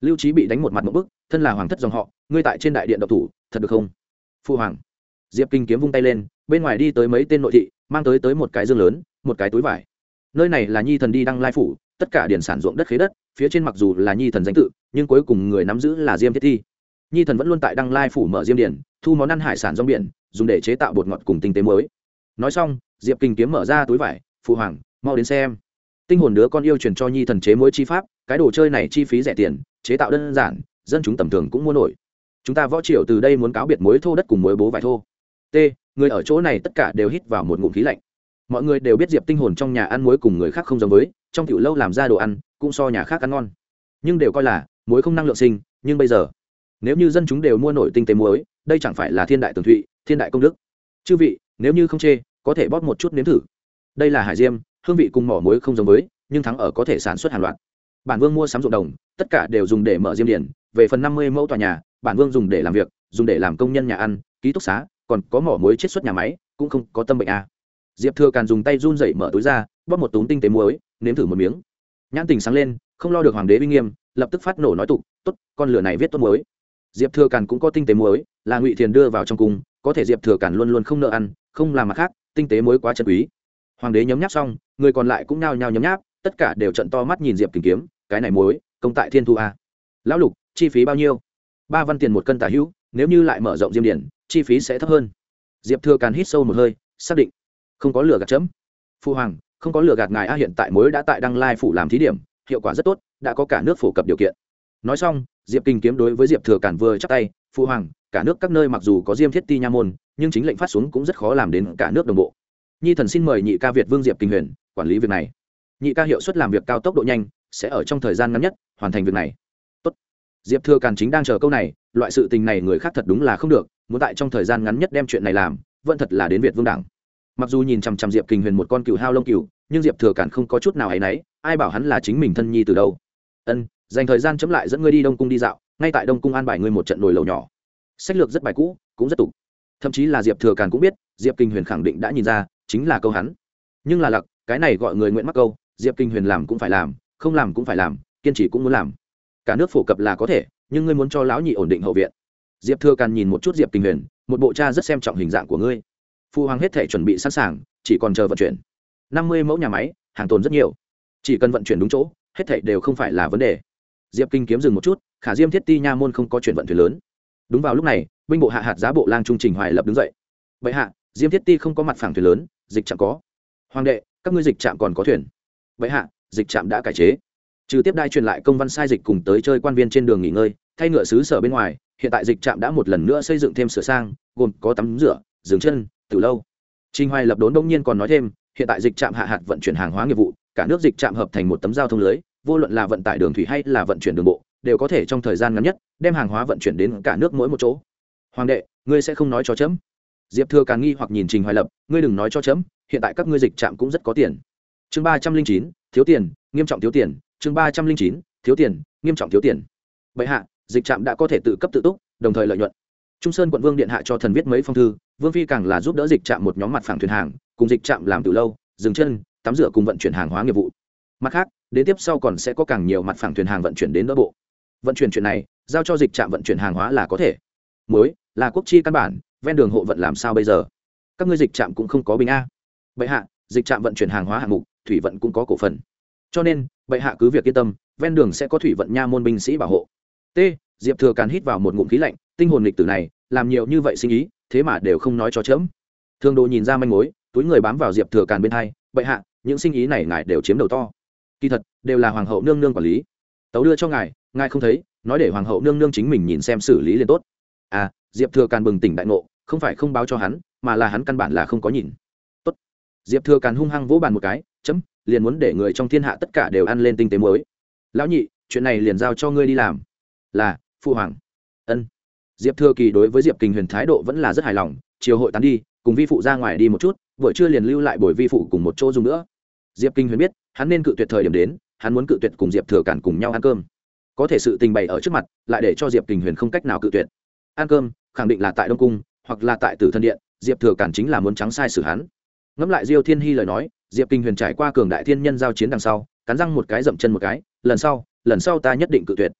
[SPEAKER 1] Lưu trí bị đánh một mặt một bức, thân là hoàng thất dòng họ, ngươi tại trên đại điện độc thủ, thật được không? Phu hoàng. Diệp kinh kiếm vung tay lên, bên ngoài đi tới mấy tên nội thị, mang tới tới một cái dương lớn, một cái túi vải. Nơi này là nhi thần đi đăng lai phủ tất cả điền sản ruộng đất khế đất, phía trên mặc dù là nhi thần danh tự, nhưng cuối cùng người nắm giữ là diêm thiết thi. Nhi thần vẫn luôn tại đăng lai phủ mở diêm điển thu món ăn hải sản rong biển, dùng để chế tạo bột ngọt cùng tinh tế mới nói xong, diệp kinh kiếm mở ra túi vải, phụ hoàng, mau đến xem. Tinh hồn đứa con yêu truyền cho nhi thần chế muối chi pháp, cái đồ chơi này chi phí rẻ tiền, chế tạo đơn giản, dân chúng tầm thường cũng mua nổi. Chúng ta võ triều từ đây muốn cáo biệt muối thô đất cùng muối bố vải thô. T, người ở chỗ này tất cả đều hít vào một ngụm khí lạnh mọi người đều biết diệp tinh hồn trong nhà ăn muối cùng người khác không giống với, trong tiểu lâu làm ra đồ ăn, cũng so nhà khác ăn ngon. Nhưng đều coi là, muối không năng lượng sinh, nhưng bây giờ, nếu như dân chúng đều mua nổi tinh tế muối, đây chẳng phải là thiên đại tường thụy, thiên đại công đức. Chư vị, nếu như không chê, có thể bóp một chút nếm thử. Đây là hải diêm, hương vị cùng mỏ muối không giống với, nhưng thắng ở có thể sản xuất hàng loạt. Bản vương mua sắm ruộng đồng, tất cả đều dùng để mở diêm điển, về phần năm mươi mẫu tòa nhà, bản vương dùng để làm việc, dùng để làm công nhân nhà ăn, ký túc xá, còn có mỏ muối chiết xuất nhà máy, cũng không có tâm bệnh à diệp thừa càn dùng tay run dậy mở túi ra, bóp một túm tinh tế muối, nếm thử một miếng. Nhãn tình sáng lên, không lo được hoàng đế uy nghiêm, lập tức phát nổ nói tục, tốt, con lửa này viết tốt muối. Diệp thừa càn cũng có tinh tế muối, là ngụy thiền đưa vào trong cung, có thể diệp thừa càn luôn luôn không nợ ăn, không làm mặt khác, tinh tế muối quá chân quý. Hoàng đế nhấm nháp xong, người còn lại cũng nao nhao nhấm nháp, tất cả đều trận to mắt nhìn diệp tìm kiếm, cái này muối, công tại thiên thu a. Lão lục, chi phí bao nhiêu? Ba văn tiền một cân tả hữu, nếu như lại mở rộng diêm điển, chi phí sẽ thấp hơn. Diệp thừa càn hít sâu một hơi, xác định không có lửa gạt chấm. Phu hoàng, không có lửa gạt ngài, a, hiện tại muối đã tại đăng lai phủ làm thí điểm, hiệu quả rất tốt, đã có cả nước phổ cập điều kiện. Nói xong, diệp kinh kiếm đối với diệp thừa cản vừa chắc tay, phu hoàng, cả nước các nơi mặc dù có diêm thiết ti nha môn, nhưng chính lệnh phát xuống cũng rất khó làm đến cả nước đồng bộ. Nhi thần xin mời nhị ca việt vương diệp kinh huyền quản lý việc này. Nhị ca hiệu suất làm việc cao tốc độ nhanh, sẽ ở trong thời gian ngắn nhất hoàn thành việc này. Tốt. diệp thừa càn chính đang chờ câu này, loại sự tình này người khác thật đúng là không được, muốn tại trong thời gian ngắn nhất đem chuyện này làm, vẫn thật là đến việt vương đảng mặc dù nhìn chằm chằm diệp Kình huyền một con cừu hao lông cừu, nhưng diệp thừa càn không có chút nào ấ y ai bảo hắn là chính mình thân nhi từ đâu? Ân, dành thời gian chấm lại dẫn ngươi đi đông cung đi dạo, ngay tại đông cung an bài ngươi một trận nồi lầu nhỏ. Sách lược rất bài cũ, cũng rất tục. Thậm chí là diệp thừa càn cũng biết, diệp kinh huyền khẳng định đã nhìn ra, chính là câu hắn. Nhưng là lặc, cái này gọi người nguyện mắc câu, diệp kinh huyền làm cũng phải làm, không làm cũng phải làm, kiên trì cũng muốn làm. Cả nước phổ cập là có thể, nhưng ngươi muốn cho lão nhị ổn định hậu viện. Diệp thừa càn nhìn một chút diệp kinh huyền, một bộ cha rất xem trọng hình dạng của ngươi phu hoàng hết thể chuẩn bị sẵn sàng, chỉ còn chờ vận chuyển. Năm mươi mẫu nhà máy, hàng tồn rất nhiều. Chỉ cần vận chuyển đúng chỗ, hết thể đều không phải là vấn đề. Diệp kinh kiếm dừng một chút, khả diêm thiết ti nha môn không có chuyển vận thuyền lớn. Đúng vào lúc này, binh bộ hạ hạt giá bộ lang trung trình hoài lập đứng dậy. Vậy hạ, diêm thiết ti không có mặt phẳng thuyền lớn, dịch trạm có. Hoàng đệ, các ngươi dịch trạm còn có thuyền. Vậy hạ, dịch trạm đã cải chế. Trừ tiếp đai truyền lại công văn sai dịch cùng tới chơi quan viên trên đường nghỉ ngơi, thay ngựa xứ sở bên ngoài, hiện tại dịch trạm đã một lần nữa xây dựng thêm sửa sang, gồm có tắm rửa dừng chân từ lâu. Trình hoài lập đốn đông nhiên còn nói thêm, hiện tại dịch trạm hạ hạt vận chuyển hàng hóa nghiệp vụ, cả nước dịch trạm hợp thành một tấm giao thông lưới, vô luận là vận tải đường thủy hay là vận chuyển đường bộ, đều có thể trong thời gian ngắn nhất đem hàng hóa vận chuyển đến cả nước mỗi một chỗ. Hoàng đệ, ngươi sẽ không nói cho chấm. Diệp thừa càng nghi hoặc nhìn trình hoài lập, ngươi đừng nói cho chấm, hiện tại các ngươi dịch trạm cũng rất có tiền. Chương ba trăm linh chín, thiếu tiền, nghiêm trọng thiếu tiền. Chương ba trăm linh chín, thiếu tiền, nghiêm trọng thiếu tiền. Bệ hạ, dịch trạm đã có thể tự cấp tự túc, đồng thời lợi nhuận trung sơn quận vương điện hạ cho thần viết mấy phong thư, vương phi càng là giúp đỡ dịch trạm một nhóm mặt phẳng thuyền hàng, cùng dịch trạm làm từ lâu, dừng chân, tắm rửa cùng vận chuyển hàng hóa nghiệp vụ. Mặt khác, đến tiếp sau còn sẽ có càng nhiều mặt phẳng thuyền hàng vận chuyển đến đỡ bộ. Vận chuyển chuyện này, giao cho dịch trạm vận chuyển hàng hóa là có thể. Muối, là quốc chi căn bản, ven đường hộ vận làm sao bây giờ? Các ngươi dịch trạm cũng không có bình a. Bệ hạ, dịch trạm vận chuyển hàng hóa hạng mục, thủy vận cũng có cổ phần. Cho nên, bệ hạ cứ việc yên tâm, ven đường sẽ có thủy vận nha môn binh sĩ bảo hộ. T, diệp thừa càn hít vào một ngụm khí lạnh, tinh hồn lịch tử này làm nhiều như vậy sinh ý, thế mà đều không nói cho chớm thương đồ nhìn ra manh mối, túi người bám vào diệp thừa càn bên hai, bệ hạ, những sinh ý này ngài đều chiếm đầu to. Kỳ thật, đều là hoàng hậu nương nương quản lý. Tấu đưa cho ngài ngài không thấy, nói để hoàng hậu nương nương chính mình nhìn xem xử lý liền tốt. À diệp thừa càn bừng tỉnh đại ngộ, không phải không báo cho hắn, mà là hắn căn bản là không có nhìn. Tốt. Diệp thừa càn hung hăng vỗ bàn một cái, chấm, liền muốn để người trong thiên hạ tất cả đều ăn lên tinh tế mới lão nhị, chuyện này liền giao cho ngươi đi làm. Là, phụ hoàng. Ân diệp thừa kỳ đối với diệp kình huyền thái độ vẫn là rất hài lòng chiều hội tán đi, cùng vi phụ ra ngoài đi một chút, buổi trưa liền lưu lại buổi vi phụ cùng một chỗ dùng nữa. Diệp kinh huyền biết, hắn nên cự tuyệt thời điểm đến, hắn muốn cự tuyệt cùng diệp thừa cản cùng nhau ăn cơm. Có thể sự tình bày ở trước mặt, lại để cho diệp kinh huyền không cách nào cự tuyệt. Ăn cơm, khẳng định là tại đông cung, hoặc là tại tử thân điện, diệp thừa cản chính là muốn trắng sai xử hắn. Ngẫm lại diêu thiên hy lời nói, diệp kinh huyền trải qua cường đại thiên nhân giao chiến đằng sau, cắn răng một cái dậm chân một cái, lần sau lần sau ta nhất định cự tuyệt.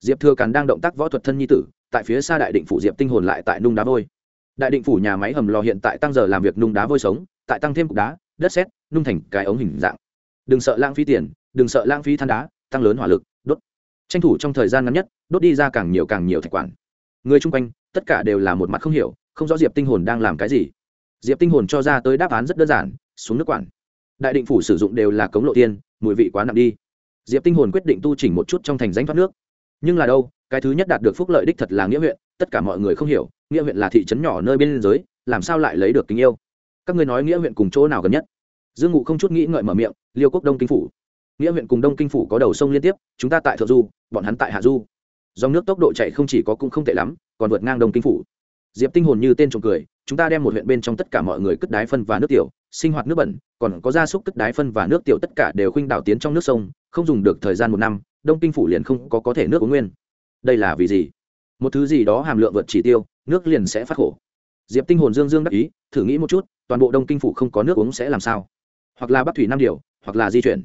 [SPEAKER 1] Diệp thừa cản đang động tác võ thuật thân nhi tử tại phía xa đại định phủ diệp tinh hồn lại tại nung đá vôi. Đại định phủ nhà máy hầm lò hiện tại tăng giờ làm việc nung đá vôi sống, tại tăng thêm cục đá, đất sét, nung thành cái ống hình dạng. Đừng sợ lãng phí tiền, đừng sợ lãng phí than đá, tăng lớn hỏa lực, đốt. Tranh thủ trong thời gian ngắn nhất, đốt đi ra càng nhiều càng nhiều thạch quản. Người chung quanh, tất cả đều là một mặt không hiểu, không rõ diệp tinh hồn đang làm cái gì. Diệp tinh hồn cho ra tới đáp án rất đơn giản, xuống nước quản. Đại định phủ sử dụng đều là cống lộ tiên, mùi vị quá nặng đi. Diệp tinh hồn quyết định tu chỉnh một chút trong thành danh thoát nước nhưng là đâu, cái thứ nhất đạt được phúc lợi đích thật là nghĩa huyện, tất cả mọi người không hiểu, nghĩa huyện là thị trấn nhỏ nơi biên giới, làm sao lại lấy được kính yêu? Các ngươi nói nghĩa huyện cùng chỗ nào gần nhất? Dương ngụ không chút nghĩ ngợi mở miệng, liêu quốc đông kinh phủ. Nghĩa huyện cùng đông kinh phủ có đầu sông liên tiếp, chúng ta tại thượng du, bọn hắn tại hạ du. Dòng nước tốc độ chạy không chỉ có cũng không tệ lắm, còn vượt ngang đông kinh phủ. Diệp tinh hồn như tên trộm cười, chúng ta đem một huyện bên trong tất cả mọi người cất đái phân và nước tiểu, sinh hoạt nước bẩn, còn có gia súc cất đái phân và nước tiểu tất cả đều khuynh đảo tiến trong nước sông, không dùng được thời gian một năm đông kinh phủ liền không có có thể nước uống nguyên. Đây là vì gì? Một thứ gì đó hàm lượng vượt chỉ tiêu, nước liền sẽ phát khổ. Diệp tinh hồn dương dương đắc ý, thử nghĩ một chút, toàn bộ đông kinh phủ không có nước uống sẽ làm sao? Hoặc là bắc thủy năm điều hoặc là di chuyển.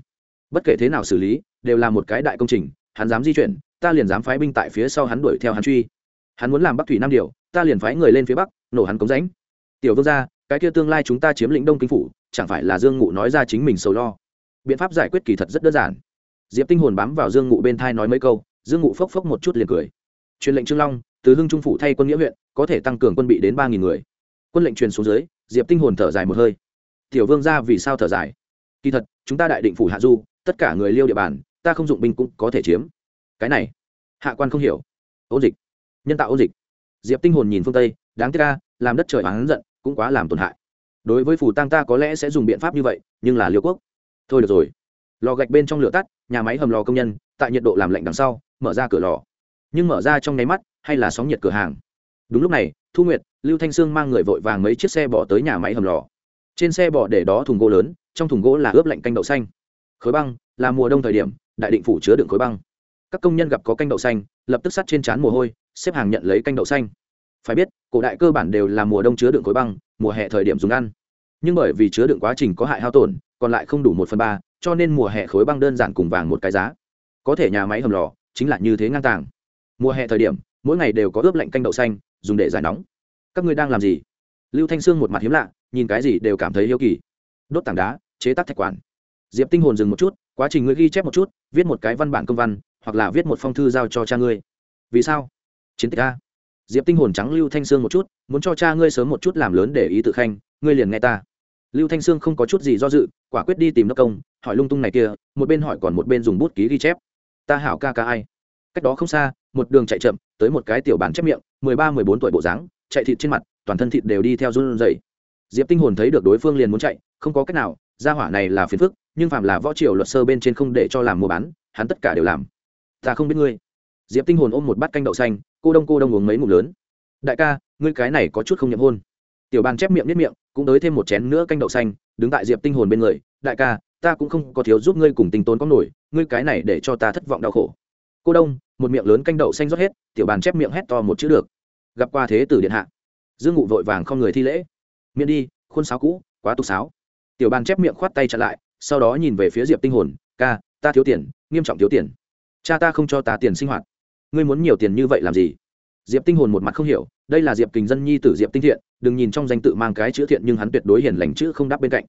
[SPEAKER 1] Bất kể thế nào xử lý, đều là một cái đại công trình, hắn dám di chuyển, ta liền dám phái binh tại phía sau hắn đuổi theo hắn truy. Hắn muốn làm bắc thủy năm điều ta liền phái người lên phía bắc, nổ hắn cống rãnh. Tiểu vương gia, cái kia tương lai chúng ta chiếm lĩnh đông kinh phủ, chẳng phải là dương ngụ nói ra chính mình sầu lo? Biện pháp giải quyết kỳ thật rất đơn giản diệp tinh hồn bám vào dương ngụ bên thai nói mấy câu, dương ngụ phốc phốc một chút liền cười. Truyền lệnh trương long, từ hưng trung phủ thay quân nghĩa huyện, có thể tăng cường quân bị đến ba nghìn người. Quân lệnh truyền xuống dưới, diệp tinh hồn thở dài một hơi. Tiểu vương gia vì sao thở dài? Kỳ thật, chúng ta đại định phủ hạ du, tất cả người liêu địa bàn, ta không dụng binh cũng có thể chiếm. Cái này, hạ quan không hiểu. Ôn dịch. Nhân tạo ôn dịch. Diệp tinh hồn nhìn phương tây, đáng tiếc ca làm đất trời oán giận, cũng quá làm tổn hại. Đối với phủ tăng ta có lẽ sẽ dùng biện pháp như vậy, nhưng là liêu quốc. Thôi được rồi lò gạch bên trong lửa tắt, nhà máy hầm lò công nhân, tại nhiệt độ làm lạnh đằng sau, mở ra cửa lò. Nhưng mở ra trong nháy mắt, hay là sóng nhiệt cửa hàng. Đúng lúc này, thu nguyệt, lưu thanh sương mang người vội vàng mấy chiếc xe bỏ tới nhà máy hầm lò. Trên xe bỏ để đó thùng gỗ lớn, trong thùng gỗ là ướp lạnh canh đậu xanh. Khối băng, là mùa đông thời điểm, đại định phủ chứa đựng khối băng. Các công nhân gặp có canh đậu xanh, lập tức sắt trên trán mồ hôi, xếp hàng nhận lấy canh đậu xanh. Phải biết, cổ đại cơ bản đều là mùa đông chứa đựng khối băng, mùa hè thời điểm dùng ăn. Nhưng bởi vì chứa đựng quá trình có hại hao tổn, còn lại không đủ một phần ba cho nên mùa hè khối băng đơn giản cùng vàng một cái giá. Có thể nhà máy hầm lò chính là như thế ngang tàng. Mùa hè thời điểm, mỗi ngày đều có ướp lạnh canh đậu xanh, dùng để giải nóng. Các ngươi đang làm gì? Lưu thanh sương một mặt hiếm lạ, nhìn cái gì đều cảm thấy yêu kỳ. Đốt tảng đá, chế tác thạch quản. Diệp tinh hồn dừng một chút, quá trình ngươi ghi chép một chút, viết một cái văn bản công văn, hoặc là viết một phong thư giao cho cha ngươi. Vì sao? Chiến tích a. Diệp tinh hồn trắng lưu thanh sương một chút, muốn cho cha ngươi sớm một chút làm lớn để ý tự khanh, ngươi liền nghe ta. Lưu thanh sương không có chút gì do dự quả quyết đi tìm đốc công, hỏi lung tung này kia, một bên hỏi còn một bên dùng bút ký ghi chép. Ta hảo ca ca ai? Cách đó không xa, một đường chạy chậm, tới một cái tiểu bản chép miệng, mười ba, mười bốn tuổi bộ dáng, chạy thịt trên mặt, toàn thân thịt đều đi theo run rẩy. Diệp tinh hồn thấy được đối phương liền muốn chạy, không có cách nào, gia hỏa này là phiền phức, nhưng phạm là võ triều luật sơ bên trên không để cho làm mua bán, hắn tất cả đều làm. Ta không biết ngươi. Diệp tinh hồn ôm một bát canh đậu xanh, cô đông cô đông uống mấy ngụm lớn. Đại ca, ngươi cái này có chút không nhậm hôn. Tiểu bàn chép miệng nhất miệng cũng tới thêm một chén nữa canh đậu xanh, đứng tại diệp tinh hồn bên người, đại ca, ta cũng không có thiếu giúp ngươi cùng tình tốn có nổi, ngươi cái này để cho ta thất vọng đau khổ. Cô đông, một miệng lớn canh đậu xanh rót hết, tiểu bàn chép miệng hét to một chữ được. Gặp qua thế tử điện hạ. Dương ngụ vội vàng không người thi lễ. Miệng đi, khuôn sáo cũ, quá tục sáo. Tiểu bàn chép miệng khoát tay chặn lại, sau đó nhìn về phía diệp tinh hồn, ca, ta thiếu tiền, nghiêm trọng thiếu tiền. Cha ta không cho ta tiền sinh hoạt. Ngươi muốn nhiều tiền như vậy làm gì? Diệp tinh hồn một mặt không hiểu, đây là diệp kình dân nhi tử diệp tinh thiện, đừng nhìn trong danh tự mang cái chữ thiện nhưng hắn tuyệt đối hiền lành chữ không đáp bên cạnh.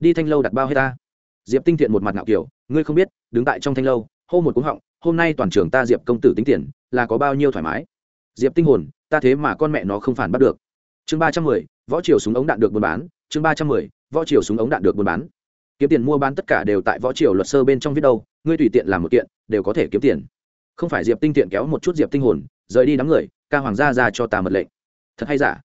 [SPEAKER 1] Đi thanh lâu đặt bao hết ta. Diệp tinh thiện một mặt ngạo kiểu, ngươi không biết, đứng tại trong thanh lâu, hô một cúng họng, hôm nay toàn trường ta diệp công tử tính tiền, là có bao nhiêu thoải mái. Diệp tinh hồn, ta thế mà con mẹ nó không phản bắt được. Chương ba trăm mười, võ triều súng ống đạn được buôn bán. Chương ba trăm mười, võ triều súng ống đạn được buôn bán. Kiếm tiền mua bán tất cả đều tại võ triều luật sơ bên trong viết đâu, ngươi tùy tiện làm một kiện, đều có thể kiếm tiền. Không phải diệp tinh Thiện kéo một chút diệp tinh hồn, rời đi đám người ca hoàng gia ra cho ta mật lệnh. Thật hay giả?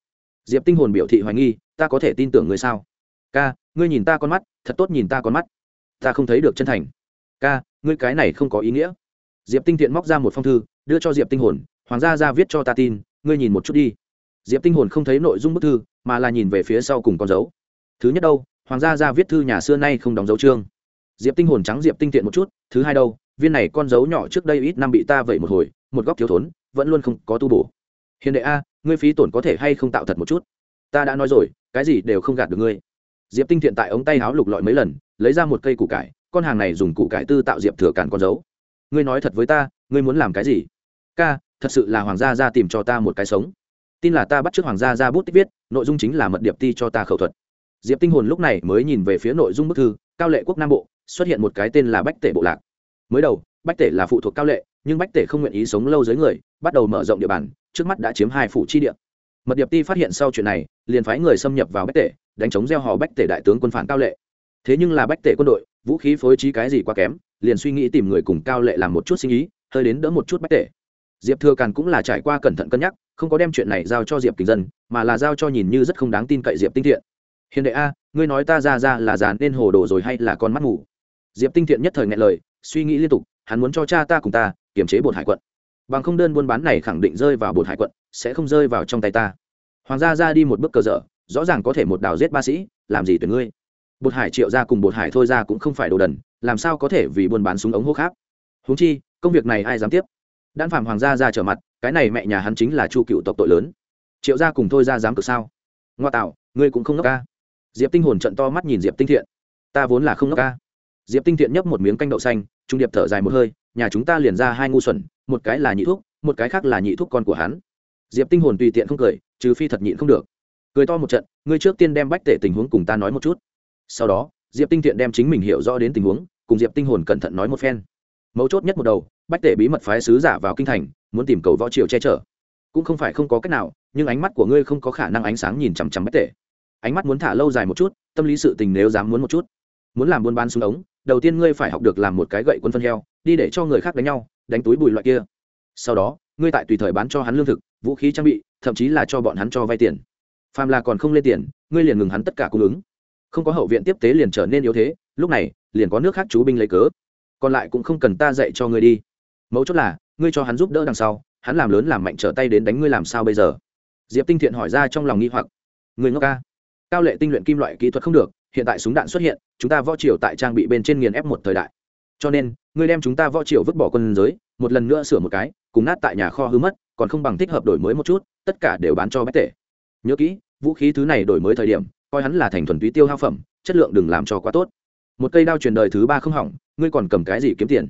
[SPEAKER 1] Diệp tinh hồn biểu thị hoài nghi, ta có thể tin tưởng ngươi sao? Ca, ngươi nhìn ta con mắt, thật tốt nhìn ta con mắt. Ta không thấy được chân thành. Ca, ngươi cái này không có ý nghĩa. Diệp tinh thiện móc ra một phong thư, đưa cho diệp tinh hồn, hoàng gia ra viết cho ta tin, ngươi nhìn một chút đi. Diệp tinh hồn không thấy nội dung bức thư, mà là nhìn về phía sau cùng con dấu. Thứ nhất đâu, hoàng gia ra viết thư nhà xưa nay không đóng dấu chương. Diệp tinh hồn trắng diệp tinh thiện một chút, thứ hai đâu, viên này con dấu nhỏ trước đây ít năm bị ta vẩy một hồi, một góc thiếu thốn, vẫn luôn không có tu bổ hiền đệ a, ngươi phí tổn có thể hay không tạo thật một chút? Ta đã nói rồi, cái gì đều không gạt được ngươi. Diệp tinh thiện tại ống tay áo lục lọi mấy lần, lấy ra một cây củ cải, con hàng này dùng củ cải tư tạo diệp thừa cản con dấu. Ngươi nói thật với ta, ngươi muốn làm cái gì? Ca, thật sự là hoàng gia ra tìm cho ta một cái sống. Tin là ta bắt t r ư ớ c hoàng gia ra bút tích viết, nội dung chính là mật điệp ti cho ta khẩu thuật. Diệp tinh hồn lúc này mới nhìn về phía nội dung bức thư, cao lệ quốc nam bộ, xuất hiện một cái tên là bách tể bộ lạc. Mới đầu, bách tể là phụ thuộc cao lệ, nhưng bách tể không nguyện ý sống lâu dưới người, bắt đầu mở rộng địa bàn trước mắt đã chiếm hai phủ chi địa. Mật điệp ti phát hiện sau chuyện này, liền phái người xâm nhập vào bách tể, đánh chống gieo hò bách tể đại tướng quân phản cao lệ. Thế nhưng là bách tể quân đội, vũ khí phối trí cái gì quá kém, liền suy nghĩ tìm người cùng cao lệ làm một chút sinh ý, hơi đến đỡ một chút bách tể. Diệp thừa càn cũng là trải qua cẩn thận cân nhắc, không có đem chuyện này giao cho diệp kinh dân, mà là giao cho nhìn như rất không đáng tin cậy diệp tinh thiện. Hiền đệ a, ngươi nói ta ra ra là già nên hồ đồ rồi hay là con mắt ngủ diệp tinh thiện nhất thời ngại lời, suy nghĩ liên tục, hắn muốn cho cha ta cùng ta kiềm chế bột hải quận bằng không đơn buôn bán này khẳng định rơi vào bột hải quận, sẽ không rơi vào trong tay ta. Hoàng gia ra đi một bước cờ dở rõ ràng có thể một đào giết ba sĩ, làm gì tuyển ngươi? Bột hải triệu ra cùng bột hải thôi ra cũng không phải đồ đần, làm sao có thể vì buôn bán súng ống hô khác húng chi, công việc này ai dám tiếp? Đan phạm hoàng gia ra trở mặt, cái này mẹ nhà hắn chính là chu cựu tộc tội lớn. Triệu gia cùng thôi ra dám cực sao? Ngoa tạo, ngươi cũng không ngốc ca. Diệp tinh hồn trận to mắt nhìn diệp tinh thiện. Ta vốn là không ngốc ca. Diệp tinh thiện nhấp một miếng canh đậu xanh, trung điệp thở dài một hơi, nhà chúng ta liền ra hai ngu xuẩn một cái là nhị thuốc một cái khác là nhị thuốc con của hắn. Diệp tinh hồn tùy tiện không cười, trừ phi thật nhịn không được. Cười to một trận, ngươi trước tiên đem bách tể tình huống cùng ta nói một chút. Sau đó, diệp tinh thiện đem chính mình hiểu rõ đến tình huống, cùng diệp tinh hồn cẩn thận nói một phen. Mấu chốt nhất một đầu, bách tể bí mật phái sứ giả vào kinh thành, muốn tìm cầu võ triều che chở. Cũng không phải không có cách nào, nhưng ánh mắt của ngươi không có khả năng ánh sáng nhìn chằm chằm bách tể. Ánh mắt muốn thả lâu dài một chút, tâm lý sự tình nếu dám muốn một chút. Muốn làm buôn bán xuống ống, đầu tiên ngươi phải học được làm một cái gậy quân phân heo, đi để cho người khác đánh nhau đánh túi bùi loại kia. Sau đó, ngươi tại tùy thời bán cho hắn lương thực, vũ khí trang bị, thậm chí là cho bọn hắn cho vay tiền. Phàm là còn không lên tiền, ngươi liền ngừng hắn tất cả cung ứng. Không có hậu viện tiếp tế liền trở nên yếu thế, lúc này, liền có nước khác chú binh lấy cớ. Còn lại cũng không cần ta dạy cho ngươi đi. Mấu chốt là, ngươi cho hắn giúp đỡ đằng sau, hắn làm lớn làm mạnh trở tay đến đánh ngươi làm sao bây giờ? Diệp tinh thiện hỏi ra trong lòng nghi hoặc. Người ngốc ca. Cao lệ tinh luyện kim loại kỹ thuật không được, hiện tại súng đạn xuất hiện, chúng ta võ triều tại trang bị bên trên nghiền ép một thời đại cho nên, ngươi đem chúng ta võ triều vứt bỏ quân giới, một lần nữa sửa một cái, cùng nát tại nhà kho hư mất, còn không bằng thích hợp đổi mới một chút, tất cả đều bán cho bách tể. Nhớ kỹ, vũ khí thứ này đổi mới thời điểm, coi hắn là thành thuần túy tiêu hao phẩm, chất lượng đừng làm cho quá tốt. Một cây đao truyền đời thứ ba không hỏng, ngươi còn cầm cái gì kiếm tiền?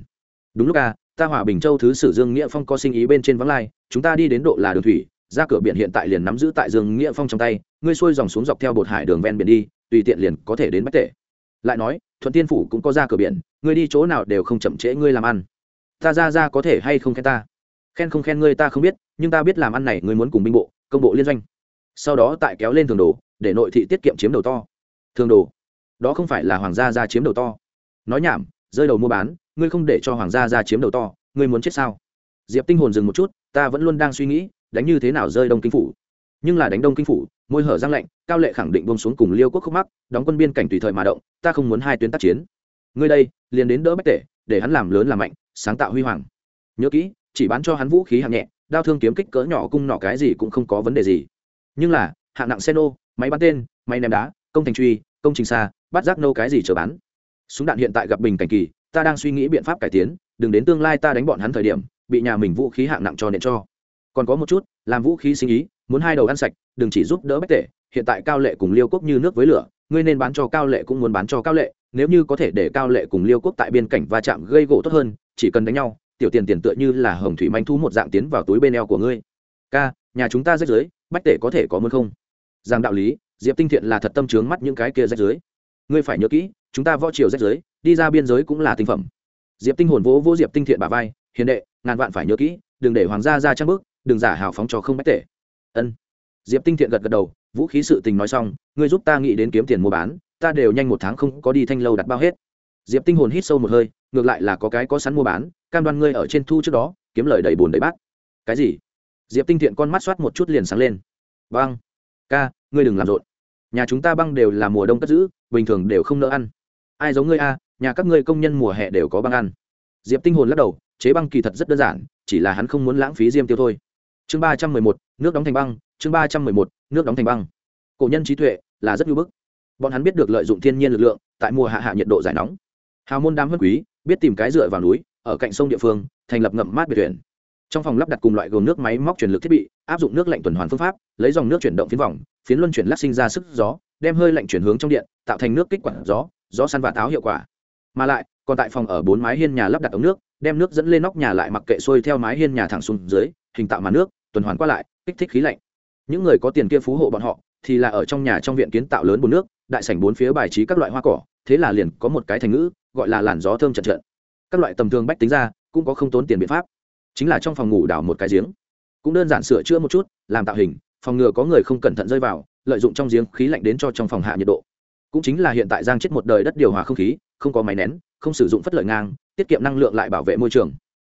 [SPEAKER 1] Đúng lúc à ta hòa bình châu thứ sử dương nghĩa phong có sinh ý bên trên vắng lai, chúng ta đi đến độ là đường thủy, ra cửa biển hiện tại liền nắm giữ tại dương nghĩa phong trong tay, ngươi xuôi dòng xuống dọc theo bột hải đường ven biển đi, tùy tiện liền có thể đến bách tể lại nói, thuận tiên phủ cũng có ra cửa biển, ngươi đi chỗ nào đều không chậm trễ ngươi làm ăn. Ta ra ra có thể hay không khen ta? Khen không khen ngươi ta không biết, nhưng ta biết làm ăn này ngươi muốn cùng binh bộ, công bộ liên doanh. Sau đó tại kéo lên thường đồ, để nội thị tiết kiệm chiếm đầu to. Thường đồ? Đó không phải là hoàng gia ra chiếm đầu to. Nói nhảm, rơi đầu mua bán, ngươi không để cho hoàng gia ra chiếm đầu to, ngươi muốn chết sao? Diệp tinh hồn dừng một chút, ta vẫn luôn đang suy nghĩ, đánh như thế nào rơi đông kinh phủ? Nhưng là đánh đông kinh phủ, môi hở răng lạnh, cao lệ khẳng định bông xuống cùng liêu quốc khúc mắc, đóng quân biên cảnh tùy thời mà động, ta không muốn hai tuyến tác chiến. Ngươi đây, liền đến đỡ bách tể, để hắn làm lớn làm mạnh, sáng tạo huy hoàng. Nhớ kỹ, chỉ bán cho hắn vũ khí hạng nhẹ, đao thương kiếm kích cỡ nhỏ cung nỏ cái gì cũng không có vấn đề gì. Nhưng là, hạng nặng xe nô máy bắn tên, máy ném đá, công thành truy, công trình xa, bắt giác nô cái gì chờ bán. Súng đạn hiện tại gặp bình cảnh kỳ, ta đang suy nghĩ biện pháp cải tiến, đừng đến tương lai ta đánh bọn hắn thời điểm, bị nhà mình vũ khí hạng nặng cho nện cho. Còn có một chút, làm vũ khí sinh ý muốn hai đầu ăn sạch, đừng chỉ giúp đỡ bách tể, hiện tại cao lệ cùng liêu quốc như nước với lửa, ngươi nên bán cho cao lệ cũng muốn bán cho cao lệ, nếu như có thể để cao lệ cùng liêu quốc tại biên cảnh va chạm gây gỗ tốt hơn, chỉ cần đánh nhau, tiểu tiền tiền tựa như là hồng thủy manh thu một dạng tiến vào túi bên eo của ngươi. Ca, nhà chúng ta rách dưới bách tể có thể có muốn không? Rằng đạo lý, diệp tinh thiện là thật tâm trướng mắt những cái kia rách dưới ngươi phải nhớ kỹ, chúng ta võ triều rách dưới đi ra biên giới cũng là tinh phẩm. Diệp tinh hồn vỗ vỗ diệp tinh thiện bà vai, hiền đệ, ngàn vạn phải nhớ kỹ, đừng để hoàng gia ra trang bước, đừng giả hào phóng cho không bách tể ân. Diệp tinh thiện gật gật đầu, vũ khí sự tình nói xong, ngươi giúp ta nghĩ đến kiếm tiền mua bán, ta đều nhanh một tháng không có đi thanh lâu đặt bao hết. Diệp tinh hồn hít sâu một hơi, ngược lại là có cái có sẵn mua bán, cam đoan ngươi ở trên thu trước đó, kiếm lời đầy bùn đầy bát. Cái gì? Diệp tinh thiện con mắt soát một chút liền sáng lên. Băng. Ca, ngươi đừng làm rộn. Nhà chúng ta băng đều là mùa đông cất giữ, bình thường đều không nỡ ăn. Ai giống ngươi a, nhà các ngươi công nhân mùa hè đều có băng ăn. Diệp tinh hồn lắc đầu, chế băng kỳ thật rất đơn giản, chỉ là hắn không muốn lãng phí diêm tiêu thôi chương ba trăm mười một, nước đóng thành băng, chương ba trăm mười một, nước đóng thành băng. Cổ nhân trí tuệ là rất nhu bức. Bọn hắn biết được lợi dụng thiên nhiên lực lượng, tại mùa hạ hạ nhiệt độ giải nóng. Hào môn đám hân quý biết tìm cái dựa vào núi, ở cạnh sông địa phương, thành lập ngậm mát biệt thuyền. Trong phòng lắp đặt cùng loại gồm nước máy móc truyền lực thiết bị, áp dụng nước lạnh tuần hoàn phương pháp, lấy dòng nước chuyển động phiến vòng, phiến luân chuyển lắc sinh ra sức gió, đem hơi lạnh chuyển hướng trong điện, tạo thành nước kích quản gió gió săn và táo hiệu quả. Mà lại, còn tại phòng ở bốn mái hiên nhà lắp đặt ống nước, đem nước dẫn lên nóc nhà lại mặc kệ xuôi theo mái hiên nhà thẳng xuống dưới, hình tạo màn nước tuần hoàn qua lại, kích thích khí lạnh. Những người có tiền kia phú hộ bọn họ, thì là ở trong nhà trong viện kiến tạo lớn bùn nước, đại sảnh bốn phía bài trí các loại hoa cỏ, thế là liền có một cái thành ngữ, gọi là làn gió thơm trận trận. các loại tầm thường bách tính ra, cũng có không tốn tiền biện pháp. Chính là trong phòng ngủ đào một cái giếng. Cũng đơn giản sửa chữa một chút, làm tạo hình, phòng ngừa có người không cẩn thận rơi vào, lợi dụng trong giếng khí lạnh đến cho trong phòng hạ nhiệt độ. Cũng chính là hiện tại giang chết một đời đất điều hòa không khí, không có máy nén, không sử dụng phất lợi ngang, tiết kiệm năng lượng lại bảo vệ môi trường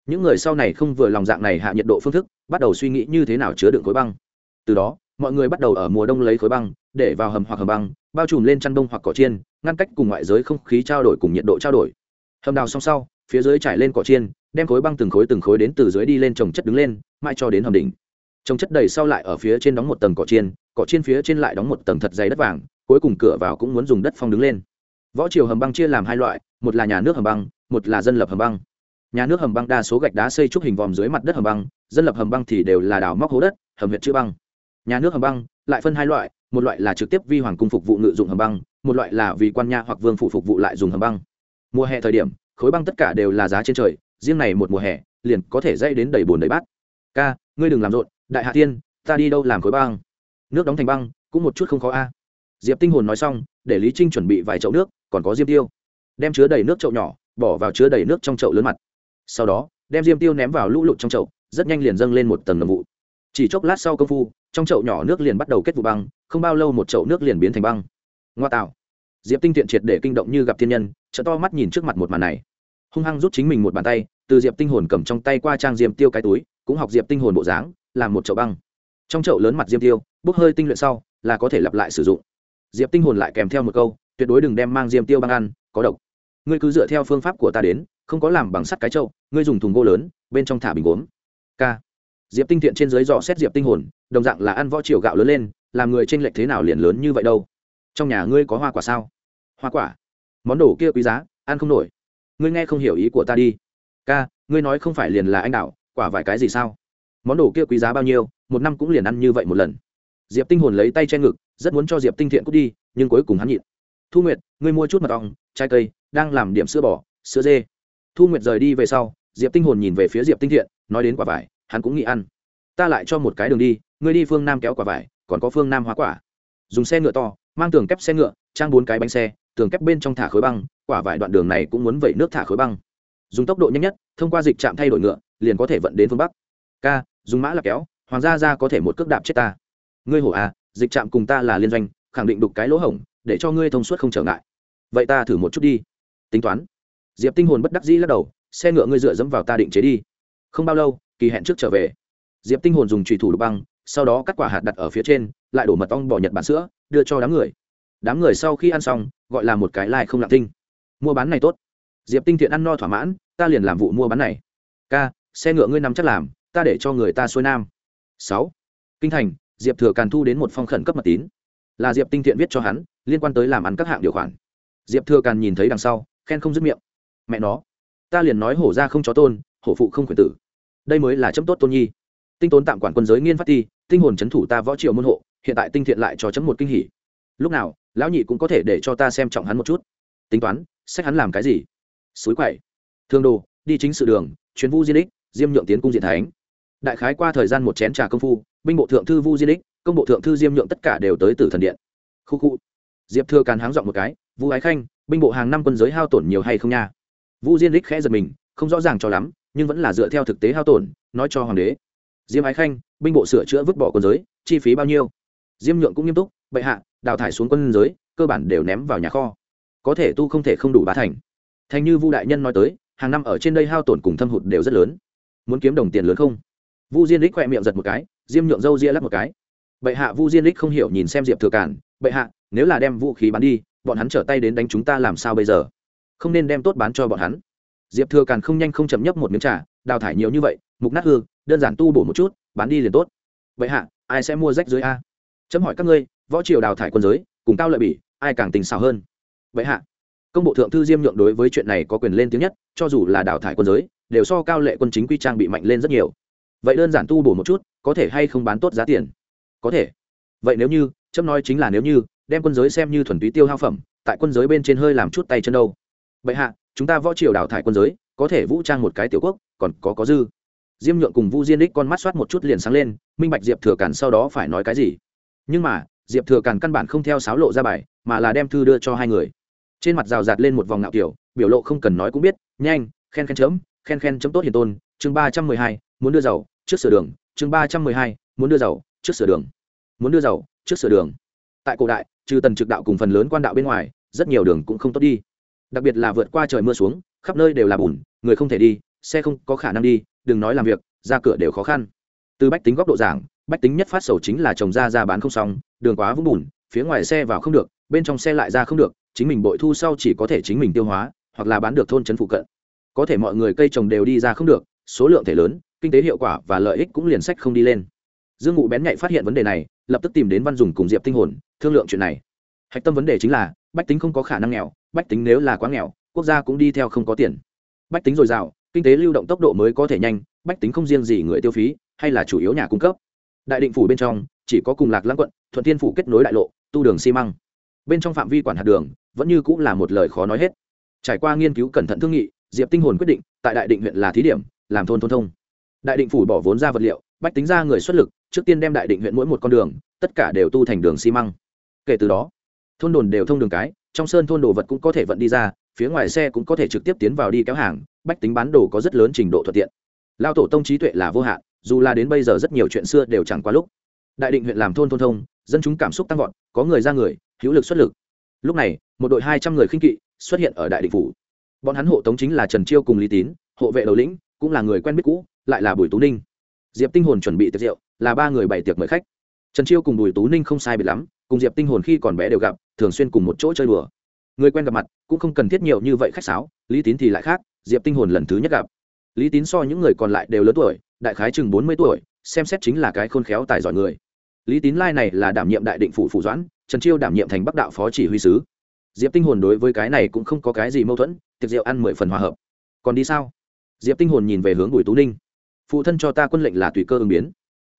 [SPEAKER 1] những người sau này không vừa lòng dạng này hạ nhiệt độ phương thức, bắt đầu suy nghĩ như thế nào chứa đựng khối băng. Từ đó, mọi người bắt đầu ở mùa đông lấy khối băng, để vào hầm hoặc hầm băng, bao trùm lên chăn đông hoặc cỏ chiên, ngăn cách cùng ngoại giới không khí trao đổi cùng nhiệt độ trao đổi. Hầm đào xong sau, phía dưới trải lên cỏ chiên, đem khối băng từng khối từng khối đến từ dưới đi lên trồng chất đứng lên, mãi cho đến hầm đỉnh. Trồng chất đầy sau lại ở phía trên đóng một tầng cỏ chiên cỏ chiên phía trên lại đóng một tầng thật dày đất vàng, cuối cùng cửa vào cũng muốn dùng đất phong đứng lên. Võ triều hầm băng chia làm hai loại, một là nhà nước hầm băng, một là dân lập hầm băng nhà nước hầm băng đa số gạch đá xây trúc hình vòm dưới mặt đất hầm băng, dân lập hầm băng thì đều là đào móc hố đất, hầm huyện chữ băng. Nhà nước hầm băng lại phân hai loại, một loại là trực tiếp vi hoàng cung phục vụ ngự dụng hầm băng, một loại là vì quan nha hoặc vương phủ phục vụ lại dùng hầm băng. Mùa hè thời điểm, khối băng tất cả đều là giá trên trời, riêng này một mùa hè, liền có thể dây đến đầy bồn đầy bát. Ca, ngươi đừng làm rộn, đại hạ tiên, ta đi đâu làm khối băng? Nước đóng thành băng, cũng một chút không khó a. Diệp tinh hồn nói xong, để lý trinh chuẩn bị vài chậu nước, còn có diêm tiêu. Đem chứa đầy nước chậu nhỏ, bỏ vào chứa đầy nước trong chậu lớn mặt sau đó, đem diêm tiêu ném vào lũ lụt trong chậu, rất nhanh liền dâng lên một tầng ngầm vụ. Chỉ chốc lát sau công phu, trong chậu nhỏ nước liền bắt đầu kết vụ băng, không bao lâu một chậu nước liền biến thành băng. Ngoa tạo. Diệp tinh thiện triệt để kinh động như gặp thiên nhân chợ to mắt nhìn trước mặt một màn này. Hung hăng rút chính mình một bàn tay, từ diệp tinh hồn cầm trong tay qua trang diêm tiêu cái túi, cũng học diệp tinh hồn bộ dáng, làm một chậu băng. Trong chậu lớn mặt diêm tiêu, bốc hơi tinh luyện sau, là có thể lặp lại sử dụng. Diệp tinh hồn lại kèm theo một câu, tuyệt đối đừng đem mang diêm tiêu băng ăn, có độc. Ngươi cứ dựa theo phương pháp của ta đến không có làm bằng sắt cái trâu, ngươi dùng thùng gỗ lớn, bên trong thả bình gốm. K. Diệp tinh thiện trên dưới dò xét diệp tinh hồn, đồng dạng là ăn võ triều gạo lớn lên, làm người tranh lệch thế nào liền lớn như vậy đâu. Trong nhà ngươi có hoa quả sao? Hoa quả. Món đồ kia quý giá, ăn không nổi. Ngươi nghe không hiểu ý của ta đi. Ca ngươi nói không phải liền là anh đạo quả vài cái gì sao? Món đồ kia quý giá bao nhiêu, một năm cũng liền ăn như vậy một lần. Diệp tinh hồn lấy tay che ngực, rất muốn cho diệp tinh thiện cút đi, nhưng cuối cùng hắn nhịn. Thu nguyệt, ngươi mua chút mật ong, trái cây, đang làm điểm sữa bò, sữa dê thu nguyệt rời đi về sau, diệp tinh hồn nhìn về phía diệp tinh thiện, nói đến quả vải, hắn cũng nghĩ ăn. Ta lại cho một cái đường đi, ngươi đi phương nam kéo quả vải, còn có phương nam hóa quả. Dùng xe ngựa to, mang tường kép xe ngựa, trang bốn cái bánh xe, tường kép bên trong thả khối băng, quả vải đoạn đường này cũng muốn vẩy nước thả khối băng. Dùng tốc độ nhanh nhất, thông qua dịch trạm thay đổi ngựa, liền có thể vận đến phương bắc. K dùng mã là kéo, hoàng gia ra có thể một cước đạp chết ta. Ngươi hổ à dịch trạm cùng ta là liên doanh, khẳng định đục cái lỗ hổng, để cho ngươi thông suốt không trở ngại. Vậy ta thử một chút đi. Tính toán diệp tinh hồn bất đắc dĩ lắc đầu, xe ngựa ngươi dựa dẫm vào ta định chế đi. Không bao lâu, kỳ hẹn trước trở về. Diệp tinh hồn dùng trùy thủ đục băng, sau đó cắt quả hạt đặt ở phía trên, lại đổ mật ong bỏ nhật bản sữa, đưa cho đám người. Đám người sau khi ăn xong, gọi là một cái lai、like、không lặng tinh mua bán này tốt. Diệp tinh thiện ăn no thỏa mãn, ta liền làm vụ mua bán này. Ca, xe ngựa ngươi nằm chắc làm, ta để cho người ta xuôi nam. Sáu. Kinh thành, diệp thừa càn thu đến một phong khẩn cấp mật tín. Là diệp tinh thiện viết cho hắn, liên quan tới làm ăn các hạng điều khoản. Diệp thừa càn nhìn thấy đằng sau, khen không dứt miệng mẹ nó, ta liền nói hổ ra không chó tôn, hổ phụ không khuyển tử. Đây mới là chấm tốt tôn nhi. Tinh tốn tạm quản quân giới nghiên phát ti tinh hồn c h ấ n thủ ta võ triều môn hộ, hiện tại tinh thiện lại cho chấm một kinh hỉ. Lúc nào, lão nhị cũng có thể để cho ta xem trọng hắn một chút. Tính toán, sách hắn làm cái gì? Suối quậy. Thương đồ, đi chính sự đường, chuyến vu di đích, diêm nhượng tiến cung diện thánh. Đại khái qua thời gian một chén trà công phu, binh bộ thượng thư vu di đích, công bộ thượng thư diêm nhượng tất cả đều tới từ thần điện. Khu khu. Diệp thừa càn háng dọn một cái, vu ái khanh, binh bộ hàng năm quân giới hao tổn nhiều hay không nha? Vu diên đích khẽ giật mình, không rõ ràng cho lắm, nhưng vẫn là dựa theo thực tế hao tổn, nói cho hoàng đế. Diêm ái khanh, binh bộ sửa chữa vứt bỏ quân giới, chi phí bao nhiêu? Diêm nhượng cũng nghiêm túc, bệ hạ, đào thải xuống quân giới, cơ bản đều ném vào nhà kho. Có thể tu không thể không đủ bá thành. Thành như vu đại nhân nói tới, hàng năm ở trên đây hao tổn cùng thâm hụt đều rất lớn. Muốn kiếm đồng tiền lớn không? Vu diên đích khoe miệng giật một cái, diêm nhượng râu ria lắp một cái. Bệ hạ, vu diên đích không hiểu nhìn xem diệp thừa cản bệ hạ, nếu là đem vũ khí bán đi, bọn hắn trở tay đến đánh chúng ta làm sao bây giờ? Không nên đem tốt bán cho bọn hắn. Diệp thừa càn không nhanh không chậm nhấp một miếng trà, đào thải nhiều như vậy, mục nát hư, đơn giản tu bổ một chút, bán đi liền tốt. Vậy hạ, ai sẽ mua rách dưới a? Chấm hỏi các ngươi, võ triều đào thải quân giới, cùng cao lợi bỉ, ai càng tình xảo hơn? Vậy hạ, công bộ thượng thư diêm nhượng đối với chuyện này có quyền lên tiếng nhất, cho dù là đào thải quân giới, đều so cao lệ quân chính quy trang bị mạnh lên rất nhiều. Vậy đơn giản tu bổ một chút, có thể hay không bán tốt giá tiền? Có thể. Vậy nếu như, chấm nói chính là nếu như, đem quân giới xem như thuần túy tiêu hao phẩm, tại quân giới bên trên hơi làm chút tay chân đâu vậy hạ, chúng ta võ triều đào thải quân giới, có thể vũ trang một cái tiểu quốc, còn có có dư. Diêm nhượng cùng vu diên đích con mắt soát một chút liền sáng lên, minh bạch diệp thừa càn sau đó phải nói cái gì. Nhưng mà, diệp thừa càn căn bản không theo sáo lộ ra bài, mà là đem thư đưa cho hai người. Trên mặt rào rạt lên một vòng ngạo kiểu, biểu lộ không cần nói cũng biết, nhanh, khen khen chấm, khen khen chấm tốt hiền tôn, chương ba trăm mười hai, muốn đưa giàu, trước sửa đường, chương ba trăm mười hai, muốn đưa giàu, trước sửa đường. Muốn đưa giàu, trước sửa đường. Tại cổ đại, trừ tần trực đạo cùng phần lớn quan đạo bên ngoài, rất nhiều đường cũng không tốt đi đặc biệt là vượt qua trời mưa xuống, khắp nơi đều là bùn, người không thể đi, xe không có khả năng đi, đừng nói làm việc, ra cửa đều khó khăn. Từ bách tính góc độ giảng, bách tính nhất phát sầu chính là trồng ra ra bán không xong, đường quá vũng bùn, phía ngoài xe vào không được, bên trong xe lại ra không được, chính mình bội thu sau chỉ có thể chính mình tiêu hóa, hoặc là bán được thôn trấn phụ cận. Có thể mọi người cây trồng đều đi ra không được, số lượng thể lớn, kinh tế hiệu quả và lợi ích cũng liền sách không đi lên. Dương ngụ bén nhạy phát hiện vấn đề này, lập tức tìm đến văn dùng cùng diệp tinh hồn, thương lượng chuyện này. Hạch tâm vấn đề chính là bách tính không có khả năng nghèo, bách tính nếu là quá nghèo, quốc gia cũng đi theo không có tiền. Bách tính dồi dào, kinh tế lưu động tốc độ mới có thể nhanh, bách tính không riêng gì người tiêu phí, hay là chủ yếu nhà cung cấp. Đại định phủ bên trong, chỉ có cùng lạc lãng quận, thuận thiên phủ kết nối đại lộ, tu đường xi măng. Bên trong phạm vi quản hạt đường, vẫn như cũng là một lời khó nói hết. Trải qua nghiên cứu cẩn thận thương nghị, diệp tinh hồn quyết định, tại đại định huyện là thí điểm, làm thôn thôn thông. Đại định phủ bỏ vốn ra vật liệu, bách tính ra người xuất lực, trước tiên đem đại định huyện mỗi một con đường, tất cả đều tu thành đường xi măng. Kể từ đó thôn đồn đều thông đường cái, trong sơn thôn đồ vật cũng có thể vận đi ra, phía ngoài xe cũng có thể trực tiếp tiến vào đi kéo hàng, bách tính bán đồ có rất lớn trình độ thuận tiện. Lao tổ tông trí tuệ là vô hạn, dù là đến bây giờ rất nhiều chuyện xưa đều chẳng qua lúc. Đại định huyện làm thôn thôn thông, dân chúng cảm xúc tăng vọt, có người ra người, hữu lực xuất lực. Lúc này, một đội hai trăm người khinh kỵ xuất hiện ở đại định phủ. Bọn hắn hộ tống chính là trần chiêu cùng lý tín, hộ vệ đầu lĩnh, cũng là người quen biết cũ, lại là bùi tú ninh. Diệp tinh hồn chuẩn bị tiệc rượu, là ba người bày tiệc mời khách. Trần chiêu cùng bùi tú ninh không sai biệt lắm, cùng diệp tinh hồn khi còn bé đều gặp thường xuyên cùng một chỗ chơi đùa. Người quen gặp mặt, cũng không cần thiết nhiều như vậy khách sáo, lý tín thì lại khác, diệp tinh hồn lần thứ nhất gặp. Lý tín so những người còn lại đều lớn tuổi, đại khái chừng bốn mươi tuổi, xem xét chính là cái khôn khéo tài giỏi người. Lý tín lai này là đảm nhiệm đại định phủ phủ doãn, trần chiêu đảm nhiệm thành bắc đạo phó chỉ huy sứ. Diệp tinh hồn đối với cái này cũng không có cái gì mâu thuẫn, tiệc rượu ăn mười phần hòa hợp. Còn đi sao? Diệp tinh hồn nhìn về hướng bùi tú ninh. Phụ thân cho ta quân lệnh là tùy cơ ứng biến.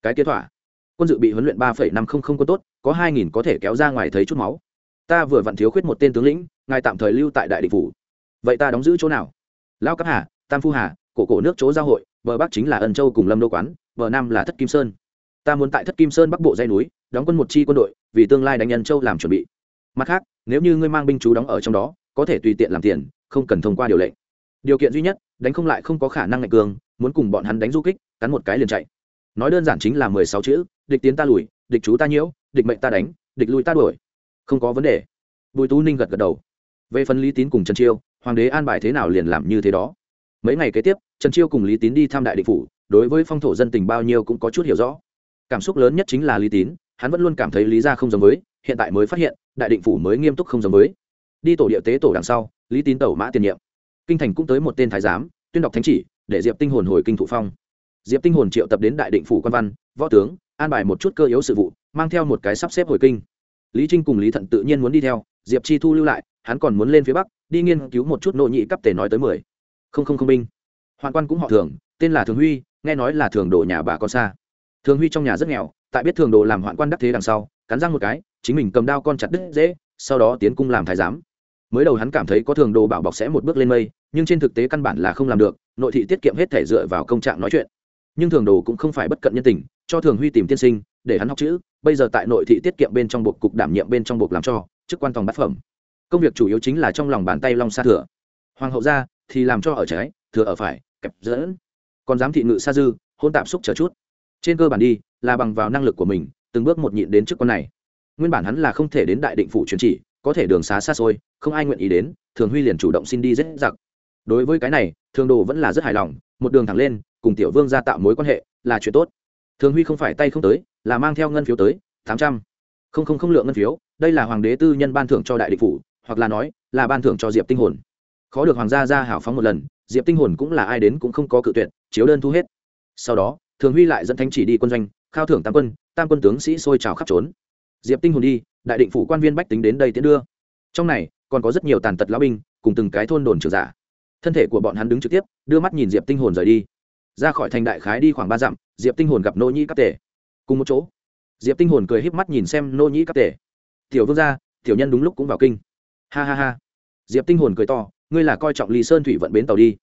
[SPEAKER 1] Cái kế thỏa. Quân dự bị huấn luyện ba phẩy năm không không quân tốt, có hai nghìn có thể kéo ra ngoài thấy chút máu ta vừa vặn thiếu khuyết một tên tướng lĩnh, ngài tạm thời lưu tại đại địch phủ. Vậy ta đóng giữ chỗ nào? Lao cấp hà, tam phu hà, cổ cổ nước chỗ giao hội, bờ bắc chính là ân châu cùng lâm đô quán, bờ nam là thất kim sơn. Ta muốn tại thất kim sơn bắc bộ dây núi, đóng quân một chi quân đội, vì tương lai đánh ân châu làm chuẩn bị. Mặt khác, nếu như ngươi mang binh chú đóng ở trong đó, có thể tùy tiện làm tiền, không cần thông qua điều lệnh. Điều kiện duy nhất, đánh không lại không có khả năng ngạch cường, muốn cùng bọn hắn đánh du kích, cắn một cái liền chạy. Nói đơn giản chính là mười sáu chữ, địch tiến ta lùi, địch chú ta nhiễu, địch mệnh ta đánh, địch lui ta đuổi không có vấn đề. Bùi tú ninh gật gật đầu. Về phần lý tín cùng trần chiêu, hoàng đế an bài thế nào liền làm như thế đó. Mấy ngày kế tiếp, trần chiêu cùng lý tín đi thăm đại định phủ, đối với phong thổ dân tình bao nhiêu cũng có chút hiểu rõ. Cảm xúc lớn nhất chính là lý tín, hắn vẫn luôn cảm thấy lý ra không giống với, hiện tại mới phát hiện, đại định phủ mới nghiêm túc không giống với. Đi tổ địa tế tổ đằng sau, lý tín tẩu mã tiền nhiệm. Kinh thành cũng tới một tên thái giám, tuyên đọc thánh chỉ, để diệp tinh hồn hồi kinh thụ phong. Diệp tinh hồn triệu tập đến đại định phủ quan văn, võ tướng, an bài một chút cơ yếu sự vụ, mang theo một cái sắp xếp hồi kinh lý trinh cùng lý thận tự nhiên muốn đi theo, diệp chi thu lưu lại, hắn còn muốn lên phía bắc, đi nghiên cứu một chút nội nhị cấp tể nói tới mười. Không không không binh. Hoàng quan cũng họ thường, tên là thường huy, nghe nói là thường đồ nhà bà con xa. Thường huy trong nhà rất nghèo, tại biết thường đồ làm hoạn quan đắc thế đằng sau, cắn răng một cái, chính mình cầm đao con chặt đứt dễ, sau đó tiến cung làm thái giám. Mới đầu hắn cảm thấy có thường đồ bảo bọc sẽ một bước lên mây, nhưng trên thực tế căn bản là không làm được, nội thị tiết kiệm hết thể dựa vào công trạng nói chuyện. Nhưng thường đồ cũng không phải bất cận nhân tình, cho thường huy tìm tiên sinh để hắn học chữ, bây giờ tại nội thị tiết kiệm bên trong buộc cục đảm nhiệm bên trong buộc làm cho, chức quan tòng bát phẩm. Công việc chủ yếu chính là trong lòng bàn tay long sa thừa. Hoàng hậu ra, thì làm cho ở trái, thừa ở phải, kẹp dẫn. Còn giám thị ngự sa dư, hôn tạp xúc chờ chút. Trên cơ bản đi, là bằng vào năng lực của mình, từng bước một nhịn đến chức quan này. Nguyên bản hắn là không thể đến đại định phủ truyền chỉ, có thể đường xá xa xôi, không ai nguyện ý đến, thường huy liền chủ động xin đi dễ giặc. Đối với cái này thường đồ vẫn là rất hài lòng, một đường thẳng lên, cùng tiểu vương ra tạo mối quan hệ, là chuyện tốt. Thường huy không phải tay không tới là mang theo ngân phiếu tới, tám trăm. Không không không lượng ngân phiếu, đây là hoàng đế tư nhân ban thưởng cho đại định phủ, hoặc là nói, là ban thưởng cho diệp tinh hồn. Khó được hoàng gia ra hảo phóng một lần, diệp tinh hồn cũng là ai đến cũng không có cự tuyệt, chiếu đơn thu hết. Sau đó, thường huy lại dẫn thanh chỉ đi quân doanh, khao thưởng tam quân tam quân tướng sĩ sôi trào khắp trốn. Diệp tinh hồn đi, đại định phủ quan viên bách tính đến đây tiến đưa. Trong này, còn có rất nhiều tàn tật lão binh, cùng từng cái thôn đồn trưởng giả. Thân thể của bọn hắn đứng trực tiếp, đưa mắt nhìn diệp tinh hồn rời đi. Ra khỏi thành đại khái đi khoảng ba dặm, diệp tinh hồn gặp nô nhĩ các tể cùng một chỗ. Diệp tinh hồn cười híp mắt nhìn xem nô nhĩ cấp tể. Tiểu vương gia, tiểu nhân đúng lúc cũng vào kinh. Ha ha ha. Diệp tinh hồn cười to, ngươi là coi trọng Lý sơn thủy vận bến tàu đi.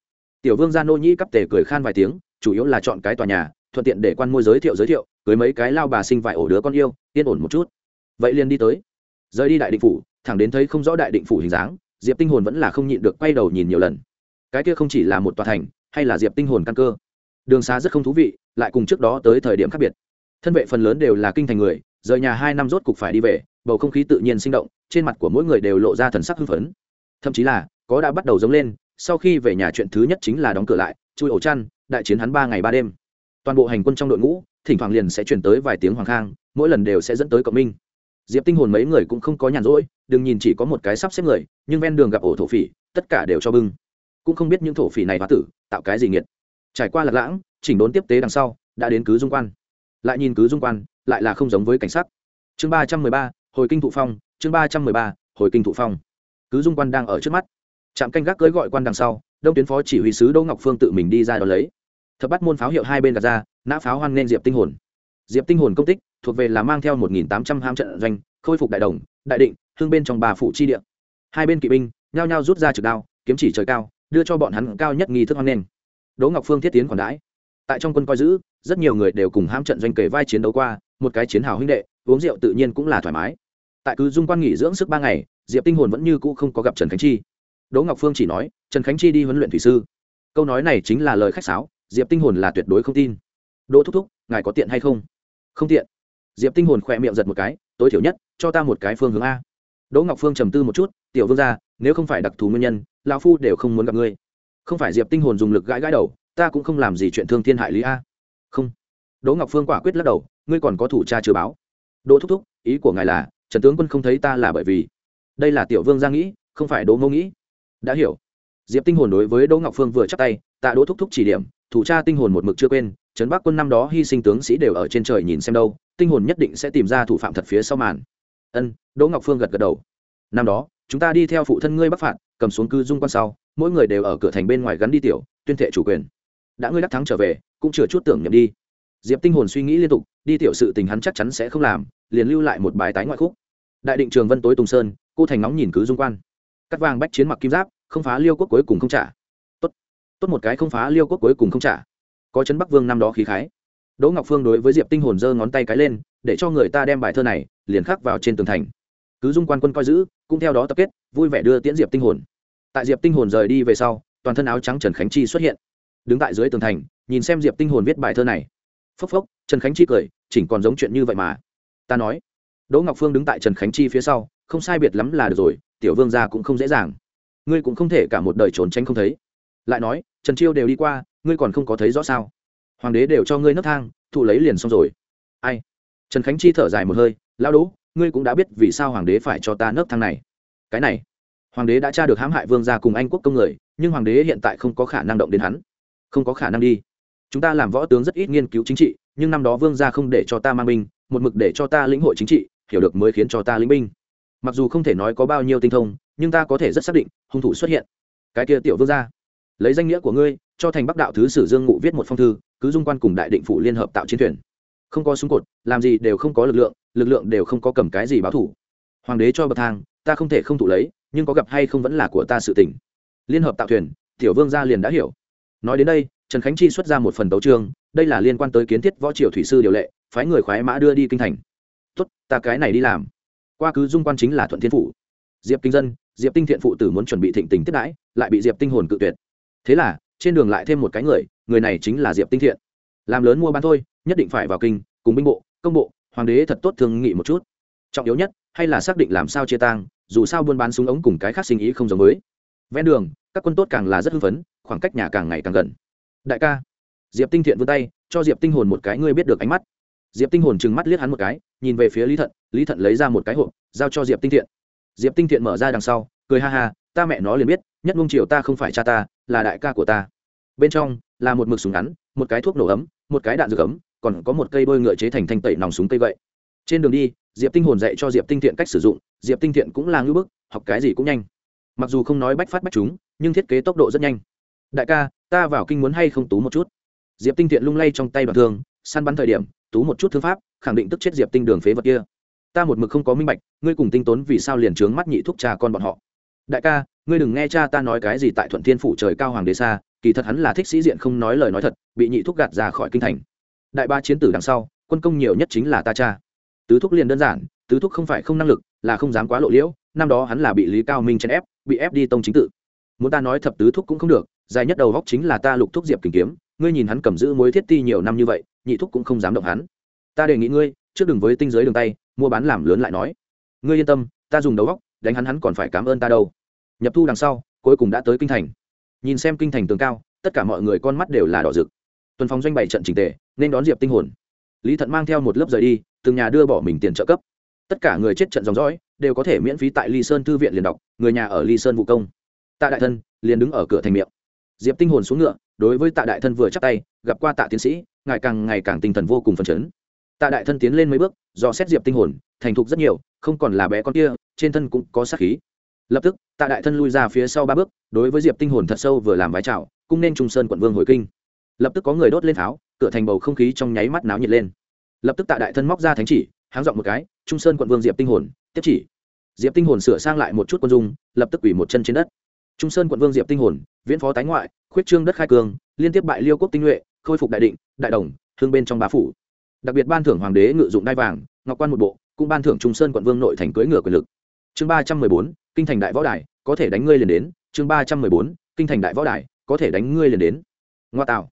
[SPEAKER 1] Tiểu vương gia nô nhĩ cấp tể cười khan vài tiếng, chủ yếu là chọn cái tòa nhà, thuận tiện để quan môi giới thiệu giới thiệu, cưới mấy cái lao bà sinh vài ổ đứa con yêu, yên ổn một chút. Vậy liền đi tới. Rời đi đại định phủ, thẳng đến thấy không rõ đại định phủ hình dáng, diệp tinh hồn vẫn là không nhịn được quay đầu nhìn nhiều lần. Cái kia không chỉ là một tòa thành, hay là diệp tinh hồn căn cơ. Đường xa rất không thú vị, lại cùng trước đó tới thời điểm khác biệt thân vệ phần lớn đều là kinh thành người, rời nhà hai năm rốt cục phải đi về, bầu không khí tự nhiên sinh động, trên mặt của mỗi người đều lộ ra thần sắc hưng phấn. Thậm chí là, có đã bắt đầu giống lên, sau khi về nhà chuyện thứ nhất chính là đóng cửa lại, chui ổ chăn, đại chiến hắn ba ngày ba đêm. Toàn bộ hành quân trong đội ngũ, thỉnh thoảng liền sẽ chuyển tới vài tiếng hoàng khang, mỗi lần đều sẽ dẫn tới cộng minh. Diệp tinh hồn mấy người cũng không có nhàn rỗi, đừng nhìn chỉ có một cái sắp xếp người, nhưng ven đường gặp ổ thổ phỉ, tất cả đều cho bưng. Cũng không biết những thổ phỉ này hóa tử, tạo cái gì nghiệt. Trải qua lạc lãng, chỉnh đốn tiếp tế đằng sau, đã đến cứ dung quan lại nhìn cứ dung quan, lại là không giống với cảnh sắc. chương ba trăm mười ba, hồi kinh thụ phong, chương ba trăm mười ba, hồi kinh thụ phong. Cứ dung quan đang ở trước mắt. Trạm canh gác cưới gọi quan đằng sau, đông tuyến phó chỉ huy sứ đỗ ngọc phương tự mình đi ra đón lấy. Thập bắt môn pháo hiệu hai bên đặt ra, nã pháo hoan nên diệp tinh hồn. Diệp tinh hồn công tích, thuộc về là mang theo một nghìn tám trăm ham trận doanh, khôi phục đại đồng, đại định, hương bên trong bà phụ chi địa. Hai bên kỵ binh, nhao nhao rút ra trực đao, kiếm chỉ trời cao, đưa cho bọn hắn cao nhất nghi thức hoan nghênh. Đỗ ngọc phương thiết tiến quản đãi tại trong quân coi giữ, rất nhiều người đều cùng ham trận doanh kề vai chiến đấu qua, một cái chiến hào huynh đệ, uống rượu tự nhiên cũng là thoải mái. Tại cứ dung quan nghỉ dưỡng sức ba ngày, diệp tinh hồn vẫn như cũ không có gặp trần khánh chi. Đỗ ngọc phương chỉ nói, trần khánh chi đi huấn luyện thủy sư. Câu nói này chính là lời khách sáo, diệp tinh hồn là tuyệt đối không tin. Đỗ thúc thúc, ngài có tiện hay không? Không tiện. Diệp tinh hồn khỏe miệng giật một cái, tối thiểu nhất, cho ta một cái phương hướng a. Đỗ ngọc phương trầm tư một chút, tiểu vương gia, nếu không phải đặc thù nguyên nhân, lão phu đều không muốn gặp ngươi. Không phải diệp tinh hồn dùng lực gãi gãi đầu ta cũng không làm gì chuyện thương thiên hại lý a. Không. Đỗ ngọc phương quả quyết lắc đầu, ngươi còn có thủ cha chưa báo? Đỗ thúc thúc, ý của ngài là, trần tướng quân không thấy ta là bởi vì. Đây là tiểu vương ra nghĩ, không phải đỗ ngô nghĩ. Đã hiểu. Diệp tinh hồn đối với đỗ ngọc phương vừa chắc tay, tạ đỗ thúc thúc chỉ điểm, thủ cha tinh hồn một mực chưa quên, trấn bắc quân năm đó hy sinh tướng sĩ đều ở trên trời nhìn xem đâu, tinh hồn nhất định sẽ tìm ra thủ phạm thật phía sau màn. Ân, đỗ ngọc phương gật gật đầu. Năm đó, chúng ta đi theo phụ thân ngươi bắc phạt, cầm xuống cư dung quan sau, mỗi người đều ở cửa thành bên ngoài gắn đi tiểu, tuyên thệ chủ quyền đã ngươi đắc thắng trở về, cũng chưa chút tưởng nhầm đi. Diệp tinh hồn suy nghĩ liên tục, đi tiểu sự tình hắn chắc chắn sẽ không làm, liền lưu lại một bài tái ngoại khúc. Đại định trường vân tối tùng sơn, cô thành nóng nhìn cứ dung quan. Cắt vàng bách chiến mặc kim giáp, không phá liêu quốc cuối cùng không trả. Tốt tốt một cái không phá liêu quốc cuối cùng không trả. Có chấn bắc vương năm đó khí khái. Đỗ ngọc phương đối với diệp tinh hồn giơ ngón tay cái lên, để cho người ta đem bài thơ này, liền khắc vào trên tường thành. Cứ dung quan quân coi giữ, cũng theo đó tập kết, vui vẻ đưa tiễn diệp tinh hồn. Tại diệp tinh hồn rời đi về sau, toàn thân áo trắng trần khánh chi xuất hiện đứng tại dưới tường thành, nhìn xem diệp tinh hồn viết bài thơ này. Phốc phốc, trần khánh chi cười, chỉnh còn giống chuyện như vậy mà. Ta nói, đỗ ngọc phương đứng tại trần khánh chi phía sau, không sai biệt lắm là được rồi, tiểu vương gia cũng không dễ dàng. Ngươi cũng không thể cả một đời trốn tránh không thấy. Lại nói, trần chiêu đều đi qua, ngươi còn không có thấy rõ sao? Hoàng đế đều cho ngươi nấc thang, thụ lấy liền xong rồi. Ai? Trần khánh chi thở dài một hơi lao đỗ ngươi cũng đã biết vì sao hoàng đế phải cho ta nấc thang này. Cái này, hoàng đế đã tra được hãm hại vương gia cùng anh quốc công người, nhưng hoàng đế hiện tại không có khả năng động đến hắn không có khả năng đi. Chúng ta làm võ tướng rất ít nghiên cứu chính trị, nhưng năm đó vương gia không để cho ta mang binh, một mực để cho ta lĩnh hội chính trị, hiểu được mới khiến cho ta lĩnh binh. Mặc dù không thể nói có bao nhiêu tinh thông, nhưng ta có thể rất xác định, hung thủ xuất hiện. Cái kia tiểu vương gia, lấy danh nghĩa của ngươi, cho thành bắc đạo thứ sử dương ngụ viết một phong thư, cứ dung quan cùng đại định phủ liên hợp tạo chiến thuyền. Không có súng cột, làm gì đều không có lực lượng lực lượng đều không có cầm cái gì báo thủ. Hoàng đế cho bậc thang, ta không thể không thủ lấy, nhưng có gặp hay không vẫn là của ta sự tình. Liên hợp tạo thuyền, tiểu vương gia liền đã hiểu nói đến đây, trần khánh chi xuất ra một phần tấu trương đây là liên quan tới kiến thiết võ triều thủy sư điều lệ, phái người khoái mã đưa đi kinh thành. Tốt, ta cái này đi làm. Qua cứ dung quan chính là thuận thiên phủ. Diệp kinh dân, diệp tinh thiện phụ tử muốn chuẩn bị thịnh tình tiếp đãi, lại bị diệp tinh hồn cự tuyệt. Thế là, trên đường lại thêm một cái người người này chính là diệp tinh thiện. Làm lớn mua bán thôi, nhất định phải vào kinh, cùng binh bộ, công bộ, hoàng đế thật tốt thương nghị một chút. Trọng yếu nhất, hay là xác định làm sao chia tang, dù sao buôn bán súng ống cùng cái khác sinh ý không giống mới ven đường, các quân tốt càng là rất hưng phấn khoảng cách nhà càng ngày càng gần. Đại ca. Diệp tinh thiện vươn tay, cho diệp tinh hồn một cái ngươi biết được ánh mắt. Diệp tinh hồn trừng mắt liếc hắn một cái, nhìn về phía lý thận lý thận lấy ra một cái hộp, giao cho diệp tinh thiện. Diệp tinh thiện mở ra đằng sau, cười ha ha, ta mẹ nó liền biết, nhất ngông triều ta không phải cha ta, là đại ca của ta. Bên trong, là một mực súng ngắn, một cái thuốc nổ ấm, một cái đạn dược ấm, còn có một cây đôi ngựa chế thành thanh tẩy nòng súng cây vậy. trên đường đi, diệp tinh hồn dạy cho diệp tinh thiện cách sử dụng, diệp tinh thiện cũng là ngưỡng bức, học cái gì cũng nhanh. Mặc dù không nói bách phát bách chúng, nhưng thiết kế tốc độ rất nhanh đại ca, ta vào kinh muốn hay không tú một chút? Diệp tinh thiện lung lay trong tay đoạn thương, săn bắn thời điểm, tú một chút thương pháp, khẳng định tức chết diệp tinh đường phế vật kia. Ta một mực không có minh bạch, ngươi cùng tinh tốn vì sao liền trướng mắt nhị thúc cha con bọn họ? Đại ca, ngươi đừng nghe cha ta nói cái gì tại thuận thiên phủ trời cao hoàng đế xa, kỳ thật hắn là thích sĩ diện không nói lời nói thật, bị nhị thúc gạt ra khỏi kinh thành. Đại ba chiến tử đằng sau, quân công nhiều nhất chính là ta cha. Tứ thúc liền đơn giản, tứ thúc không phải không năng lực, là không dám quá lộ liễu, năm đó hắn là bị lý cao minh chèn ép, bị ép đi tông chính tự. Muốn ta nói thập tứ thúc cũng không được dài nhất đầu góc chính là ta lục thúc diệp kình kiếm, ngươi nhìn hắn cầm giữ mối thiết ti nhiều năm như vậy, nhị thúc cũng không dám động hắn. Ta đề nghị ngươi, trước đừng với tinh giới đường tay, mua bán làm lớn lại nói. Ngươi yên tâm, ta dùng đầu góc, đánh hắn hắn còn phải cảm ơn ta đâu. Nhập thu đằng sau, cuối cùng đã tới kinh thành. Nhìn xem kinh thành tường cao, tất cả mọi người con mắt đều là đỏ rực. Tuần phòng doanh bày trận trình tề, nên đón diệp tinh hồn. Lý thận mang theo một lớp rời đi, từng nhà đưa bỏ mình tiền trợ cấp. Tất cả người chết trận dòng dõi, đều có thể miễn phí tại ly sơn thư viện liền đọc, người nhà ở ly sơn vũ công. Tạ đại thân liền đứng ở cửa thành miệng diệp tinh hồn xuống ngựa đối với tạ đại thân vừa chắp tay gặp qua tạ tiến sĩ ngài càng ngày càng tinh thần vô cùng phấn chấn. Tạ đại thân tiến lên mấy bước do xét diệp tinh hồn thành thục rất nhiều không còn là bé con kia trên thân cũng có sát khí. Lập tức tạ đại thân lui ra phía sau ba bước đối với diệp tinh hồn thật sâu vừa làm vái chào cung nên trung sơn quận vương hồi kinh. Lập tức có người đốt lên tháo, cửa thành bầu không khí trong nháy mắt náo nhiệt lên. Lập tức tạ đại thân móc ra thánh chỉ háng dọn một cái trung sơn quận vương diệp tinh hồn tiếp chỉ. Diệp tinh hồn sửa sang lại một chút quân dung lập tức quỳ một chân trên đất trung sơn quận vương diệp tinh hồn, viễn phó tái ngoại, khuyết trương đất khai cường liên tiếp bại liêu quốc tinh nhuệ, khôi phục đại định, đại đồng, thương bên trong bá phủ. Đặc biệt ban thưởng hoàng đế ngự dụng đai vàng, ngọc quan một bộ, cũng ban thưởng trung sơn quận vương nội thành cưỡi ngựa quyền lực. Chương ba trăm mười bốn, kinh thành đại võ đài, có thể đánh ngươi liền đến. Chương ba trăm mười bốn, kinh thành đại võ đài, có thể đánh ngươi liền đến. Ngoa tạo.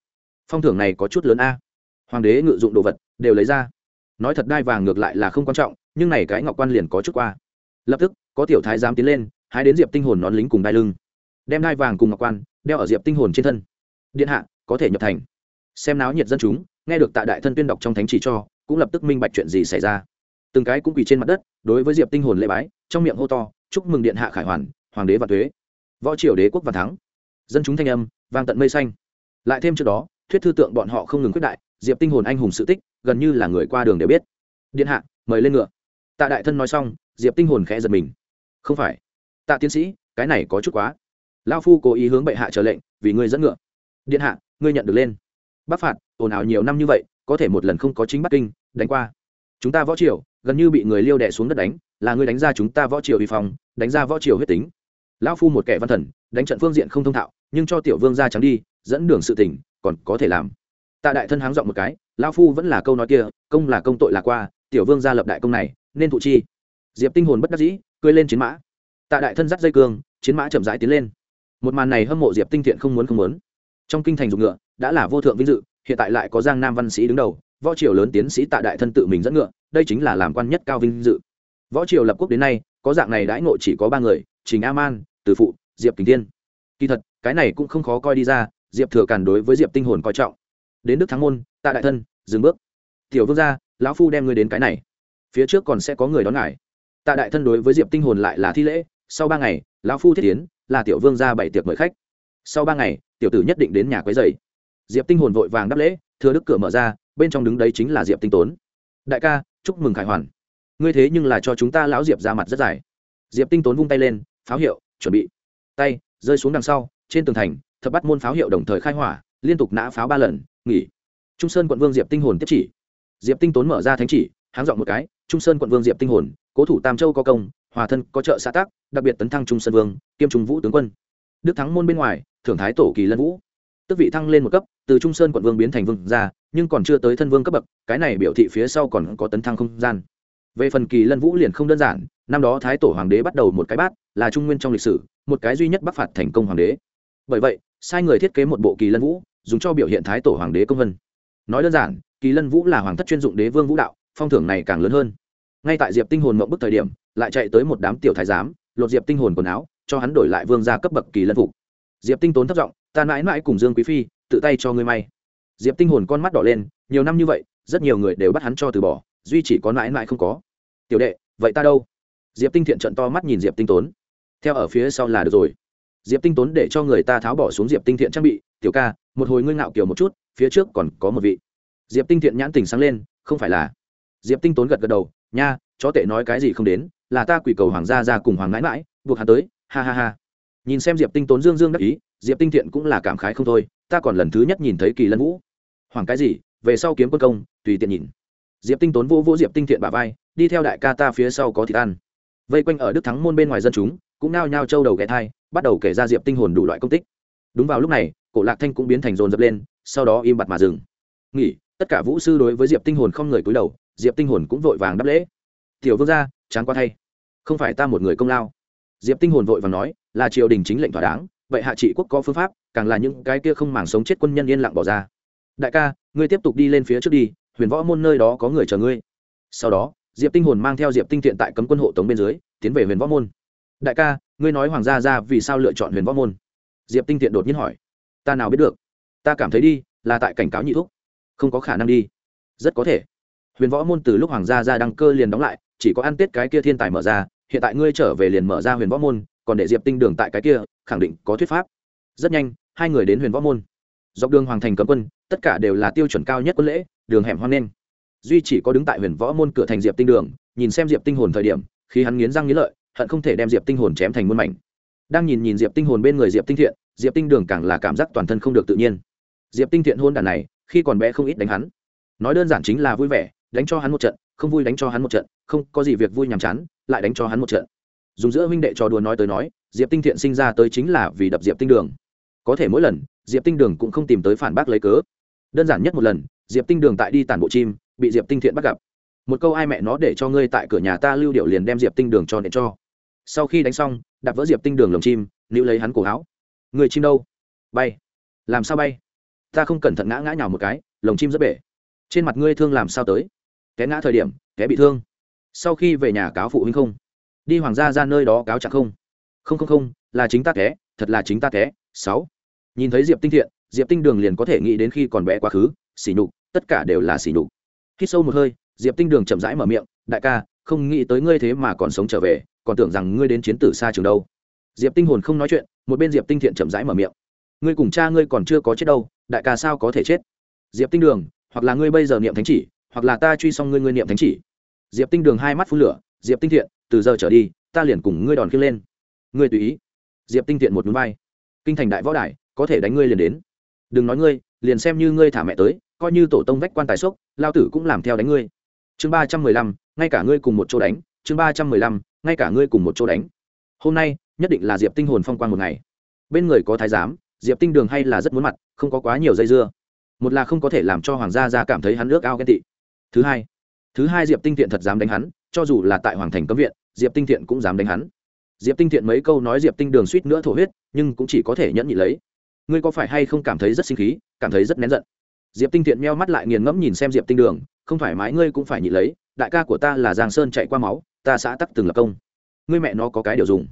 [SPEAKER 1] Phong thưởng này có chút lớn a. Hoàng đế ngự dụng đồ vật, đều lấy ra. Nói thật đai vàng ngược lại là không quan trọng, nhưng này cái ngọc quan liền có chút qua. Lập tức, có tiểu thái giám tiến lên, hái đến diệp tinh hồn nón lính cùng đai lưng đem đai vàng cùng ngọc quan đeo ở diệp tinh hồn trên thân. Điện hạ, có thể nhập thành. Xem náo nhiệt dân chúng, nghe được tạ đại thân tuyên đọc trong thánh chỉ cho, cũng lập tức minh bạch chuyện gì xảy ra. Từng cái cũng quỳ trên mặt đất, đối với diệp tinh hồn lễ bái, trong miệng hô to, chúc mừng điện hạ khải hoàn, hoàng đế và thuế võ triều đế quốc và thắng. Dân chúng thanh âm, vang tận mây xanh. Lại thêm trước đó, thuyết thư tượng bọn họ không ngừng quyết đại, diệp tinh hồn anh hùng sự tích, gần như là người qua đường đều biết. Điện hạ, mời lên ngựa. Tạ đại thân nói xong, diệp tinh hồn khẽ giật mình. Không phải. Tạ tiến sĩ, cái này có chút quá lao phu cố ý hướng bệ hạ trở lệnh vì ngươi dẫn ngựa. Điện hạ ngươi nhận được lên. Bắc phạt ồn ào nhiều năm như vậy có thể một lần không có chính bắc kinh đánh qua. Chúng ta võ triều gần như bị người liêu đẻ xuống đất đánh là ngươi đánh ra chúng ta võ triều vi phòng, đánh ra võ triều huyết tính. Lão phu một kẻ văn thần đánh trận phương diện không thông thạo nhưng cho tiểu vương ra trắng đi dẫn đường sự tỉnh còn có thể làm. Tạ đại thân háng dọn một cái lão phu vẫn là câu nói kia công là công tội là qua tiểu vương ra lập đại công này nên thụ chi. Diệp tinh hồn bất đắc dĩ cưỡi lên chiến mã. Tạ đại thân dắt dây cương chiến mã chậm rãi tiến lên một màn này hâm mộ diệp tinh thiện không muốn không muốn. Trong kinh thành dùng ngựa, đã là vô thượng vinh dự, hiện tại lại có giang nam văn sĩ đứng đầu, võ triều lớn tiến sĩ tạ đại thân tự mình dẫn ngựa, đây chính là làm quan nhất cao vinh dự. Võ triều lập quốc đến nay, có dạng này đãi ngộ chỉ có ba người, trình a man, từ phụ, diệp kính tiên kỳ thật, cái này cũng không khó coi đi ra, diệp thừa càn đối với diệp tinh hồn coi trọng. Đến đức thắng môn, tạ đại thân, dừng bước. Tiểu vương gia, lão phu đem ngươi đến cái này. Phía trước còn sẽ có người đón ngài. Tạ đại thân đối với diệp tinh hồn lại là thi lễ, sau ba ngày lão phu thiết tiến là tiểu vương gia bảy tiệc mời khách. Sau ba ngày, tiểu tử nhất định đến nhà quấy dày diệp tinh hồn vội vàng đáp lễ, thừa đức cửa mở ra, bên trong đứng đấy chính là diệp tinh tốn. Đại ca, chúc mừng khải hoàn. Ngươi thế nhưng là cho chúng ta lão diệp ra mặt rất dài. Diệp tinh tốn vung tay lên, pháo hiệu, chuẩn bị. Tay, rơi xuống đằng sau, trên tường thành, thập bắt môn pháo hiệu đồng thời khai hỏa, liên tục nã pháo ba lần, nghỉ. Trung sơn quận vương diệp tinh hồn tiếp chỉ. Diệp tinh tốn mở ra thánh chỉ, háng dọn một cái, trung sơn quận vương diệp tinh hồn, cố thủ tam châu có công hòa thân có trợ xã tác, đặc biệt tấn thăng trung sơn vương, kiêm trung vũ tướng quân. Đức thắng môn bên ngoài thưởng thái tổ kỳ lân vũ. Tức vị thăng lên một cấp, từ trung sơn quận vương biến thành vương ra nhưng còn chưa tới thân vương cấp bậc, cái này biểu thị phía sau còn có tấn thăng không gian. Về phần kỳ lân vũ liền không đơn giản, năm đó thái tổ hoàng đế bắt đầu một cái bát, là trung nguyên trong lịch sử, một cái duy nhất bắc phạt thành công hoàng đế. Bởi vậy, sai người thiết kế một bộ kỳ lân vũ, dùng cho biểu hiện thái tổ hoàng đế công vân. Nói đơn giản, kỳ lân vũ là hoàng thất chuyên dụng đế vương vũ đạo, phong thưởng này càng lớn hơn. Ngay tại diệp tinh hồn mộng bức thời điểm lại chạy tới một đám tiểu thái giám, lột diệp tinh hồn quần áo, cho hắn đổi lại vương gia cấp bậc kỳ lân phục. Diệp tinh tốn thất giọng, ta mãi mãi cùng dương quý phi, tự tay cho ngươi may. Diệp tinh hồn con mắt đỏ lên, nhiều năm như vậy, rất nhiều người đều bắt hắn cho từ bỏ, duy chỉ có mãi mãi không có. Tiểu đệ, vậy ta đâu? Diệp tinh thiện trận to mắt nhìn diệp tinh tốn. Theo ở phía sau là được rồi. Diệp tinh tốn để cho người ta tháo bỏ xuống diệp tinh thiện trang bị, tiểu ca, một hồi ngươi ngạo kiểu một chút, phía trước còn có một vị. Diệp tinh thiện nhãn tình sáng lên, không phải là. Diệp tinh tốn gật gật đầu, nha, chó tệ nói cái gì không đến là ta quỷ cầu hoàng gia ra cùng hoàng mãi mãi, buộc hắn tới, ha ha ha. Nhìn xem diệp tinh tốn dương dương đắc ý, diệp tinh thiện cũng là cảm khái không thôi, ta còn lần thứ nhất nhìn thấy kỳ lân vũ. Hoàng cái gì? Về sau kiếm quân công, tùy tiện nhìn. Diệp tinh tốn vô vô diệp tinh thiện bà vai, đi theo đại ca ta phía sau có thịt ăn. Vây quanh ở đức thắng môn bên ngoài dân chúng, cũng nao nhao trâu đầu ghé thai, bắt đầu kể ra diệp tinh hồn đủ loại công tích. Đúng vào lúc này, cổ lạc thanh cũng biến thành rồn dập lên, sau đó im bặt mà dừng. Nghỉ, tất cả vũ sư đối với diệp tinh hồn không người cúi đầu, diệp tinh hồn cũng vội vàng đáp lễ. Tiểu vương gia chán quá thay. Không phải ta một người công lao. Diệp tinh hồn vội vàng nói, là triều đình chính lệnh thỏa đáng, vậy hạ trị quốc có phương pháp, càng là những cái kia không màng sống chết quân nhân yên lặng bỏ ra. Đại ca, ngươi tiếp tục đi lên phía trước đi, huyền võ môn nơi đó có người chờ ngươi. Sau đó, diệp tinh hồn mang theo diệp tinh thiện tại cấm quân hộ tống bên dưới, tiến về huyền võ môn. Đại ca, ngươi nói hoàng gia ra vì sao lựa chọn huyền võ môn? Diệp tinh thiện đột nhiên hỏi. Ta nào biết được? Ta cảm thấy đi, là tại cảnh cáo nhị thúc. Không có khả năng đi. Rất có thể. Huyền võ môn từ lúc hoàng gia ra đăng cơ liền đóng lại chỉ có ăn tết cái kia thiên tài mở ra, hiện tại ngươi trở về liền mở ra huyền võ môn, còn để diệp tinh đường tại cái kia, khẳng định có thuyết pháp. Rất nhanh, hai người đến huyền võ môn. Dọc đường hoàng thành cấm quân, tất cả đều là tiêu chuẩn cao nhất quân lễ, đường hẻm hoang lên duy chỉ có đứng tại huyền võ môn cửa thành diệp tinh đường, nhìn xem diệp tinh hồn thời điểm, khi hắn nghiến răng nghiến lợi, hận không thể đem diệp tinh hồn chém thành muôn mảnh. Đang nhìn nhìn diệp tinh hồn bên người diệp tinh thiện, diệp tinh đường càng là cảm giác toàn thân không được tự nhiên. Diệp tinh thiện hôn đàn này, khi còn bé không ít đánh hắn. Nói đơn giản chính là vui vẻ, đánh cho hắn một trận, không vui đánh cho hắn một trận không có gì việc vui nhàm chán, lại đánh cho hắn một trận. Dùng giữa huynh đệ trò đùa nói tới nói, diệp tinh thiện sinh ra tới chính là vì đập diệp tinh đường. Có thể mỗi lần, diệp tinh đường cũng không tìm tới phản bác lấy cớ. Đơn giản nhất một lần, diệp tinh đường tại đi tản bộ chim, bị diệp tinh thiện bắt gặp. Một câu ai mẹ nó để cho ngươi tại cửa nhà ta lưu điệu liền đem diệp tinh đường cho nện cho. Sau khi đánh xong, đạp vỡ diệp tinh đường lồng chim nữ lấy hắn cổ áo. Người chim đâu? Bay. Làm sao bay? Ta không cẩn thận ngã ngã nhào một cái, lồng chim rất bể. Trên mặt ngươi thương làm sao tới? Té ngã thời điểm, té bị thương sau khi về nhà cáo phụ huynh không? Đi hoàng gia ra nơi đó cáo chẳng không? Không không không, là chính ta té thật là chính ta té sáu. Nhìn thấy diệp tinh thiện, diệp tinh đường liền có thể nghĩ đến khi còn bé quá khứ xỉ nhục, tất cả đều là xỉ nhục. Khi sâu một hơi, diệp tinh đường chậm rãi mở miệng, đại ca, không nghĩ tới ngươi thế mà còn sống trở về, còn tưởng rằng ngươi đến chiến tử xa trường đâu. Diệp tinh hồn không nói chuyện, một bên diệp tinh thiện chậm rãi mở miệng, ngươi cùng cha ngươi còn chưa có chết đâu, đại ca sao có thể chết? Diệp tinh đường, hoặc là ngươi bây giờ niệm thánh chỉ, hoặc là ta truy xong ngươi ngươi niệm thánh chỉ diệp tinh đường hai mắt phun lửa, diệp tinh thiện, từ giờ trở đi, ta liền cùng ngươi đòn khiêng lên. Ngươi tùy ý. Diệp tinh thiện một núi vai. Kinh thành đại võ đài, có thể đánh ngươi liền đến. Đừng nói ngươi, liền xem như ngươi thả mẹ tới, coi như tổ tông vách quan tài sốc lao tử cũng làm theo đánh ngươi. Chương ba trăm mười lăm, ngay cả ngươi cùng một chỗ đánh. Chương ba trăm mười lăm, ngay cả ngươi cùng một chỗ đánh. Hôm nay, nhất định là diệp tinh hồn phong quan một ngày. Bên người có thái giám, diệp tinh đường hay là rất muốn mặt, không có quá nhiều dây dưa. Một là không có thể làm cho hoàng gia ra cảm thấy hắn nước ao ghen tị. Thứ hai thứ hai diệp tinh thiện thật dám đánh hắn, cho dù là tại hoàng thành cấm viện, diệp tinh thiện cũng dám đánh hắn. Diệp tinh thiện mấy câu nói diệp tinh đường suýt nữa thổ huyết, nhưng cũng chỉ có thể nhẫn nhị lấy. Ngươi có phải hay không cảm thấy rất sinh khí, cảm thấy rất nén giận? Diệp tinh thiện meo mắt lại nghiền ngẫm nhìn xem diệp tinh đường, không thoải mái ngươi cũng phải nhị lấy, đại ca của ta là giang sơn chạy qua máu, ta xã tắc từng lập công. Ngươi mẹ nó có cái điều dùng.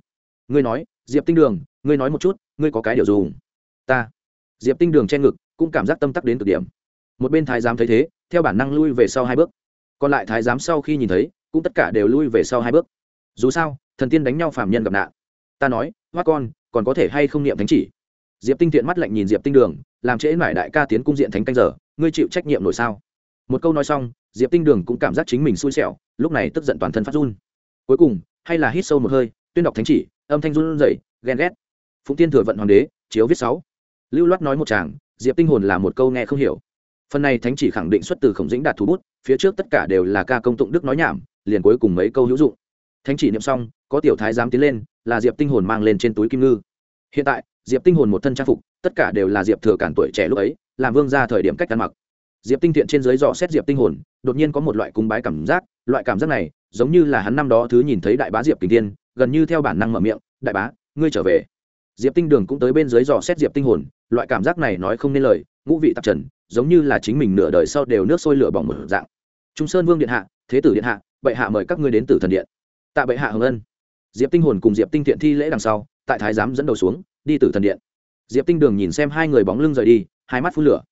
[SPEAKER 1] Ngươi nói, diệp tinh đường, ngươi nói một chút, ngươi có cái điều dùng. Ta. Diệp tinh đường che ngực, cũng cảm giác tâm tắc đến cực điểm. Một bên thái giám thấy thế, theo bản năng lui về sau hai bước còn lại thái giám sau khi nhìn thấy, cũng tất cả đều lui về sau hai bước. Dù sao, thần tiên đánh nhau phạm nhân gặp nạn. Ta nói, hoa con, còn có thể hay không niệm thánh chỉ? Diệp tinh thiện mắt lạnh nhìn diệp tinh đường, làm trễ mải đại ca tiến cung diện thánh canh giờ, ngươi chịu trách nhiệm nổi sao? Một câu nói xong, diệp tinh đường cũng cảm giác chính mình xui xẻo, lúc này tức giận toàn thân phát run. Cuối cùng, hay là hít sâu một hơi, tuyên đọc thánh chỉ, âm thanh run rẩy, ghen ghét. Phụng tiên thừa vận hoàng đế, chiếu viết sáu. Lưu loát nói một chàng, diệp tinh hồn là một câu nghe không hiểu phần này thánh chỉ khẳng định xuất từ khổng dĩnh đạt thủ bút, phía trước tất cả đều là ca công tụng đức nói nhảm, liền cuối cùng mấy câu hữu dụng. Thánh chỉ niệm xong, có tiểu thái dám tiến lên, là diệp tinh hồn mang lên trên túi kim ngư. Hiện tại, diệp tinh hồn một thân trang phục, tất cả đều là diệp thừa cản tuổi trẻ lúc ấy, làm vương ra thời điểm cách ăn mặc. Diệp tinh thiện trên dưới dò xét diệp tinh hồn, đột nhiên có một loại cung bái cảm giác, loại cảm giác này, giống như là hắn năm đó thứ nhìn thấy đại bá diệp kình tiên gần như theo bản năng mở miệng, đại bá, ngươi trở về. Diệp tinh đường cũng tới bên dưới dò xét diệp tinh hồn, loại cảm giác này nói không nên lời ngũ vị tạp trần, giống như là chính mình nửa đời sau đều nước sôi lửa bỏng một dạng. Trung sơn vương điện hạ, thế tử điện hạ, bệ hạ mời các ngươi đến tử thần điện. Tạ bệ hạ hồng ân. Diệp tinh hồn cùng diệp tinh thiện thi lễ đằng sau, tại thái giám dẫn đầu xuống, đi tử thần điện. Diệp tinh đường nhìn xem hai người bóng lưng rời đi, hai mắt phun lửa.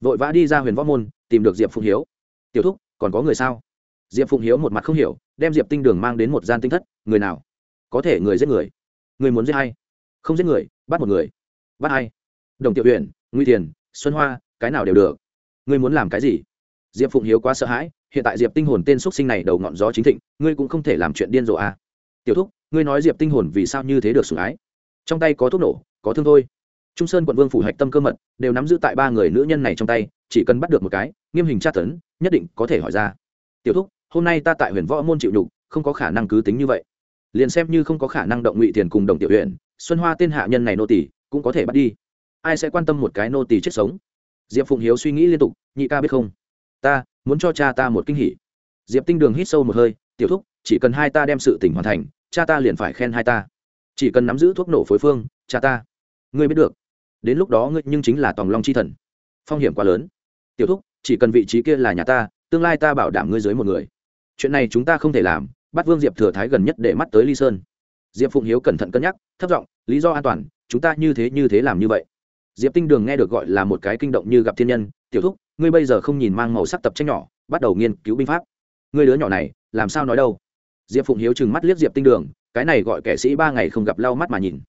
[SPEAKER 1] Vội vã đi ra huyền võ môn, tìm được diệp phụng hiếu. Tiểu thúc, còn có người sao? Diệp phụng hiếu một mặt không hiểu, đem diệp tinh đường mang đến một gian tinh thất, người nào? Có thể người giết người. Người muốn giết hay không giết người, bắt một người. Bắt hay đồng tiểu huyện nguy tiền xuân hoa, cái nào đều được. Ngươi muốn làm cái gì? Diệp phụng hiếu quá sợ hãi, hiện tại diệp tinh hồn tên x sinh này đầu ngọn gió chính thịnh, ngươi cũng không thể làm chuyện điên rồ à. tiểu thúc, ngươi nói diệp tinh hồn vì sao như thế được sủng ái? Trong tay có thuốc nổ, có thương thôi. Trung sơn quận vương phủ hạch tâm cơ mật, đều nắm giữ tại ba người nữ nhân này trong tay, chỉ cần bắt được một cái, nghiêm hình tra tấn, nhất định có thể hỏi ra. Tiểu thúc, hôm nay ta tại huyền võ môn chịu nhục, không có khả năng cứ tính như vậy. Liền xem như không có khả năng động ngụy tiền cùng đồng tiểu huyện xuân hoa tên hạ nhân này nô tỷ cũng có thể bắt đi ai sẽ quan tâm một cái nô tỳ chết sống? Diệp phụng hiếu suy nghĩ liên tục, nhị ca biết không? Ta muốn cho cha ta một kinh hỉ. Diệp tinh đường hít sâu một hơi, tiểu thúc, chỉ cần hai ta đem sự tỉnh hoàn thành, cha ta liền phải khen hai ta. Chỉ cần nắm giữ thuốc nổ phối phương, cha ta, ngươi biết được. Đến lúc đó ngươi nhưng chính là tòng long chi thần. Phong hiểm quá lớn. Tiểu thúc, chỉ cần vị trí kia là nhà ta, tương lai ta bảo đảm ngươi dưới một người. Chuyện này chúng ta không thể làm. Bắt vương diệp thừa thái gần nhất để mắt tới ly sơn. Diệp phụng hiếu cẩn thận cân nhắc, thấp giọng, lý do an toàn, chúng ta như thế như thế làm như vậy diệp tinh đường nghe được gọi là một cái kinh động như gặp thiên nhân, tiểu thúc, ngươi bây giờ không nhìn mang màu sắc tập tranh nhỏ, bắt đầu nghiên cứu binh pháp. Ngươi đứa nhỏ này, làm sao nói đâu? Diệp phụng hiếu chừng mắt liếc diệp tinh đường, cái này gọi kẻ sĩ ba ngày không gặp lau mắt mà nhìn.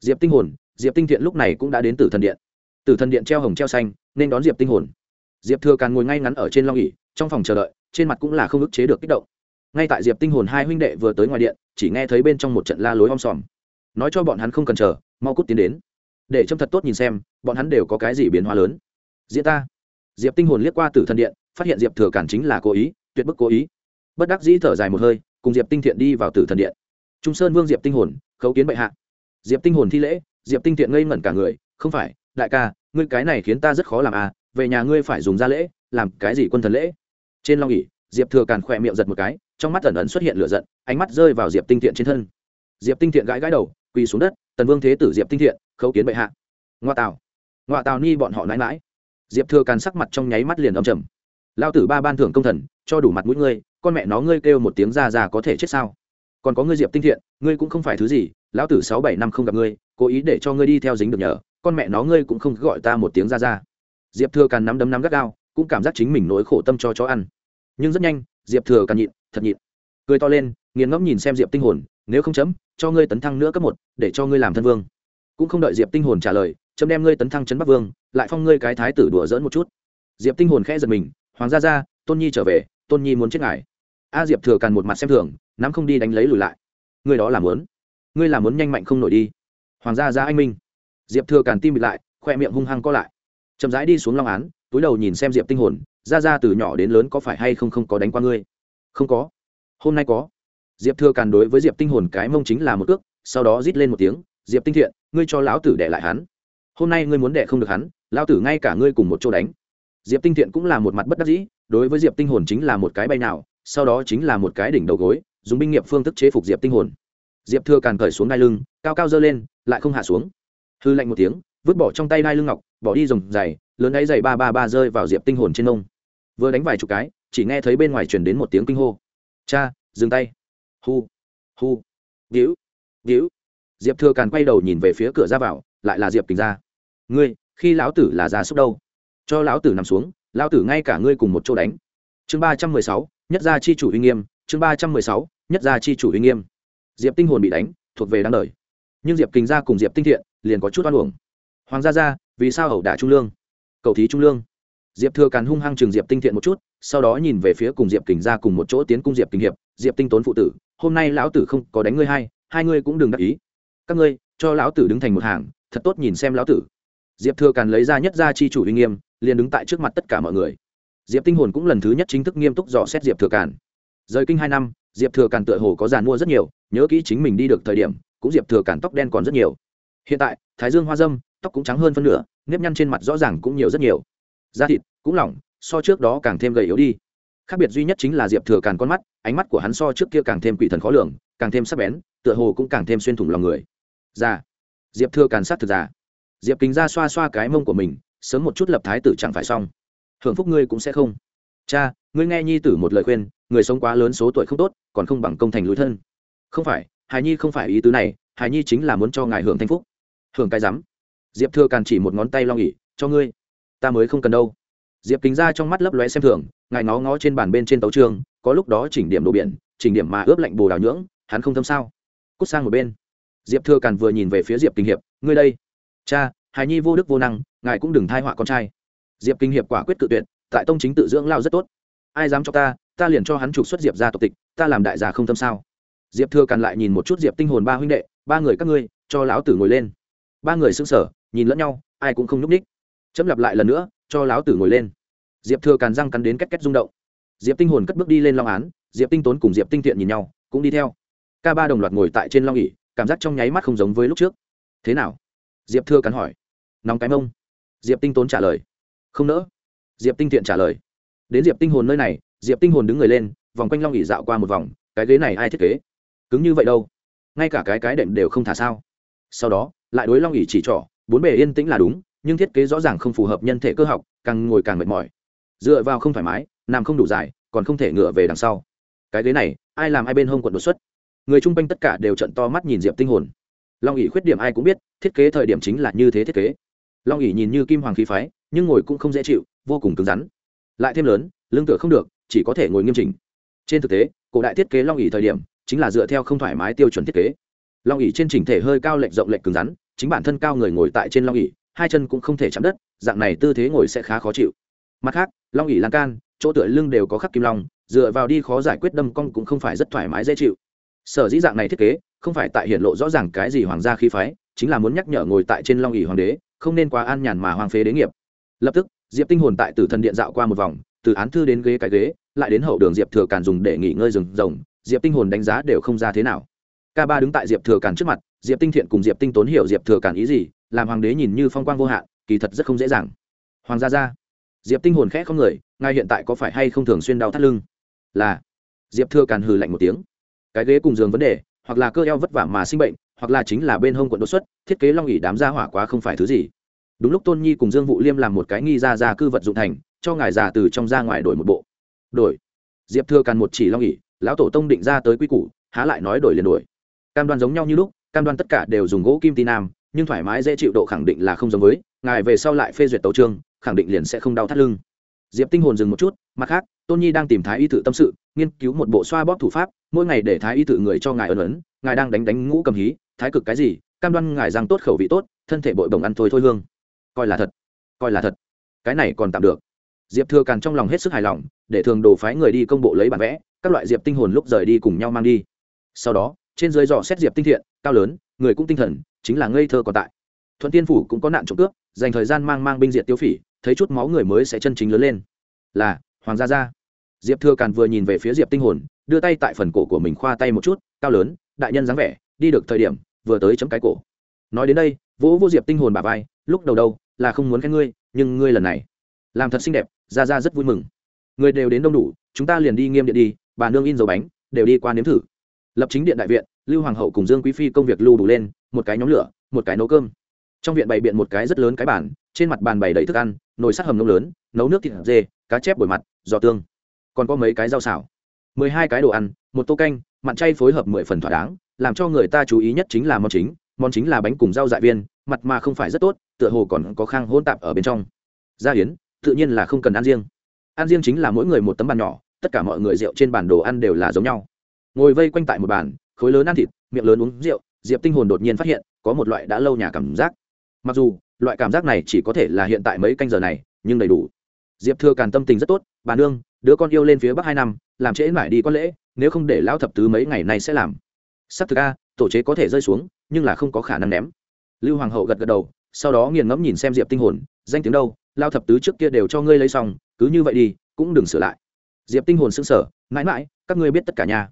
[SPEAKER 1] Diệp tinh hồn, diệp tinh thiện lúc này cũng đã đến từ thần điện. Từ thần điện treo hồng treo xanh, nên đón diệp tinh hồn. Diệp thừa càn ngồi ngay ngắn ở trên long ỉ trong phòng chờ đợi, trên mặt cũng là không ức chế được kích động. Ngay tại diệp tinh hồn hai huynh đệ vừa tới ngoài điện, chỉ nghe thấy bên trong một trận la lối om sòm. Nói cho bọn hắn không cần chờ, mau cút tiến đến để trông thật tốt nhìn xem, bọn hắn đều có cái gì biến hóa lớn. Diễn ta. Diệp tinh hồn liếc qua tử thần điện, phát hiện diệp thừa cản chính là cố ý, tuyệt bức cố ý. Bất đắc dĩ thở dài một hơi, cùng diệp tinh thiện đi vào tử thần điện. Trung sơn vương diệp tinh hồn, khấu kiến bệ hạ. Diệp tinh hồn thi lễ, diệp tinh thiện ngây ngẩn cả người, không phải, đại ca, ngươi cái này khiến ta rất khó làm à về nhà ngươi phải dùng ra lễ, làm cái gì quân thần lễ? Trên long ỉ diệp thừa càn khỏe miệng giật một cái, trong mắt ẩn ẩn xuất hiện lửa giận, ánh mắt rơi vào diệp tinh thiện trên thân. Diệp tinh thiện gãi gãi đầu, quỳ xuống đất, tần vương thế tử diệp tinh thiện khấu kiến bệ hạ. Ngoa tào. Ngoa tào ni bọn họ nãi mãi diệp thừa càn sắc mặt trong nháy mắt liền âm trầm. Lao tử ba ban thưởng công thần, cho đủ mặt mũi ngươi, con mẹ nó ngươi kêu một tiếng ra ra có thể chết sao? Còn có ngươi diệp tinh thiện, ngươi cũng không phải thứ gì, lão tử sáu bảy năm không gặp ngươi, cố ý để cho ngươi đi theo dính được nhờ, con mẹ nó ngươi cũng không gọi ta một tiếng ra ra. Diệp thừa càn nắm đấm nắm gắt gao, cũng cảm giác chính mình nỗi khổ tâm cho chó ăn. Nhưng rất nhanh, diệp thừa càn nhịn, thật nhịn. Cười to lên, nghiền ngẫm nhìn xem diệp tinh hồn, nếu không chấm, cho ngươi tấn thăng nữa cấp một, để cho ngươi làm thân vương cũng không đợi diệp tinh hồn trả lời chấm đem ngươi tấn thăng trấn bắc vương lại phong ngươi cái thái tử đùa dỡn một chút diệp tinh hồn khẽ giật mình hoàng gia ra tôn nhi trở về, tôn nhi muốn chết ngài. a diệp thừa càn một mặt xem thường, nắm không đi đánh lấy lùi lại. ngươi đó là muốn, ngươi là muốn nhanh mạnh không nổi đi. hoàng gia ra anh minh. diệp thừa càn tim bịt lại, khoe miệng hung hăng co lại. chậm rãi đi xuống long án, túi đầu nhìn xem diệp tinh hồn ra ra từ nhỏ đến lớn có phải hay không không có đánh qua ngươi? không có. hôm nay có. diệp thừa càn đối với diệp tinh hồn cái mông chính là một cước, sau đó rít lên một tiếng diệp tinh thiện, ngươi cho lão tử đẻ lại hắn. Hôm nay ngươi muốn đẻ không được hắn, lão tử ngay cả ngươi cùng một chỗ đánh. Diệp tinh thiện cũng là một mặt bất đắc dĩ, đối với diệp tinh hồn chính là một cái bay nào, sau đó chính là một cái đỉnh đầu gối, dùng binh nghiệp phương thức chế phục diệp tinh hồn. Diệp thừa càn cởi xuống đai lưng, cao cao dơ lên, lại không hạ xuống. Hư lạnh một tiếng, vứt bỏ trong tay đai lưng ngọc, bỏ đi dùng giày, lớn ấy giày ba ba ba rơi vào diệp tinh hồn trên nông vừa đánh vài chục cái, chỉ nghe thấy bên ngoài truyền đến một tiếng kinh hô. Cha, dừng tay. Hu hu víu víu diệp thừa càn quay đầu nhìn về phía cửa ra vào, lại là diệp kình ra. Ngươi, khi lão tử là già súc đâu? Cho lão tử nằm xuống, lão tử ngay cả ngươi cùng một chỗ đánh. Chương ba trăm mười sáu, nhất gia chi chủ uy nghiêm, chương ba trăm mười sáu, nhất gia chi chủ uy nghiêm. Diệp tinh hồn bị đánh, thuộc về đáng đời. Nhưng diệp kình ra cùng diệp tinh thiện, liền có chút oan uổng. Hoàng gia gia, vì sao ẩu đả trung lương? Cầu thí trung lương. Diệp thừa càn hung hăng chừng diệp tinh thiện một chút, sau đó nhìn về phía cùng diệp kình ra cùng một chỗ tiến cung diệp kình hiệp, diệp tinh tốn phụ tử, hôm nay lão tử không có đánh ngươi hai hai ngươi cũng đừng đắc ý các ngươi, cho lão tử đứng thành một hàng, thật tốt nhìn xem lão tử. Diệp thừa càn lấy ra nhất gia chi chủ uy nghiêm, liền đứng tại trước mặt tất cả mọi người. Diệp tinh hồn cũng lần thứ nhất chính thức nghiêm túc dò xét diệp thừa càn. Rời kinh hai năm, diệp thừa càn tựa hồ có giàn mua rất nhiều, nhớ kỹ chính mình đi được thời điểm, cũng diệp thừa càn tóc đen còn rất nhiều. Hiện tại, thái dương hoa dâm, tóc cũng trắng hơn phân nửa, nếp nhăn trên mặt rõ ràng cũng nhiều rất nhiều. Da thịt cũng lỏng, so trước đó càng thêm gầy yếu đi. Khác biệt duy nhất chính là diệp thừa càn con mắt, ánh mắt của hắn so trước kia càng thêm quỷ thần khó lường, càng thêm sắc bén, tựa hồ cũng càng thêm xuyên thủng lòng người già. Diệp thưa càn sát thực già. Diệp kính ra xoa xoa cái mông của mình, sớm một chút lập thái tử chẳng phải xong. Hưởng phúc ngươi cũng sẽ không. Cha, ngươi nghe nhi tử một lời khuyên, người sống quá lớn số tuổi không tốt, còn không bằng công thành lối thân. Không phải, hài nhi không phải ý tứ này, hài nhi chính là muốn cho ngài hưởng thanh phúc. Hưởng cái rắm diệp thưa càn chỉ một ngón tay lo nghỉ cho ngươi. Ta mới không cần đâu. Diệp kính ra trong mắt lấp lóe xem thường, ngài ngó ngó trên bàn bên trên tấu trường, có lúc đó chỉnh điểm đồ biển, chỉnh điểm mà ướp lạnh bồ đào nhưỡng, hắn không thâm sao. Cút sang một bên diệp thừa càn vừa nhìn về phía diệp kinh hiệp, ngươi đây, cha, hài nhi vô đức vô năng, ngài cũng đừng thai họa con trai. Diệp kinh hiệp quả quyết cự tuyệt, tại tông chính tự dưỡng lao rất tốt. Ai dám cho ta ta liền cho hắn trục xuất diệp ra tộc tịch, ta làm đại gia không tâm sao? Diệp thừa càn lại nhìn một chút diệp tinh hồn ba huynh đệ, ba người các ngươi, cho lão tử ngồi lên. Ba người xưng sở nhìn lẫn nhau, ai cũng không nhúc ních chấm lặp lại lần nữa, cho lão tử ngồi lên. Diệp thừa càn răng cắn đến két két rung động. Diệp tinh hồn cất bước đi lên long án, diệp tinh tốn cùng diệp tinh thiện nhìn nhau, cũng đi theo. Ca ba đồng loạt ngồi tại trên long ỉ cảm giác trong nháy mắt không giống với lúc trước. Thế nào? Diệp thừa cắn hỏi. Nóng cái mông. Diệp tinh tốn trả lời. Không nỡ. Diệp tinh thiện trả lời. Đến diệp tinh hồn nơi này, diệp tinh hồn đứng người lên, vòng quanh long ỉ dạo qua một vòng, cái ghế này ai thiết kế? Cứng như vậy đâu. Ngay cả cái cái đệm đều không thả sao. Sau đó, lại đối long ỉ chỉ trỏ, bốn bề yên tĩnh là đúng, nhưng thiết kế rõ ràng không phù hợp nhân thể cơ học, càng ngồi càng mệt mỏi. Dựa vào không thoải mái, nằm không đủ dài, còn không thể ngựa về đằng sau. Cái ghế này, ai làm ai bên hông quận đột xuất? Người chung quanh tất cả đều trận to mắt nhìn diệp tinh hồn long ỉ khuyết điểm ai cũng biết thiết kế thời điểm chính là như thế thiết kế long ỉ nhìn như kim hoàng khí phái nhưng ngồi cũng không dễ chịu vô cùng cứng rắn lại thêm lớn lưng tựa không được chỉ có thể ngồi nghiêm chỉnh trên thực tế cổ đại thiết kế long ỉ thời điểm chính là dựa theo không thoải mái tiêu chuẩn thiết kế long ỉ trên chỉnh thể hơi cao lệch rộng lệch cứng rắn chính bản thân cao người ngồi tại trên long ỉ hai chân cũng không thể chạm đất dạng này tư thế ngồi sẽ khá khó chịu mặt khác long ỉ lan can chỗ tựa lưng đều có khắc kim long dựa vào đi khó giải quyết đâm cong cũng không phải rất thoải mái dễ chịu sở dĩ dạng này thiết kế, không phải tại hiện lộ rõ ràng cái gì hoàng gia khí phái, chính là muốn nhắc nhở ngồi tại trên long ỉ hoàng đế, không nên quá an nhàn mà hoàng phế đế nghiệp. Lập tức, diệp tinh hồn tại tử thần điện dạo qua một vòng, từ án thư đến ghế cái ghế, lại đến hậu đường diệp thừa càn dùng để nghỉ ngơi rừng rồng, diệp tinh hồn đánh giá đều không ra thế nào. K ba đứng tại diệp thừa càn trước mặt, diệp tinh thiện cùng diệp tinh tốn hiểu diệp thừa càn ý gì, làm hoàng đế nhìn như phong quang vô hạn, kỳ thật rất không dễ dàng. Hoàng gia gia. Diệp tinh hồn khẽ không người, ngài hiện tại có phải hay không thường xuyên đau thắt lưng? Là. Diệp thừa càn hừ lạnh một tiếng cái ghế cùng giường vấn đề, hoặc là cơ eo vất vả mà sinh bệnh, hoặc là chính là bên hông quận đột xuất, thiết kế long ỉ đám gia hỏa quá không phải thứ gì. Đúng lúc tôn nhi cùng dương vụ liêm làm một cái nghi ra ra cư vật dụng thành, cho ngài già từ trong ra ngoài đổi một bộ. Đổi. Diệp thừa càn một chỉ long ỉ lão tổ tông định ra tới quy củ, há lại nói đổi liền đổi. Cam đoan giống nhau như lúc, cam đoan tất cả đều dùng gỗ kim ti nam, nhưng thoải mái dễ chịu độ khẳng định là không giống với, ngài về sau lại phê duyệt tấu trương khẳng định liền sẽ không đau thắt lưng. Diệp tinh hồn dừng một chút, mặt khác, tôn nhi đang tìm thái y tự tâm sự, nghiên cứu một bộ xoa bóp thủ pháp mỗi ngày để thái y tự người cho ngài ân ấn, ngài đang đánh đánh ngũ cầm hí, thái cực cái gì, cam đoan ngài rằng tốt khẩu vị tốt, thân thể bội bồng ăn thôi thôi hương. Coi là thật, coi là thật. Cái này còn tạm được. Diệp thừa càn trong lòng hết sức hài lòng, để thường đồ phái người đi công bộ lấy bản vẽ, các loại diệp tinh hồn lúc rời đi cùng nhau mang đi. Sau đó, trên dưới dò xét diệp tinh thiện, cao lớn, người cũng tinh thần, chính là ngây thơ còn tại. Thuận tiên phủ cũng có nạn trộm cướp, dành thời gian mang mang binh diệt tiêu phỉ, thấy chút máu người mới sẽ chân chính lớn lên. Là, hoàng gia gia. Diệp thừa càn vừa nhìn về phía diệp tinh hồn đưa tay tại phần cổ của mình khoa tay một chút, cao lớn, đại nhân dáng vẻ, đi được thời điểm, vừa tới chấm cái cổ. Nói đến đây vũ vô diệp tinh hồn bà vai, lúc đầu đâu, là không muốn khen ngươi, nhưng ngươi lần này, làm thật xinh đẹp, ra ra rất vui mừng. Người đều đến đông đủ, chúng ta liền đi nghiêm điện đi, bà nương in dầu bánh, đều đi qua nếm thử. Lập chính điện đại viện, lưu hoàng hậu cùng dương quý phi công việc lưu đủ lên, một cái nhóm lửa, một cái nấu cơm. Trong viện bày biện một cái rất lớn cái bàn, trên mặt bàn bày đầy thức ăn, nồi sắt hầm nấu lớn, nấu nước thịt dê, cá chép bồi mặt, giò tương. Còn có mấy cái rau xào mười hai cái đồ ăn, một tô canh, mặn chay phối hợp mười phần thỏa đáng, làm cho người ta chú ý nhất chính là món chính món chính là bánh cùng rau dại viên, mặt mà không phải rất tốt, tựa hồ còn có khang hôn tạp ở bên trong. Gia hiến tự nhiên là không cần ăn riêng. Ăn riêng chính là mỗi người một tấm bàn nhỏ, tất cả mọi người rượu trên bàn đồ ăn đều là giống nhau. Ngồi vây quanh tại một bàn, khối lớn ăn thịt, miệng lớn uống rượu, diệp tinh hồn đột nhiên phát hiện, có một loại đã lâu nhà cảm giác. Mặc dù, loại cảm giác này chỉ có thể là hiện tại mấy canh giờ này, nhưng đầy đủ. Diệp thừa càn tâm tình rất tốt, bà nương, đứa con yêu lên phía bắc hai năm làm trễ mãi đi có lễ, nếu không để lão thập tứ mấy ngày nay sẽ làm. Sắp thực a tổ chế có thể rơi xuống, nhưng là không có khả năng ném. Lưu hoàng hậu gật gật đầu, sau đó nghiền ngẫm nhìn xem diệp tinh hồn, danh tiếng đâu lao thập tứ trước kia đều cho ngươi lấy xong, cứ như vậy đi, cũng đừng sửa lại. Diệp tinh hồn sững sờ, mãi mãi, các ngươi biết tất cả nhà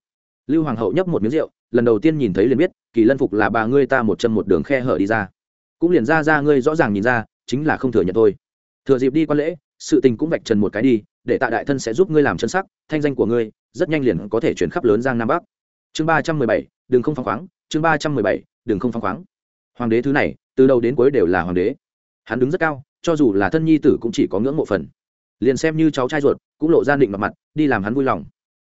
[SPEAKER 1] lưu hoàng hậu nhấp một miếng rượu, lần đầu tiên nhìn thấy liền biết, kỳ lân phục là bà ngươi ta một chân một đường khe hở đi ra. Cũng liền ra ra, ngươi rõ ràng nhìn ra, chính là không thừa nhận thôi. Thừa dịp đi quan lễ sự tình cũng vạch trần một cái đi, để tạ đại thân sẽ giúp ngươi làm chân sắc, thanh danh của ngươi rất nhanh liền có thể chuyển khắp lớn giang nam bắc. Chương ba trăm mười bảy, đừng không phăng khoáng, chương ba trăm mười bảy, đừng không phăng khoáng. Hoàng đế thứ này, từ đầu đến cuối đều là hoàng đế. Hắn đứng rất cao, cho dù là thân nhi tử cũng chỉ có ngưỡng mộ phần. Liền xem như cháu trai ruột, cũng lộ ra định mặt mặt, đi làm hắn vui lòng.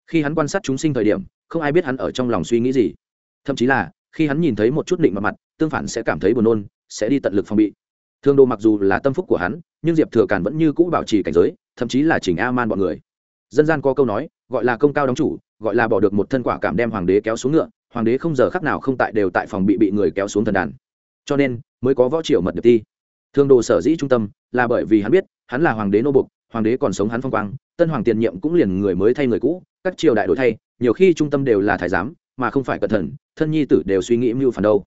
[SPEAKER 1] Khi hắn quan sát chúng sinh thời điểm, không ai biết hắn ở trong lòng suy nghĩ gì. Thậm chí là, khi hắn nhìn thấy một chút định mặt mặt, tương phản sẽ cảm thấy buồn nôn, sẽ đi tận lực phòng bị thương đồ mặc dù là tâm phúc của hắn, nhưng diệp thừa càn vẫn như cũ bảo trì cảnh giới, thậm chí là chỉnh a man bọn người. Dân gian có câu nói, gọi là công cao đóng chủ, gọi là bỏ được một thân quả cảm đem hoàng đế kéo xuống ngựa, hoàng đế không giờ khắc nào không tại đều tại phòng bị bị người kéo xuống thần đàn. Cho nên, mới có võ triều mật điệp thi. thương đồ sở dĩ trung tâm, là bởi vì hắn biết, hắn là hoàng đế nô bục, hoàng đế còn sống hắn phong quang, tân hoàng tiền nhiệm cũng liền người mới thay người cũ, các triều đại đổi thay, nhiều khi trung tâm đều là thái giám, mà không phải cẩn thận, thân nhi tử đều suy nghĩ mưu phản đâu.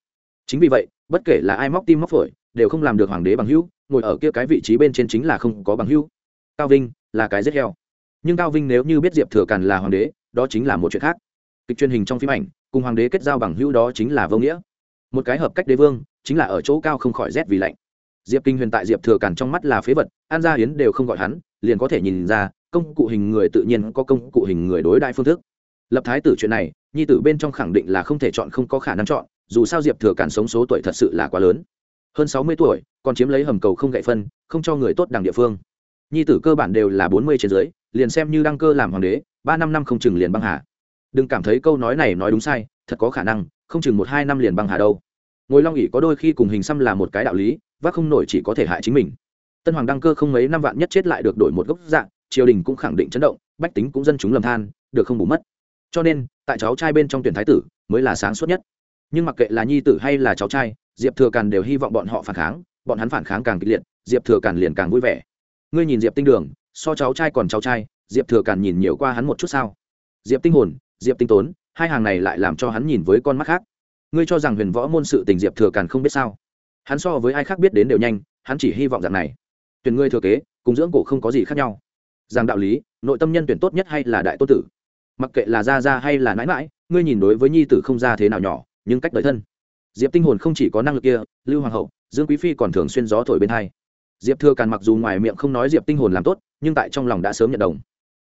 [SPEAKER 1] Chính vì vậy bất kể là ai móc tim móc phổi, đều không làm được hoàng đế bằng hữu, ngồi ở kia cái vị trí bên trên chính là không có bằng hữu. Cao vinh là cái rất heo. Nhưng cao vinh nếu như biết diệp thừa càn là hoàng đế, đó chính là một chuyện khác. Kịch truyền hình trong phim ảnh, cùng hoàng đế kết giao bằng hữu đó chính là vô nghĩa. Một cái hợp cách đế vương, chính là ở chỗ cao không khỏi rét vì lạnh. Diệp kinh huyền tại diệp thừa càn trong mắt là phế vật, an gia hiến đều không gọi hắn, liền có thể nhìn ra, công cụ hình người tự nhiên có công cụ hình người đối đại phương thức. Lập thái tử chuyện này, nhi tử bên trong khẳng định là không thể chọn không có khả năng chọn dù sao diệp thừa cản sống số tuổi thật sự là quá lớn. Hơn sáu mươi tuổi, còn chiếm lấy hầm cầu không gậy phân, không cho người tốt đằng địa phương. Nhi tử cơ bản đều là bốn mươi trên dưới, liền xem như đăng cơ làm hoàng đế, ba năm năm không chừng liền băng hà. Đừng cảm thấy câu nói này nói đúng sai, thật có khả năng, không chừng một hai năm liền băng hà đâu. Ngồi long ỉ có đôi khi cùng hình xăm là một cái đạo lý, vác không nổi chỉ có thể hại chính mình. Tân hoàng đăng cơ không mấy năm vạn nhất chết lại được đổi một gốc dạng, triều đình cũng khẳng định chấn động, bách tính cũng dân chúng lầm than, được không bù mất. Cho nên, tại cháu trai bên trong tuyển thái tử, mới là sáng suốt nhất nhưng mặc kệ là nhi tử hay là cháu trai, diệp thừa càn đều hy vọng bọn họ phản kháng, bọn hắn phản kháng càng kịch liệt, diệp thừa càn liền càng vui vẻ. Ngươi nhìn diệp tinh đường, so cháu trai còn cháu trai, diệp thừa càn nhìn nhiều qua hắn một chút sao? Diệp tinh hồn, diệp tinh tốn, hai hàng này lại làm cho hắn nhìn với con mắt khác. Ngươi cho rằng huyền võ môn sự tình diệp thừa càn không biết sao? Hắn so với ai khác biết đến đều nhanh, hắn chỉ hy vọng dạng này. Tuyển ngươi thừa kế, cùng dưỡng cổ không có gì khác nhau. Rằng đạo lý, nội tâm nhân tuyển tốt nhất hay là đại tô tử? Mặc kệ là gia gia hay là nãi mãi, ngươi nhìn đối với nhi tử không ra thế nào nhỏ nhưng cách đời thân. Diệp tinh hồn không chỉ có năng lực kia, lưu hoàng hậu, dương quý phi còn thường xuyên gió thổi bên hai. Diệp thừa càn mặc dù ngoài miệng không nói diệp tinh hồn làm tốt, nhưng tại trong lòng đã sớm nhận đồng.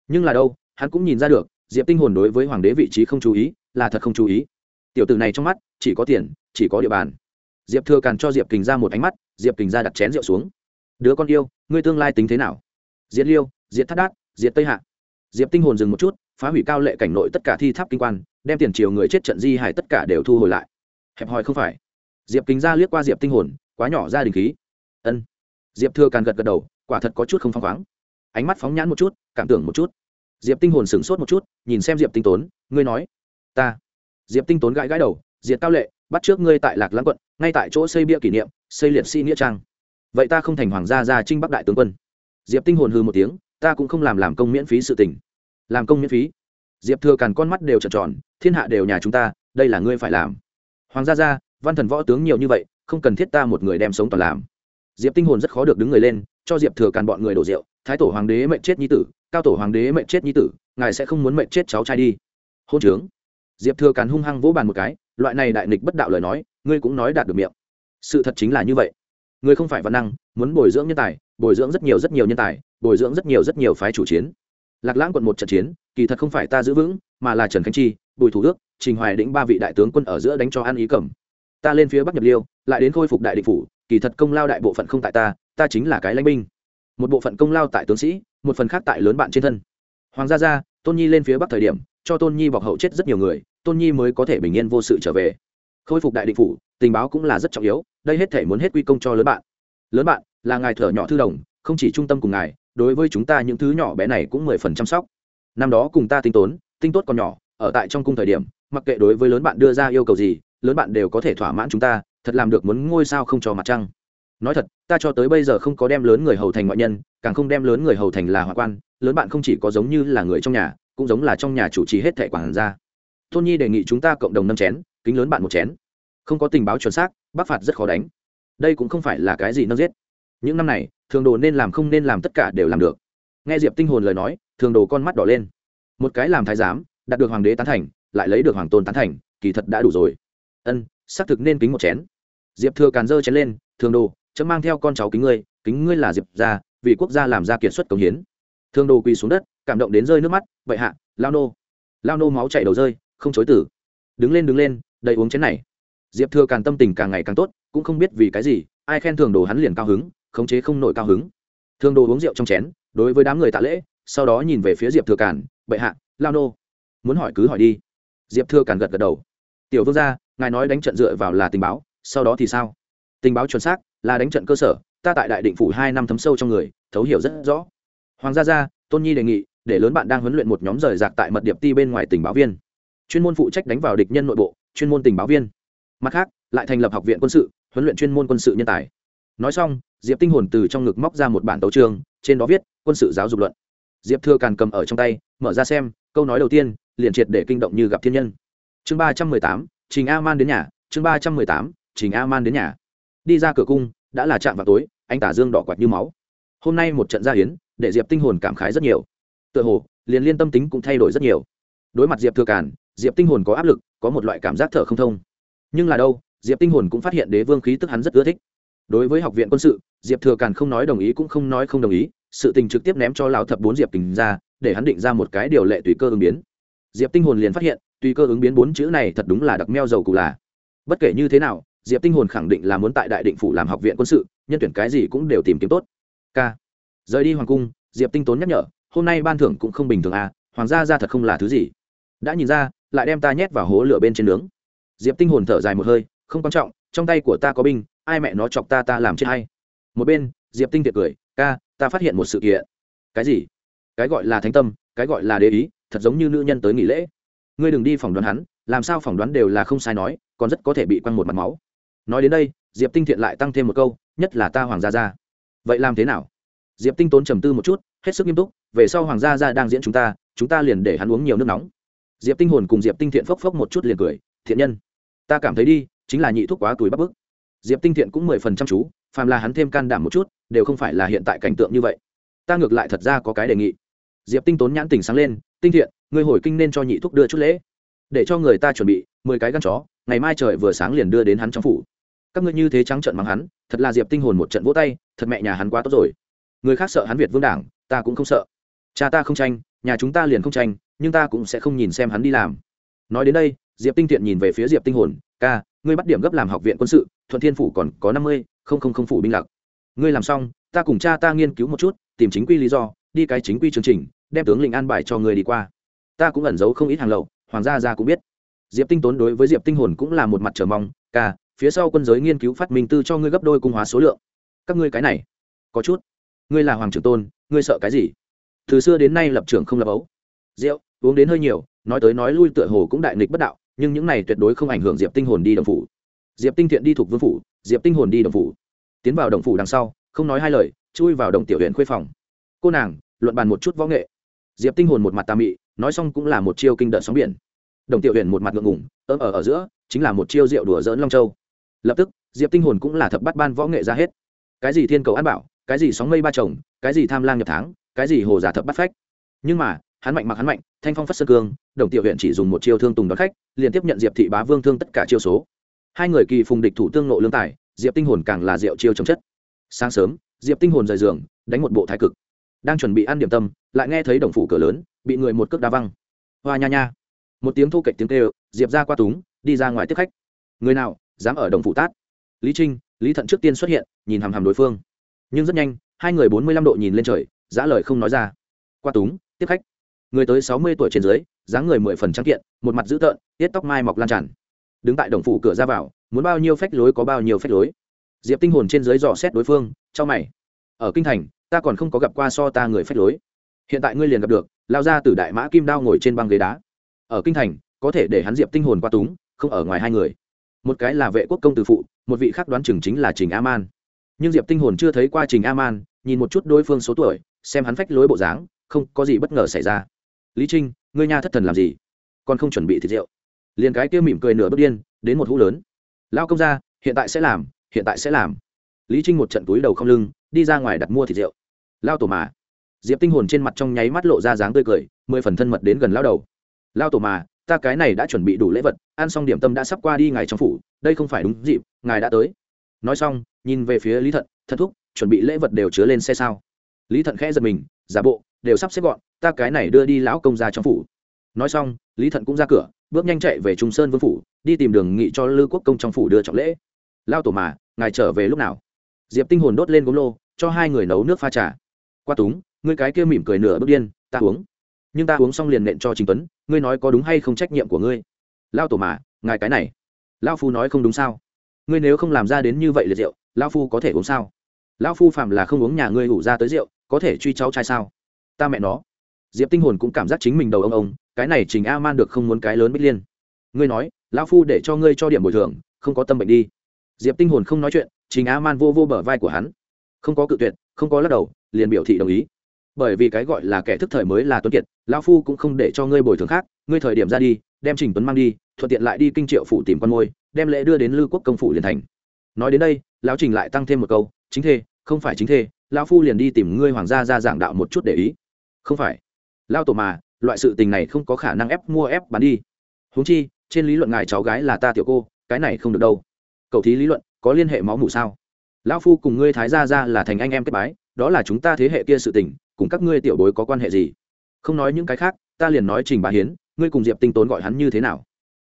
[SPEAKER 1] Nhưng là đâu, hắn cũng nhìn ra được, diệp tinh hồn đối với hoàng đế vị trí không chú ý, là thật không chú ý. Tiểu tử này trong mắt, chỉ có tiền, chỉ có địa bàn. Diệp thừa càn cho diệp kình ra một ánh mắt, diệp kình ra đặt chén rượu xuống. Đứa con yêu, ngươi tương lai tính thế nào? Diệt liêu, diệt thắt đát, diệt tây hạ. Diệp tinh hồn dừng một chút phá hủy cao lệ cảnh nội tất cả thi tháp kinh quan, đem tiền triều người chết trận di hải tất cả đều thu hồi lại. Hẹp hòi không phải. Diệp kính ra liếc qua diệp tinh hồn, quá nhỏ ra đình khí. Ân. Diệp thừa càng gật gật đầu, quả thật có chút không phăng khoáng. Ánh mắt phóng nhãn một chút, cảm tưởng một chút. Diệp tinh hồn sửng sốt một chút, nhìn xem diệp tinh tốn, ngươi nói. Ta. Diệp tinh tốn gãi gãi đầu diệt cao lệ, bắt trước ngươi tại lạc lãng quận, ngay tại chỗ xây bia kỷ niệm, xây liệt sĩ nghĩa trang. Vậy ta không thành hoàng gia gia trinh bắc đại tướng quân. Diệp tinh hồn hư một tiếng, ta cũng không làm làm công miễn phí sự tình làm công miễn phí. Diệp thừa càn con mắt đều trợn tròn, thiên hạ đều nhà chúng ta, đây là ngươi phải làm. Hoàng gia gia, văn thần võ tướng nhiều như vậy, không cần thiết ta một người đem sống toàn làm. Diệp tinh hồn rất khó được đứng người lên, cho diệp thừa càn bọn người đổ rượu, thái tổ hoàng đế mệnh chết nhi tử, cao tổ hoàng đế mệnh chết nhi tử, ngài sẽ không muốn mệnh chết cháu trai đi. Hôn trướng. Diệp thừa càn hung hăng vỗ bàn một cái, loại này đại nghịch bất đạo lời nói, ngươi cũng nói đạt được miệng. Sự thật chính là như vậy. Ngươi không phải văn năng, muốn bồi dưỡng nhân tài, bồi dưỡng rất nhiều rất nhiều nhân tài, bồi dưỡng rất nhiều rất nhiều phái chủ chiến lạc lãng quận một trận chiến, kỳ thật không phải ta giữ vững, mà là trần khánh chi, bùi thủ đức, trình hoài đĩnh ba vị đại tướng quân ở giữa đánh cho ăn ý cẩm ta lên phía bắc nhập liêu, lại đến khôi phục đại địch phủ, kỳ thật công lao đại bộ phận không tại ta ta chính là cái lãnh binh. Một bộ phận công lao tại tướng sĩ, một phần khác tại lớn bạn trên thân. Hoàng gia gia, tôn nhi lên phía bắc thời điểm, cho tôn nhi bọc hậu chết rất nhiều người, tôn nhi mới có thể bình yên vô sự trở về. Khôi phục đại định phủ, tình báo cũng là rất trọng yếu, đây hết thể muốn hết quy công cho lớn bạn. Lớn bạn là ngài thở nhỏ thư đồng, không chỉ trung tâm cùng ngài đối với chúng ta những thứ nhỏ bé này cũng mười phần chăm sóc. Năm đó cùng ta tinh tốn, tinh tốt còn nhỏ, ở tại trong cung thời điểm, mặc kệ đối với lớn bạn đưa ra yêu cầu gì, lớn bạn đều có thể thỏa mãn chúng ta, thật làm được muốn ngôi sao không cho mặt trăng. Nói thật, ta cho tới bây giờ không có đem lớn người hầu thành ngoại nhân, càng không đem lớn người hầu thành là hòa quan, lớn bạn không chỉ có giống như là người trong nhà, cũng giống là trong nhà chủ trì hết thẻ quản gia. Tôn nhi đề nghị chúng ta cộng đồng năm chén, kính lớn bạn một chén. Không có tình báo chuẩn xác bắc phạt rất khó đánh. Đây cũng không phải là cái gì nâng giết. Những năm này thường đồ nên làm không nên làm tất cả đều làm được. Nghe diệp tinh hồn lời nói, thường đồ con mắt đỏ lên. Một cái làm thái giám, đạt được hoàng đế tán thành, lại lấy được hoàng tôn tán thành, kỳ thật đã đủ rồi. Ân, xác thực nên kính một chén. Diệp thừa càn dơ chén lên, thường đồ chấm mang theo con cháu kính ngươi kính ngươi là diệp gia, vì quốc gia làm ra kiệt xuất công hiến. Thường đồ quỳ xuống đất, cảm động đến rơi nước mắt vậy hạ, lao nô. Lao nô máu chảy đầu rơi, không chối tử đứng lên đứng lên, đầy uống chén này. Diệp thừa càn tâm tình càng ngày càng tốt, cũng không biết vì cái gì, ai khen thường đồ hắn liền cao hứng khống chế không nổi cao hứng. Thường đồ uống rượu trong chén đối với đám người tạ lễ sau đó nhìn về phía diệp thừa Cản, bệ hạ lao nô muốn hỏi cứ hỏi đi. Diệp thừa Cản gật gật đầu. Tiểu vương gia ngài nói đánh trận dựa vào là tình báo sau đó thì sao? Tình báo chuẩn xác là đánh trận cơ sở ta tại đại định phủ hai năm thấm sâu trong người thấu hiểu rất rõ. Hoàng gia gia tôn nhi đề nghị để lớn bạn đang huấn luyện một nhóm rời rạc tại mật điệp ti bên ngoài tình báo viên. Chuyên môn phụ trách đánh vào địch nhân nội bộ chuyên môn tình báo viên. Mặt khác lại thành lập học viện quân sự huấn luyện chuyên môn quân sự nhân tài. Nói xong diệp tinh hồn từ trong ngực móc ra một bản tấu trường trên đó viết, quân sự giáo dục luận. Diệp thừa càn cầm ở trong tay, mở ra xem, câu nói đầu tiên, liền triệt để kinh động như gặp thiên nhân. Chương ba trăm mười tám, trình a man đến nhà, chương ba trăm mười tám, trình a man đến nhà. Đi ra cửa cung, đã là chạm vào tối anh tả dương đỏ quạt như máu. Hôm nay một trận gia hiến, để diệp tinh hồn cảm khái rất nhiều. Tựa hồ, liền liên tâm tính cũng thay đổi rất nhiều. Đối mặt diệp thừa càn, diệp tinh hồn có áp lực, có một loại cảm giác thở không thông. Nhưng là đâu, diệp tinh hồn cũng phát hiện đế vương khí tức hắn rất ưa thích đối với học viện quân sự, diệp thừa càn không nói đồng ý cũng không nói không đồng ý, sự tình trực tiếp ném cho lão thập bốn diệp kình ra, để hắn định ra một cái điều lệ tùy cơ ứng biến. Diệp tinh hồn liền phát hiện, tùy cơ ứng biến bốn chữ này thật đúng là đặc meo dầu cụ là. Bất kể như thế nào, diệp tinh hồn khẳng định là muốn tại đại định phủ làm học viện quân sự, nhân tuyển cái gì cũng đều tìm kiếm tốt. K. Rời đi hoàng cung, diệp tinh tốn nhắc nhở, hôm nay ban thưởng cũng không bình thường à hoàng gia ra thật không là thứ gì. Đã nhìn ra, lại đem ta nhét vào hố lửa bên trên nướng. Diệp tinh hồn thở dài một hơi, không quan trọng, trong tay của ta có binh ai mẹ nó chọc ta ta làm chết hay. Một bên, diệp tinh thiệt cười, ca, ta phát hiện một sự kiện. Cái gì? Cái gọi là thánh tâm, cái gọi là đế ý, thật giống như nữ nhân tới nghỉ lễ. Ngươi đừng đi phỏng đoán hắn, làm sao phỏng đoán đều là không sai nói, còn rất có thể bị quăng một mặt máu. Nói đến đây, diệp tinh thiện lại tăng thêm một câu, nhất là ta hoàng gia gia. Vậy làm thế nào? Diệp tinh tốn trầm tư một chút, hết sức nghiêm túc, về sau hoàng gia gia đang diễn chúng ta chúng ta liền để hắn uống nhiều nước nóng. Diệp tinh hồn cùng diệp tinh thiện phốc phốc một chút liền cười, thiện nhân, ta cảm thấy đi, chính là nhị thuốc quá tuổi bắp bức diệp tinh thiện cũng mười phần trăm chú, phàm là hắn thêm can đảm một chút, đều không phải là hiện tại cảnh tượng như vậy. Ta ngược lại thật ra có cái đề nghị. Diệp tinh tốn nhãn tình sáng lên, tinh thiện người hồi kinh nên cho nhị thúc đưa chút lễ. Để cho người ta chuẩn bị mười cái gan chó, ngày mai trời vừa sáng liền đưa đến hắn trong phủ. Các ngươi như thế trắng trợn mắng hắn, thật là diệp tinh hồn một trận vỗ tay, thật mẹ nhà hắn quá tốt rồi. Người khác sợ hắn việt vương đảng, ta cũng không sợ. Cha ta không tranh, nhà chúng ta liền không tranh, nhưng ta cũng sẽ không nhìn xem hắn đi làm. Nói đến đây, diệp tinh thiện nhìn về phía diệp tinh hồn, ca ngươi bắt điểm gấp làm học viện quân sự, thuận thiên phủ còn có năm mươi, không không không phủ binh lặc ngươi làm xong, ta cùng cha ta nghiên cứu một chút, tìm chính quy lý do, đi cái chính quy chương trình, đem tướng lĩnh an bài cho ngươi đi qua. Ta cũng ẩn giấu không ít hàng lậu, hoàng gia gia cũng biết. Diệp tinh tốn đối với diệp tinh hồn cũng là một mặt chờ mong, ca, phía sau quân giới nghiên cứu phát minh tư cho ngươi gấp đôi cung hóa số lượng. Các ngươi cái này, có chút. Ngươi là hoàng trưởng tôn, ngươi sợ cái gì? Từ xưa đến nay lập trường không lập ấu. Rượu, uống đến hơi nhiều, nói tới nói lui tựa hồ cũng đại nghịch bất đạo nhưng những này tuyệt đối không ảnh hưởng diệp tinh hồn đi đồng phủ. Diệp tinh thiện đi thuộc vương phủ, diệp tinh hồn đi đồng phủ. Tiến vào đồng phủ đằng sau, không nói hai lời, chui vào đồng tiểu huyện khuê phòng. Cô nàng, luận bàn một chút võ nghệ. Diệp tinh hồn một mặt tà mị, nói xong cũng là một chiêu kinh đợt sóng biển. Đồng tiểu huyện một mặt ngượng ngùng ấm ở ở giữa, chính là một chiêu rượu đùa dỡn long châu. Lập tức, diệp tinh hồn cũng là thập bắt ban võ nghệ ra hết. Cái gì thiên cầu an bảo, cái gì sóng mây ba chồng, cái gì tham lang nhập tháng cái gì hồ giả thập bắt phách. Nhưng mà, hắn mạnh mặc hắn mạnh, thanh phong phất sơ cương đồng tiểu huyện chỉ dùng một chiêu thương tùng đón khách, liền tiếp nhận diệp thị bá vương thương tất cả chiêu số. Hai người kỳ phùng địch thủ tương nộ lương tài, diệp tinh hồn càng là rượu chiêu trong chất. Sáng sớm, diệp tinh hồn rời giường, đánh một bộ thái cực. Đang chuẩn bị ăn điểm tâm, lại nghe thấy đồng phủ cửa lớn, bị người một cước đá văng. Hoa nha nha. Một tiếng thu kệch tiếng kêu, diệp ra qua túng, đi ra ngoài tiếp khách. Người nào, dám ở đồng phủ tát? Lý trinh, lý thận trước tiên xuất hiện, nhìn hàm hàm đối phương. Nhưng rất nhanh, hai người bốn mươi lăm độ nhìn lên trời giã lời không nói ra. Qua túng, tiếp khách. Người tới sáu mươi tuổi trên dưới dáng người mười phần trắng kiện, một mặt dữ tợn, tiết tóc mai mọc lan tràn. Đứng tại đồng phủ cửa ra vào, muốn bao nhiêu phách lối có bao nhiêu phách lối. Diệp tinh hồn trên dưới dò xét đối phương cho mày. Ở kinh thành, ta còn không có gặp qua so ta người phách lối. Hiện tại ngươi liền gặp được, lao ra từ đại mã kim đao ngồi trên băng ghế đá. Ở kinh thành, có thể để hắn diệp tinh hồn qua túng, không ở ngoài hai người. Một cái là vệ quốc công từ phụ, một vị khác đoán chừng chính là trình a man nhưng diệp tinh hồn chưa thấy qua trình a man nhìn một chút đối phương số tuổi, xem hắn phách lối bộ dáng, không có gì bất ngờ xảy ra. Lý trinh ngươi nha thất thần làm gì? Còn không chuẩn bị thịt rượu. Liền cái kia mỉm cười nửa bước điên, đến một hũ lớn. Lao công ra hiện tại sẽ làm, hiện tại sẽ làm. Lý trinh một trận túi đầu không lưng, đi ra ngoài đặt mua thịt rượu. Lao tổ mà. Diệp tinh hồn trên mặt trong nháy mắt lộ ra dáng tươi cười, mười phần thân mật đến gần lao đầu. Lao tổ mà, ta cái này đã chuẩn bị đủ lễ vật, ăn xong điểm tâm đã sắp qua đi ngài trong phủ, đây không phải đúng dịp, ngài đã tới. Nói xong, nhìn về phía lý thận thật thúc, chuẩn bị lễ vật đều chứa lên xe sao? Lý thận khẽ giật mình, giả bộ, đều sắp xếp gọn ta cái này đưa đi lão công ra trong phủ. Nói xong, lý thận cũng ra cửa, bước nhanh chạy về trung sơn vương phủ, đi tìm đường nghị cho lư quốc công trong phủ đưa trọng lễ. Lao tổ mà, ngài trở về lúc nào? Diệp tinh hồn đốt lên gốm lô, cho hai người nấu nước pha trà. Qua túng, ngươi cái kia mỉm cười nửa bước điên, ta uống. Nhưng ta uống xong liền nện cho trình tuấn, ngươi nói có đúng hay không trách nhiệm của ngươi? Lao tổ mà, ngài cái này. Lao phu nói không đúng sao? Ngươi nếu không làm ra đến như vậy liệt rượu, lao phu có thể uống sao? Lao phu phạm là không uống nhà ngươi ủ ra tới rượu, có thể truy cháu trai sao? Ta mẹ nó diệp tinh hồn cũng cảm giác chính mình đầu ông ông, cái này trình a man được không muốn cái lớn bích liên. Ngươi nói, lão phu để cho ngươi cho điểm bồi thường, không có tâm bệnh đi. Diệp tinh hồn không nói chuyện, trình a man vô vô bờ vai của hắn. Không có cự tuyệt, không có lắc đầu, liền biểu thị đồng ý. Bởi vì cái gọi là kẻ thức thời mới là tuấn kiệt, lão phu cũng không để cho ngươi bồi thường khác, ngươi thời điểm ra đi, đem trình tuấn mang đi, thuận tiện lại đi kinh triệu phủ tìm con môi, đem lễ đưa đến lưu quốc công phủ liền thành. Nói đến đây, lão trình lại tăng thêm một câu, chính thê, không phải chính thê, lão phu liền đi tìm ngươi hoàng gia ra giảng đạo một chút để ý. Không phải lao tổ mà, loại sự tình này không có khả năng ép mua ép bán đi. Huống chi, trên lý luận ngài cháu gái là ta tiểu cô, cái này không được đâu. Cậu thí lý luận, có liên hệ máu mủ sao? Lão phu cùng ngươi thái gia ra là thành anh em kết bái, đó là chúng ta thế hệ kia sự tình, cùng các ngươi tiểu bối có quan hệ gì? Không nói những cái khác, ta liền nói trình bà hiến, ngươi cùng diệp tinh tốn gọi hắn như thế nào?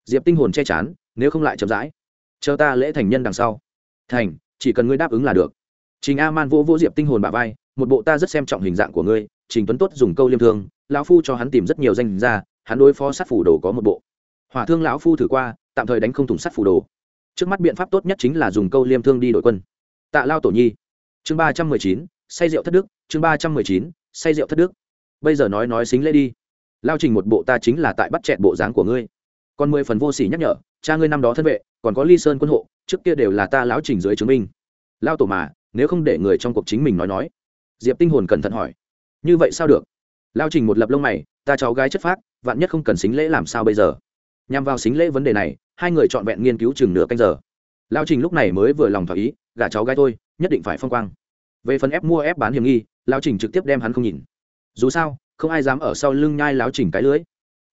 [SPEAKER 1] Diệp tinh hồn che chắn nếu không lại chậm rãi. Chờ ta lễ thành nhân đằng sau. Thành, chỉ cần ngươi đáp ứng là được. Trình a man vô vô diệp tinh hồn bà vai, một bộ ta rất xem trọng hình dạng của ngươi, trình tuấn tốt dùng câu liêm thương lão phu cho hắn tìm rất nhiều danh ra hắn đối phó sát phủ đồ có một bộ. Hỏa thương lão phu thử qua, tạm thời đánh không thủng sát phủ đồ. Trước mắt biện pháp tốt nhất chính là dùng câu liêm thương đi đội quân. Tạ lao tổ nhi. Chương ba trăm mười chín, say rượu thất đức, chương ba trăm mười chín, say rượu thất đức. Bây giờ nói nói xính lễ đi. Lao trình một bộ ta chính là tại bắt chẹn bộ dáng của ngươi. Còn mười phần vô s ỉ nhắc nhở, cha ngươi năm đó thân vệ, còn có ly sơn quân hộ, trước kia đều là ta lão trình dưới chứng minh. Lao tổ mà, nếu không để người trong cuộc chính mình nói nói. Diệp tinh hồn cẩn thận hỏi. Như vậy sao được? Lao trình một lập lông mày, ta cháu gái chất phác, vạn nhất không cần xính lễ làm sao bây giờ? Nhằm vào xính lễ vấn đề này, hai người trọn vẹn nghiên cứu chừng nửa canh giờ. Lao trình lúc này mới vừa lòng thỏa ý, gả cháu gái tôi nhất định phải phong quang. Về phần ép mua ép bán hiểm nghi, lao trình trực tiếp đem hắn không nhìn. Dù sao, không ai dám ở sau lưng nhai lao trình cái lưới.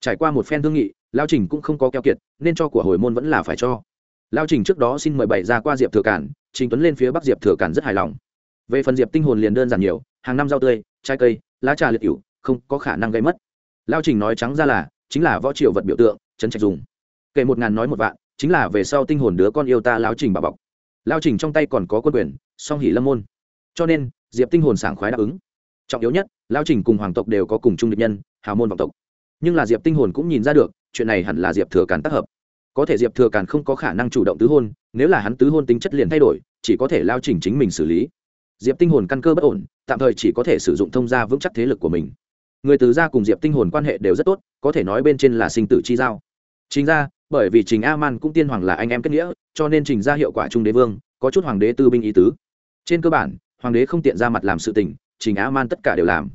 [SPEAKER 1] Trải qua một phen thương nghị, lao trình cũng không có keo kiệt, nên cho của hồi môn vẫn là phải cho. Lao trình trước đó xin mời bảy ra qua diệp thừa cản, trình tuấn lên phía bắc diệp thừa cản rất hài lòng. Về phần diệp tinh hồn liền đơn giản nhiều, hàng năm rau tươi, trái cây, lá trà liệt cựu không có khả năng gây mất. Lao trình nói trắng ra là, chính là võ triều vật biểu tượng chấn trạch dùng. Kể một ngàn nói một vạn, chính là về sau tinh hồn đứa con yêu ta lao trình bà bọc. Lao trình trong tay còn có quân quyền, song hỉ lâm môn. Cho nên, diệp tinh hồn sảng khoái đáp ứng. Trọng yếu nhất, lao trình cùng hoàng tộc đều có cùng chung địch nhân, hào môn vọng tộc. Nhưng là diệp tinh hồn cũng nhìn ra được, chuyện này hẳn là diệp thừa càn tác hợp. Có thể diệp thừa càn không có khả năng chủ động tứ hôn, nếu là hắn tứ hôn tính chất liền thay đổi, chỉ có thể lao trình chính mình xử lý. Diệp tinh hồn căn cơ bất ổn, tạm thời chỉ có thể sử dụng thông gia vững chắc thế lực của mình người từ gia cùng diệp tinh hồn quan hệ đều rất tốt, có thể nói bên trên là sinh tử chi giao. Chính ra, bởi vì trình a man cũng tiên hoàng là anh em kết nghĩa, cho nên trình ra hiệu quả trung đế vương, có chút hoàng đế tư binh ý tứ. Trên cơ bản, hoàng đế không tiện ra mặt làm sự tình, trình a man tất cả đều làm.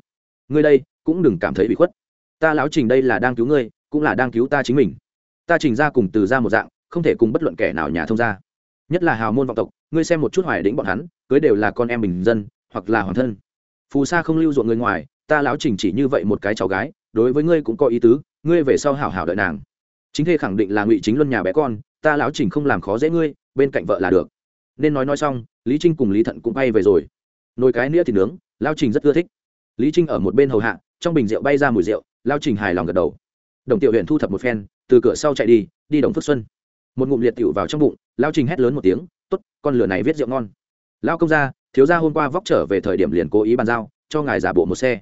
[SPEAKER 1] Ngươi đây, cũng đừng cảm thấy bị khuất. Ta lão trình đây là đang cứu ngươi, cũng là đang cứu ta chính mình. Ta trình ra cùng từ ra một dạng, không thể cùng bất luận kẻ nào nhà thông gia. Nhất là hào môn vọng tộc, ngươi xem một chút hoài đĩnh bọn hắn, cưới đều là con em bình dân, hoặc là hoàng thân. Phù sa không lưu ruộng người ngoài ta lão trình chỉ như vậy một cái cháu gái, đối với ngươi cũng có ý tứ, ngươi về sau hảo hảo đợi nàng. Chính thê khẳng định là ngụy chính luân nhà bé con, ta lão trình không làm khó dễ ngươi, bên cạnh vợ là được. Nên nói nói xong, lý trinh cùng lý thận cũng bay về rồi. Nồi cái nĩa thì nướng lao trình rất ưa thích. Lý trinh ở một bên hầu hạ, trong bình rượu bay ra mùi rượu lao trình hài lòng gật đầu. Đồng tiểu huyện thu thập một phen, từ cửa sau chạy đi đi đồng phước xuân. Một ngụm liệt tiểu vào trong bụng lao trình hét lớn một tiếng t ố t con lửa này viết rượu ngon. Lao công ra thiếu ra hôm qua vóc trở về thời điểm liền cố ý bàn giao, cho ngài giả bộ một xe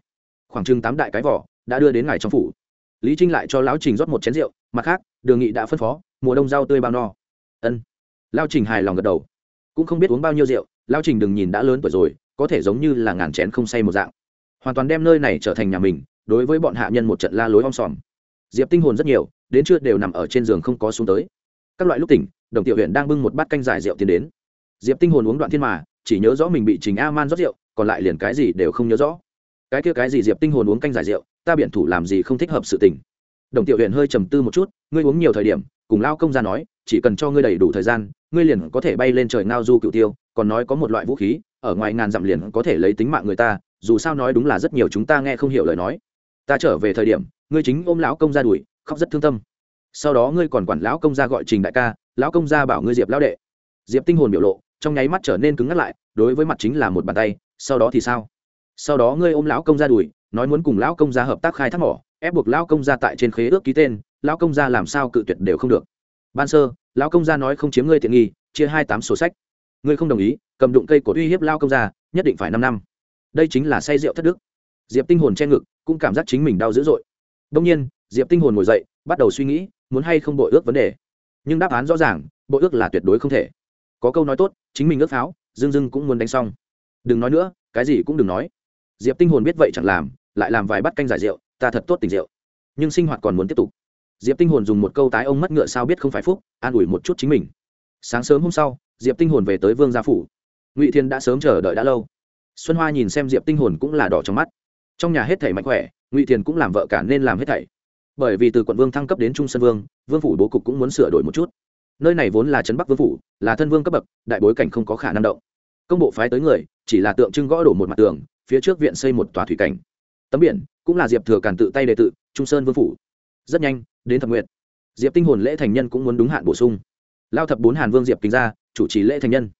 [SPEAKER 1] khoảng chừng tám đại cái vỏ, đã đưa đến ngài trong phủ. Lý trinh lại cho lão trình rót một chén rượu, mặt khác, đường nghị đã phân phó, mùa đông rau tươi bao no. Ân. Lao trình hài lòng gật đầu. Cũng không biết uống bao nhiêu rượu lao trình đừng nhìn đã lớn tuổi rồi, có thể giống như là ngàn chén không say một dạng. Hoàn toàn đem nơi này trở thành nhà mình, đối với bọn hạ nhân một trận la lối om sòm. Diệp tinh hồn rất nhiều, đến trưa đều nằm ở trên giường không có xuống tới. Các loại lúc tỉnh, đồng tiểu huyện đang bưng một bát canh giải rượu tiến đến. Diệp tinh hồn uống đoạn thiên mà, chỉ nhớ rõ mình bị trình a man rót rượu, còn lại liền cái gì đều không nhớ rõ cái kia cái gì diệp tinh hồn uống canh giải rượu, ta biện thủ làm gì không thích hợp sự tình. Đồng tiểu huyện hơi trầm tư một chút, ngươi uống nhiều thời điểm, cùng lao công ra nói, chỉ cần cho ngươi đầy đủ thời gian, ngươi liền có thể bay lên trời ngao du cựu tiêu, còn nói có một loại vũ khí, ở ngoài ngàn dặm liền có thể lấy tính mạng người ta, dù sao nói đúng là rất nhiều chúng ta nghe không hiểu lời nói. Ta trở về thời điểm, ngươi chính ôm lão công ra đuổi, khóc rất thương tâm. Sau đó ngươi còn quản lão công ra gọi trình đại ca, lão công ra bảo ngươi diệp lão đệ. Diệp tinh hồn biểu lộ, trong nháy mắt trở nên cứng ngắt lại, đối với mặt chính là một bàn tay, sau đó thì sao? Sau đó ngươi ôm lão công ra đuổi nói muốn cùng lão công gia hợp tác khai thác mỏ ép buộc lão công gia tại trên khế ước ký tên lão công gia làm sao cự tuyệt đều không được. Ban sơ lão công gia nói không chiếm ngươi tiện nghi chia hai tám sổ sách. Ngươi không đồng ý cầm đụng cây của uy hiếp lao công gia, nhất định phải năm năm. Đây chính là say rượu thất đức. Diệp tinh hồn che ngực cũng cảm giác chính mình đau dữ dội. Đông nhiên diệp tinh hồn ngồi dậy bắt đầu suy nghĩ muốn hay không bội ước vấn đề. Nhưng đáp án rõ ràng bội ước là tuyệt đối không thể. Có câu nói tốt chính mình ước pháo dương dưng cũng muốn đánh xong. Đừng nói nữa cái gì cũng đừng nói diệp tinh hồn biết vậy chẳng làm, lại làm vài bát canh giải rượu, ta thật tốt tình rượu. Nhưng sinh hoạt còn muốn tiếp tục. Diệp tinh hồn dùng một câu tái ông mất ngựa sao biết không phải phúc, an ủi một chút chính mình. Sáng sớm hôm sau, diệp tinh hồn về tới vương gia phủ. Ngụy thiên đã sớm chờ đợi đã lâu. Xuân hoa nhìn xem diệp tinh hồn cũng là đỏ trong mắt. Trong nhà hết thảy mạnh khỏe, ngụy Thiên cũng làm vợ cả nên làm hết thảy. Bởi vì từ quận vương thăng cấp đến trung sơn vương vương phủ bố cục cũng muốn sửa đổi một chút. Nơi này vốn là trấn bắc vương phủ, là thân vương cấp bậc, đại bối cảnh không có khả năng động. Công bộ phái tới người, chỉ là tượng trưng gõ đổ một mặt tường phía trước viện xây một tòa thủy cảnh. Tấm biển cũng là diệp thừa càn tự tay đề tự, trung sơn vương phủ. Rất nhanh, đến thập nguyện diệp tinh hồn lễ thành nhân cũng muốn đúng hạn bổ sung. Lao thập bốn hàn vương diệp kính ra, chủ trì lễ thành nhân.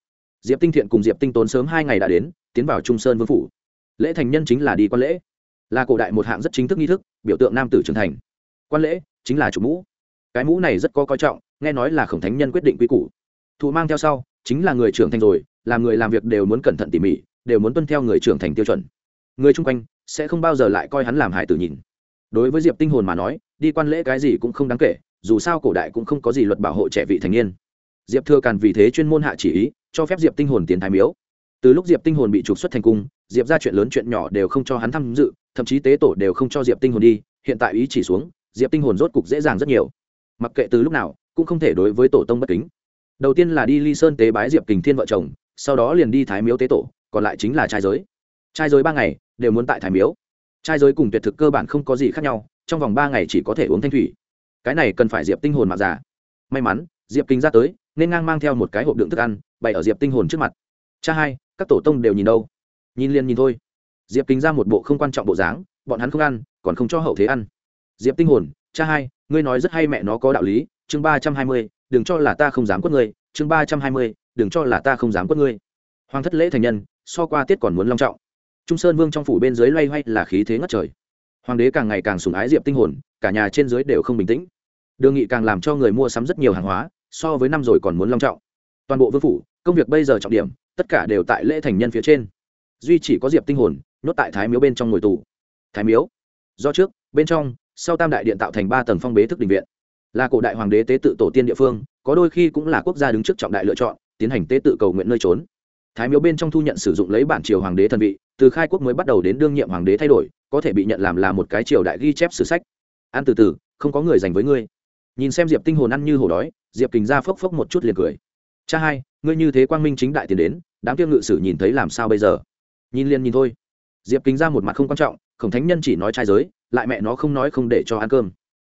[SPEAKER 1] Diệp tinh thiện cùng diệp tinh tốn sớm hai ngày đã đến, tiến vào trung sơn vương phủ. Lễ thành nhân chính là đi quan lễ. Là cổ đại một hạng rất chính thức nghi thức, biểu tượng nam tử trưởng thành. Quan lễ chính là chủ mũ. Cái mũ này rất có coi trọng, nghe nói là khổng thánh nhân quyết định quy củ. Thụ mang theo sau, chính là người trưởng thành rồi, làm người làm việc đều muốn cẩn thận tỉ mỉ đều muốn tuân theo người trưởng thành tiêu chuẩn. Người chung quanh sẽ không bao giờ lại coi hắn làm hải tử nhìn. Đối với diệp tinh hồn mà nói, đi quan lễ cái gì cũng không đáng kể, dù sao cổ đại cũng không có gì luật bảo hộ trẻ vị thành niên. Diệp thừa càn vì thế chuyên môn hạ chỉ ý, cho phép diệp tinh hồn tiến thái miếu. Từ lúc diệp tinh hồn bị trục xuất thành cung, diệp ra chuyện lớn chuyện nhỏ đều không cho hắn tham dự, thậm chí tế tổ đều không cho diệp tinh hồn đi, hiện tại ý chỉ xuống, diệp tinh hồn rốt cục dễ dàng rất nhiều. Mặc kệ từ lúc nào, cũng không thể đối với tổ tông bất kính. Đầu tiên là đi ly sơn tế bái diệp kình thiên vợ chồng, sau đó liền đi thái miếu tế tổ còn lại chính là trai giới. Trai giới ba ngày, đều muốn tại thái miếu. Trai giới cùng tuyệt thực cơ bản không có gì khác nhau, trong vòng ba ngày chỉ có thể uống thanh thủy. Cái này cần phải diệp tinh hồn mặc giả may mắn, diệp kinh ra tới, nên ngang mang theo một cái hộp đựng thức ăn, bày ở diệp tinh hồn trước mặt. Cha hai, các tổ tông đều nhìn đâu? Nhìn liền nhìn thôi. Diệp kinh ra một bộ không quan trọng bộ dáng, bọn hắn không ăn, còn không cho hậu thế ăn. Diệp tinh hồn, cha hai, ngươi nói rất hay mẹ nó có đạo lý, chương ba trăm hai mươi, đừng cho là ta không dám quất ngươi, chương ba trăm hai mươi, đừng cho là ta không dám quất ngươi. Hoàng thất lễ thành nhân so qua tiết còn muốn long trọng. Trung sơn vương trong phủ bên dưới loay hoay là khí thế ngất trời. Hoàng đế càng ngày càng sùng ái diệp tinh hồn, cả nhà trên dưới đều không bình tĩnh. Đường nghị càng làm cho người mua sắm rất nhiều hàng hóa, so với năm rồi còn muốn long trọng. Toàn bộ vương phủ, công việc bây giờ trọng điểm, tất cả đều tại lễ thành nhân phía trên. Duy chỉ có diệp tinh hồn, nhốt tại thái miếu bên trong ngồi tù. Thái miếu? Do trước, bên trong, sau tam đại điện tạo thành ba tầng phong bế thức đình viện. Là cổ đại hoàng đế tế tự tổ tiên địa phương, có đôi khi cũng là quốc gia đứng trước trọng đại lựa chọn, tiến hành tế tự cầu nguyện nơi trốn thái miếu bên trong thu nhận sử dụng lấy bản triều hoàng đế thần vị, từ khai quốc mới bắt đầu đến đương nhiệm hoàng đế thay đổi, có thể bị nhận làm là một cái triều đại ghi chép sử sách. Ăn từ từ, không có người dành với ngươi. Nhìn xem diệp tinh hồn ăn như hổ đói, diệp kình ra phốc phốc một chút liền cười. Cha hai, ngươi như thế quang minh chính đại tiền đến, đám tiêu ngự sử nhìn thấy làm sao bây giờ? Nhìn liền nhìn thôi. Diệp Kình ra một mặt không quan trọng, khổng thánh nhân chỉ nói trai giới, lại mẹ nó không nói không để cho ăn cơm.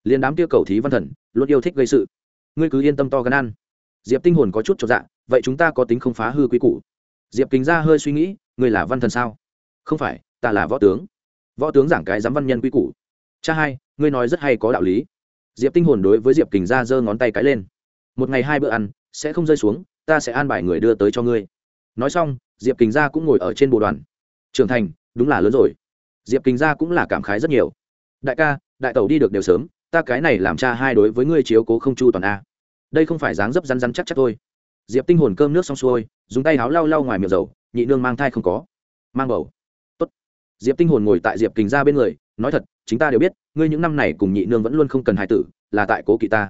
[SPEAKER 1] Liền đám tiêu cầu thí văn thần, luôn yêu thích gây sự. Ngươi cứ yên tâm to gan ăn. Diệp tinh hồn có chút cho dạ vậy chúng ta có tính không phá hư quý củ diệp kính ra hơi suy nghĩ, ngươi là văn thần sao? Không phải, ta là võ tướng. Võ tướng giảng cái giám văn nhân quy củ. Cha hai, ngươi nói rất hay có đạo lý. Diệp tinh hồn đối với diệp kình ra giơ ngón tay cái lên. Một ngày hai bữa ăn, sẽ không rơi xuống, ta sẽ an bài người đưa tới cho ngươi. Nói xong, diệp kình gia cũng ngồi ở trên bộ đoàn. Trưởng thành, đúng là lớn rồi. Diệp kình gia cũng là cảm khái rất nhiều. Đại ca, đại tẩu đi được đều sớm, ta cái này làm cha hai đối với ngươi chiếu cố không chu toàn a. Đây không phải dáng dấp rắn rắn chắc chắc thôi diệp tinh hồn cơm nước xong xuôi, dùng tay háo lau lau ngoài miệng dầu, nhị nương mang thai không có. Mang bầu. Tốt. diệp tinh hồn ngồi tại diệp kình gia bên người, nói thật, chính ta đều biết, ngươi những năm này cùng nhị nương vẫn luôn không cần hài tử, là tại cố kỵ ta.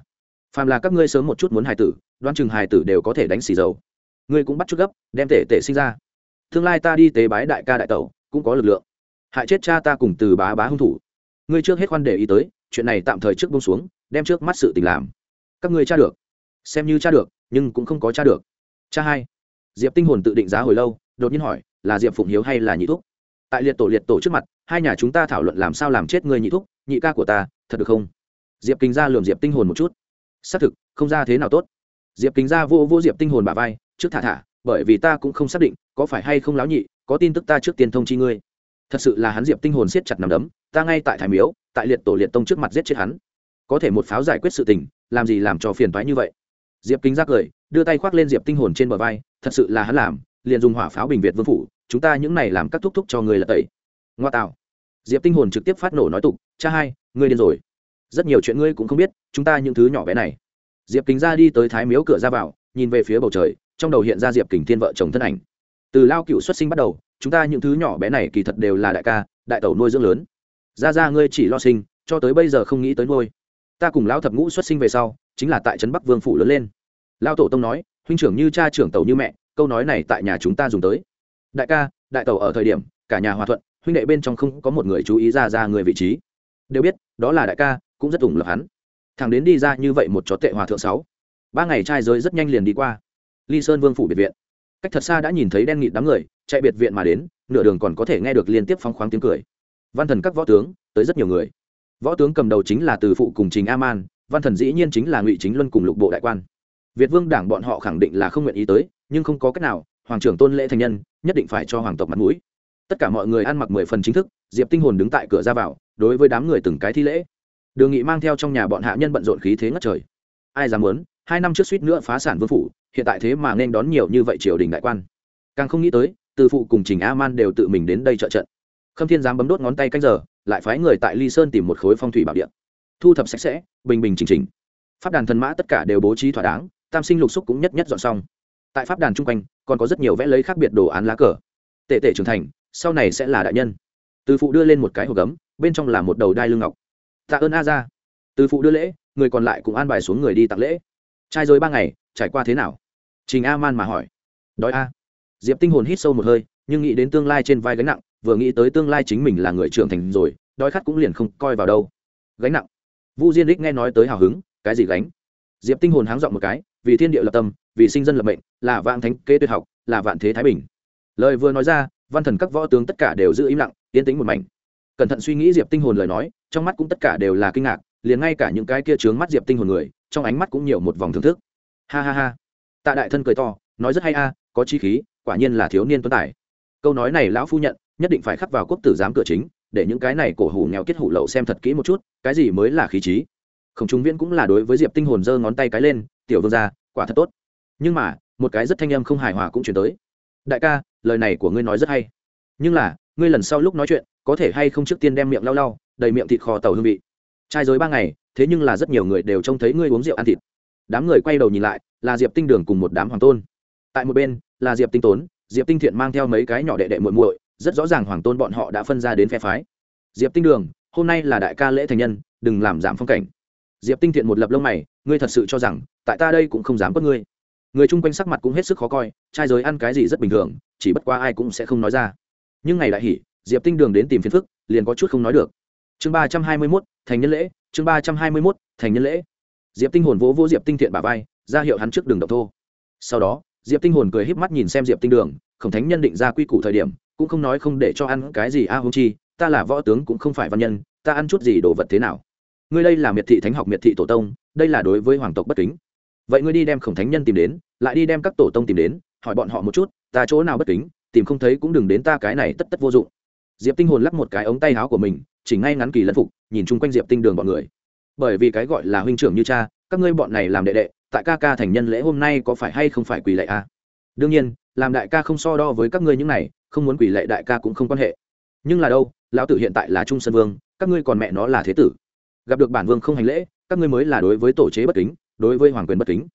[SPEAKER 1] Phàm là các ngươi sớm một chút muốn hài tử đoan chừng hài tử đều có thể đánh xì dầu. Ngươi cũng bắt chút gấp, đem tể tể sinh ra. Tương lai ta đi tế bái đại ca đại tẩu, cũng có lực lượng. Hại chết cha ta cùng từ bá bá hung thủ. Ngươi trước hết khoan để ý tới, chuyện này tạm thời trước bông xuống, đem trước mắt sự tình làm. Các ngươi cha được. Xem như cha được nhưng cũng không có cha được. Cha hai. Diệp tinh hồn tự định giá hồi lâu, đột nhiên hỏi, là diệp phụng hiếu hay là nhị thúc? Tại liệt tổ liệt tổ trước mặt, hai nhà chúng ta thảo luận làm sao làm chết người nhị thúc, nhị ca của ta, thật được không? Diệp kính ra lườm diệp tinh hồn một chút. Xác thực, không ra thế nào tốt. Diệp kính ra vô vô diệp tinh hồn bà vai, trước thả thả, bởi vì ta cũng không xác định, có phải hay không láo nhị, có tin tức ta trước tiên thông chi ngươi. Thật sự là hắn diệp tinh hồn siết chặt nằm đấm, ta ngay tại thái miếu, tại liệt tổ liệt tông trước mặt giết chết hắn. Có thể một pháo giải quyết sự tình, làm gì làm cho phiền toái như vậy? Diệp kính giác cười, đưa tay khoác lên diệp tinh hồn trên bờ vai, thật sự là hắn làm, liền dùng hỏa pháo bình việt vương phủ, chúng ta những này làm các thúc thúc cho người là tẩy. Ngoa tạo. Diệp tinh hồn trực tiếp phát nổ nói tục, cha hai, ngươi điên rồi. Rất nhiều chuyện ngươi cũng không biết, chúng ta những thứ nhỏ bé này. Diệp kính ra đi tới thái miếu cửa ra vào, nhìn về phía bầu trời, trong đầu hiện ra diệp Kính thiên vợ chồng thân ảnh. Từ lao cựu xuất sinh bắt đầu, chúng ta những thứ nhỏ bé này kỳ thật đều là đại ca, đại tẩu nuôi dưỡng lớn. Ra ra ngươi chỉ lo sinh, cho tới bây giờ không nghĩ tới nuôi ta cùng lão thập ngũ xuất sinh về sau, chính là tại trấn bắc vương phủ lớn lên. Lao tổ tông nói, huynh trưởng như cha trưởng tàu như mẹ, câu nói này tại nhà chúng ta dùng tới. Đại ca, đại tàu ở thời điểm, cả nhà hòa thuận, huynh đệ bên trong không có một người chú ý ra ra người vị trí. Đều biết, đó là đại ca, cũng rất ủng lập hắn. Thằng đến đi ra như vậy một chó tệ hòa thượng sáu. Ba ngày trai giới rất nhanh liền đi qua. Ly sơn vương phủ biệt viện. Cách thật xa đã nhìn thấy đen nghịt đám người, chạy biệt viện mà đến, nửa đường còn có thể nghe được liên tiếp phóng khoáng tiếng cười. Văn thần các võ tướng, tới rất nhiều người võ tướng cầm đầu chính là từ phụ cùng trình a man, văn thần dĩ nhiên chính là ngụy chính luân cùng lục bộ đại quan. Việt vương đảng bọn họ khẳng định là không nguyện ý tới, nhưng không có cách nào, hoàng trưởng tôn lễ thành nhân, nhất định phải cho hoàng tộc mặt mũi. Tất cả mọi người ăn mặc mười phần chính thức, diệp tinh hồn đứng tại cửa ra vào, đối với đám người từng cái thi lễ. Đường nghị mang theo trong nhà bọn hạ nhân bận rộn khí thế ngất trời. Ai dám muốn? Hai năm trước suýt nữa phá sản vương phủ, hiện tại thế mà nên đón nhiều như vậy triều đình đại quan. Càng không nghĩ tới, từ phụ cùng trình a man đều tự mình đến đây trợ trận. Khâm thiên dám bấm đốt ngón tay canh giờ lại phái người tại ly sơn tìm một khối phong thủy bảo địa, thu thập sạch sẽ bình bình chỉnh chỉnh. Pháp đàn thần mã tất cả đều bố trí thỏa đáng tam sinh lục xúc cũng nhất nhất dọn xong. Tại pháp đàn chung quanh còn có rất nhiều vẽ lấy khác biệt đồ án lá cờ. Tệ tệ trưởng thành sau này sẽ là đại nhân. Từ phụ đưa lên một cái hộp gấm bên trong là một đầu đai lưng ngọc. Tạ ơn a ra từ phụ đưa lễ người còn lại cũng an bài xuống người đi tặng lễ. Trai rồi ba ngày trải qua thế nào? Trình a man mà hỏi. Đói a. Diệp tinh hồn hít sâu một hơi nhưng nghĩ đến tương lai trên vai gánh nặng vừa nghĩ tới tương lai chính mình là người trưởng thành rồi, đói khát cũng liền không coi vào đâu. Gánh nặng. Vu diên đích nghe nói tới hào hứng, cái gì gánh? Diệp tinh hồn háng dọn một cái, vì thiên địa lập tâm, vì sinh dân lập mệnh, là vạn thánh kê tuyệt học, là vạn thế thái bình. Lời vừa nói ra, văn thần các võ tướng tất cả đều giữ im lặng, yên tĩnh một mảnh. Cẩn thận suy nghĩ diệp tinh hồn lời nói, trong mắt cũng tất cả đều là kinh ngạc, liền ngay cả những cái kia trướng mắt diệp tinh hồn người, trong ánh mắt cũng nhiều một vòng thưởng thức. Ha ha ha. Tạ đại thân cười to, nói rất hay a, có chi khí, quả nhiên là thiếu niên tuấn tài. Câu nói này lão phu nhận nhất định phải khắc vào quốc tử giám cửa chính, để những cái này cổ hủ nghèo kết hủ lậu xem thật kỹ một chút, cái gì mới là khí trí. Khổng trung viễn cũng là đối với diệp tinh hồn giơ ngón tay cái lên, tiểu vương gia, quả thật tốt. Nhưng mà, một cái rất thanh âm không hài hòa cũng chuyển tới. Đại ca, lời này của ngươi nói rất hay. Nhưng là, ngươi lần sau lúc nói chuyện, có thể hay không trước tiên đem miệng lau lau, đầy miệng thịt kho tàu hương vị. Trai dối ba ngày, thế nhưng là rất nhiều người đều trông thấy ngươi uống rượu ăn thịt. Đám người quay đầu nhìn lại, là diệp tinh đường cùng một đám hoàng tôn. Tại một bên, là diệp tinh tốn, diệp tinh thiện mang theo mấy cái nhỏ đệ đệ muội muội rất rõ ràng hoàng tôn bọn họ đã phân ra đến phe phái. Diệp tinh đường, hôm nay là đại ca lễ thành nhân, đừng làm giảm phong cảnh. Diệp tinh thiện một lập lông mày, ngươi thật sự cho rằng, tại ta đây cũng không dám quất ngươi. Người chung quanh sắc mặt cũng hết sức khó coi, trai giới ăn cái gì rất bình thường, chỉ bất qua ai cũng sẽ không nói ra. Nhưng ngày đại hỉ diệp tinh đường đến tìm phiền phức, liền có chút không nói được. Chương ba trăm hai mươi mốt, thành nhân lễ, chương ba trăm hai mươi mốt, thành nhân lễ. Diệp tinh hồn vỗ vỗ diệp tinh thiện bà vai, ra hiệu hắn trước đường độc thô. Sau đó, diệp tinh hồn cười híp mắt nhìn xem diệp tinh đường, khổng thánh nhân định ra quy củ thời điểm cũng không nói không để cho ăn cái gì a à, chi ta là võ tướng cũng không phải văn nhân ta ăn chút gì đồ vật thế nào? Ngươi đây là miệt thị thánh học miệt thị tổ tông đây là đối với hoàng tộc bất kính. Vậy ngươi đi đem khổng thánh nhân tìm đến lại đi đem các tổ tông tìm đến hỏi bọn họ một chút ta chỗ nào bất kính tìm không thấy cũng đừng đến ta cái này tất tất vô dụng. Diệp tinh hồn lắc một cái ống tay áo của mình chỉ ngay ngắn kỳ lẫn phục nhìn chung quanh diệp tinh đường bọn người. Bởi vì cái gọi là huynh trưởng như cha các ngươi bọn này làm đệ đệ tại ca ca thành nhân lễ hôm nay có phải hay không phải quỳ lệ a? Đương nhiên làm đại ca không so đo với các ngươi những này không muốn quỳ lệ đại ca cũng không quan hệ. Nhưng là đâu, lão tử hiện tại là trung sơn vương, các ngươi còn mẹ nó là thế tử. Gặp được bản vương không hành lễ, các ngươi mới là đối với tổ chế bất kính, đối với hoàng quyền bất kính.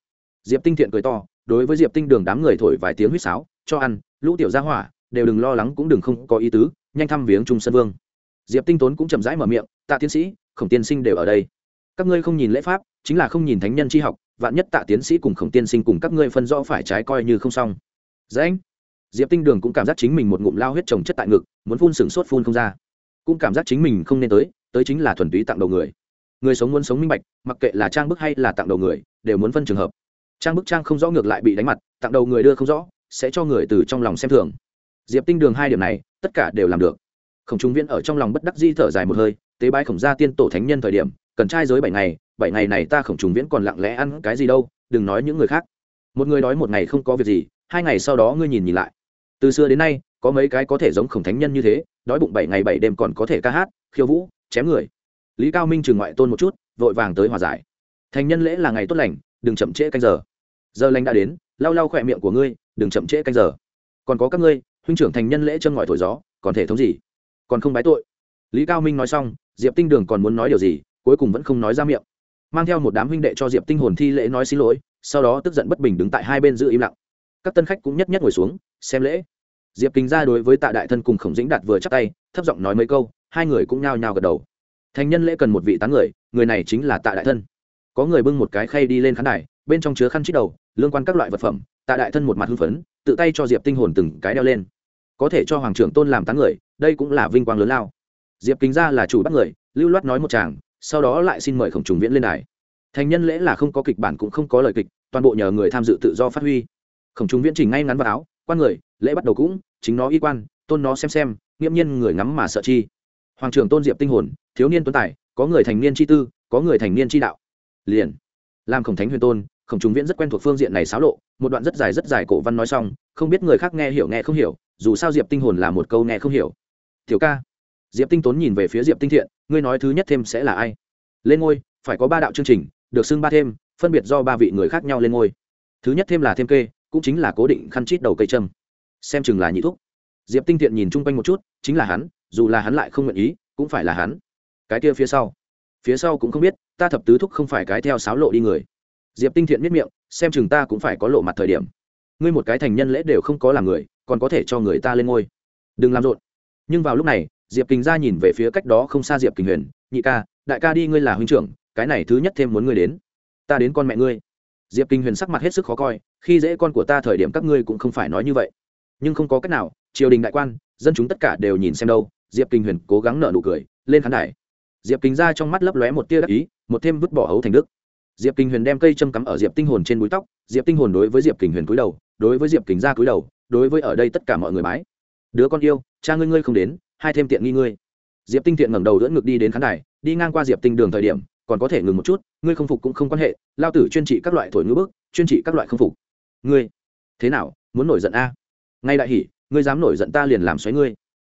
[SPEAKER 1] Diệp tinh thiện cười to, đối với diệp tinh đường đám người thổi vài tiếng huýt sáo, cho ăn, lũ tiểu gia hỏa, đều đừng lo lắng cũng đừng không có ý tứ, nhanh thăm viếng trung sơn vương. Diệp tinh tốn cũng chậm rãi mở miệng, tạ tiến sĩ, khổng tiên sinh đều ở đây. Các ngươi không nhìn lễ pháp, chính là không nhìn thánh nhân tri học, vạn nhất tạ tiến sĩ cùng khổng tiên sinh cùng các ngươi phân rõ phải trái coi như không xong. Dễ anh diệp tinh đường cũng cảm giác chính mình một ngụm lao huyết trồng chất tại ngực, muốn phun sừng sốt phun không ra. Cũng cảm giác chính mình không nên tới tới chính là thuần túy tặng đầu người. Người sống muốn sống minh bạch, mặc kệ là trang bức hay là tặng đầu người, đều muốn phân trường hợp. Trang bức trang không rõ ngược lại bị đánh mặt, tặng đầu người đưa không rõ, sẽ cho người từ trong lòng xem thường. Diệp tinh đường hai điểm này, tất cả đều làm được. Khổng trung viễn ở trong lòng bất đắc di thở dài một hơi, tế bái khổng gia tiên tổ thánh nhân thời điểm, cần trai giới bảy ngày bảy ngày này ta khổng trùng viễn còn lặng lẽ ăn cái gì đâu, đừng nói những người khác. Một người đói một ngày không có việc gì, hai ngày sau đó ngươi nhìn nhìn lại từ xưa đến nay, có mấy cái có thể giống khổng thánh nhân như thế, đói bụng bảy ngày bảy đêm còn có thể ca hát, khiêu vũ, chém người. Lý cao minh trừng ngoại tôn một chút, vội vàng tới hòa giải. Thành nhân lễ là ngày tốt lành, đừng chậm trễ canh giờ. Giờ lành đã đến, lau lau khỏe miệng của ngươi, đừng chậm trễ canh giờ. Còn có các ngươi, huynh trưởng thành nhân lễ chân ngòi thổi gió, còn thể thống gì? Còn không bái tội. Lý cao minh nói xong, diệp tinh đường còn muốn nói điều gì, cuối cùng vẫn không nói ra miệng. Mang theo một đám huynh đệ cho diệp tinh hồn thi lễ nói xin lỗi, sau đó tức giận bất bình đứng tại hai bên giữ im lặng. Các tân khách cũng nhất nhất ngồi xuống xem lễ. Diệp kính ra đối với tạ đại thân cùng khổng dĩnh đạt vừa chắc tay, thấp giọng nói mấy câu, hai người cũng nhao nhao gật đầu. Thành nhân lễ cần một vị tán người người này chính là tạ đại thân. Có người bưng một cái khay đi lên khán đài, bên trong chứa khăn chít đầu, lương quan các loại vật phẩm, tạ đại thân một mặt hưng phấn, tự tay cho diệp tinh hồn từng cái đeo lên. Có thể cho hoàng trưởng tôn làm tán người, đây cũng là vinh quang lớn lao. Diệp kính ra là chủ bắt người, lưu loát nói một chàng, sau đó lại xin mời khổng trùng viễn lên đài. Thành nhân lễ là không có kịch bản cũng không có lời kịch, toàn bộ nhờ người tham dự tự do phát huy. Khổng trùng viễn chỉnh ngay ngắn vào áo quan người, lễ bắt đầu cũng, chính nó y quan, tôn nó xem xem, nghiễm nhiên người ngắm mà sợ chi. Hoàng trưởng tôn diệp tinh hồn, thiếu niên tuấn tài, có người thành niên chi tư, có người thành niên chi đạo. Liền, làm khổng thánh huyền tôn, khổng trùng viễn rất quen thuộc phương diện này xáo lộ, một đoạn rất dài rất dài cổ văn nói xong, không biết người khác nghe hiểu nghe không hiểu, dù sao diệp tinh hồn là một câu nghe không hiểu. Tiểu ca, diệp tinh tốn nhìn về phía diệp tinh thiện, ngươi nói thứ nhất thêm sẽ là ai? Lên ngôi, phải có ba đạo chương trình, được xưng ba thêm, phân biệt do ba vị người khác nhau lên ngôi. Thứ nhất thêm là thêm kê cũng chính là cố định khăn chít đầu cây châm. Xem chừng là nhị thúc. Diệp tinh thiện nhìn chung quanh một chút, chính là hắn, dù là hắn lại không nguyện ý, cũng phải là hắn. Cái kia phía sau. Phía sau cũng không biết, ta thập tứ thúc không phải cái theo sáo lộ đi người. Diệp tinh thiện miết miệng, xem chừng ta cũng phải có lộ mặt thời điểm. Ngươi một cái thành nhân lễ đều không có làm người, còn có thể cho người ta lên ngôi. Đừng làm rộn. Nhưng vào lúc này, diệp kình ra nhìn về phía cách đó không xa diệp kình huyền, nhị ca, đại ca đi, ngươi là huynh trưởng, cái này thứ nhất thêm muốn ngươi đến. Ta đến con mẹ ngươi diệp kinh huyền sắc mặt hết sức khó coi, khi dễ con của ta thời điểm các ngươi cũng không phải nói như vậy. Nhưng không có cách nào, triều đình đại quan, dân chúng tất cả đều nhìn xem đâu, diệp kinh huyền cố gắng nợ nụ cười, lên khán đài. Diệp kính ra trong mắt lấp lóe một tia đắc ý, một thêm vứt bỏ hấu thành đức. Diệp kinh huyền đem cây châm cắm ở diệp tinh hồn trên búi tóc, diệp tinh hồn đối với diệp kình huyền cúi đầu, đối với diệp kính ra cúi đầu, đối với ở đây tất cả mọi người bái. Đứa con yêu, cha ngươi ngươi không đến, hai thêm tiện nghi ngươi. Diệp tinh thiện ngẩng đầu dẫn ngực đi đến khán đài, đi ngang qua diệp tinh đường thời điểm còn có thể ngừng một chút, ngươi không phục cũng không quan hệ, lao tử chuyên trị các loại thổi ngữ bức, chuyên trị các loại không phục. Ngươi, thế nào, muốn nổi giận a? Ngay đại hỉ, ngươi dám nổi giận ta liền làm xoáy ngươi.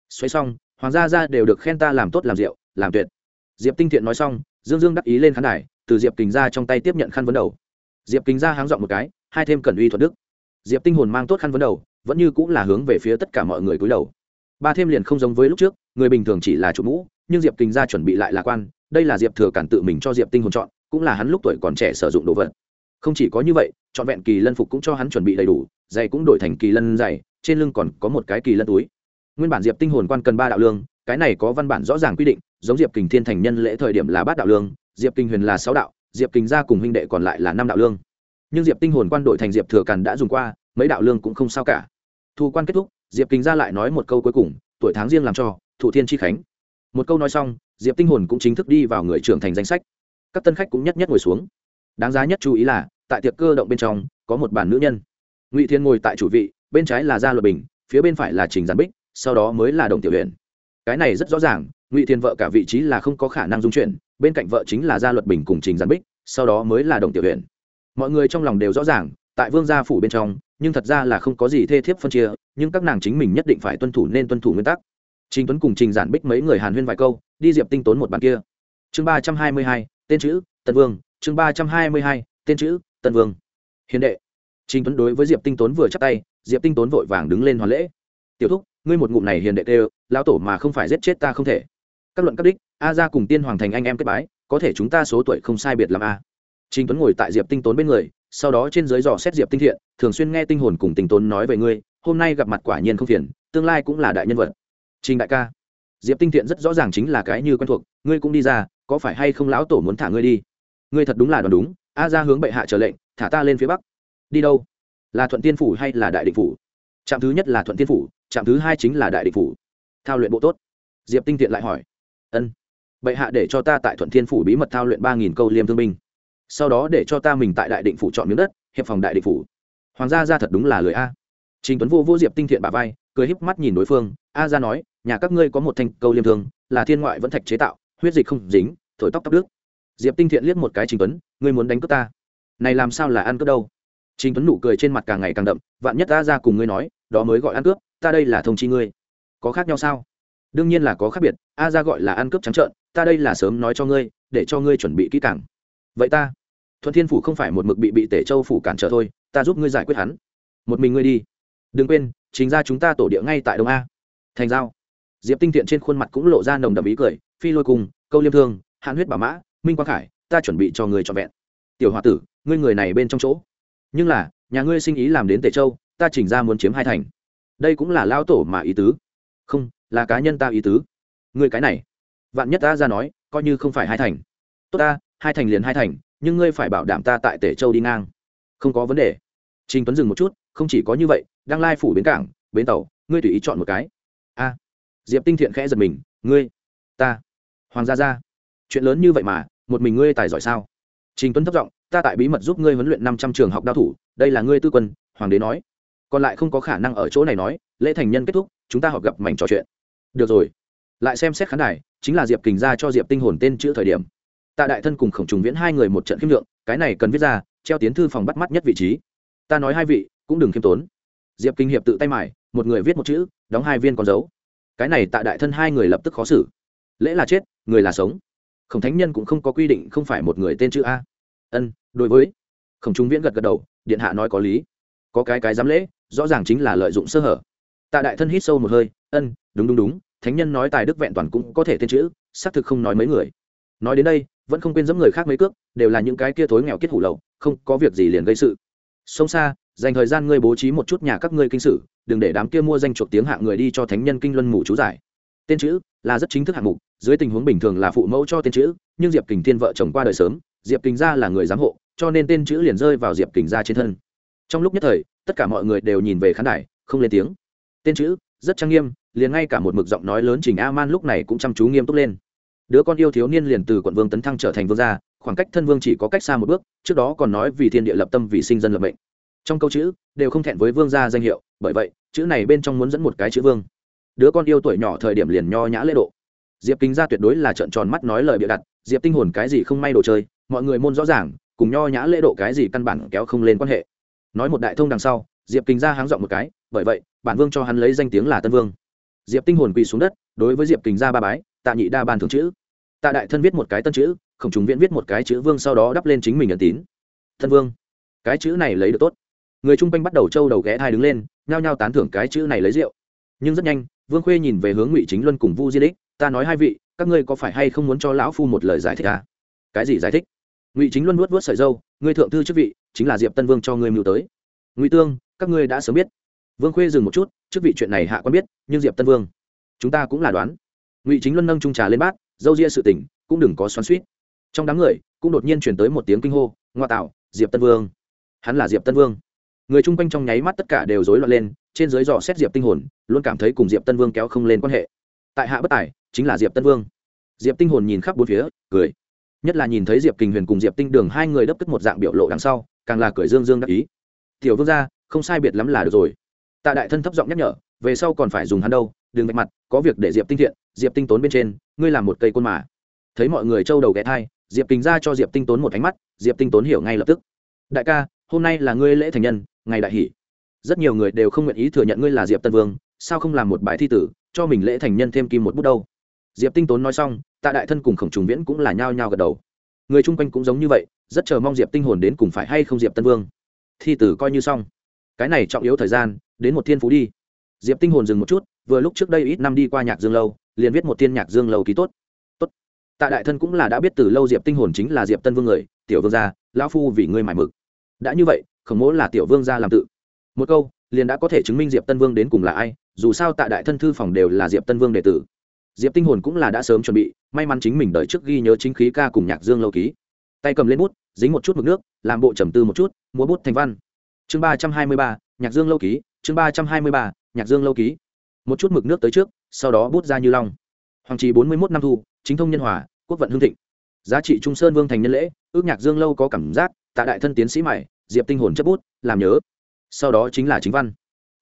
[SPEAKER 1] Xoáy xong, hoàng gia ra đều được khen ta làm tốt làm rượu, làm tuyệt. Diệp tinh thiện nói xong, dương dương đắc ý lên khán đài, từ diệp kình ra trong tay tiếp nhận khăn vấn đầu. Diệp kính ra háng dọn một cái, hai thêm cần uy thuật đức. Diệp tinh hồn mang tốt khăn vấn đầu, vẫn như cũng là hướng về phía tất cả mọi người cúi đầu. Ba thêm liền không giống với lúc trước, người bình thường chỉ là chủ mũ, nhưng diệp kính ra chuẩn bị lại lạc quan đây là diệp thừa cản tự mình cho diệp tinh hồn chọn, cũng là hắn lúc tuổi còn trẻ sử dụng đồ vật. Không chỉ có như vậy chọn vẹn kỳ lân phục cũng cho hắn chuẩn bị đầy đủ, giày cũng đổi thành kỳ lân giày, trên lưng còn có một cái kỳ lân túi. Nguyên bản diệp tinh hồn quan cần ba đạo lương, cái này có văn bản rõ ràng quy định, giống diệp kình thiên thành nhân lễ thời điểm là bát đạo lương, diệp Kình huyền là sáu đạo, diệp kình gia cùng huynh đệ còn lại là năm đạo lương. Nhưng diệp tinh hồn quan đội thành diệp thừa càn đã dùng qua, mấy đạo lương cũng không sao cả. Thu quan kết thúc, diệp kình gia lại nói một câu cuối cùng, tuổi tháng riêng làm cho thủ thiên chi khánh. Một câu nói xong diệp tinh hồn cũng chính thức đi vào người trưởng thành danh sách các tân khách cũng nhất nhất ngồi xuống đáng giá nhất chú ý là tại tiệc cơ động bên trong có một bàn nữ nhân ngụy thiên ngồi tại chủ vị bên trái là gia luật bình phía bên phải là trình giản bích sau đó mới là đồng tiểu huyền cái này rất rõ ràng ngụy thiên vợ cả vị trí là không có khả năng dung chuyển bên cạnh vợ chính là gia luật bình cùng trình giản bích sau đó mới là đồng tiểu huyền mọi người trong lòng đều rõ ràng tại vương gia phủ bên trong nhưng thật ra là không có gì thê thiếp phân chia nhưng các nàng chính mình nhất định phải tuân thủ nên tuân thủ nguyên tắc trình tuấn cùng trình giản bích mấy người hàn huyên vài câu, đi diệp tinh tốn một bàn kia. Chương ba trăm hai mươi hai, tên chữ tân vương. Chương ba trăm hai mươi hai, tên chữ tân vương. Hiền đệ. Trình tuấn đối với diệp tinh tốn vừa chắc tay, diệp tinh tốn vội vàng đứng lên hoàn lễ. Tiểu thúc, ngươi một ngụm này hiền đệ tê lão tổ mà không phải giết chết ta không thể. Các luận các đích, a ra cùng tiên hoàng thành anh em kết bái, có thể chúng ta số tuổi không sai biệt làm a. Trình tuấn ngồi tại diệp tinh tốn bên người, sau đó trên dưới dò xét diệp tinh thiện, thường xuyên nghe tinh hồn cùng tinh tốn nói về ngươi, hôm nay gặp mặt quả nhiên không phiền, tương lai cũng là đại nhân vật trình đại ca, diệp tinh thiện rất rõ ràng chính là cái như quen thuộc, ngươi cũng đi ra, có phải hay không lão tổ muốn thả ngươi đi? Ngươi thật đúng là đoán đúng, a ra hướng bệ hạ trở lệnh, thả ta lên phía bắc. Đi đâu? Là thuận tiên phủ hay là đại định phủ? Trạm thứ nhất là thuận tiên phủ, trạm thứ hai chính là đại định phủ. Thao luyện bộ tốt. Diệp tinh thiện lại hỏi. Ân. Bệ hạ để cho ta tại thuận thiên phủ bí mật thao luyện ba nghìn câu liêm thương binh. Sau đó để cho ta mình tại đại định phủ chọn miếng đất, hiệp phòng đại định phủ. Hoàng gia ra thật đúng là lời a. Trình tuấn vô vô diệp tinh thiện bà vai cười híp mắt nhìn đối phương, a ra nói, nhà các ngươi có một thanh câu liêm thương là thiên ngoại vẫn thạch chế tạo, huyết dịch không dính, thổi tóc tóc đức diệp tinh thiện liếc một cái trình tuấn, ngươi muốn đánh cướp ta? Này làm sao là ăn cướp đâu? Trình tuấn nụ cười trên mặt càng ngày càng đậm, vạn nhất a ra cùng ngươi nói, đó mới gọi ăn cướp, ta đây là thông chi ngươi. Có khác nhau sao? Đương nhiên là có khác biệt, a ra gọi là ăn cướp trắng trợn, ta đây là sớm nói cho ngươi, để cho ngươi chuẩn bị kỹ càng. Vậy ta? Thuận thiên phủ không phải một mực bị bị tể châu phủ cản trở thôi, ta giúp ngươi giải quyết hắn. Một mình ngươi đi. Đừng quên chính ra chúng ta tổ địa ngay tại đông a. Thành giao. Diệp tinh thiện trên khuôn mặt cũng lộ ra nồng đậm ý cười, phi lôi cùng, câu liêm thương, hạn huyết bà mã, minh quang khải, ta chuẩn bị cho người trọn vẹn. Tiểu h o a tử, ngươi người này bên trong chỗ. Nhưng là, nhà ngươi sinh ý làm đến tể châu, ta chỉnh ra muốn chiếm hai thành. Đây cũng là lao tổ mà ý tứ. Không, là cá nhân ta ý tứ. Ngươi cái này. Vạn nhất ta ra nói, coi như không phải hai thành. Tốt ta, hai thành liền hai thành, nhưng ngươi phải bảo đảm ta tại tể châu đi ngang. Không có vấn đề. Trình tuấn dừng một chút không chỉ có như vậy đang lai phủ bến cảng, bến tàu, ngươi tùy ý chọn một cái. A. Diệp tinh thiện khẽ giật mình, ngươi, ta, hoàng gia gia. Chuyện lớn như vậy mà, một mình ngươi tài giỏi sao? Trình tuấn thấp giọng, ta tại bí mật giúp ngươi huấn luyện năm trăm trường học đao thủ, đây là ngươi tư quân, hoàng đế nói. Còn lại không có khả năng ở chỗ này nói, lễ thành nhân kết thúc, chúng ta họp gặp mảnh trò chuyện. Được rồi. Lại xem xét khán đài, chính là diệp kình ra cho diệp tinh hồn tên chữ thời điểm. Tạ đại thân cùng khổng trùng viễn hai người một trận khiêm lượng, cái này cần viết ra, treo tiến thư phòng bắt mắt nhất vị trí. Ta nói hai vị cũng đừng khiêm tốn. Diệp kinh hiệp tự tay mải một người viết một chữ, đóng hai viên con dấu. Cái này tạ đại thân hai người lập tức khó xử. Lễ là chết, người là sống. Khổng thánh nhân cũng không có quy định không phải một người tên chữ a. Ân, đối với. Khổng trung viễn gật gật đầu, điện hạ nói có lý. Có cái cái dám lễ, rõ ràng chính là lợi dụng sơ hở. Tạ đại thân hít sâu một hơi, ân, đúng đúng đúng, thánh nhân nói tài đức vẹn toàn cũng có thể tên chữ, xác thực không nói mấy người. Nói đến đây, vẫn không quên dẫm người khác mấy cước, đều là những cái kia thối nghèo kết hủ lậu, không có việc gì liền gây sự. Sông xa dành thời gian ngươi bố trí một chút nhà các ngươi kinh sử, đừng để đám kia mua danh chuộc tiếng hạng người đi cho thánh nhân kinh luân mù chú giải. Tên chữ là rất chính thức hạng mục, dưới tình huống bình thường là phụ mẫu cho tên chữ, nhưng diệp kình thiên vợ chồng qua đời sớm, diệp kình gia là người giám hộ, cho nên tên chữ liền rơi vào diệp kình gia trên thân. Trong lúc nhất thời, tất cả mọi người đều nhìn về khán đài, không lên tiếng. Tên chữ, rất trang nghiêm, liền ngay cả một mực giọng nói lớn trình a man lúc này cũng chăm chú nghiêm túc lên. Đứa con yêu thiếu niên liền từ quận vương tấn thăng trở thành vương gia, khoảng cách thân vương chỉ có cách xa một bước, trước đó còn nói vì thiên địa lập tâm vì sinh dân lập mệnh trong câu chữ, đều không thẹn với vương gia danh hiệu, bởi vậy, chữ này bên trong muốn dẫn một cái chữ vương. Đứa con yêu tuổi nhỏ thời điểm liền nho nhã lễ độ. Diệp kính gia tuyệt đối là trợn tròn mắt nói lời bịa đặt, diệp tinh hồn cái gì không may đồ chơi, mọi người môn rõ ràng, cùng nho nhã lễ độ cái gì căn bản kéo không lên quan hệ. Nói một đại thông đằng sau, diệp kính gia háng dọn một cái, bởi vậy, bản vương cho hắn lấy danh tiếng là tân vương. Diệp tinh hồn quỳ xuống đất, đối với diệp kính gia ba bái, tạ nhị đa ban thưởng chữ. Tạ đại thân viết một cái tân chữ, khổng chúng viễn viết một cái chữ vương sau đó đắp lên chính mình ẩn tín. Thân vương, cái chữ này lấy được tốt người chung quanh bắt đầu trâu đầu ghé thai đứng lên, nhao nhao tán thưởng cái chữ này lấy rượu. Nhưng rất nhanh, vương khuê nhìn về hướng ngụy chính luân cùng vu di đích, ta nói hai vị, các ngươi có phải hay không muốn cho lão phu một lời giải thích à? cái gì giải thích? Ngụy chính luân nuốt vớt sợi dâu ngươi thượng thư chức vị, chính là diệp tân vương cho ngươi mưu tới. Ngụy tương, các ngươi đã sớm biết. Vương khuê dừng một chút, chức vị chuyện này hạ quan biết, nhưng diệp tân vương, chúng ta cũng là đoán. Ngụy chính luân nâng trung trà lên bát, dâu ria sự tỉnh cũng đừng có xoắn suýt trong đám người, cũng đột nhiên chuyển tới một tiếng kinh hô, ngoa tạo, diệp tân vương. Hắn là diệp tân vương người chung quanh trong nháy mắt tất cả đều rối loạn lên, trên dưới dò xét diệp tinh hồn, luôn cảm thấy cùng diệp tân vương kéo không lên quan hệ. Tại hạ bất tài, chính là diệp tân vương. Diệp tinh hồn nhìn khắp bốn phía, cười. Nhất là nhìn thấy diệp kình huyền cùng diệp tinh đường hai người đấp tức một dạng biểu lộ đằng sau, càng là cười dương dương đắc ý. Tiểu vương gia, không sai biệt lắm là được rồi. Tạ đại thân thấp giọng nhắc nhở, về sau còn phải dùng hắn đâu, đừng vạch mặt, có việc để diệp tinh thiện, diệp tinh tốn bên trên, ngươi làm một cây côn mà. Thấy mọi người trâu đầu ghé thai, diệp kình ra cho diệp tinh tốn một ánh mắt, diệp tinh tốn hiểu ngay lập tức. Đại ca, hôm nay là ngươi lễ thành nhân ngày đại hỷ. Rất nhiều người đều không nguyện ý thừa nhận ngươi là diệp tân vương, sao không làm một bài thi tử, cho mình lễ thành nhân thêm kim một bút đâu? Diệp tinh tốn nói xong, tạ đại thân cùng khổng trùng viễn cũng là nhao nhao gật đầu. Người chung quanh cũng giống như vậy, rất chờ mong diệp tinh hồn đến cùng phải hay không diệp tân vương. Thi tử coi như xong. Cái này trọng yếu thời gian, đến một thiên phú đi. Diệp tinh hồn dừng một chút, vừa lúc trước đây ít năm đi qua nhạc dương lâu, liền viết một thiên nhạc dương lâu ký tốt. Tốt. Tạ đại thân cũng là đã biết từ lâu diệp tinh hồn chính là diệp tân vương người, tiểu vương gia, lão phu vì ngươi mải mực. Đã như vậy khổng mỗ là tiểu vương gia làm tự. Một câu, liền đã có thể chứng minh diệp tân vương đến cùng là ai, dù sao tại đại thân thư phòng đều là diệp tân vương đệ tử. Diệp tinh hồn cũng là đã sớm chuẩn bị, may mắn chính mình đợi trước ghi nhớ chính khí ca cùng nhạc dương lâu ký. Tay cầm lên bút, dính một chút mực nước, làm bộ trầm tư một chút, múa bút thành văn. Chương ba trăm hai mươi ba, nhạc dương lâu ký, chương ba trăm hai mươi ba, nhạc dương lâu ký. Một chút mực nước tới trước, sau đó bút ra như long. Hoàng trì bốn mươi một năm thu, chính thông nhân hòa, quốc vận hương thịnh. Giá trị trung sơn vương thành nhân lễ, ước nhạc dương lâu có cảm giác tại đại thân tiến sĩ mải diệp tinh hồn chấp bút, làm nhớ. Sau đó chính là chính văn.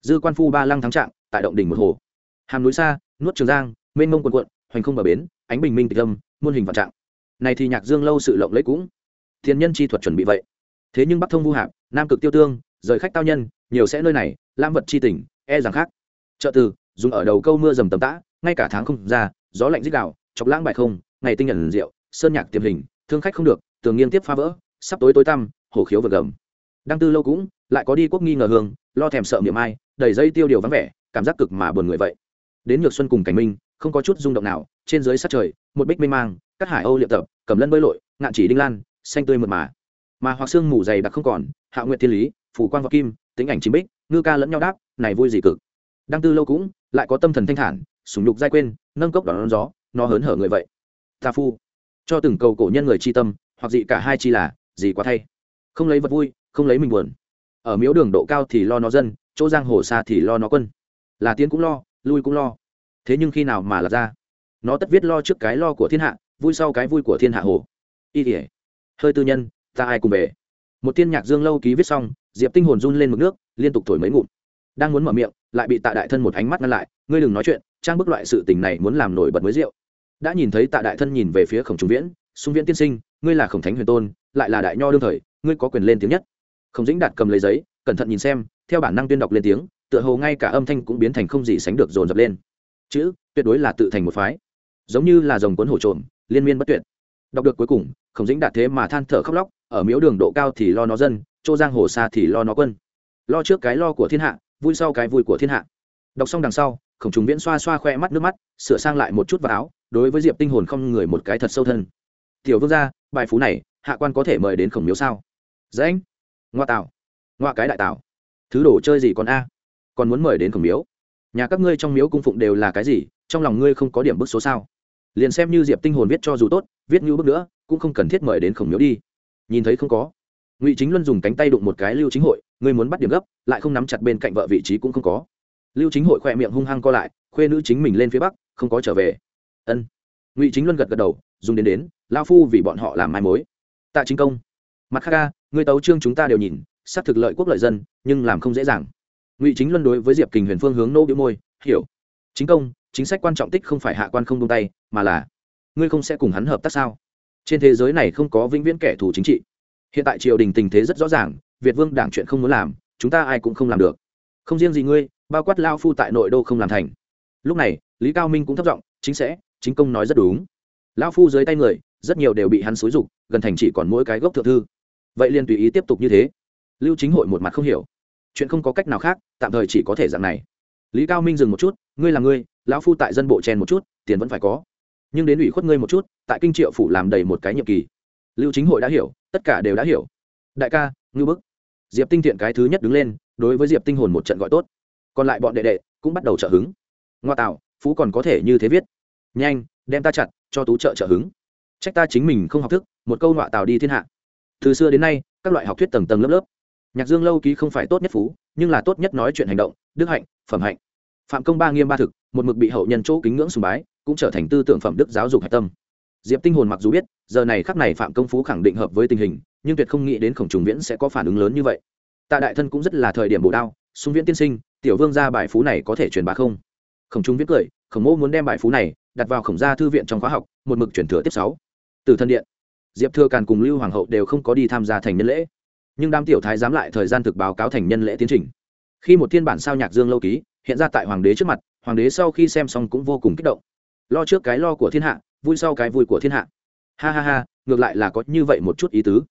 [SPEAKER 1] Dư quan phu ba lăng thắng trạng, tại động đỉnh một hồ. Hàm núi xa, nuốt trường giang, mênh mông quần quận hoành không bờ bến, ánh bình minh tịch lâm muôn hình vạn trạng. Này thì nhạc dương lâu sự lộng lẫy cũng. Thiên nhân chi thuật chuẩn bị vậy. Thế nhưng bắc thông vu hạp, nam cực tiêu tương, rời khách tao nhân, nhiều sẽ nơi này lam vật chi tỉnh e rằng khác. Trợ từ, dùng ở đầu câu mưa dầm tầm tã, ngay cả tháng không ra, gió lạnh dích đạo chọc lãng bài không, ngày tinh nhận rượu, sơn nhạc tiềm hình, thương khách không được, tường nghiêng tiếp phá vỡ, sắp tối tối tăm hổ khiếu vượt gầm đăng tư lâu cũng lại có đi quốc nghi ngờ hương, lo thèm sợ miệng ai, đầy dây tiêu điều vắng vẻ, cảm giác cực mà buồn người vậy. Đến nhược xuân cùng cảnh minh, không có chút rung động nào, trên dưới sát trời, một bích mênh mang, các hải âu luyện tập, cầm lân bơi lội, ngạn chỉ đinh lan, xanh tươi mượt mà. Mà hoặc xương mù dày đặc không còn, hạ nguyện thiên lý, phủ quan vọc kim tính ảnh chính bích, ngư ca lẫn nhau đáp, này vui gì cực. Đăng tư lâu cũng lại có tâm thần thanh thản sùng lục giai quên, nâng cốc đón gió, nó hớn hở người vậy. Ta phu. Cho từng cầu cổ nhân người chi tâm, hoặc dị cả hai chi là, gì quá thay. Không lấy vật vui không lấy mình buồn. Ở miếu đường độ cao thì lo nó dân, chỗ giang hồ xa thì lo nó quân. Là tiến cũng lo, lui cũng lo. Thế nhưng khi nào mà là ra? Nó tất viết lo trước cái lo của thiên hạ, vui sau cái vui của thiên hạ hồ. Y tỉa hơi tư nhân, ta ai cùng về? Một tiên nhạc dương lâu ký viết xong, diệp tinh hồn run lên mực nước, liên tục thổi mấy ngụm. Đang muốn mở miệng, lại bị tạ đại thân một ánh mắt ngăn lại, ngươi đừng nói chuyện, trang bức loại sự tình này muốn làm nổi bật mới rượu. Đã nhìn thấy tạ đại thân nhìn về phía khổng trung viễn, xung viễn tiên sinh, ngươi là khổng thánh huyền tôn, lại là đại nho đương thời, ngươi có quyền lên tiếng nhất khổng dĩnh đạt cầm lấy giấy, cẩn thận nhìn xem, theo bản năng tuyên đọc lên tiếng, tựa hồ ngay cả âm thanh cũng biến thành không gì sánh được dồn dập lên. Chữ, tuyệt đối là tự thành một phái. Giống như là dòng cuốn hổ trộm, liên miên bất tuyệt. Đọc được cuối cùng khổng dĩnh đạt thế mà than thở khóc lóc, ở miếu đường độ cao thì lo nó dân, chỗ giang hồ xa thì lo nó quân. Lo trước cái lo của thiên hạ, vui sau cái vui của thiên hạ. Đọc xong đằng sau, khổng trùng viễn xoa xoa khoe mắt nước mắt, sửa sang lại một chút vào áo, đối với diệp tinh hồn không người một cái thật sâu thân. Tiểu vương gia, bài phú này, hạ quan có thể mời đến khổng miếu sao? Dễ anh ngoa tạo ngoa cái đại tạo thứ đồ chơi gì còn a? Còn muốn mời đến khổng miếu. Nhà các ngươi trong miếu cung phụng đều là cái gì? Trong lòng ngươi không có điểm bức số sao? Liền xem như diệp tinh hồn viết cho dù tốt, viết như bức nữa, cũng không cần thiết mời đến khổng miếu đi. Nhìn thấy không có. Ngụy chính luân dùng cánh tay đụng một cái lưu chính hội, ngươi muốn bắt điểm gấp, lại không nắm chặt bên cạnh vợ vị trí cũng không có. Lưu chính hội khỏe miệng hung hăng co lại, khuê nữ chính mình lên phía bắc, không có trở về. Ân. Ngụy chính luân gật gật đầu, dùng đến đến, lao phu vì bọn họ làm mai mối. Tạ chính công. Mặt khác ca người tấu trương chúng ta đều nhìn, xác thực lợi quốc lợi dân, nhưng làm không dễ dàng. Ngụy chính luân đối với diệp kình huyền phương hướng nô bĩu môi, hiểu. Chính công, chính sách quan trọng tích không phải hạ quan không tung tay, mà là, ngươi không sẽ cùng hắn hợp tác sao? Trên thế giới này không có vĩnh viễn kẻ thù chính trị. Hiện tại triều đình tình thế rất rõ ràng, việt vương đảng chuyện không muốn làm, chúng ta ai cũng không làm được. Không riêng gì ngươi, bao quát lao phu tại nội đô không làm thành. Lúc này, lý cao minh cũng thất giọng, chính sẽ, chính công nói rất đúng. Lao phu dưới tay người, rất nhiều đều bị hắn xúi rục gần thành chỉ còn mỗi cái gốc thượng thư vậy liền tùy ý tiếp tục như thế. Lưu chính hội một mặt không hiểu. Chuyện không có cách nào khác, tạm thời chỉ có thể dạng này. Lý cao minh dừng một chút, ngươi là ngươi, lão phu tại dân bộ chen một chút, tiền vẫn phải có. Nhưng đến ủy khuất ngươi một chút, tại kinh triệu phủ làm đầy một cái nhiệm kỳ. Lưu chính hội đã hiểu, tất cả đều đã hiểu. Đại ca ngư bức. Diệp tinh thiện cái thứ nhất đứng lên, đối với diệp tinh hồn một trận gọi tốt. Còn lại bọn đệ đệ, cũng bắt đầu trợ hứng. Ngoa tạo, phú còn có thể như thế viết. Nhanh, đem ta chặt, cho tú trợ trợ hứng. Trách ta chính mình không học thức, một câu ngoạ tào đi thiên hạ từ xưa đến nay, các loại học thuyết tầng tầng lớp lớp. Nhạc dương lâu ký không phải tốt nhất phú, nhưng là tốt nhất nói chuyện hành động, đức hạnh, phẩm hạnh. Phạm công ba nghiêm ba thực, một mực bị hậu nhân chỗ kính ngưỡng sùng bái, cũng trở thành tư tưởng phẩm đức giáo dục hạch tâm. Diệp tinh hồn mặc dù biết, giờ này khắc này phạm công phú khẳng định hợp với tình hình, nhưng tuyệt không nghĩ đến khổng trùng viễn sẽ có phản ứng lớn như vậy. Tạ đại thân cũng rất là thời điểm bổ đao xung viễn tiên sinh, tiểu vương ra bài phú này có thể truyền bá không? Khổng trung viết cười, khổng mô muốn đem bài phú này đặt vào khổng gia thư viện trong khóa học, một mực truyền thừa tiếp sáu. Từ thân điện diệp thừa càn cùng lưu hoàng hậu đều không có đi tham gia thành nhân lễ, nhưng đám tiểu thái dám lại thời gian thực báo cáo thành nhân lễ tiến trình. Khi một thiên bản sao nhạc dương lâu ký, hiện ra tại hoàng đế trước mặt, hoàng đế sau khi xem xong cũng vô cùng kích động. Lo trước cái lo của thiên hạ, vui sau cái vui của thiên hạ. Ha ha ha, ngược lại là có như vậy một chút ý tứ.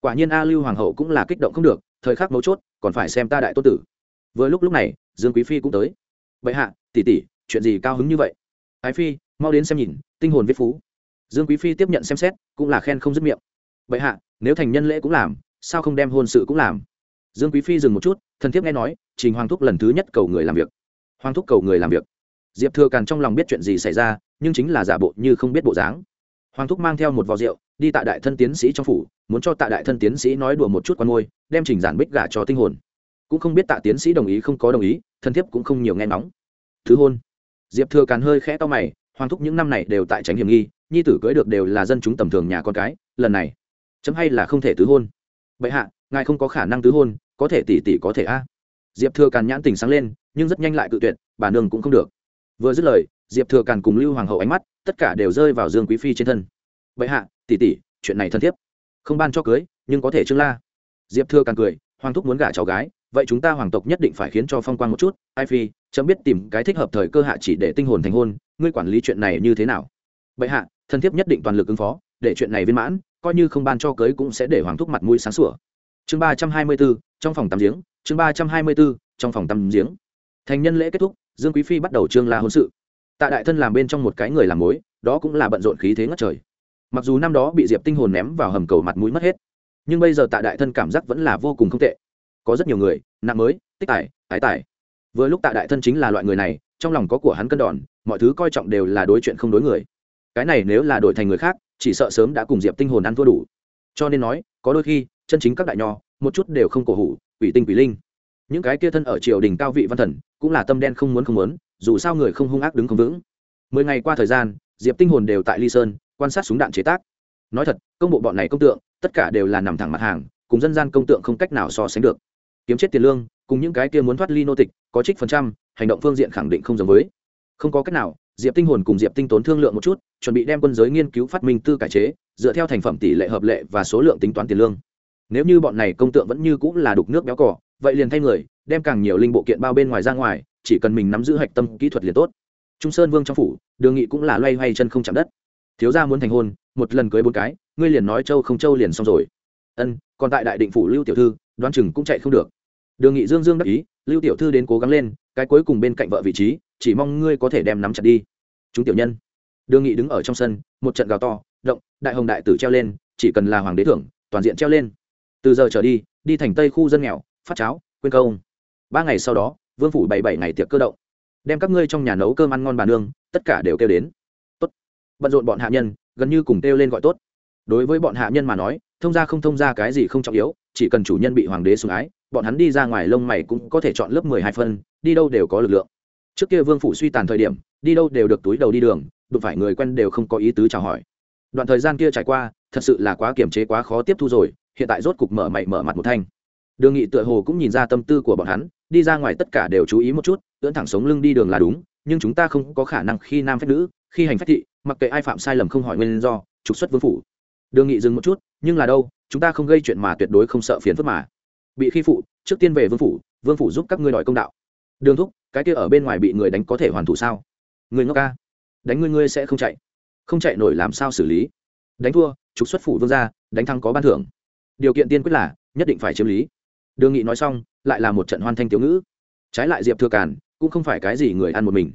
[SPEAKER 1] Quả nhiên a lưu hoàng hậu cũng là kích động không được, thời khắc mấu chốt, còn phải xem ta đại tô tử. Vừa lúc lúc này, dương quý phi cũng tới. Vậy hạ, tỷ tỷ, chuyện gì cao hứng như vậy? Ái phi, mau đến xem nhìn, tinh hồn viết phú dương quý phi tiếp nhận xem xét, cũng là khen không dứt miệng. Vậy hạ, nếu thành nhân lễ cũng làm, sao không đem hôn sự cũng làm? Dương quý phi dừng một chút, thần thiếp nghe nói, trình hoàng thúc lần thứ nhất cầu người làm việc. Hoàng thúc cầu người làm việc? Diệp thừa càn trong lòng biết chuyện gì xảy ra, nhưng chính là giả bộ như không biết bộ dáng. Hoàng thúc mang theo một vò rượu, đi tại đại thân tiến sĩ trong phủ, muốn cho tạ đại thân tiến sĩ nói đùa một chút quan môi, đem trình giản bích gả cho tinh hồn. Cũng không biết tạ tiến sĩ đồng ý không có đồng ý thân thiếp cũng không nhiều nghe nóng thứ hôn. Diệp thừa càn hơi khẽ to mày, hoàng thúc những năm này đều tại tránh hiểm nghi nhi tử cưới được đều là dân chúng tầm thường nhà con cái, lần này, chấm hay là không thể tứ hôn. Vậy hạ, ngài không có khả năng tứ hôn, có thể tỷ tỷ có thể a. Diệp thừa càn nhãn tình sáng lên, nhưng rất nhanh lại cự tuyệt, bà nương cũng không được. Vừa dứt lời, diệp thừa càn cùng lưu hoàng hậu ánh mắt, tất cả đều rơi vào dương quý phi trên thân. Vậy hạ, tỷ tỷ, chuyện này thân thiết. Không ban cho cưới, nhưng có thể trương la. Diệp thừa càn cười, hoàng thúc muốn gả cháu gái, vậy chúng ta hoàng tộc nhất định phải khiến cho phong quan một chút. Ai phi, chấm biết tìm cái thích hợp thời cơ hạ chỉ để tinh hồn thành hôn, ngươi quản lý chuyện này như thế nào? Bệ hạ thân thiết nhất định toàn lực ứng phó, để chuyện này viên mãn, coi như không ban cho cưới cũng sẽ để hoàng thúc mặt mũi sáng sủa. Chương ba trăm hai mươi bốn, trong phòng tắm giếng, chương ba trăm hai mươi bốn, trong phòng tắm giếng. Thành nhân lễ kết thúc, dương quý phi bắt đầu trương la hôn sự. Tạ đại thân làm bên trong một cái người làm mối, đó cũng là bận rộn khí thế ngất trời. Mặc dù năm đó bị diệp tinh hồn ném vào hầm cầu mặt mũi mất hết, nhưng bây giờ tạ đại thân cảm giác vẫn là vô cùng không tệ. Có rất nhiều người, nặng mới, tích tài tái tài. Vừa lúc tạ đại thân chính là loại người này, trong lòng có của hắn cân đòn, mọi thứ coi trọng đều là đối chuyện không đối người cái này nếu là đổi thành người khác, chỉ sợ sớm đã cùng diệp tinh hồn ăn thua đủ. Cho nên nói, có đôi khi, chân chính các đại nho, một chút đều không cổ hủ ủy tinh quỷ linh. Những cái kia thân ở triều đình cao vị văn thần, cũng là tâm đen không muốn không muốn, dù sao người không hung ác đứng không vững. Mười ngày qua thời gian, diệp tinh hồn đều tại ly sơn, quan sát súng đạn chế tác. Nói thật, công bộ bọn này công tượng, tất cả đều là nằm thẳng mặt hàng, cùng dân gian công tượng không cách nào so sánh được. Kiếm chết tiền lương, cùng những cái kia muốn thoát ly nô tịch, có trích phần trăm, hành động phương diện khẳng định không giống với. Không có cách nào diệp tinh hồn cùng diệp tinh tốn thương lượng một chút, chuẩn bị đem quân giới nghiên cứu phát minh tư cải chế, dựa theo thành phẩm tỷ lệ hợp lệ và số lượng tính toán tiền lương. Nếu như bọn này công tượng vẫn như cũng là đục nước béo cỏ, vậy liền thay người, đem càng nhiều linh bộ kiện bao bên ngoài ra ngoài, chỉ cần mình nắm giữ hạch tâm kỹ thuật liền tốt. Trung sơn vương trong phủ, đường nghị cũng là loay hoay chân không chạm đất. Thiếu gia muốn thành hôn, một lần cưới bốn cái, ngươi liền nói châu không châu liền xong rồi. Ân, còn tại đại định phủ lưu tiểu thư đoan chừng cũng chạy không được. Đường nghị dương dương đắc ý lưu tiểu thư đến cố gắng lên, cái cuối cùng bên cạnh vợ vị trí, chỉ mong ngươi có thể đem nắm chặt đi. Chúng tiểu nhân. Đương nghị đứng ở trong sân, một trận gào to, động, đại hồng đại tử treo lên, chỉ cần là hoàng đế thưởng, toàn diện treo lên. Từ giờ trở đi đi thành tây khu dân nghèo, phát cháo, quên công ba ngày sau đó, vương phủ bảy bảy ngày tiệc cơ động. Đem các ngươi trong nhà nấu cơm ăn ngon bà nương, tất cả đều kêu đến. Tốt. bận rộn bọn hạ nhân, gần như cùng kêu lên gọi tốt. Đối với bọn hạ nhân mà nói, thông ra không thông ra cái gì không trọng yếu, chỉ cần chủ nhân bị hoàng đế sủng ái bọn hắn đi ra ngoài lông mày cũng có thể chọn lớp mười hai phân, đi đâu đều có lực lượng. Trước kia vương phủ suy tàn thời điểm, đi đâu đều được túi đầu đi đường, đụng phải người quen đều không có ý tứ chào hỏi. Đoạn thời gian kia trải qua, thật sự là quá kiềm chế quá khó tiếp thu rồi, hiện tại rốt cục mở mày mở mặt một thanh. Đường nghị tựa hồ cũng nhìn ra tâm tư của bọn hắn, đi ra ngoài tất cả đều chú ý một chút, ưỡn thẳng sống lưng đi đường là đúng, nhưng chúng ta không có khả năng khi nam phép nữ, khi hành phép thị, mặc kệ ai phạm sai lầm không hỏi nguyên do, trục xuất vương phủ. Đường nghị dừng một chút, nhưng là đâu, chúng ta không gây chuyện mà tuyệt đối không sợ phiền phức mà bị khi phụ, trước tiên về vương phủ vương phủ giúp các ngươi đòi công đạo. Đường thúc, cái kia ở bên ngoài bị người đánh có thể hoàn thủ sao? Người ngốc ca, đánh ngươi ngươi sẽ không chạy. Không chạy nổi làm sao xử lý? Đánh thua, trục xuất phủ vương ra đánh thắng có ban thưởng. Điều kiện tiên quyết là, nhất định phải chiếm lý. Đường nghị nói xong, lại là một trận hoan thanh tiểu ngữ. Trái lại diệp thừa càn, cũng không phải cái gì người ăn một mình.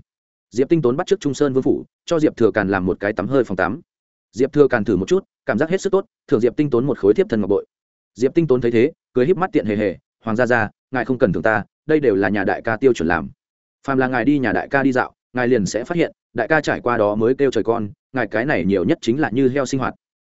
[SPEAKER 1] Diệp tinh tốn bắt t r ư ớ c trung sơn vương phủ, cho diệp thừa càn làm một cái tắm hơi phòng tắm. Diệp thừa càn thử một chút, cảm giác hết sức tốt thường diệp tinh tốn một khối thiếp thần ngọc bội. Diệp tinh tốn thấy thế cười híp mắt tiện hề hề, hoàng gia gia, ngài không cần thường ta, đây đều là nhà đại ca tiêu chuẩn làm. Phàm là ngài đi nhà đại ca đi dạo, ngài liền sẽ phát hiện, đại ca trải qua đó mới kêu trời con, ngài cái này nhiều nhất chính là như heo sinh hoạt.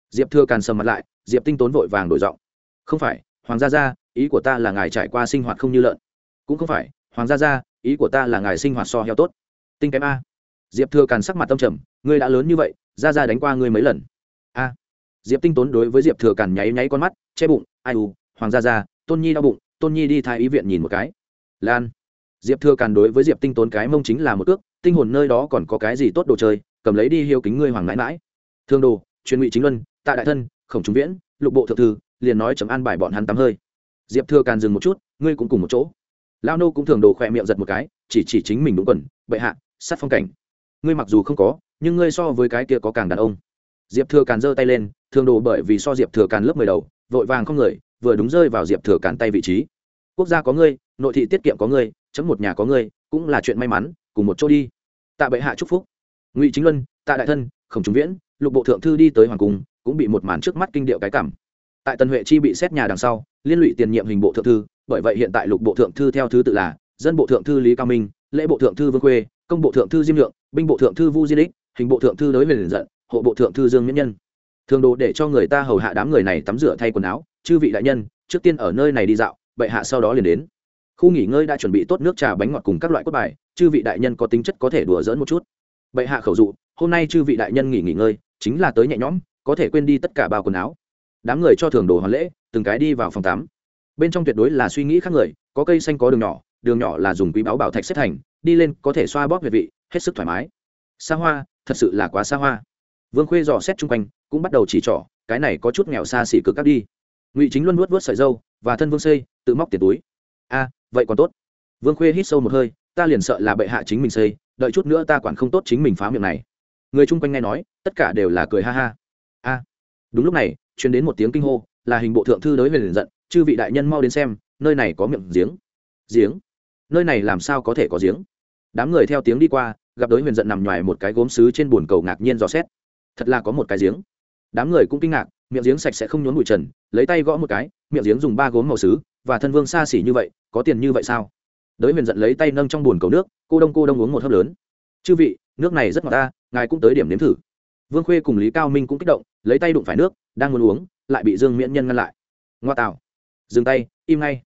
[SPEAKER 1] Diệp thừa càn sầm mặt lại, diệp tinh tốn vội vàng đổi giọng, không phải, hoàng gia gia, ý của ta là ngài trải qua sinh hoạt không như lợn. Cũng không phải, hoàng gia gia, ý của ta là ngài sinh hoạt so heo tốt. Tinh kém a. Diệp thừa càn sắc mặt tâm trầm, ngươi đã lớn như vậy, gia gia đánh qua ngươi mấy lần? A. Diệp tinh tốn đối với diệp thừa càn nháy nháy con mắt, che bụng, ai u hoàng gia gia, tôn nhi đau bụng, tôn nhi đi thái ý viện nhìn một cái. Lan. Diệp thừa càn đối với diệp tinh tốn cái mông chính là một ước, tinh hồn nơi đó còn có cái gì tốt đồ chơi, cầm lấy đi hiếu kính ngươi hoàng mãi mãi. Thương đồ, truyền ngụy chính luân, tạ đại thân, khổng trung viễn, lục bộ thượng thư, liền nói chấm an bài bọn hắn tắm hơi. Diệp thừa càn dừng một chút, ngươi cũng cùng một chỗ. Lao nô cũng thường đồ khỏe miệng giật một cái, chỉ chỉ chính mình đúng quần, bệ hạ, sát phong cảnh. Ngươi mặc dù không có, nhưng ngươi so với cái kia có càng đàn ông. Diệp thừa càn giơ tay lên thường đồ bởi vì so diệp thừa càn lớp mười đầu, vội vàng không người vừa đúng rơi vào diệp thừa cản tay vị trí. Quốc gia có ngươi, nội thị tiết kiệm có ngươi, chấm một nhà có ngươi, cũng là chuyện may mắn, cùng một chỗ đi. Tạ bệ hạ chúc phúc. Ngụy chính luân, tạ đại thân, khổng trung viễn, lục bộ thượng thư đi tới hoàng cung, cũng bị một màn trước mắt kinh điệu cái cảm. Tại tần huệ chi bị xét nhà đằng sau, liên lụy tiền nhiệm hình bộ thượng thư, bởi vậy hiện tại lục bộ thượng thư theo thứ tự là dân bộ thượng thư lý cao minh, lễ bộ thượng thư vương khuê, công bộ thượng thư diêm lượng, binh bộ thượng thư vu diên ích hình bộ thượng thư đới về liền giận, hộ bộ thượng thư dương miễn nhân. Thường đồ để cho người ta hầu hạ đám người này tắm rửa thay quần áo chư vị đại nhân, trước tiên ở nơi này đi dạo, bệ hạ sau đó liền đến. Khu nghỉ ngơi đã chuẩn bị tốt nước trà bánh ngọt cùng các loại quất bài, chư vị đại nhân có tính chất có thể đùa dỡn một chút. Bệ hạ khẩu dụ, hôm nay chư vị đại nhân nghỉ nghỉ ngơi, chính là tới nhẹ nhõm, có thể quên đi tất cả bao quần áo. Đám người cho thường đồ hoàn lễ, từng cái đi vào phòng tắm. Bên trong tuyệt đối là suy nghĩ khác người, có cây xanh có đường nhỏ đường nhỏ là dùng quý báo bảo thạch xếp thành, đi lên có thể xoa bóp huyệt vị, hết sức thoải mái. Xa hoa, thật sự là quá xa hoa. Vương khuê dò xét chung quanh, cũng bắt đầu chỉ trỏ, cái này có chút nghèo xa xỉ cực các đi ngụy chính luôn nuốt vớt sợi dâu và thân vương xây, tự móc tiền túi. A, vậy còn tốt. Vương khuê hít sâu một hơi, ta liền sợ là bệ hạ chính mình xây, đợi chút nữa ta quản không tốt chính mình phá miệng này. Người chung quanh nghe nói, tất cả đều là cười ha ha. A, đúng lúc này chuyển đến một tiếng kinh hô, là hình bộ thượng thư đối về liền giận, chư vị đại nhân mau đến xem, nơi này có miệng giếng. Giếng? Nơi này làm sao có thể có giếng? Đám người theo tiếng đi qua, gặp đối huyền giận nằm ngoài một cái gốm xứ trên bồn cầu ngạc nhiên dò xét. Thật là có một cái giếng. Đám người cũng kinh ngạc miệng giếng sạch sẽ không nhốn bụi trần, lấy tay gõ một cái, miệng giếng dùng ba gốm màu xứ và thân vương xa xỉ như vậy, có tiền như vậy sao? Đới huyền giận lấy tay nâng trong bồn cầu nước, cô đông cô đông uống một hớp lớn. Chư vị, nước này rất ngọt ta, ngài cũng tới điểm nếm thử. Vương khuê cùng lý cao minh cũng kích động, lấy tay đụng phải nước, đang muốn uống, lại bị dương miễn nhân ngăn lại. Ngoa tạo. Dừng tay, im ngay.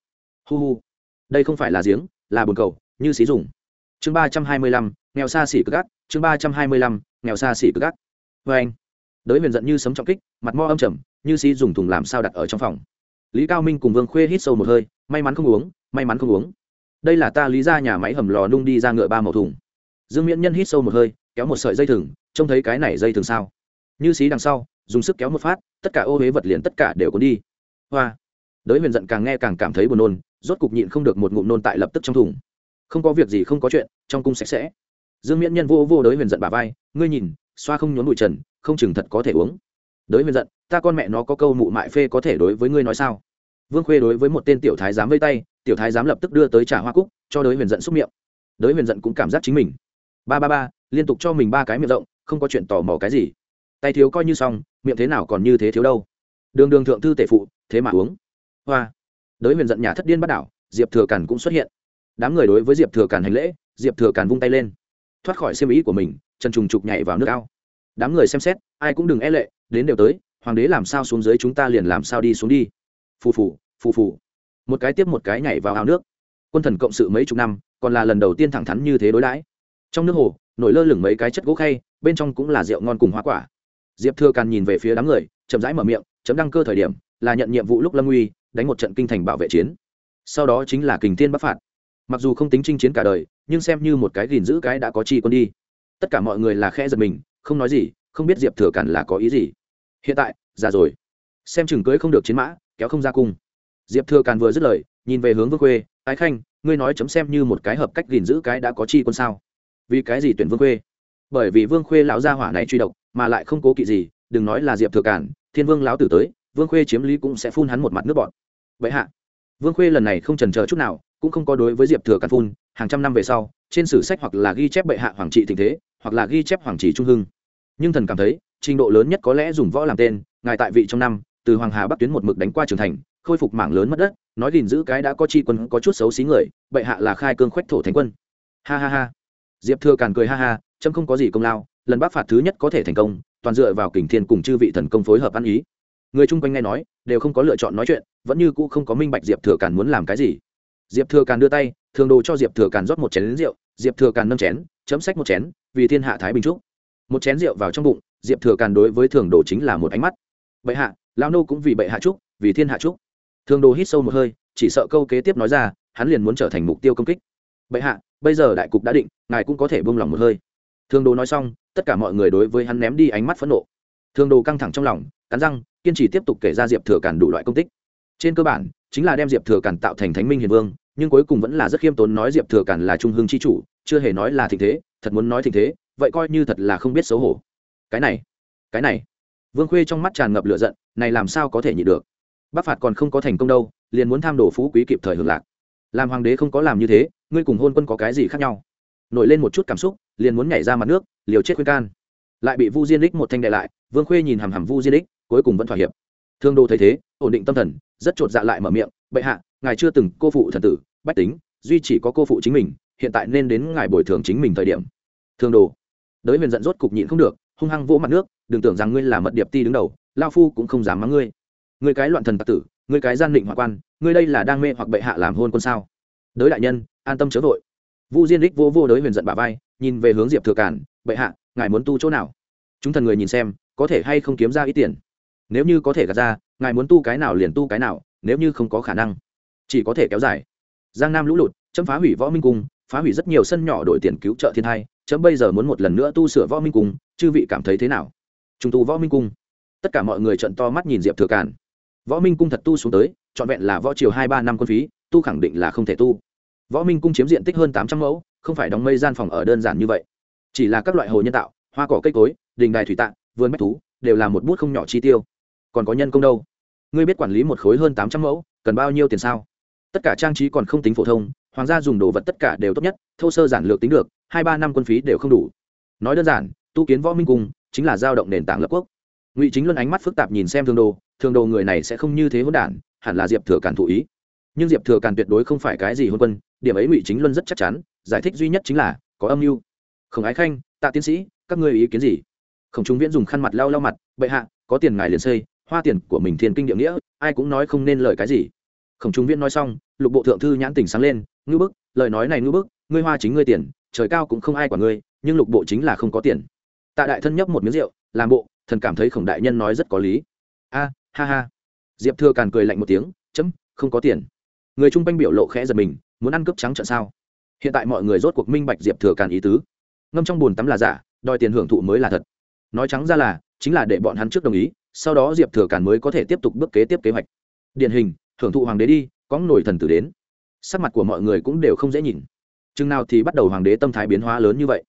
[SPEAKER 1] Hu hu. Đây không phải là giếng, là bồn cầu, như xí dùng. Chương ba trăm hai mươi lăm, nghèo xa xỉ cực gắt, chương ba trăm hai mươi lăm, nghèo xa xỉ cực gắt. Vê anh đới huyền giận như sấm trọng kích, mặt mo âm trầm, như sĩ dùng thùng làm sao đặt ở trong phòng. Lý cao minh cùng vương khuê hít sâu một hơi, may mắn không uống, may mắn không uống. Đây là ta lý ra nhà máy hầm lò nung đi ra ngựa ba màu thùng. Dương miễn nhân hít sâu một hơi, kéo một sợi dây thừng, trông thấy cái này dây thừng sao? Như xí đằng sau, dùng sức kéo một phát, tất cả ô huế vật liền tất cả đều cuốn đi. Hoa! Đới huyền giận càng nghe càng cảm thấy buồn nôn, rốt cục nhịn không được một ngụm nôn tại lập tức trong thùng. Không có việc gì, không có chuyện, trong cung sạch sẽ. Dương miễn nhân vô vô đới huyền giận bà vai, ngươi nhìn, xoa không nhốn bụi trần không chừng thật có thể uống. Đới huyền giận, ta con mẹ nó có câu mụ mại phê có thể đối với ngươi nói sao? Vương khuê đối với một tên tiểu thái giám vây tay, tiểu thái giám lập tức đưa tới trà hoa cúc, cho đới huyền giận xúc miệng. Đới huyền giận cũng cảm giác chính mình. Ba ba ba, liên tục cho mình ba cái miệng rộng, không có chuyện tò mò cái gì. Tay thiếu coi như xong, miệng thế nào còn như thế thiếu đâu. Đường đường thượng thư tể phụ, thế mà uống. Hoa. Đới huyền giận nhà thất điên bắt đảo, diệp thừa càn cũng xuất hiện. Đám người đối với diệp thừa càn hành lễ, diệp thừa càn vung tay lên. Thoát khỏi xiêm ý của mình, chân trùng trục nhảy vào nước ao đám người xem xét, ai cũng đừng e lệ, đến đều tới, hoàng đế làm sao xuống dưới chúng ta liền làm sao đi xuống đi. Phù phù phù phù. Một cái tiếp một cái nhảy vào ao nước. Quân thần cộng sự mấy chục năm, còn là lần đầu tiên thẳng thắn như thế đối đãi. Trong nước hồ, nổi lơ lửng mấy cái chất gỗ khay, bên trong cũng là rượu ngon cùng hoa quả. Diệp thừa càn nhìn về phía đám người, chậm rãi mở miệng, chấm đăng cơ thời điểm, là nhận nhiệm vụ lúc lâm uy, đánh một trận kinh thành bảo vệ chiến. Sau đó chính là kình thiên bắc phạt. Mặc dù không tính chinh chiến cả đời, nhưng xem như một cái gìn giữ cái đã có chi quân đi. Tất cả mọi người là khe giật mình không nói gì, không biết diệp thừa Cản là có ý gì. Hiện tại, già rồi. Xem chừng cưới không được chiến mã, kéo không ra cung. Diệp thừa Cản vừa dứt lời, nhìn về hướng vương khuê, ái khanh, ngươi nói chấm xem như một cái hợp cách gìn giữ cái đã có chi quân sao? Vì cái gì tuyển vương khuê? Bởi vì vương khuê lão gia hỏa này truy độc, mà lại không cố kỵ gì, đừng nói là diệp thừa cản thiên vương lão tử tới, vương khuê chiếm lý cũng sẽ phun hắn một mặt nước bọn vậy hạ, vương khuê lần này không trần chờ chút nào, cũng không có đối với diệp thừa cản phun, hàng trăm năm về sau, trên sử sách hoặc là ghi chép bệ hạ hoàng trị tình thế hoặc là ghi chép hoàng chỉ trung hưng. Nhưng thần cảm thấy, trình độ lớn nhất có lẽ dùng võ làm tên, ngài tại vị trong năm, từ hoàng hà bắc tuyến một mực đánh qua trường thành, khôi phục mảng lớn mất đất, nói gìn giữ cái đã có chi quân, có chút xấu xí người, bệ hạ là khai cương khoách thổ thành quân. Ha ha ha. Diệp thừa càn cười ha ha trâm không có gì công lao, lần bắc phạt thứ nhất có thể thành công, toàn dựa vào kình thiên cùng chư vị thần công phối hợp ăn ý. Người chung quanh nghe nói, đều không có lựa chọn nói chuyện, vẫn như cũ không có minh bạch diệp thừa càn muốn làm cái gì. Diệp thừa càn đưa tay, thường đồ cho diệp thừa càn rót một chén lính rượu, diệp thừa càn nâng chén chấm sách một chén, vì thiên hạ thái bình trúc một chén rượu vào trong bụng, diệp thừa càn đối với thường đồ chính là một ánh mắt. Bệ hạ lao nô cũng vì bệ hạ trúc vì thiên hạ trúc thường đồ hít sâu một hơi, chỉ sợ câu kế tiếp nói ra, hắn liền muốn trở thành mục tiêu công kích. Bệ hạ, bây giờ đại cục đã định, ngài cũng có thể buông lòng một hơi. Thường đồ nói xong, tất cả mọi người đối với hắn ném đi ánh mắt phẫn nộ. Thường đồ căng thẳng trong lòng, cắn răng, kiên trì tiếp tục kể ra diệp thừa cản đủ loại công tích. Trên cơ bản, chính là đem diệp thừa cản tạo thành thánh minh hiền vương, nhưng cuối cùng vẫn là rất khiêm tốn nói diệp thừa cản là trung hương chi chủ chưa hề nói là thịnh thế, thật muốn nói thịnh thế, vậy coi như thật là không biết xấu hổ. Cái này cái này. Vương khuê trong mắt tràn ngập lửa giận, này làm sao có thể nhịn được? Bắc phạt còn không có thành công đâu, liền muốn tham đồ phú quý kịp thời hưởng lạc. Làm hoàng đế không có làm như thế, ngươi cùng hôn quân có cái gì khác nhau? Nổi lên một chút cảm xúc, liền muốn nhảy ra mặt nước, liều chết khuyên can. Lại bị vu diên đích một thanh đại lại, vương khuê nhìn hằm hằm vu diên đích cuối cùng vẫn thỏa hiệp. Thương đô thấy thế, ổn định tâm thần, rất chột dạ lại mở miệng, bệ hạ, ngài chưa từng cô phụ thần tử, bách tính, duy chỉ có cô phụ chính mình hiện tại nên đến ngài bồi thường chính mình thời điểm. Thương đồ. Đới huyền giận rốt cục nhịn không được, hung hăng vỗ mặt nước, đừng tưởng rằng ngươi là mật điệp ti đứng đầu, lao phu cũng không dám mắng ngươi. Ngươi cái loạn thần tặc tử, ngươi cái gian định hoặc quan, ngươi đây là đang mê hoặc bệ hạ làm hôn quân sao? Đới đại nhân, an tâm chớ vội. Vu diên đích vô vô đới huyền giận bà vai, nhìn về hướng diệp thừa cản bệ hạ, ngài muốn tu chỗ nào? Chúng thần người nhìn xem, có thể hay không kiếm ra ít tiền? Nếu như có thể gạt ra, ngài muốn tu cái nào liền tu cái nào, nếu như không có khả năng, chỉ có thể kéo dài. Giang nam lũ lụt, chấm phá hủy võ minh cung phá hủy rất nhiều sân nhỏ đổi tiền cứu trợ thiên hai, chấm bây giờ muốn một lần nữa tu sửa võ minh cung, chư vị cảm thấy thế nào? Trùng tu võ minh cung. Tất cả mọi người trận to mắt nhìn diệp thừa cản võ minh cung thật tu xuống tới, trọn vẹn là võ triều hai ba năm quân phí, tu khẳng định là không thể tu. Võ minh cung chiếm diện tích hơn tám trăm mẫu, không phải đóng mây gian phòng ở đơn giản như vậy. Chỉ là các loại hồ nhân tạo, hoa cỏ cây cối, đình đài thủy tạng, vườn bách thú, đều là một bút không nhỏ chi tiêu. Còn có nhân công đâu? Ngươi biết quản lý một khối hơn tám trăm mẫu, cần bao nhiêu tiền sao? Tất cả trang trí còn không tính phổ thông hoàng gia dùng đồ vật tất cả đều tốt nhất, thô sơ giản lược tính được, hai ba năm quân phí đều không đủ. Nói đơn giản, tu kiến võ minh cung chính là giao động nền tảng lập quốc. Ngụy chính luân ánh mắt phức tạp nhìn xem thương đồ thường đồ người này sẽ không như thế hỗn đản, hẳn là diệp thừa cản thụ ý. Nhưng diệp thừa càn tuyệt đối không phải cái gì hôn quân, điểm ấy ngụy chính luân rất chắc chắn, giải thích duy nhất chính là, có âm mưu. Khổng ái khanh, tạ tiến sĩ, các ngươi ý kiến gì? Khổng trung viễn dùng khăn mặt lau lau mặt, bệ hạ, có tiền ngài liền xây, hoa tiền của mình thiên kinh địa nghĩa, ai cũng nói không nên lời cái gì. Khổng trung viễn nói xong, lục bộ thượng thư nhãn tỉnh sáng lên ngư bức, lời nói này ngư bức, ngươi hoa chính ngươi tiền, trời cao cũng không ai quản ngươi, nhưng lục bộ chính là không có tiền. Tạ đại thân nhấp một miếng rượu, làm bộ, thần cảm thấy khổng đại nhân nói rất có lý. A, ha ha. Diệp thừa càn cười lạnh một tiếng, chấm, không có tiền. Người chung quanh biểu lộ khẽ giật mình, muốn ăn cướp trắng trận sao? Hiện tại mọi người rốt cuộc minh bạch diệp thừa càn ý tứ. Ngâm trong bùn tắm là giả, đòi tiền hưởng thụ mới là thật. Nói trắng ra là, chính là để bọn hắn trước đồng ý, sau đó diệp thừa càn mới có thể tiếp tục bước kế tiếp kế hoạch. Điển hình hưởng thụ hoàng đế đi, có nổi thần tử đến sắc mặt của mọi người cũng đều không dễ nhìn. Chừng nào thì bắt đầu hoàng đế tâm thái biến hóa lớn như vậy.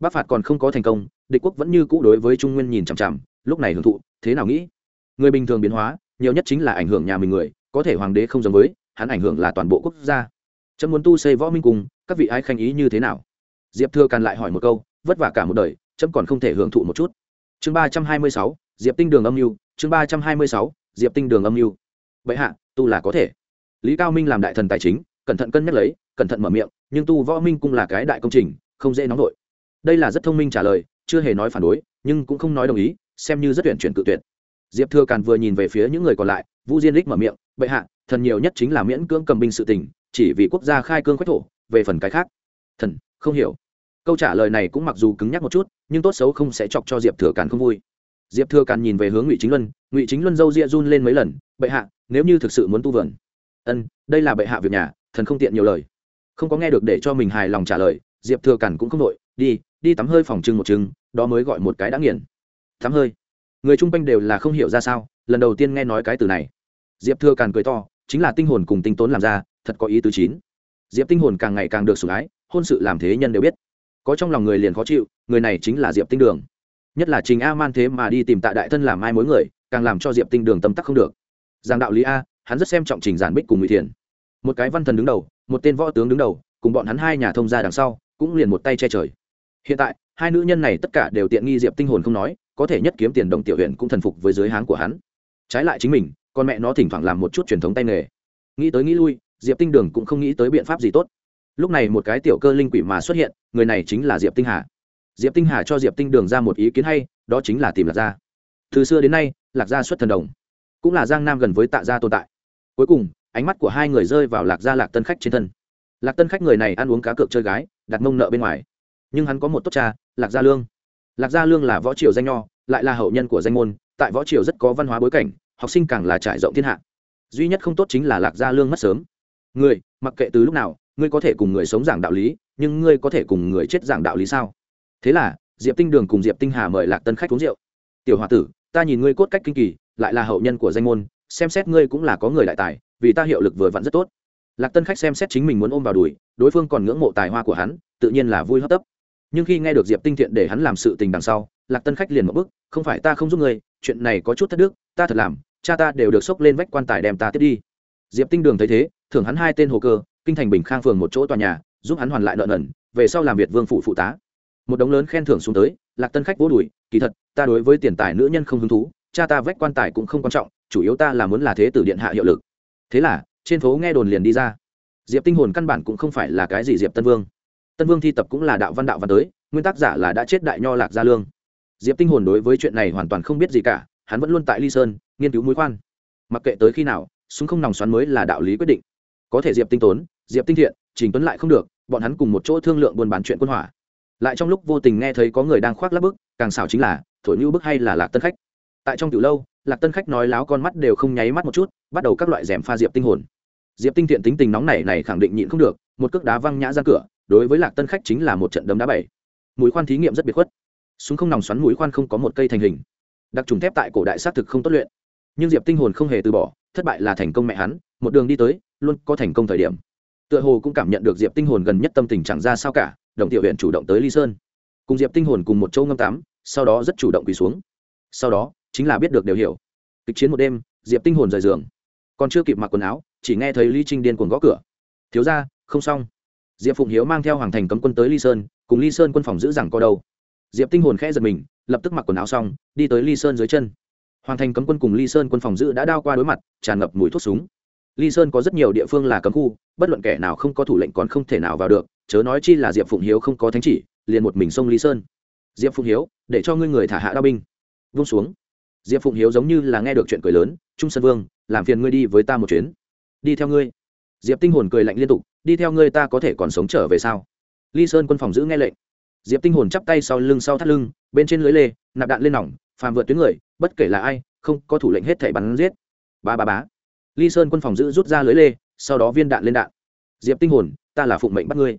[SPEAKER 1] Bắc phạt còn không có thành công, địch quốc vẫn như cũ đối với trung nguyên nhìn chằm chằm, lúc này hưởng thụ, thế nào nghĩ? Người bình thường biến hóa, nhiều nhất chính là ảnh hưởng nhà mình người, có thể hoàng đế không giống với, hắn ảnh hưởng là toàn bộ quốc gia. Trâm muốn tu xây võ minh cung các vị ái khanh ý như thế nào? Diệp thừa càn lại hỏi một câu, vất vả cả một đời trâm còn không thể hưởng thụ một chút. Chương ba trăm hai mươi sáu, diệp tinh đường âm mưu, chương ba trăm hai mươi sáu, diệp tinh đường âm mưu. Vậy hạ, tu là có thể. Lý cao minh làm đại thần tài chính cẩn thận cân nhắc lấy, cẩn thận mở miệng, nhưng tu võ minh cung là cái đại công trình, không dễ nóng vội. Đây là rất thông minh trả lời, chưa hề nói phản đối, nhưng cũng không nói đồng ý, xem như rất tuyển chuyển cự tuyệt. Diệp thừa càn vừa nhìn về phía những người còn lại vu diên lích mở miệng, bệ hạ, thần nhiều nhất chính là miễn cưỡng cầm binh sự tình, chỉ vì quốc gia khai cương quách thổ, về phần cái khác. Thần, không hiểu. Câu trả lời này cũng mặc dù cứng nhắc một chút, nhưng tốt xấu không sẽ chọc cho diệp thừa càn không vui. Diệp thừa càn nhìn về hướng ngụy chính luân, ngụy chính luân dâu ria run lên mấy lần, bệ hạ, nếu như thực sự muốn tu vườn. Ân, đây là bệ hạ việc nhà thần không tiện nhiều lời. Không có nghe được để cho mình hài lòng trả lời, diệp thừa cản cũng không đội, đi đi tắm hơi phòng trưng một trưng, đó mới gọi một cái đã nghiền. Tắm hơi. Người chung quanh đều là không hiểu ra sao, lần đầu tiên nghe nói cái từ này. Diệp thừa cản cười to, chính là tinh hồn cùng tinh tốn làm ra, thật có ý tứ chín. Diệp tinh hồn càng ngày càng được sủng ái, hôn sự làm thế nhân đều biết. Có trong lòng người liền khó chịu, người này chính là diệp tinh đường. Nhất là trình a man thế mà đi tìm tạ đại thân làm mai mối người, càng làm cho diệp tinh đường tâm tắc không được. Giang đạo lý a, hắn rất xem trọng trình giản bích cùng ngụy thiền một cái văn thần đứng đầu, một tên võ tướng đứng đầu, cùng bọn hắn hai nhà thông gia đằng sau, cũng liền một tay che trời. Hiện tại, hai nữ nhân này tất cả đều tiện nghi diệp tinh hồn không nói, có thể nhất kiếm tiền đồng tiểu huyện cũng thần phục với dưới háng của hắn. Trái lại chính mình, con mẹ nó thỉnh thoảng làm một chút truyền thống tay nghề. Nghĩ tới nghĩ lui, diệp tinh đường cũng không nghĩ tới biện pháp gì tốt. Lúc này một cái tiểu cơ linh quỷ mà xuất hiện, người này chính là diệp tinh hà. Diệp tinh hà cho diệp tinh đường ra một ý kiến hay, đó chính là tìm lạc gia. Từ xưa đến nay, lạc gia xuất thần đồng, cũng là giang nam gần với tạ gia tồn tại. Cuối cùng ánh mắt của hai người rơi vào lạc gia lạc tân khách trên thân. Lạc tân khách người này ăn uống cá cược chơi gái, đặt mông nợ bên ngoài. Nhưng hắn có một tốt cha, lạc gia lương. Lạc gia lương là võ triều danh nho, lại là hậu nhân của danh môn, tại võ triều rất có văn hóa bối cảnh, học sinh càng là trải rộng thiên hạ. Duy nhất không tốt chính là lạc gia lương mất sớm. Người mặc kệ từ lúc nào, ngươi có thể cùng người sống giảng đạo lý, nhưng ngươi có thể cùng người chết giảng đạo lý sao? Thế là, diệp tinh đường cùng diệp tinh hà mời lạc tân khách uống rượu. Tiểu h o a tử, ta nhìn ngươi cốt cách kinh kỳ, lại là hậu nhân của danh môn, xem xét ngươi cũng là có người đại tài vì ta hiệu lực vừa vặn rất tốt. Lạc tân khách xem xét chính mình muốn ôm vào đùi, đối phương còn ngưỡng mộ tài hoa của hắn, tự nhiên là vui hấp tấp. Nhưng khi nghe được diệp tinh thiện để hắn làm sự tình đằng sau, lạc tân khách liền một bức không phải ta không giúp người chuyện này có chút thất đức, ta thật làm, cha ta đều được xốc lên vách quan tài đem ta tiếp đi. Diệp tinh đường thấy thế, thưởng hắn hai tên hồ cơ, kinh thành bình khang phường một chỗ tòa nhà, giúp hắn hoàn lại nợ nần, về sau làm việc vương phụ phụ tá. Một đống lớn khen thưởng xuống tới, lạc tân khách vô đùi, kỳ thật, ta đối với tiền tài nữ nhân không hứng thú, cha ta vách quan tài cũng không quan trọng, chủ yếu ta là muốn là thế tử điện hạ hiệu lực thế là, trên phố nghe đồn liền đi ra. Diệp tinh hồn căn bản cũng không phải là cái gì diệp tân vương. Tân vương thi tập cũng là đạo văn đạo văn tới, nguyên tác giả là đã chết đại nho lạc gia lương. Diệp tinh hồn đối với chuyện này hoàn toàn không biết gì cả, hắn vẫn luôn tại ly sơn, nghiên cứu mũi khoan. Mặc kệ tới khi nào, súng không nòng xoắn mới là đạo lý quyết định. Có thể diệp tinh tốn, diệp tinh thiện, trình tuấn lại không được, bọn hắn cùng một chỗ thương lượng buôn bán chuyện quân hỏa. Lại trong lúc vô tình nghe thấy có người đang khoác lắp bức, càng xảo chính là, thổi như bức hay là lạc tân khách tại trong tiểu lâu, lạc tân khách nói láo con mắt đều không nháy mắt một chút, bắt đầu các loại rèm pha diệp tinh hồn. Diệp tinh thiện tính tình nóng này này khẳng định nhịn không được, một cước đá văng nhã ra cửa, đối với lạc tân khách chính là một trận đấm đá bảy. Mũi khoan thí nghiệm rất biệt khuất. Súng không nòng xoắn mũi khoan không có một cây thành hình. Đặc trùng thép tại cổ đại xác thực không tốt luyện. Nhưng diệp tinh hồn không hề từ bỏ, thất bại là thành công mẹ hắn, một đường đi tới, luôn có thành công thời điểm. Tựa hồ cũng cảm nhận được diệp tinh hồn gần nhất tâm tình chẳng ra sao cả, đồng tiểu huyện chủ động tới ly sơn. Cùng diệp tinh hồn cùng một châu ngâm tắm, sau đó rất chủ động quỳ xuống. Sau đó chính là biết được đều hiểu. Kịch chiến một đêm, diệp tinh hồn rời giường. Còn chưa kịp mặc quần áo, chỉ nghe thấy Lý trinh điên cuồng gõ cửa. Thiếu ra không xong. Diệp phụng hiếu mang theo hoàng thành cấm quân tới ly sơn, cùng ly sơn quân phòng giữ rằng có đầu diệp tinh hồn khẽ giật mình, lập tức mặc quần áo xong, đi tới ly sơn dưới chân. Hoàng thành cấm quân cùng ly sơn quân phòng giữ đã đao qua đối mặt, tràn ngập mùi thuốc súng. Ly sơn có rất nhiều địa phương là cấm khu, bất luận kẻ nào không có thủ lệnh còn không thể nào vào được, chớ nói chi là diệp phụng hiếu không có thánh chỉ, liền một mình xông ly sơn. Diệp phụng hiếu, để cho ngươi người thả hạ đao binh. Vung xuống diệp phụng hiếu giống như là nghe được chuyện cười lớn, trung sơn vương, làm phiền ngươi đi với ta một chuyến. Đi theo ngươi. Diệp tinh hồn cười lạnh liên tục, đi theo ngươi ta có thể còn sống trở về sao? Ly sơn quân phòng giữ nghe lệnh. Diệp tinh hồn chắp tay sau lưng sau thắt lưng, bên trên lưới lê, nạp đạn lên nòng, phàm vượt tuyến người, bất kể là ai, không có thủ lệnh hết thảy bắn giết. Ba ba bá ly sơn quân phòng giữ rút ra lưới lê, sau đó viên đạn lên đạn. Diệp tinh hồn, ta là phụng mệnh bắt ngươi.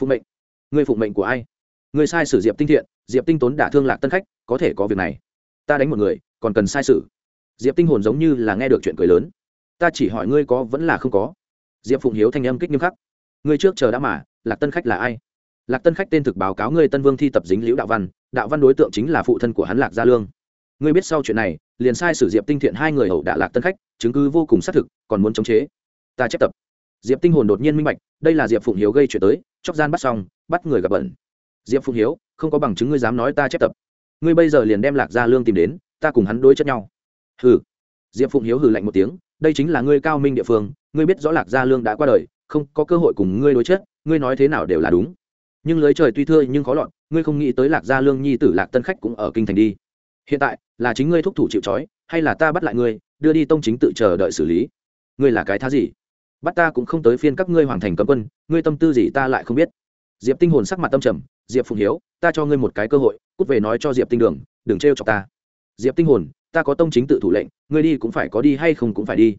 [SPEAKER 1] Phụng mệnh? Ngươi phụng mệnh của ai? Ngươi sai sử diệp tinh thiện, diệp tinh tốn đả thương lạc tân khách, có thể có việc này. Ta đánh một người còn cần sai sử diệp tinh hồn giống như là nghe được chuyện cười lớn. Ta chỉ hỏi ngươi có vẫn là không có. Diệp phụng hiếu thanh âm kích nghiêm khắc. Ngươi trước chờ đã mà, lạc tân khách là ai? Lạc tân khách tên thực báo cáo ngươi tân vương thi tập dính liễu đạo văn đạo văn đối tượng chính là phụ thân của hắn lạc gia lương. Ngươi biết sau chuyện này, liền sai sử diệp tinh thiện hai người hậu đả lạc tân khách, chứng cứ vô cùng xác thực, còn muốn chống chế. Ta chép tập. Diệp tinh hồn đột nhiên minh bạch, đây là diệp phụng hiếu gây chuyện tới chóc gian bắt xong, bắt người gặp bẩn. Diệp phụng hiếu, không có bằng chứng ngươi dám nói ta chép tập. Ngươi bây giờ liền đem lạc gia lương tìm đến ta cùng hắn đối chất nhau. Hừ. Diệp phụng hiếu hừ lạnh một tiếng, đây chính là ngươi cao minh địa phương, ngươi biết rõ lạc gia lương đã qua đời, không có cơ hội cùng ngươi đối chất, ngươi nói thế nào đều là đúng. Nhưng lưới trời tuy thưa nhưng khó lọt, ngươi không nghĩ tới lạc gia lương nhi tử lạc tân khách cũng ở kinh thành đi. Hiện tại, là chính ngươi thúc thủ chịu trói, hay là ta bắt lại ngươi, đưa đi tông chính tự chờ đợi xử lý? Ngươi là cái thá gì? Bắt ta cũng không tới phiên các ngươi hoàn thành cấm quân, ngươi tâm tư gì ta lại không biết. Diệp tinh hồn sắc mặt tâm trầm, diệp phụng hiếu, ta cho ngươi một cái cơ hội, cút về nói cho diệp tinh đường, đừng trêu chọc ta diệp tinh hồn, ta có tông chính tự thủ lệnh, ngươi đi cũng phải có đi hay không cũng phải đi.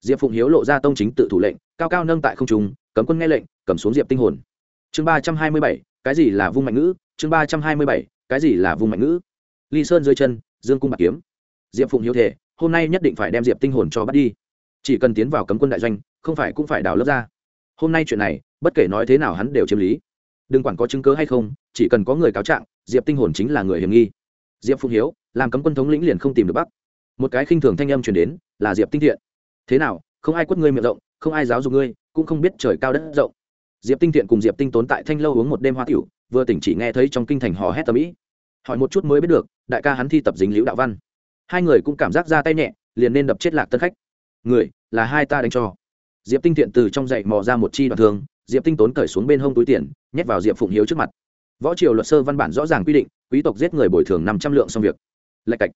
[SPEAKER 1] Diệp phụng hiếu lộ ra tông chính tự thủ lệnh, cao cao nâng tại không trung, cấm quân nghe lệnh, cầm xuống diệp tinh hồn. Chương ba trăm hai mươi bảy, cái gì là vung mạnh ngữ? Chương ba trăm hai mươi bảy, cái gì là vung mạnh ngữ? Ly sơn dưới chân, dương cung bạc kiếm. Diệp phụng hiếu thể hôm nay nhất định phải đem diệp tinh hồn cho bắt đi. Chỉ cần tiến vào cấm quân đại doanh, không phải cũng phải đào lớp ra. Hôm nay chuyện này, bất kể nói thế nào hắn đều chiếm lý. Đừng quản có chứng cớ hay không, chỉ cần có người cáo trạng, diệp tinh hồn chính là người hiểm nghi. Diệp phụng hiếu làm cấm quân thống lĩnh liền không tìm được bắc. Một cái khinh thường thanh âm chuyển đến, là diệp tinh thiện. Thế nào, không ai quất ngươi miệng rộng, không ai giáo dục ngươi, cũng không biết trời cao đất rộng. Diệp tinh thiện cùng diệp tinh tốn tại thanh lâu uống một đêm hoa tiểu, vừa tỉnh chỉ nghe thấy trong kinh thành hò hét tầm ĩ. Hỏi một chút mới biết được, đại ca hắn thi tập dính liễu đạo văn. Hai người cũng cảm giác ra tay nhẹ, liền nên đập chết lạc tân khách. Người, là hai ta đánh cho. Diệp tinh thiện từ trong dậy mò ra một chi đoạn thương, diệp tinh tốn cởi xuống bên hông túi tiền, nhét vào diệp phụng hiếu trước mặt. Võ triều luật sơ văn bản rõ ràng quy định, quý tộc giết người bồi thường năm trăm lượng xong việc lạch cạch.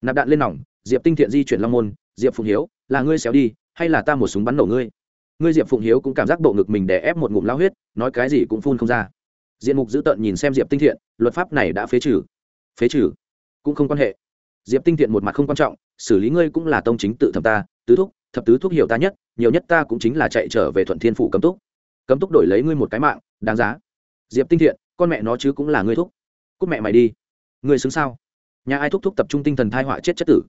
[SPEAKER 1] Nạp đạn lên nòng, diệp tinh thiện di chuyển long môn, diệp phụng hiếu, là ngươi xéo đi, hay là ta một súng bắn nổ ngươi? Ngươi diệp phụng hiếu cũng cảm giác bộ ngực mình đè ép một ngụm lao huyết, nói cái gì cũng phun không ra. Diện mục dữ tợn nhìn xem diệp tinh thiện, luật pháp này đã phế trừ. Phế trừ? Cũng không quan hệ. Diệp tinh thiện một mặt không quan trọng, xử lý ngươi cũng là tông chính tự thẩm ta, tứ thúc, thập tứ thúc hiểu ta nhất, nhiều nhất ta cũng chính là chạy trở về thuận thiên phủ cấm túc. Cấm túc đổi lấy ngươi một cái mạng, đáng giá. Diệp tinh thiện, con mẹ nó chứ cũng là ngươi thúc. Cúc mẹ mày đi. Ngươi xứng sao? Nhà ai thúc thúc tập trung tinh thần thai họa chết chất tử?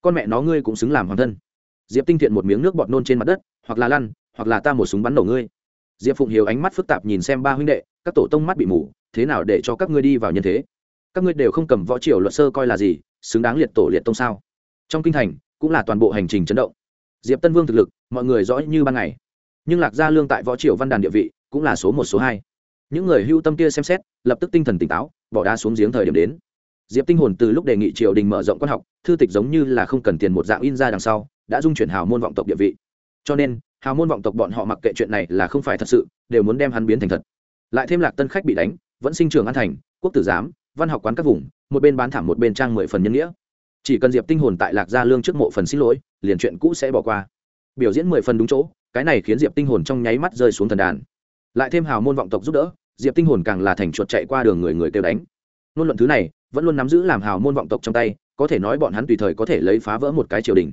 [SPEAKER 1] Con mẹ nó ngươi cũng xứng làm hoàng thân. Diệp tinh thiện một miếng nước bọt nôn trên mặt đất, hoặc là lăn, hoặc là ta một súng bắn nổ ngươi. Diệp phụng hiếu ánh mắt phức tạp nhìn xem ba huynh đệ, các tổ tông mắt bị mù, thế nào để cho các ngươi đi vào nhân thế? Các ngươi đều không cầm võ triều luật sơ coi là gì, xứng đáng liệt tổ liệt tông sao? Trong kinh thành, cũng là toàn bộ hành trình chấn động. Diệp tân vương thực lực, mọi người rõ như ban ngày. Nhưng lạc gia lương tại võ triều văn đàn địa vị, cũng là số một, số hai. Những người hưu tâm kia xem xét, lập tức tinh thần tỉnh táo, bỏ đá xuống giếng thời điểm đến diệp tinh hồn từ lúc đề nghị triều đình mở rộng quan học, thư tịch giống như là không cần tiền một dạng in ra đằng sau, đã dung chuyển hào môn vọng tộc địa vị. Cho nên, hào môn vọng tộc bọn họ mặc kệ chuyện này là không phải thật sự, đều muốn đem hắn biến thành thật. Lại thêm lạc tân khách bị đánh, vẫn sinh trường an thành, quốc tử giám, văn học quán các vùng, một bên bán thảm một bên trang mười phần nhân nghĩa. Chỉ cần diệp tinh hồn tại lạc gia lương trước mộ phần xin lỗi, liền chuyện cũ sẽ bỏ qua. Biểu diễn mười phần đúng chỗ, cái này khiến diệp tinh hồn trong nháy mắt rơi xuống thần đàn. Lại thêm hào môn vọng tộc giúp đỡ, diệp tinh hồn càng là thành chuột chạy qua đường người người kêu đánh ngôn luận thứ này vẫn luôn nắm giữ làm hào môn vọng tộc trong tay, có thể nói bọn hắn tùy thời có thể lấy phá vỡ một cái triều đình.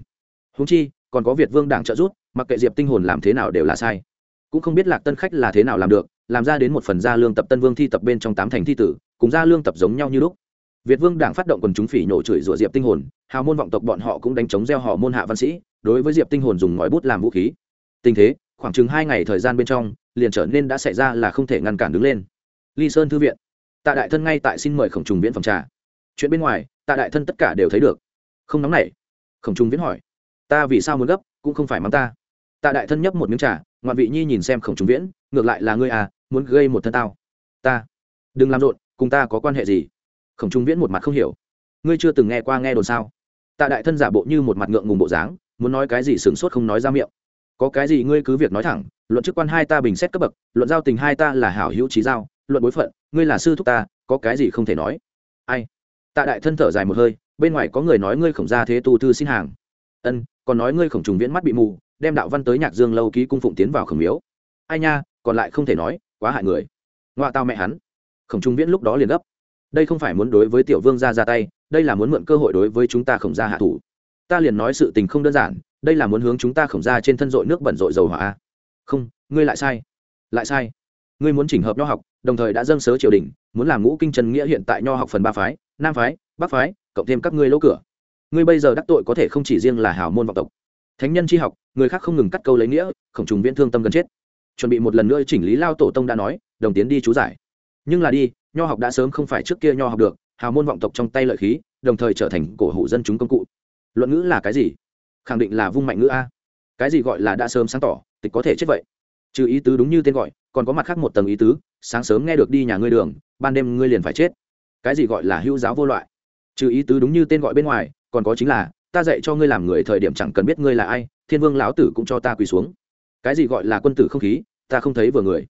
[SPEAKER 1] Húng chi, còn có việt vương đảng trợ giúp, mặc kệ diệp tinh hồn làm thế nào đều là sai. Cũng không biết lạc tân khách là thế nào làm được, làm ra đến một phần gia lương tập tân vương thi tập bên trong tám thành thi tử, cùng gia lương tập giống nhau như lúc. Việt vương đảng phát động quần chúng phỉ nổ chửi rủa diệp tinh hồn, hào môn vọng tộc bọn họ cũng đánh chống gieo họ môn hạ văn sĩ, đối với diệp tinh hồn dùng ngòi bút làm vũ khí. Tình thế, khoảng chừng hai ngày thời gian bên trong, liền trở nên đã xảy ra là không thể ngăn cản đứng lên. Ly sơn thư viện tạ đại thân ngay tại xin mời khổng trùng viễn phòng trà. Chuyện bên ngoài, tạ đại thân tất cả đều thấy được. Không nóng nảy. Khổng trùng viễn hỏi, ta vì sao muốn gấp, cũng không phải mắng ta. Tạ đại thân nhấp một miếng trà, ngoạn vị nhi nhìn xem khổng trùng viễn, ngược lại là ngươi à muốn gây một thân tao. Ta. Đừng làm rộn, cùng ta có quan hệ gì? Khổng trùng viễn một mặt không hiểu. Ngươi chưa từng nghe qua nghe đồn sao? Tạ đại thân giả bộ như một mặt ngượng ngùng bộ dáng, muốn nói cái gì sửng sốt không nói ra miệng. Có cái gì ngươi cứ việc nói thẳng, luận chức quan hai ta bình xét cấp bậc, luận giao tình hai ta là hảo hữu trí giao luận bối phận, ngươi là sư thúc ta, có cái gì không thể nói? Ai? Tạ đại thân thở dài một hơi, bên ngoài có người nói ngươi khổng gia thế tu thư xin hàng. Ân, còn nói ngươi khổng trùng viễn mắt bị mù, đem đạo văn tới nhạc dương lâu ký cung phụng tiến vào khổng miếu. Ai nha, còn lại không thể nói, quá hại người. Ngoại tao mẹ hắn. Khổng trùng viễn lúc đó liền gấp. Đây không phải muốn đối với tiểu vương gia ra tay, đây là muốn mượn cơ hội đối với chúng ta khổng gia hạ thủ. Ta liền nói sự tình không đơn giản, đây là muốn hướng chúng ta khổng gia trên thân dội nước bẩn dội dầu hỏa không, ngươi lại sai. Lại sai. Ngươi muốn chỉnh hợp nho học đồng thời đã dâng sớ triều đình, muốn làm ngũ kinh trần nghĩa hiện tại nho học phần ba phái, nam phái, bắc phái, cộng thêm các ngươi lỗ cửa. Ngươi bây giờ đắc tội có thể không chỉ riêng là hào môn vọng tộc. Thánh nhân tri học, người khác không ngừng cắt câu lấy nghĩa, khổng trùng viễn thương tâm gần chết. Chuẩn bị một lần nữa chỉnh lý lao tổ tông đã nói, đồng tiến đi chú giải. Nhưng là đi, nho học đã sớm không phải trước kia nho học được hào môn vọng tộc trong tay lợi khí, đồng thời trở thành cổ hủ dân chúng công cụ. Luận ngữ là cái gì? Khẳng định là vung mạnh ngữ a. Cái gì gọi là đã sớm sáng tỏ, tịch có thể chết vậy? Trừ ý tứ đúng như tên gọi, còn có mặt khác một tầng ý tứ, sáng sớm nghe được đi nhà ngươi đường, ban đêm ngươi liền phải chết. Cái gì gọi là hữu giáo vô loại? Trừ ý tứ đúng như tên gọi bên ngoài, còn có chính là, ta dạy cho ngươi làm người thời điểm chẳng cần biết ngươi là ai, thiên vương lão tử cũng cho ta quỳ xuống. Cái gì gọi là quân tử không khí, ta không thấy vừa người.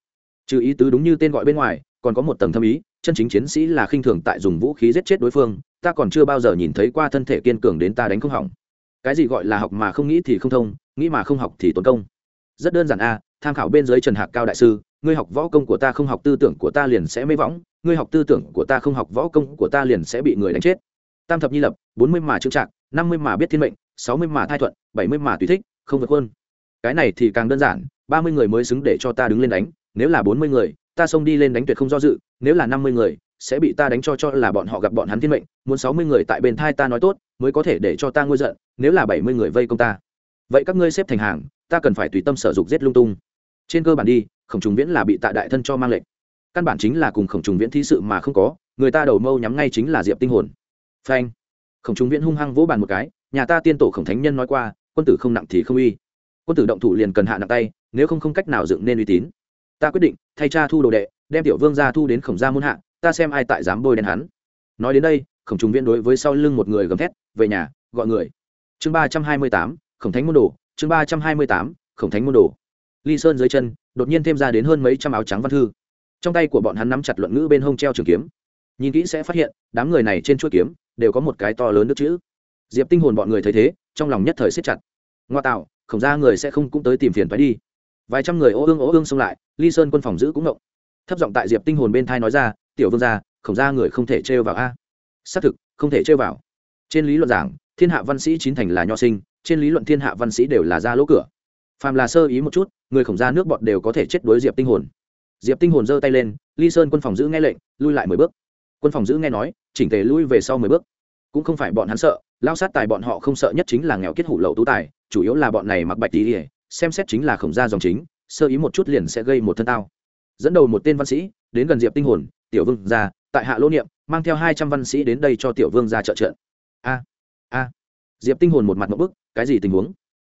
[SPEAKER 1] Trừ ý tứ đúng như tên gọi bên ngoài, còn có một tầng thâm ý, chân chính chiến sĩ là khinh thường tại dùng vũ khí giết chết đối phương, ta còn chưa bao giờ nhìn thấy qua thân thể kiên cường đến ta đánh không hỏng. Cái gì gọi là học mà không nghĩ thì không thông, nghĩ mà không học thì tốn công. Rất đơn giản a tham khảo bên dưới trần hạc cao đại sư, ngươi học võ công của ta không học tư tưởng của ta liền sẽ mê võng, ngươi học tư tưởng của ta không học võ công của ta liền sẽ bị người đánh chết. Tam thập nhi lập, bốn mươi mà trưng trạng năm mươi mà biết thiên mệnh, sáu mươi mà thai thuận, bảy mươi mà tùy thích, không vượt hơn cái này thì càng đơn giản, ba mươi người mới xứng để cho ta đứng lên đánh, nếu là bốn mươi người, ta xông đi lên đánh tuyệt không do dự, nếu là năm mươi người, sẽ bị ta đánh cho cho là bọn họ gặp bọn hắn thiên mệnh, muốn sáu mươi người tại bên thai ta nói tốt, mới có thể để cho ta ngôi giận, nếu là bảy mươi người vây công ta. Vậy các ngươi xếp thành hàng, ta cần phải tùy tâm sở dục giết lung tung trên cơ bản đi, khổng trùng viễn là bị tạ đại thân cho mang lệnh. Căn bản chính là cùng khổng trùng viễn thí sự mà không có, người ta đầu mâu nhắm ngay chính là diệp tinh hồn. Phanh. Khổng trùng viễn hung hăng vỗ bàn một cái, nhà ta tiên tổ khổng thánh nhân nói qua, quân tử không nặng thì không uy. Quân tử động thủ liền cần hạ nặng tay, nếu không không cách nào dựng nên uy tín. Ta quyết định, thay cha thu đồ đệ, đem tiểu vương gia thu đến khổng gia muôn hạ, ta xem ai tại dám bôi đen hắn. Nói đến đây, khổng trùng viễn đối với sau lưng một người gầm thét, về nhà, gọi người. Chương ba trăm hai mươi tám, khổng thánh môn đồ, chương ba trăm hai mươi tám, khổng thánh môn đồ ly sơn dưới chân, đột nhiên thêm ra đến hơn mấy trăm áo trắng văn thư. Trong tay của bọn hắn nắm chặt luận ngữ bên hông treo trường kiếm. Nhìn kỹ sẽ phát hiện, đám người này trên chuỗi kiếm, đều có một cái to lớn nước chữ. Diệp tinh hồn bọn người thấy thế, trong lòng nhất thời siết chặt. Ngoa tạo khổng ra người sẽ không cũng tới tìm phiền phải đi. Vài trăm người ô ương ô ương xông lại, ly sơn quân phòng giữ cũng ngộng. Thấp giọng tại diệp tinh hồn bên thai nói ra, tiểu vương gia khổng ra người không thể trêu vào a. Xác thực, không thể trêu vào. Trên lý luận giảng, thiên hạ văn sĩ chín thành là nho sinh, trên lý luận thiên hạ văn sĩ đều là ra lỗ cửa phàm là sơ ý một chút người khổng ra nước bọt đều có thể chết đối diệp tinh hồn. Diệp tinh hồn giơ tay lên ly sơn quân phòng giữ nghe lệnh lui lại mười bước. Quân phòng giữ nghe nói chỉnh tề lui về sau mười bước. Cũng không phải bọn hắn sợ lao sát tài bọn họ không sợ nhất chính là nghèo kết hủ lậu tú tài chủ yếu là bọn này mặc bạch tí ỉa xem xét chính là khổng gia dòng chính sơ ý một chút liền sẽ gây một thân tao. Dẫn đầu một tên văn sĩ đến gần diệp tinh hồn tiểu vương ra tại hạ lỗ niệm mang theo hai trăm văn sĩ đến đây cho tiểu vương ra trợ trận. A a. Diệp tinh hồn một mặt một bước, cái gì tình huống?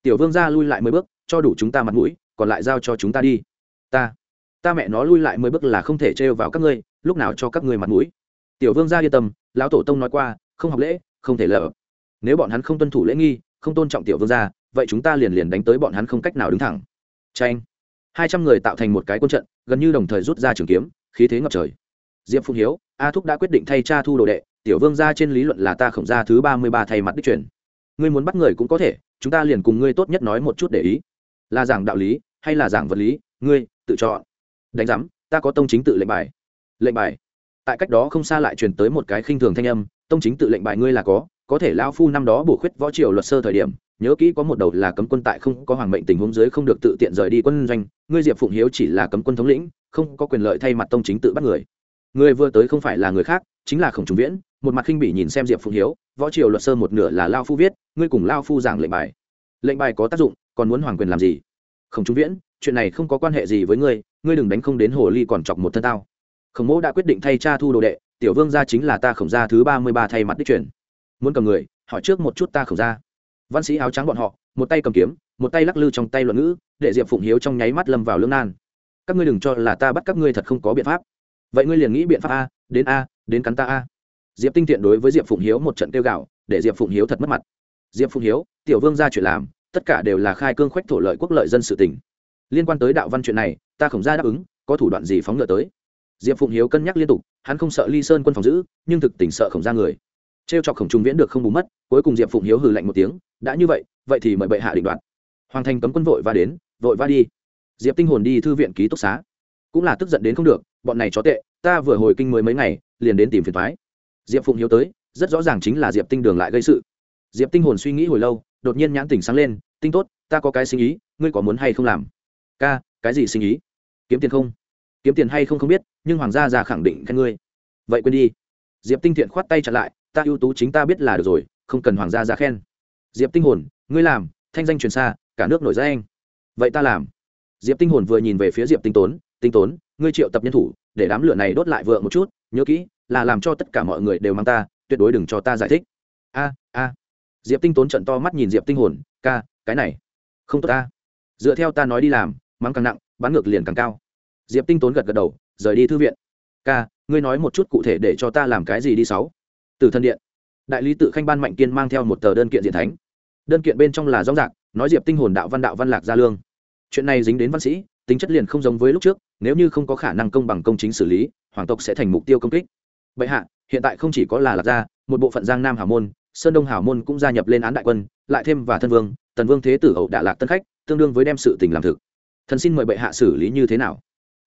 [SPEAKER 1] Tiểu vương ra lui lại mười bước cho đủ chúng ta mặt mũi, còn lại giao cho chúng ta đi. Ta ta mẹ nó lui lại mười bước là không thể trêu vào các ngươi, lúc nào cho các ngươi mặt mũi. Tiểu vương ra yên tâm, lão tổ tông nói qua, không học lễ, không thể lỡ. Nếu bọn hắn không tuân thủ lễ nghi, không tôn trọng tiểu vương gia, vậy chúng ta liền liền đánh tới bọn hắn không cách nào đứng thẳng. Tranh hai trăm người tạo thành một cái quân trận, gần như đồng thời rút ra trường kiếm, khí thế ngập trời. Diệp phụng hiếu, a thúc đã quyết định thay cha thu đồ đệ, tiểu vương gia trên lý luận là ta khổng gia thứ ba mươi ba thay mặt đích truyền. Ngươi muốn bắt người cũng có thể, chúng ta liền cùng ngươi tốt nhất nói một chút để ý là giảng đạo lý hay là giảng vật lý, ngươi tự chọn. Đánh giám, ta có tông chính tự lệnh bài. Lệnh bài. Tại cách đó không xa lại truyền tới một cái khinh thường thanh âm, tông chính tự lệnh bài ngươi là có có thể lao phu năm đó bổ khuyết võ triều luật sơ thời điểm, nhớ kỹ có một đầu là cấm quân tại không có hoàng mệnh tình huống dưới không được tự tiện rời đi quân doanh, ngươi diệp phụng hiếu chỉ là cấm quân thống lĩnh, không có quyền lợi thay mặt tông chính tự bắt người. Người vừa tới không phải là người khác, chính là khổng trung viễn, một mặt khinh bỉ nhìn xem diệp phụng hiếu, võ triều luật sơ một nửa là lao phu viết, ngươi cùng lao phu giảng lệnh bài. Lệnh bài có tác dụng còn muốn hoàng quyền làm gì? Khổng trung viễn, chuyện này không có quan hệ gì với ngươi ngươi đừng đánh không đến hồ ly còn chọc một thân tao. Khổng mẫu đã quyết định thay cha thu đồ đệ, tiểu vương gia chính là ta khổng gia thứ ba mươi ba thay mặt đích truyền. Muốn cầm người, hỏi trước một chút ta khổng gia. Văn sĩ áo trắng bọn họ, một tay cầm kiếm, một tay lắc lư trong tay luận ngữ, để diệp phụng hiếu trong nháy mắt lâm vào lương nan. Các ngươi đừng cho là ta bắt các ngươi thật không có biện pháp. Vậy ngươi liền nghĩ biện pháp a, đến a, đến cắn ta a. Diệp tinh thiện đối với diệp phụng hiếu một trận tiêu gạo để diệp phụng hiếu thật mất mặt. Diệp phụng hiếu, tiểu vương ra chuyện làm tất cả đều là khai cương khoách thổ lợi quốc lợi dân sự tỉnh liên quan tới đạo văn chuyện này, ta khổng ra đáp ứng, có thủ đoạn gì phóng ngựa tới? Diệp phụng hiếu cân nhắc liên tục, hắn không sợ ly sơn quân phòng giữ, nhưng thực tình sợ khổng ra người. T r e o chọc khổng trung viễn được không bù mất, cuối cùng diệp phụng hiếu hừ lạnh một tiếng, đã như vậy vậy thì mời bệ hạ định đoạt. Hoàng thành cấm quân vội va đến, vội va đi. Diệp tinh hồn đi thư viện ký túc xá. Cũng là tức giận đến không được, bọn này chó tệ, ta vừa hồi kinh mới mấy ngày, liền đến tìm phiền thoái diệp phụng hiếu tới, rất rõ ràng chính là diệp tinh đường lại gây sự. Diệp tinh hồn suy nghĩ hồi lâu đột nhiên nhãn tỉnh sáng lên, tinh tốt, ta có cái sinh ý, ngươi có muốn hay không làm? Ca, cái gì sinh ý? Kiếm tiền không? Kiếm tiền hay không không biết, nhưng hoàng gia già khẳng định khen ngươi. Vậy quên đi. Diệp tinh thiện khoát tay trả lại, ta ưu tú chính ta biết là được rồi, không cần hoàng gia già khen. Diệp tinh hồn, ngươi làm, thanh danh truyền xa, cả nước nổi danh. Vậy ta làm. Diệp tinh hồn vừa nhìn về phía diệp tinh tốn tinh tốn, ngươi triệu tập nhân thủ, để đám lửa này đốt lại vợ một chút, nhớ kỹ, là làm cho tất cả mọi người đều mang ta, tuyệt đối đừng cho ta giải thích. A a diệp tinh tốn trận to mắt nhìn diệp tinh hồn, ca, cái này không tốt ta. Dựa theo ta nói đi làm, mắng càng nặng, bán ngược liền càng cao. Diệp tinh tốn gật gật đầu, rời đi thư viện. Ca, ngươi nói một chút cụ thể để cho ta làm cái gì đi sáu? Từ thân điện. Đại lý tự khanh ban mạnh kiên mang theo một tờ đơn kiện diện thánh. Đơn kiện bên trong là rõ ràng, nói diệp tinh hồn đạo văn đạo văn lạc gia lương. Chuyện này dính đến văn sĩ, tính chất liền không giống với lúc trước, nếu như không có khả năng công bằng công chính xử lý, hoàng tộc sẽ thành mục tiêu công kích. Bệ hạ, hiện tại không chỉ có là lạc gia, một bộ phận giang nam hà môn sơn đông Hảo môn cũng gia nhập lên án đại quân, lại thêm và thân vương, tần vương thế tử ẩu đả lạc tân khách, tương đương với đem sự tình làm thực. Thần xin mời bệ hạ xử lý như thế nào?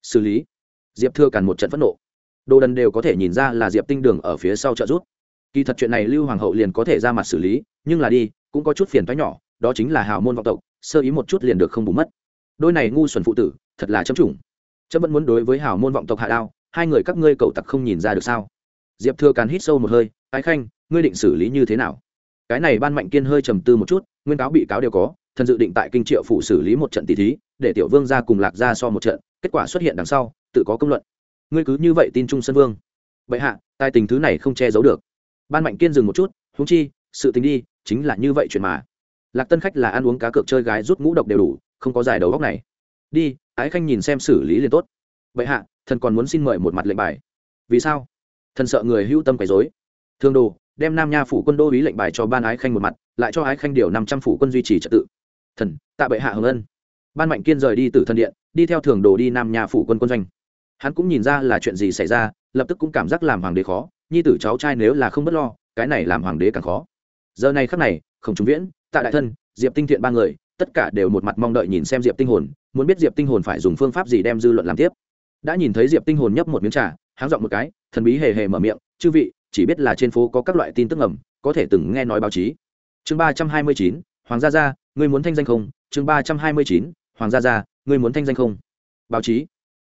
[SPEAKER 1] Xử lý? Diệp thưa càn một trận phẫn nộ. Đồ đần đều có thể nhìn ra là diệp tinh đường ở phía sau trợ giúp. Kỳ thật chuyện này lưu hoàng hậu liền có thể ra mặt xử lý, nhưng là đi, cũng có chút phiền thoái nhỏ, đó chính là hào môn vọng tộc, sơ ý một chút liền được không bù mất. Đôi này ngu xuẩn phụ tử, thật là chấm chủng. Chấm vẫn muốn đối với hào môn vọng tộc hạ đao, hai người các ngươi cầu tặc không nhìn ra được sao? Diệp thừa càn hít sâu một hơi, ái khanh, ngươi định xử lý như thế nào? Cái này ban mạnh kiên hơi trầm tư một chút, nguyên cáo bị cáo đều có, thần dự định tại kinh triệu phủ xử lý một trận tỷ thí, để tiểu vương ra cùng lạc ra so một trận, kết quả xuất hiện đằng sau, tự có công luận. Ngươi cứ như vậy tin trung sân vương. Bệ hạ tài tình thứ này không che giấu được. Ban mạnh kiên dừng một chút húng chi, sự tình đi, chính là như vậy chuyện mà. Lạc tân khách là ăn uống cá cược chơi gái rút ngũ độc đều đủ, không có giải đầu góc này. Đi, ái khanh nhìn xem xử lý liền tốt. Bệ hạ, thần còn muốn xin mời một mặt lệnh bài. Vì sao? Thần sợ người hữu tâm quấy dối thương đồ, đem nam nha phủ quân đô ý lệnh bài cho ban ái khanh một mặt, lại cho ái khanh điều năm trăm phủ quân duy trì trật tự. Thần, tạ bệ hạ hồng ân. Ban mạnh kiên rời đi từ thần điện, đi theo thường đồ đi nam nha phủ quân quân doanh. Hắn cũng nhìn ra là chuyện gì xảy ra, lập tức cũng cảm giác làm hoàng đế khó, nhi tử cháu trai nếu là không b ấ t lo, cái này làm hoàng đế càng khó. Giờ này khắc này, khổng trung viễn, tạ đại thân, diệp tinh thiện ba người, tất cả đều một mặt mong đợi nhìn xem diệp tinh hồn, muốn biết diệp tinh hồn phải dùng phương pháp gì đem dư luận làm tiếp. Đã nhìn thấy diệp tinh hồn nhấp một miếng trà háng dọn một cái thần bí hề hề mở miệng chư vị chỉ biết là trên phố có các loại tin tức ngầm, có thể từng nghe nói báo chí. Chương ba trăm hai mươi chín hoàng gia gia ngươi muốn thanh danh không? Chương ba trăm hai mươi chín hoàng gia gia ngươi muốn thanh danh không? Báo chí?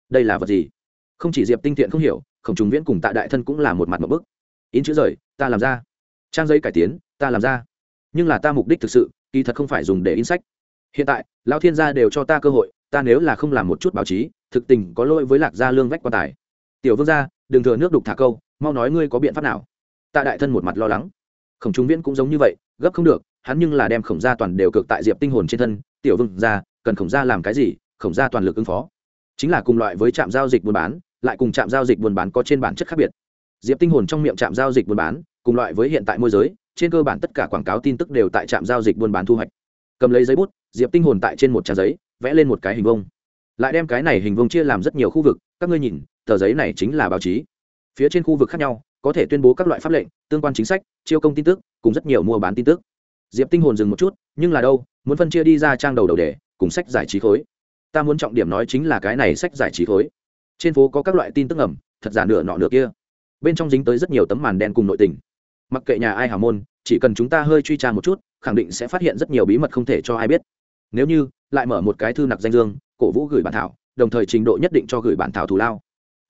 [SPEAKER 1] Đây là vật gì? Không chỉ diệp tinh thiện không hiểu khổng trùng viễn cùng tạ đại thân cũng là một mặt một bức. In chữ rời ta làm ra. Trang giấy cải tiến ta làm ra. Nhưng là ta mục đích thực sự kỳ thật không phải dùng để in sách. Hiện tại lao thiên gia đều cho ta cơ hội ta nếu là không làm một chút báo chí thực tình có lỗi với lạc gia lương vách quan tài tiểu vương gia, đừng thừa nước đục thả câu, mau nói ngươi có biện pháp nào. Tạ đại thân một mặt lo lắng. Khổng trung viễn cũng giống như vậy, gấp không được, hắn nhưng là đem khổng gia toàn đều cực tại diệp tinh hồn trên thân, tiểu vương gia, cần khổng gia làm cái gì, khổng gia toàn lực ứng phó. Chính là cùng loại với trạm giao dịch buôn bán, lại cùng trạm giao dịch buôn bán có trên bản chất khác biệt. Diệp tinh hồn trong miệng trạm giao dịch buôn bán, cùng loại với hiện tại môi giới, trên cơ bản tất cả quảng cáo tin tức đều tại trạm giao dịch buôn bán thu hoạch. Cầm lấy giấy bút, diệp tinh hồn tại trên một trang giấy, vẽ lên một cái hình vông lại đem cái này hình vông chia làm rất nhiều khu vực, các ngươi nhìn tờ giấy này chính là báo chí. Phía trên khu vực khác nhau, có thể tuyên bố các loại pháp lệnh, tương quan chính sách, chiêu công tin tức, cùng rất nhiều mua bán tin tức. Diệp tinh hồn dừng một chút, nhưng là đâu, muốn phân chia đi ra trang đầu đầu đề cùng sách giải trí khối. Ta muốn trọng điểm nói chính là cái này sách giải trí khối. Trên phố có các loại tin tức ẩm thật giả nửa nọ nửa kia. Bên trong dính tới rất nhiều tấm màn đen cùng nội tình. Mặc kệ nhà ai hào môn, chỉ cần chúng ta hơi truy tra một chút, khẳng định sẽ phát hiện rất nhiều bí mật không thể cho ai biết. Nếu như, lại mở một cái thư nặc danh dương, cổ vũ gửi bản thảo, đồng thời trình độ nhất định cho gửi bản thảo thù lao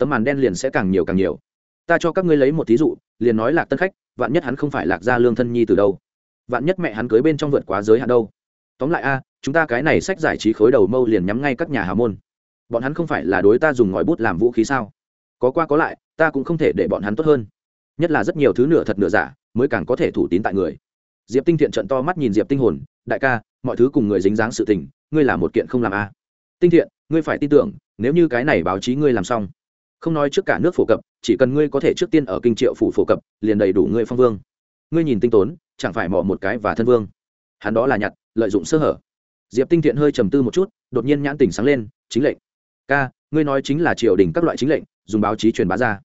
[SPEAKER 1] tấm màn đen liền sẽ càng nhiều càng nhiều. Ta cho các ngươi lấy một thí dụ, liền nói lạc tân khách, vạn nhất hắn không phải lạc gia lương thân nhi từ đâu? Vạn nhất mẹ hắn cưới bên trong vượt quá giới hạn đâu? Tóm lại a, chúng ta cái này sách giải trí khối đầu mâu liền nhắm ngay các nhà hào môn. Bọn hắn không phải là đối ta dùng ngòi bút làm vũ khí sao? Có qua có lại, ta cũng không thể để bọn hắn tốt hơn. Nhất là rất nhiều thứ nửa thật nửa giả, mới càng có thể thủ tín tại người. Diệp tinh thiện trận to mắt nhìn diệp tinh hồn, đại ca, mọi thứ cùng người dính dáng sự tình, ngươi làm một kiện không làm a. Tinh thiện, ngươi phải tin tưởng, nếu như cái này báo chí ngươi làm xong không nói trước cả nước phổ cập, chỉ cần ngươi có thể trước tiên ở kinh triệu phủ phổ cập, liền đầy đủ ngươi phong vương. Ngươi nhìn tinh tốn, chẳng phải mò một cái và thân vương. Hắn đó là nhặt, lợi dụng sơ hở. Diệp tinh thiện hơi trầm tư một chút, đột nhiên nhãn tỉnh sáng lên, chính lệnh. Ca, ngươi nói chính là triều đình các loại chính lệnh, dùng báo chí truyền bá ra.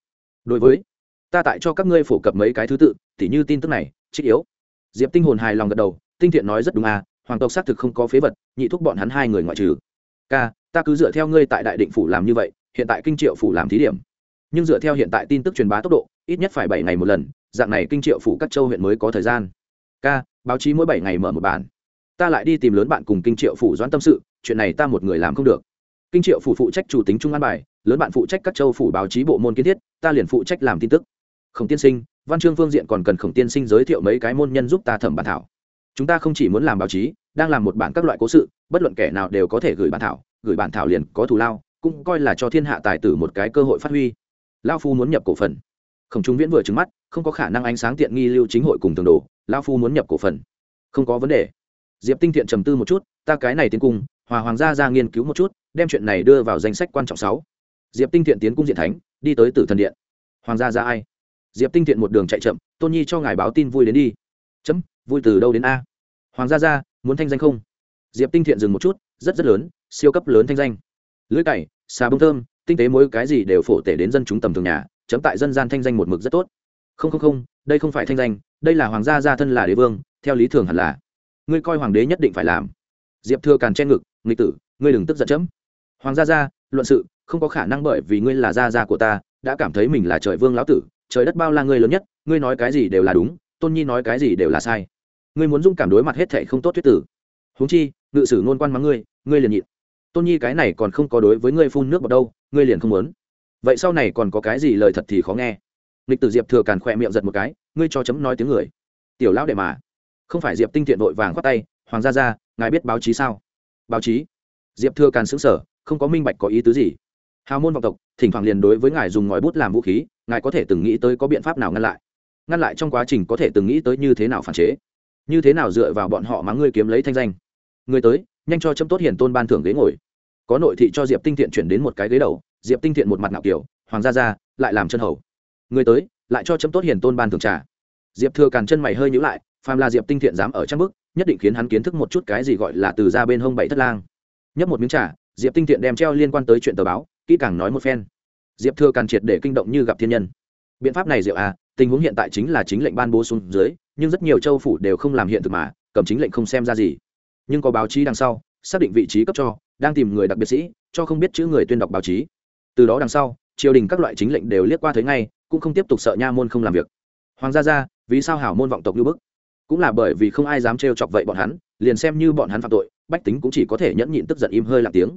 [SPEAKER 1] Đối với, ta tại cho các ngươi phổ cập mấy cái thứ tự, tỉ như tin tức này, trích yếu. Diệp tinh hồn hài lòng gật đầu, tinh thiện nói rất đúng à hoàng tộc xác thực không có phế vật, nhị thúc bọn hắn hai người ngoại trừ. Ca, ta cứ dựa theo ngươi tại đại định phủ làm như vậy hiện tại kinh triệu phủ làm thí điểm. Nhưng dựa theo hiện tại tin tức truyền bá tốc độ, ít nhất phải bảy ngày một lần, dạng này kinh triệu phủ các châu huyện mới có thời gian. Ca, báo chí mỗi bảy ngày mở một bản. Ta lại đi tìm lớn bạn cùng kinh triệu phủ doãn tâm sự, chuyện này ta một người làm không được. Kinh triệu phủ phụ trách chủ tính trung an bài, lớn bạn phụ trách các châu phủ báo chí bộ môn kiến thiết, ta liền phụ trách làm tin tức. Khổng tiên sinh, văn chương phương diện còn cần khổng tiên sinh giới thiệu mấy cái môn nhân giúp ta thẩm bản thảo. Chúng ta không chỉ muốn làm báo chí, đang làm một bản các loại cố sự, bất luận kẻ nào đều có thể gửi bản thảo, gửi bản thảo liền có thù lao cũng coi là cho thiên hạ tài tử một cái cơ hội phát huy. Lao phu muốn nhập cổ phần. Khổng trung viễn vừa trứng mắt, không có khả năng ánh sáng tiện nghi lưu chính hội cùng tường đồ lao phu muốn nhập cổ phần. Không có vấn đề. Diệp tinh thiện trầm tư một chút, ta cái này tiến cung, hòa hoàng gia ra nghiên cứu một chút, đem chuyện này đưa vào danh sách quan trọng sáu. Diệp tinh thiện tiến cung diện thánh, đi tới tử thần điện. Hoàng gia ra ai? Diệp tinh thiện một đường chạy chậm, tôn nhi cho ngài báo tin vui đến đi. Chấm, vui từ đâu đến a? Hoàng gia ra muốn thanh danh không? Diệp tinh thiện dừng một chút, rất rất lớn, siêu cấp lớn thanh danh lưỡi cày, xà bông thơm, tinh tế mỗi cái gì đều phổ tể đến dân chúng tầm thường nhà, chấm tại dân gian thanh danh một mực rất tốt. Không không không, đây không phải thanh danh, đây là hoàng gia gia thân là đế vương, theo lý thường hẳn là. Ngươi coi hoàng đế nhất định phải làm. Diệp thừa càn che ngực, nghịch tử, ngươi đừng tức giận chấm. Hoàng gia gia, luận sự, không có khả năng bởi vì ngươi là gia gia của ta, đã cảm thấy mình là trời vương lão tử, trời đất bao la ngươi lớn nhất, ngươi nói cái gì đều là đúng, tôn nhi nói cái gì đều là sai. Ngươi muốn dung cảm đối mặt hết thệ không tốt thuyết tử. Huống chi, ngự sử ngôn quan mắng ngươi ngươi liền nhịn tôn nhi cái này còn không có đối với ngươi phun nước vào đâu, ngươi liền không muốn. Vậy sau này còn có cái gì lời thật thì khó nghe? Lịch tử diệp thừa càn khỏe miệng giật một cái, ngươi cho chấm nói tiếng người. Tiểu lão đệ mà. Không phải diệp tinh thiện vội vàng khoát tay, hoàng gia gia, ngài biết báo chí sao? Báo chí? Diệp thừa càn xứng sở không có minh bạch có ý tứ gì. Hào môn vọng tộc, thỉnh thoảng liền đối với ngài dùng ngòi bút làm vũ khí, ngài có thể từng nghĩ tới có biện pháp nào ngăn lại? Ngăn lại trong quá trình có thể từng nghĩ tới như thế nào phản chế? Như thế nào dựa vào bọn họ mà ngươi kiếm lấy thanh danh? Người tới, nhanh cho chấm tốt hiển tôn ban thưởng ghế ngồi có nội thị cho diệp tinh thiện chuyển đến một cái ghế đầu, diệp tinh thiện một mặt ngạo kiểu, hoàng gia gia, lại làm chân hầu. Người tới, lại cho chấm tốt Hiền tôn ban thưởng trà. Diệp thừa càn chân mày hơi nhữ lại, phàm là diệp tinh thiện dám ở trang bức, nhất định khiến hắn kiến thức một chút cái gì gọi là từ ra bên hông bảy thất lang. Nhấp một miếng trà, diệp tinh thiện đem treo liên quan tới chuyện tờ báo, kỹ càng nói một phen. Diệp thừa càn triệt để kinh động như gặp thiên nhân. Biện pháp này diệu à tình huống hiện tại chính là chính lệnh ban bố xuống dưới, nhưng rất nhiều châu phủ đều không làm hiện thực mà, cầm chính lệnh không xem ra gì. Nhưng có báo chí đằng sau xác định vị trí cấp cho, đang tìm người đặc biệt sĩ, cho không biết chữ người tuyên đọc báo chí. Từ đó đằng sau, triều đình các loại chính lệnh đều liếc qua thấy ngay, cũng không tiếp tục sợ nha môn không làm việc. Hoàng gia gia, vì sao hảo môn vọng tộc như bức? Cũng là bởi vì không ai dám trêu chọc vậy bọn hắn, liền xem như bọn hắn phạm tội, bách tính cũng chỉ có thể nhẫn nhịn tức giận im hơi lặng tiếng.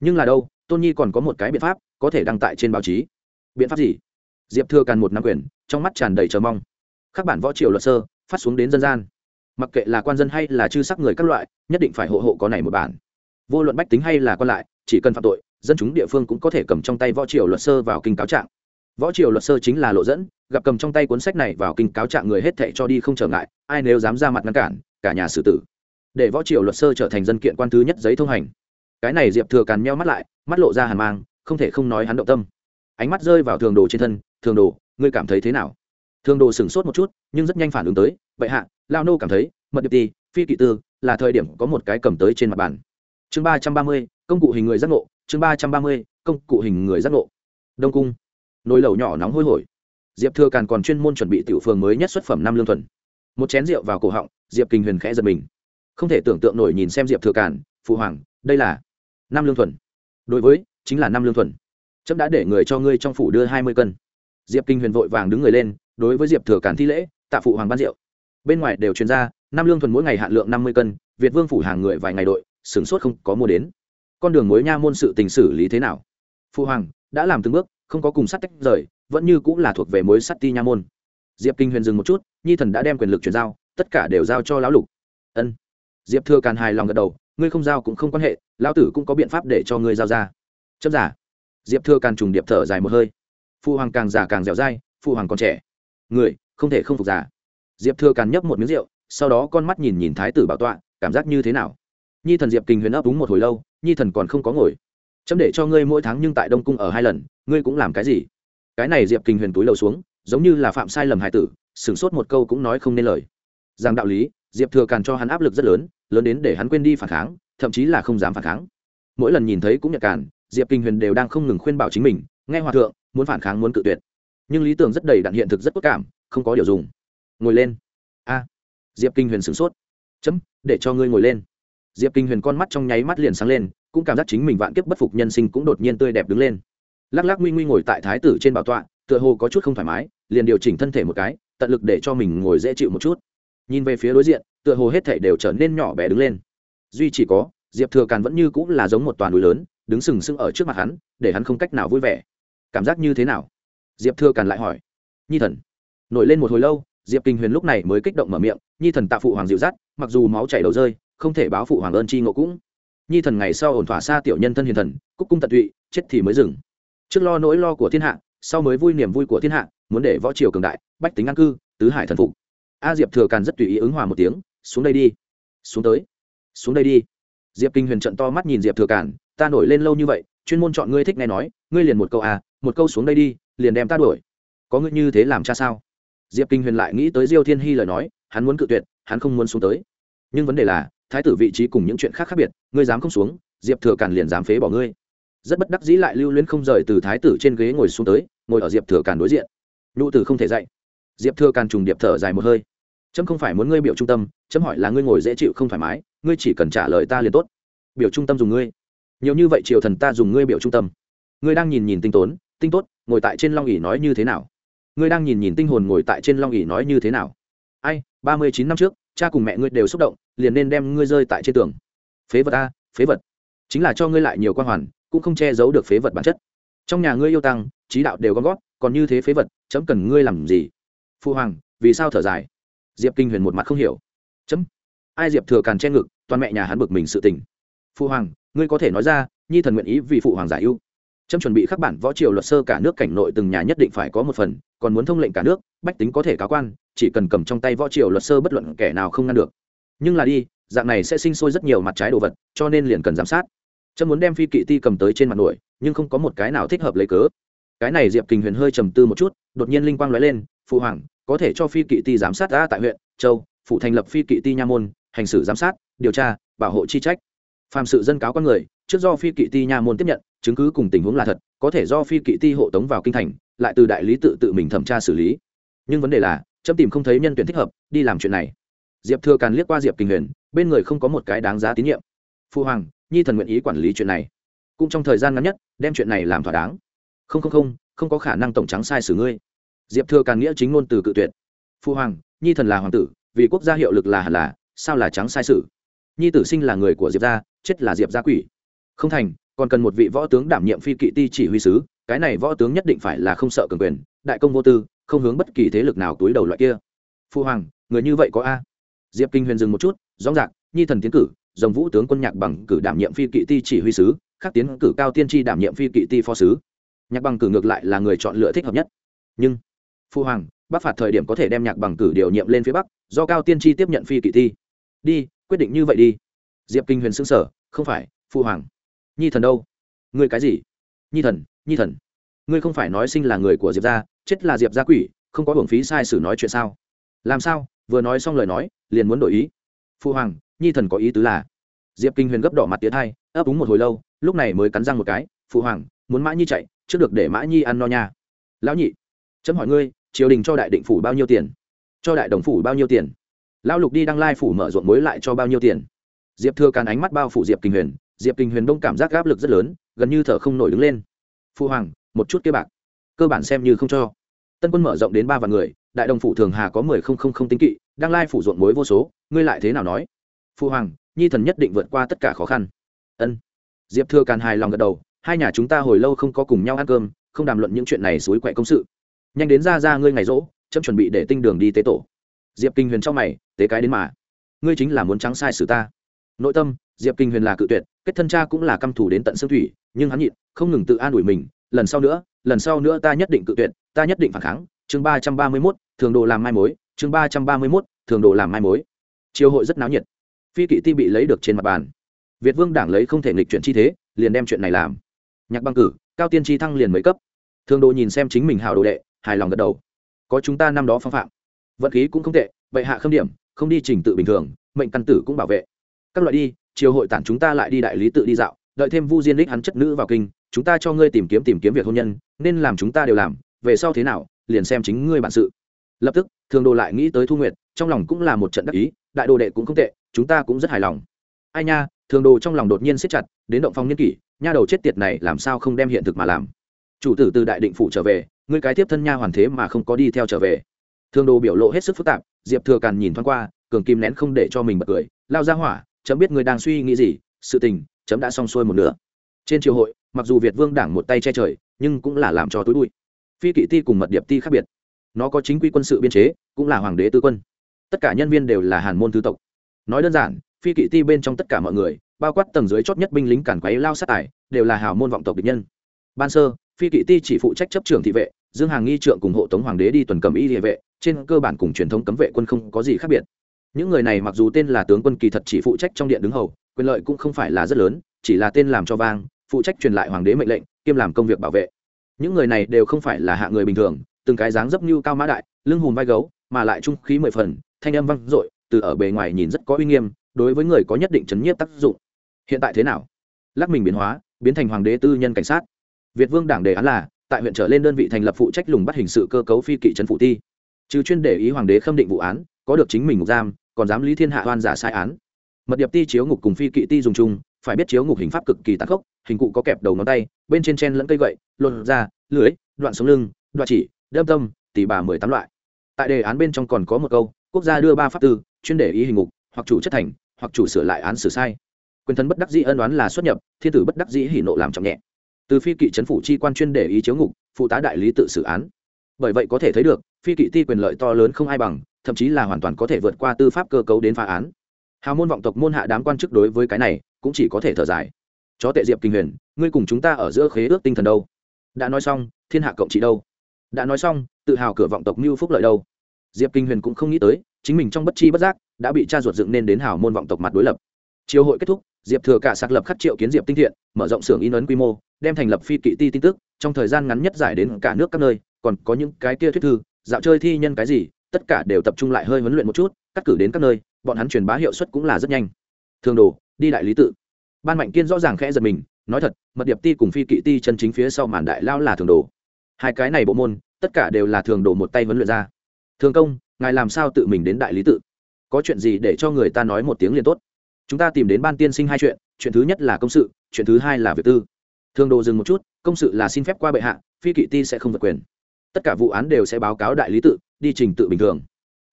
[SPEAKER 1] Nhưng là đâu, tôn nhi còn có một cái biện pháp, có thể đăng tải trên báo chí. Biện pháp gì? Diệp thừa càn một năm quyền, trong mắt tràn đầy chờ mong. Các bản võ triều luật sơ, phát xuống đến dân gian mặc kệ là quan dân hay là chư sắc người các loại, nhất định phải hộ hộ có này một bản. Vô luận bách tính hay là quan lại, chỉ cần phạm tội, dân chúng địa phương cũng có thể cầm trong tay võ triều luật sơ vào kinh cáo trạng. Võ triều luật sơ chính là lộ dẫn, gặp cầm trong tay cuốn sách này vào kinh cáo trạng người hết thệ cho đi không trở ngại, ai nếu dám ra mặt ngăn cản, cả nhà xử tử. Để võ triều luật sơ trở thành dân kiện quan thứ nhất giấy thông hành. Cái này diệp thừa càn meo mắt lại, mắt lộ ra hàn mang, không thể không nói hắn động tâm. Ánh mắt rơi vào thường đồ trên thân, thường đồ, ngươi cảm thấy thế nào? Thường đồ sửng sốt một chút, nhưng rất nhanh phản ứng tới vậy hạ lao nô cảm thấy, mật điệp ti phi kỵ tư, là thời điểm có một cái cầm tới trên mặt bàn. Chương ba trăm ba mươi, công cụ hình người giác ngộ. Chương ba trăm ba mươi, công cụ hình người giác ngộ. Đông cung. Nồi lẩu nhỏ nóng hôi hổi. Diệp thừa càn còn chuyên môn chuẩn bị tiểu phường mới nhất xuất phẩm năm lương thuần. Một chén rượu vào cổ họng, diệp kinh huyền khẽ giật mình. Không thể tưởng tượng nổi nhìn xem diệp thừa càn, phụ hoàng, đây là năm lương thuần. Đối với, chính là năm lương thuần. Trẫm đã để người cho ngươi trong phủ đưa hai mươi cân. Diệp kinh huyền vội vàng đứng người lên, đối với diệp thừa càn thi lễ, tạ phụ hoàng ban rượu bên ngoài đều chuyên gia, năm lương thuần mỗi ngày hạn lượng năm mươi cân, việt vương phủ hàng người vài ngày đội, sửng sốt không có mua đến. Con đường mối nha môn sự tình xử lý thế nào? Phụ hoàng, đã làm từng bước, không có cùng sắt tách rời, vẫn như cũng là thuộc về mối sắt ti nha môn. Diệp kinh huyền dừng một chút, nhi thần đã đem quyền lực chuyển giao, tất cả đều giao cho lão lục. Ân. Diệp thừa càn hài lòng gật đầu, ngươi không giao cũng không quan hệ, lão tử cũng có biện pháp để cho ngươi giao ra. Chấp giả. Diệp thừa càn trùng điệp thở dài một hơi. Phụ hoàng càng già càng dẻo dai phụ hoàng còn trẻ. Người, không thể không phục giả diệp thừa càn nhấp một miếng rượu, sau đó con mắt nhìn nhìn thái tử bảo tọa, cảm giác như thế nào? Nhi thần diệp kinh huyền ấp đúng một hồi lâu, nhi thần còn không có ngồi. Chấm để cho ngươi mỗi tháng nhưng tại đông cung ở hai lần, ngươi cũng làm cái gì? Cái này diệp kinh huyền túi lầu xuống, giống như là phạm sai lầm hải tử, sửng sốt một câu cũng nói không nên lời. Rằng đạo lý, diệp thừa càn cho hắn áp lực rất lớn lớn đến để hắn quên đi phản kháng, thậm chí là không dám phản kháng. Mỗi lần nhìn thấy cũng nhật càn diệp kinh huyền đều đang không ngừng khuyên bảo chính mình, nghe hòa thượng, muốn phản kháng muốn cự tuyệt. Nhưng lý tưởng rất đầy đặn hiện thực rất cốt cảm, không có điều dùng ngồi lên. A. Diệp kinh huyền sửng sốt. Chấm, để cho ngươi ngồi lên. Diệp kinh huyền con mắt trong nháy mắt liền sáng lên, cũng cảm giác chính mình vạn kiếp bất phục nhân sinh cũng đột nhiên tươi đẹp đứng lên. Lắc lắc nguy nguy ngồi tại thái tử trên bảo tọa, tựa hồ có chút không thoải mái, liền điều chỉnh thân thể một cái, tận lực để cho mình ngồi dễ chịu một chút. Nhìn về phía đối diện, tựa hồ hết thể đều trở nên nhỏ bé đứng lên. Duy chỉ có, diệp thừa càn vẫn như cũng là giống một toàn núi lớn, đứng sừng sững ở trước mặt hắn, để hắn không cách nào vui vẻ. Cảm giác như thế nào? Diệp thừa càn lại hỏi. Nhi thần, nổi lên một hồi lâu diệp kinh huyền lúc này mới kích động mở miệng, nhi thần tạ phụ hoàng dịu dắt, mặc dù máu chảy đầu rơi, không thể báo phụ hoàng ơn chi ngộ cũng. Nhi thần ngày sau ổn thỏa xa tiểu nhân thân hiền thần, cúc cung tận tụy, chết thì mới dừng. Trước lo nỗi lo của thiên hạ, sau mới vui niềm vui của thiên hạ, muốn để võ triều cường đại, bách tính an cư, tứ hải thần phục. A diệp thừa càn rất tùy ý ứng hòa một tiếng, xuống đây đi, xuống tới, xuống đây đi. Diệp kinh huyền trận to mắt nhìn diệp thừa càn, ta nổi lên lâu như vậy, chuyên môn chọn ngươi thích nghe nói, ngươi liền một câu à một câu xuống đây đi, liền đem ta đuổi. Có ngươi như thế làm cha sao? Diệp kinh huyền lại nghĩ tới diêu thiên hy lời nói, hắn muốn cự tuyệt, hắn không muốn xuống tới. Nhưng vấn đề là, thái tử vị trí cùng những chuyện khác khác biệt, ngươi dám không xuống, diệp thừa càn liền dám phế bỏ ngươi. Rất bất đắc dĩ lại lưu luyến không rời từ thái tử trên ghế ngồi xuống tới, ngồi ở diệp thừa càn đối diện. Nụ tử không thể dạy diệp thừa càn trùng điệp thở dài một hơi. Trâm không phải muốn ngươi biểu trung tâm trâm hỏi là ngươi ngồi dễ chịu không thoải mái, ngươi chỉ cần trả lời ta liền tốt. Biểu trung tâm dùng ngươi. Nhiều như vậy triều thần ta dùng ngươi biểu trung tâm. Ngươi đang nhìn nhìn tinh tốn, tinh tốt, ngồi tại trên long ỉ nói như thế nào? Ngươi đang nhìn nhìn tinh hồn ngồi tại trên long ỉ nói như thế nào? Ai, ba mươi chín năm trước, cha cùng mẹ ngươi đều xúc động, liền nên đem ngươi rơi tại trên tường. Phế vật a, phế vật. Chính là cho ngươi lại nhiều quan hoàn, cũng không che giấu được phế vật bản chất. Trong nhà ngươi yêu tăng trí đạo đều gom gót còn như thế phế vật, chấm cần ngươi làm gì? Phu hoàng, vì sao thở dài? Diệp kinh huyền một mặt không hiểu. Chấm. Ai diệp thừa càn che ngực, toàn mẹ nhà hắn bực mình sự tình. Phu hoàng, ngươi có thể nói ra, nhi thần nguyện ý vì phụ hoàng giải ưu chấm chuẩn bị khắc bản võ triều luật sơ cả nước cảnh nội từng nhà nhất định phải có một phần, còn muốn thông lệnh cả nước, bách tính có thể cáo quan, chỉ cần cầm trong tay võ triều luật sơ bất luận kẻ nào không ngăn được. Nhưng là đi, dạng này sẽ sinh sôi rất nhiều mặt trái đồ vật, cho nên liền cần giám sát. Chấm muốn đem phi kỵ ti cầm tới trên mặt nổi, nhưng không có một cái nào thích hợp lấy cớ. Cái này diệp kình huyền hơi trầm tư một chút, đột nhiên linh quang nói lên, phụ hoàng, có thể cho phi kỵ ti giám sát ra tại huyện, châu phụ thành lập phi kỵ ti nha môn, hành xử giám sát, điều tra, bảo hộ chi trách. Phàm sự dân cáo con người trước do phi kỵ ti nha môn tiếp nhận, chứng cứ cùng tình huống là thật, có thể do phi kỵ ti hộ tống vào kinh thành, lại từ đại lý tự tự mình thẩm tra xử lý. Nhưng vấn đề là, chấm tìm không thấy nhân tuyển thích hợp, đi làm chuyện này. Diệp thừa càn liếc qua diệp kinh huyền, bên người không có một cái đáng giá tín nhiệm. Phu hoàng, nhi thần nguyện ý quản lý chuyện này. Cũng trong thời gian ngắn nhất, đem chuyện này làm thỏa đáng. Không không không không có khả năng tổng trắng sai xử ngươi. Diệp thừa càn nghĩa chính ngôn từ cự tuyệt. Phu hoàng, nhi thần là hoàng tử, vì quốc gia hiệu lực là hẳn là, sao là trắng sai sự nhi tử sinh là người của diệp gia, chết là diệp gia quỷ không thành, còn cần một vị võ tướng đảm nhiệm phi kỵ ti chỉ huy sứ, cái này võ tướng nhất định phải là không sợ cường quyền, đại công vô tư, không hướng bất kỳ thế lực nào túi đầu loại kia. Phu hoàng, người như vậy có a? Diệp kinh huyền dừng một chút, rõ rạc nhi thần tiến cử, dòng vũ tướng quân nhạc bằng cử đảm nhiệm phi kỵ ti chỉ huy sứ khắc tiến cử cao tiên tri đảm nhiệm phi kỵ ti phó sứ. Nhạc bằng cử ngược lại là người chọn lựa thích hợp nhất. Nhưng, phu hoàng bắc phạt thời điểm có thể đem nhạc bằng cử điều nhiệm lên phía bắc, do cao tiên tri tiếp nhận phi kỵ ti. Đi, quyết định như vậy đi. Diệp kinh huyền xưng sở không phải, phu hoàng nhi thần đâu? Ngươi cái gì? Nhi thần nhi thần. Ngươi không phải nói sinh là người của diệp gia, chết là diệp gia quỷ, không có hưởng phí sai sử nói chuyện sao? Làm sao? Vừa nói xong lời nói, liền muốn đổi ý. Phụ hoàng, nhi thần có ý tứ là? Diệp kinh huyền gấp đỏ mặt tiến hai ấp úng một hồi lâu, lúc này mới cắn răng một cái phụ hoàng, muốn mã nhi chạy, trước được để mã nhi ăn no nha. Lão nhị. Chấm hỏi ngươi, triều đình cho đại định phủ bao nhiêu tiền? Cho đại đồng phủ bao nhiêu tiền? Lão lục đi đăng lai phủ mở ruộng mối lại cho bao nhiêu tiền? Diệp thừa càn ánh mắt bao phủ diệp kinh huyền diệp kinh huyền đông cảm giác áp lực rất lớn, gần như thở không nổi đứng lên. Phu hoàng, một chút kia bạc, cơ bản xem như không cho. Tân quân mở rộng đến ba vạn người, đại đồng phủ thường hà có mười không không không tính kỵ Đang lai phủ ruộng mối vô số, ngươi lại thế nào nói? Phu hoàng, nhi thần nhất định vượt qua tất cả khó khăn. Ân. Diệp thừa càn hài lòng gật đầu, hai nhà chúng ta hồi lâu không có cùng nhau ăn cơm, không đàm luận những chuyện này suối quậy công sự. Nhanh đến ra ra ngươi ngày rỗ, chấm chuẩn bị để tinh đường đi tế tổ. Diệp kinh huyền trong mày, tế cái đến mà, ngươi chính là muốn trắng sai xử ta. Nội tâm diệp kinh huyền là cự tuyệt, kết thân cha cũng là căm thù đến tận xương thủy, nhưng hắn nhịn, không ngừng tự an ủi mình, lần sau nữa, lần sau nữa ta nhất định cự tuyệt, ta nhất định phản kháng. Chương ba trăm ba mươi mốt, thường đồ làm mai mối, chương ba trăm ba mươi mốt, thường đồ làm mai mối. Chiều hội rất náo nhiệt. Phi kỵ ti bị lấy được trên mặt bàn. Việt vương đảng lấy không thể nghịch chuyện chi thế, liền đem chuyện này làm. Nhạc băng cử, cao tiên tri thăng liền mấy cấp. Thường đồ nhìn xem chính mình hào đồ đệ, hài lòng gật đầu. Có chúng ta năm đó phong phạm, vận khí cũng không tệ, bệ hạ khâm điểm, không đi trình tự bình thường, mệnh căn tử cũng bảo vệ. Các loại đi chiều hội tản chúng ta lại đi đại lý tự đi dạo, đợi thêm vu diên đích hắn chất nữ vào kinh, chúng ta cho ngươi tìm kiếm tìm kiếm việc hôn nhân, nên làm chúng ta đều làm, về sau thế nào, liền xem chính ngươi bản sự. Lập tức, thường đồ lại nghĩ tới thu nguyệt, trong lòng cũng là một trận đắc ý, đại đồ đệ cũng không tệ, chúng ta cũng rất hài lòng. Ai nha, thường đồ trong lòng đột nhiên siết chặt, đến động phong niên kỷ, nha đầu chết tiệt này làm sao không đem hiện thực mà làm? Chủ tử từ đại định phủ trở về, ngươi cái tiếp thân nha hoàn thế mà không có đi theo trở về. Thường đồ biểu lộ hết sức phức tạp, diệp thừa càn nhìn thoáng qua, cường kim nén không để cho mình bật cười, lao ra hỏa chấm biết ngươi đang suy nghĩ gì, sự tình, chấm đã xong xuôi một nửa. Trên triều hội, mặc dù việt vương đảng một tay che trời, nhưng cũng là làm cho tối bụi. Phi kỵ ti cùng mật điệp ti khác biệt. Nó có chính quy quân sự biên chế, cũng là hoàng đế tư quân. Tất cả nhân viên đều là hàn môn thứ tộc. Nói đơn giản, phi kỵ ti bên trong tất cả mọi người, bao quát tầng dưới chót nhất binh lính cản quấy lao sát ải đều là hào môn vọng tộc địch nhân. Ban sơ, phi kỵ ti chỉ phụ trách chấp trưởng thị vệ, dương hàng nghi trượng cùng hộ tống hoàng đế đi tuần cầm y địa vệ, trên cơ bản cùng truyền thống cấm vệ quân không có gì khác biệt những người này mặc dù tên là tướng quân kỳ thật chỉ phụ trách trong điện đứng hầu, quyền lợi cũng không phải là rất lớn, chỉ là tên làm cho vang, phụ trách truyền lại hoàng đế mệnh lệnh, kiêm làm công việc bảo vệ. Những người này đều không phải là hạ người bình thường, từng cái dáng dấp như cao mã đại, lưng hùm vai gấu, mà lại trung khí mười phần, thanh âm vang dội, từ ở bề ngoài nhìn rất có uy nghiêm, đối với người có nhất định chấn nhiếp tác dụng. Hiện tại thế nào? Lắc mình biến hóa, biến thành hoàng đế tư nhân cảnh sát. Việt vương đảng đề án là, tại huyện trở lên đơn vị thành lập phụ trách lùng bắt hình sự cơ cấu phi kỵ trấn phụ ti. Trừ chuyên để ý hoàng đế khâm định vụ án có được chính mình ngục giam, còn dám lý thiên hạ oan giả sai án. Mật điệp ti chiếu ngục cùng phi kỵ ti dùng chung, phải biết chiếu ngục hình pháp cực kỳ tàn khốc, hình cụ có kẹp đầu ngón tay, bên trên chen lẫn cây gậy, lột da, lưới, đoạn sống lưng, đoạn chỉ, đâm tâm, tỷ bà mười tám loại. Tại đề án bên trong còn có một câu, quốc gia đưa ba pháp tư, chuyên để ý hình ngục, hoặc chủ chất thành, hoặc chủ sửa lại án xử sai. Quyền thân bất đắc dĩ ân oán là xuất nhập, thiên tử bất đắc dĩ hỉ nộ làm trọng nhẹ. Từ phi kỵ chấn phủ chi quan chuyên để ý chiếu ngục, phụ tá đại lý tự xử án. Bởi vậy có thể thấy được, phi kỵ ti quyền lợi to lớn không ai bằng thậm chí là hoàn toàn có thể vượt qua tư pháp cơ cấu đến phá án. Hào môn vọng tộc môn hạ đám quan chức đối với cái này cũng chỉ có thể thở dài. Chó tệ diệp kinh huyền, ngươi cùng chúng ta ở giữa khế ước tinh thần đâu? Đã nói xong, thiên hạ cộng trị đâu? Đã nói xong, tự hào cửa vọng tộc mưu phúc lợi đâu? Diệp kinh huyền cũng không nghĩ tới, chính mình trong bất chi bất giác đã bị cha ruột dựng nên đến hào môn vọng tộc mặt đối lập. Chiều hội kết thúc, diệp thừa cả sạc lập khắc triệu kiến diệp tinh thiện, mở rộng xưởng in ấn quy mô, đem thành lập phi kỵ ti tin tức, trong thời gian ngắn nhất giải đến cả nước các nơi, còn có những cái kia thuyết thư, dạo chơi thi nhân cái gì tất cả đều tập trung lại hơi huấn luyện một chút, cắt cử đến các nơi, bọn hắn truyền bá hiệu suất cũng là rất nhanh. Thường đồ, đi đại lý tự. Ban mạnh kiên rõ ràng khẽ giật mình, nói thật, mật điệp ti cùng phi kỵ ti chân chính phía sau màn đại lao là thường đồ. Hai cái này bộ môn, tất cả đều là thường đồ một tay huấn luyện ra. Thường công, ngài làm sao tự mình đến đại lý tự? Có chuyện gì để cho người ta nói một tiếng liền tốt. Chúng ta tìm đến ban tiên sinh hai chuyện chuyện thứ nhất là công sự, chuyện thứ hai là việc tư. Thường đồ dừng một chút, công sự là xin phép qua bệ hạ, phi kỵ ti sẽ không vượt quyền. Tất cả vụ án đều sẽ báo cáo đại lý tự đi trình tự bình thường.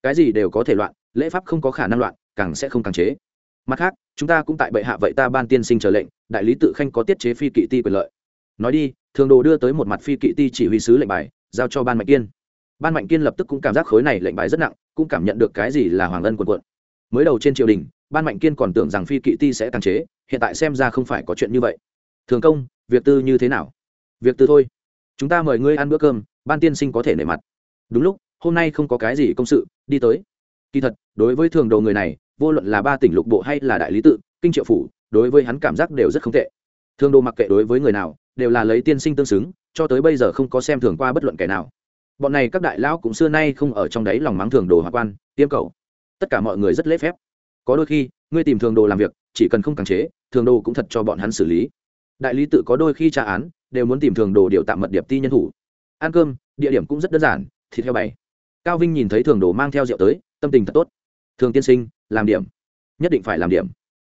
[SPEAKER 1] Cái gì đều có thể loạn, lễ pháp không có khả năng loạn, càng sẽ không càng chế. Mặt khác, chúng ta cũng tại bệ hạ vậy ta ban tiên sinh chờ lệnh, đại lý tự khanh có tiết chế phi kỵ ti quyền lợi. Nói đi, thường đồ đưa tới một mặt phi kỵ ti chỉ huy sứ lệnh bài, giao cho ban mạnh kiên. Ban mạnh kiên lập tức cũng cảm giác khối này lệnh bài rất nặng, cũng cảm nhận được cái gì là hoàng ân quần quận. Mới đầu trên triều đình, ban mạnh kiên còn tưởng rằng phi kỵ ti sẽ càng chế, hiện tại xem ra không phải có chuyện như vậy. Thường công, việc tư như thế nào? Việc tư thôi. Chúng ta mời ngươi ăn bữa cơm, ban tiên sinh có thể nể mặt. Đúng lúc hôm nay không có cái gì công sự, đi tới. Kỳ thật, đối với thường Đồ người này, vô luận là ba tỉnh lục bộ hay là đại lý tự, kinh triệu phủ, đối với hắn cảm giác đều rất không tệ. Thường đồ mặc kệ đối với người nào, đều là lấy tiên sinh tương xứng, cho tới bây giờ không có xem thường qua bất luận kẻ nào. Bọn này các đại lão cũng xưa nay không ở trong đấy lòng mắng thường đồ hòa quan, tiêm cầu. Tất cả mọi người rất lễ phép. Có đôi khi, ngươi tìm thường đồ làm việc, chỉ cần không càng chế, thường đồ cũng thật cho bọn hắn xử lý. Đại lý tự có đôi khi tra án, đều muốn tìm thường đồ điều tạm mật điệp ti nhân thủ. Ăn cơm, địa điểm cũng rất đơn giản, thịt theo bày cao vinh nhìn thấy thường đồ mang theo rượu tới, tâm tình thật tốt. Thường tiên sinh, làm điểm. Nhất định phải làm điểm.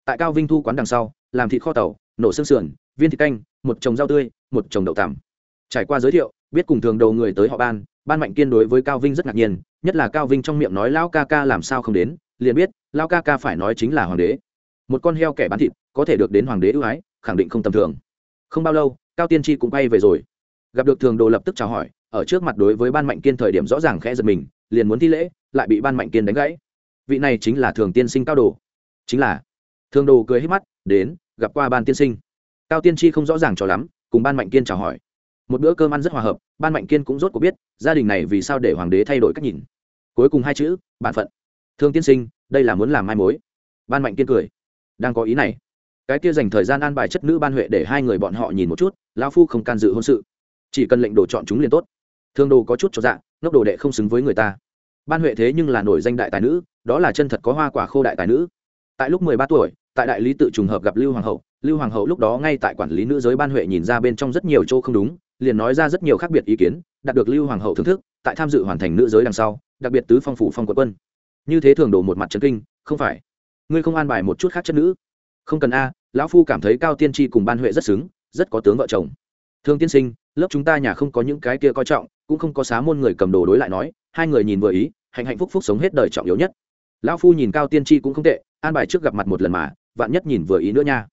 [SPEAKER 1] Tại cao vinh thu quán đằng sau, làm thịt kho tàu, nổ xương sườn, viên thịt canh, một chồng rau tươi, một chồng đậu tằm. Trải qua giới thiệu, biết cùng thường đầu người tới họ ban ban mạnh kiên đối với cao vinh rất ngạc nhiên, nhất là cao vinh trong miệng nói lão ca ca làm sao không đến, liền biết lão ca ca phải nói chính là hoàng đế. Một con heo kẻ bán thịt, có thể được đến hoàng đế ưu ái, khẳng định không tầm thường. Không bao lâu, cao tiên tri cũng bay về rồi. Gặp được thường đồ lập tức chào hỏi ở trước mặt đối với ban mạnh kiên thời điểm rõ ràng khẽ giật mình, liền muốn thi lễ, lại bị ban mạnh kiên đánh gãy. Vị này chính là thường tiên sinh cao đồ. Chính là. Thường đồ cười hết mắt, đến, gặp qua ban tiên sinh. Cao tiên tri không rõ ràng cho lắm, cùng ban mạnh kiên chào hỏi. Một bữa cơm ăn rất hòa hợp, ban mạnh kiên cũng rốt cuộc biết, gia đình này vì sao để hoàng đế thay đổi cách nhìn. Cuối cùng hai chữ bản phận. Thương tiên sinh, đây là muốn làm mai mối. Ban mạnh kiên cười. Đang có ý này. Cái kia dành thời gian an bài chất nữ ban huệ để hai người bọn họ nhìn một chút, lão phu không can dự hôn sự. Chỉ cần lệnh đồ chọn chúng liền tốt thương đồ có chút cho dạ ngốc đồ đệ không xứng với người ta. Ban huệ thế nhưng là nổi danh đại tài nữ, đó là chân thật có hoa quả khô đại tài nữ. Tại lúc mười ba tuổi, tại đại lý tự trùng hợp gặp lưu hoàng hậu, lưu hoàng hậu lúc đó ngay tại quản lý nữ giới ban huệ nhìn ra bên trong rất nhiều chỗ không đúng, liền nói ra rất nhiều khác biệt ý kiến, đạt được lưu hoàng hậu thưởng thức, tại tham dự hoàn thành nữ giới đằng sau, đặc biệt tứ phong phủ phong quận quân. Như thế thường đổ một mặt trấn kinh, không phải. Ngươi không an bài một chút khác chất nữ. Không cần a, lão phu cảm thấy cao tiên tri cùng ban huệ rất xứng, rất có tướng vợ chồng. Thương tiên sinh lớp chúng ta nhà không có những cái kia coi trọng, cũng không có xá môn người cầm đồ đối lại nói, hai người nhìn vừa ý, hạnh hạnh phúc phúc sống hết đời trọng yếu nhất. Lão phu nhìn cao tiên tri cũng không tệ, an bài trước gặp mặt một lần mà, vạn nhất nhìn vừa ý nữa nha.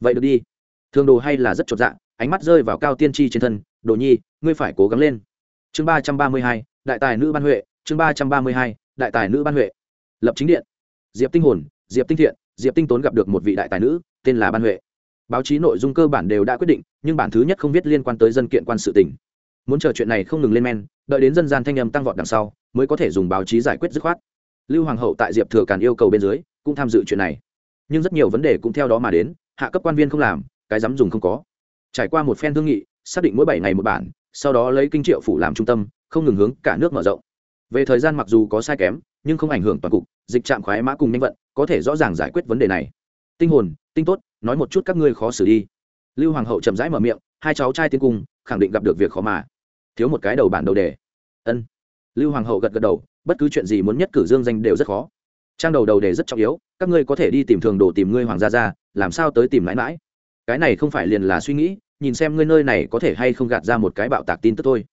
[SPEAKER 1] Vậy được đi. Thường đồ hay là rất chột dạ ánh mắt rơi vào cao tiên tri trên thân, đồ nhi, ngươi phải cố gắng lên. Chương ba trăm ba mươi hai, đại tài nữ ban huệ, chương ba trăm ba mươi hai, đại tài nữ ban huệ. Lập chính điện. Diệp tinh hồn, diệp tinh thiện, diệp tinh tốn gặp được một vị đại tài nữ, tên là ban huệ báo chí nội dung cơ bản đều đã quyết định, nhưng bản thứ nhất không viết liên quan tới dân kiện quan sự tỉnh muốn chờ chuyện này không ngừng lên men, đợi đến dân gian thanh âm tăng vọt đằng sau, mới có thể dùng báo chí giải quyết dứt khoát. Lưu hoàng hậu tại diệp thừa càn yêu cầu bên dưới, cũng tham dự chuyện này. Nhưng rất nhiều vấn đề cũng theo đó mà đến, hạ cấp quan viên không làm, cái dám dùng không có. Trải qua một phen thương nghị, xác định mỗi bảy ngày một bản, sau đó lấy kinh triệu phủ làm trung tâm, không ngừng hướng cả nước mở rộng. Về thời gian mặc dù có sai kém, nhưng không ảnh hưởng toàn cục, dịch trạm khoái mã cùng nhanh vận, có thể rõ ràng giải quyết vấn đề này. Tinh hồn tinh tốt, nói một chút các ngươi khó xử đi. Lưu hoàng hậu chậm rãi mở miệng, hai cháu trai tiến cung, khẳng định gặp được việc khó mà. Thiếu một cái đầu bản đầu đề. Ân. Lưu hoàng hậu gật gật đầu, bất cứ chuyện gì muốn nhất cử dương danh đều rất khó. Trang đầu đầu đề rất trọng yếu, các ngươi có thể đi tìm thường đồ tìm ngươi hoàng gia ra làm sao tới tìm mãi mãi? Cái này không phải liền là suy nghĩ, nhìn xem ngươi nơi này có thể hay không gạt ra một cái bạo tạc tin tức thôi.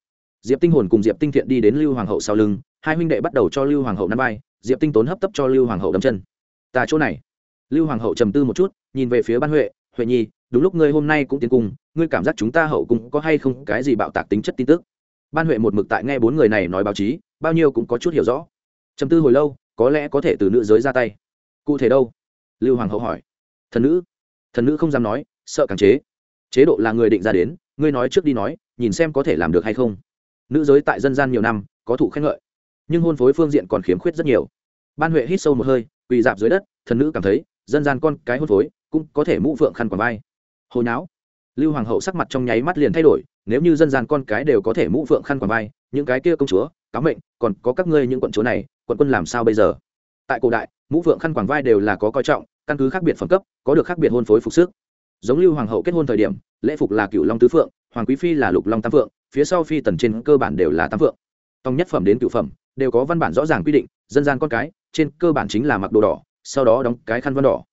[SPEAKER 1] Diệp tinh hồn cùng diệp tinh thiện đi đến lưu hoàng hậu sau lưng, hai huynh đệ bắt đầu cho lưu hoàng hậu nắm vai, diệp tinh tốn hấp tấp cho lưu hoàng hậu đâm chân. Tại chỗ này lưu hoàng hậu trầm tư một chút, nhìn về phía ban huệ huệ nhi, đúng lúc ngươi hôm nay cũng tiến cung, ngươi cảm giác chúng ta hậu cũng có hay không cái gì bạo tạc tính chất tin tức? Ban huệ một mực tại nghe bốn người này nói báo chí, bao nhiêu cũng có chút hiểu rõ. Trầm tư hồi lâu, có lẽ có thể từ nữ giới ra tay. Cụ thể đâu? Lưu hoàng hậu hỏi. Thần nữ. Thần nữ không dám nói, sợ càng chế. Chế độ là người định ra đến, ngươi nói trước đi nói, nhìn xem có thể làm được hay không. Nữ giới tại dân gian nhiều năm, có thụ khen ngợi. Nhưng hôn phối phương diện còn khiếm khuyết rất nhiều. Ban huệ hít sâu một hơi, quỳ dạp dưới đất, thần nữ cảm thấy dân gian con cái hôn phối, cũng có thể mũ phượng khăn quàng vai. Hồi não lưu hoàng hậu sắc mặt trong nháy mắt liền thay đổi, nếu như dân gian con cái đều có thể mũ phượng khăn quàng vai, những cái kia công chúa, cáo mệnh, còn có các ngươi những quận chúa này, quận quân làm sao bây giờ? Tại cổ đại, mũ phượng khăn quàng vai đều là có coi trọng, căn cứ khác biệt phẩm cấp, có được khác biệt hôn phối phục sức. Giống lưu hoàng hậu kết hôn thời điểm, lễ phục là cựu long tứ phượng, hoàng quý phi là lục long tam phượng, phía sau phi tần trên cơ bản đều là tam phượng. Tòng nhất phẩm đến cựu phẩm, đều có văn bản rõ ràng quy định, dân gian con cái, trên cơ bản chính là mặc đồ đỏ sau đó đóng cái khăn văn đỏ.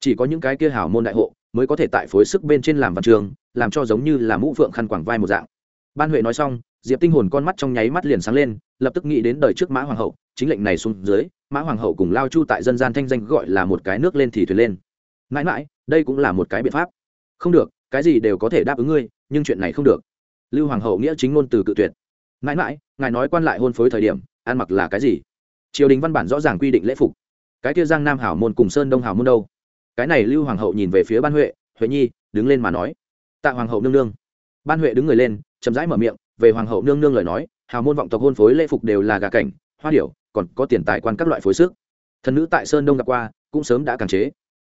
[SPEAKER 1] Chỉ có những cái kia hảo môn đại hộ mới có thể tại phối sức bên trên làm văn trường, làm cho giống như là mũ phượng khăn quảng vai một dạng. Ban huệ nói xong, diệp tinh hồn con mắt trong nháy mắt liền sáng lên, lập tức nghĩ đến đời trước mã hoàng hậu, chính lệnh này xuống dưới, mã hoàng hậu cùng lao chu tại dân gian thanh danh gọi là một cái nước lên thì thuyền lên. Mãi mãi, đây cũng là một cái biện pháp. Không được, cái gì đều có thể đáp ứng ngươi, nhưng chuyện này không được. Lưu hoàng hậu nghĩa chính ngôn từ cự tuyệt. Mãi mãi, ngài nói quan lại hôn phối thời điểm, ăn mặc là cái gì? Triều đình văn bản rõ ràng quy định lễ phục cái kia giang nam hảo môn cùng sơn đông hảo môn đâu? Cái này lưu hoàng hậu nhìn về phía ban huệ huệ nhi, đứng lên mà nói. Tạ hoàng hậu nương nương. Ban huệ đứng người lên, chậm rãi mở miệng, về hoàng hậu nương nương lời nói hào môn vọng tộc hôn phối lễ phục đều là gà cảnh, hoa điểu, còn có tiền tài quan các loại phối sức. Thần nữ tại sơn đông gặp qua, cũng sớm đã càng chế.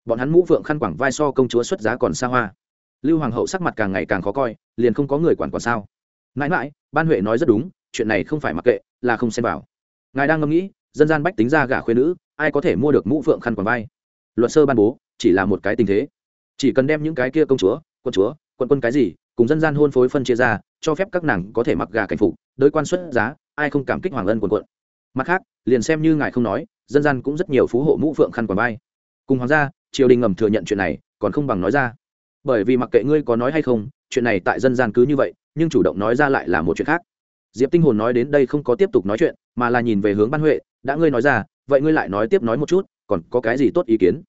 [SPEAKER 1] Bọn hắn mũ vượng khăn quảng vai so công chúa xuất giá còn xa hoa. Lưu hoàng hậu sắc mặt càng ngày càng khó coi, liền không có người quản quản sao. Mãi mãi, ban huệ nói rất đúng, chuyện này không phải mặc kệ, là không xem vào. Ngài đang ngẫm nghĩ, dân gian bách tính ra gả khuyên nữ ai có thể mua được mũ phượng khăn quàng vai? Luật sơ ban bố, chỉ là một cái tình thế. Chỉ cần đem những cái kia công chúa, quân chúa, quân quân cái gì, cùng dân gian hôn phối phân chia ra, cho phép các nàng có thể mặc gà cảnh phục đới quan xuất giá, ai không cảm kích hoàng ân quần quận. Mặt khác, liền xem như ngài không nói, dân gian cũng rất nhiều phú hộ mũ phượng khăn quàng vai. Cùng hoàng gia, triều đình ngầm thừa nhận chuyện này, còn không bằng nói ra. Bởi vì mặc kệ ngươi có nói hay không, chuyện này tại dân gian cứ như vậy, nhưng chủ động nói ra lại là một chuyện khác. Diệp tinh hồn nói đến đây không có tiếp tục nói chuyện, mà là nhìn về hướng ban huệ, đã ngươi nói ra vậy ngươi lại nói tiếp nói một chút, còn có cái gì tốt ý kiến?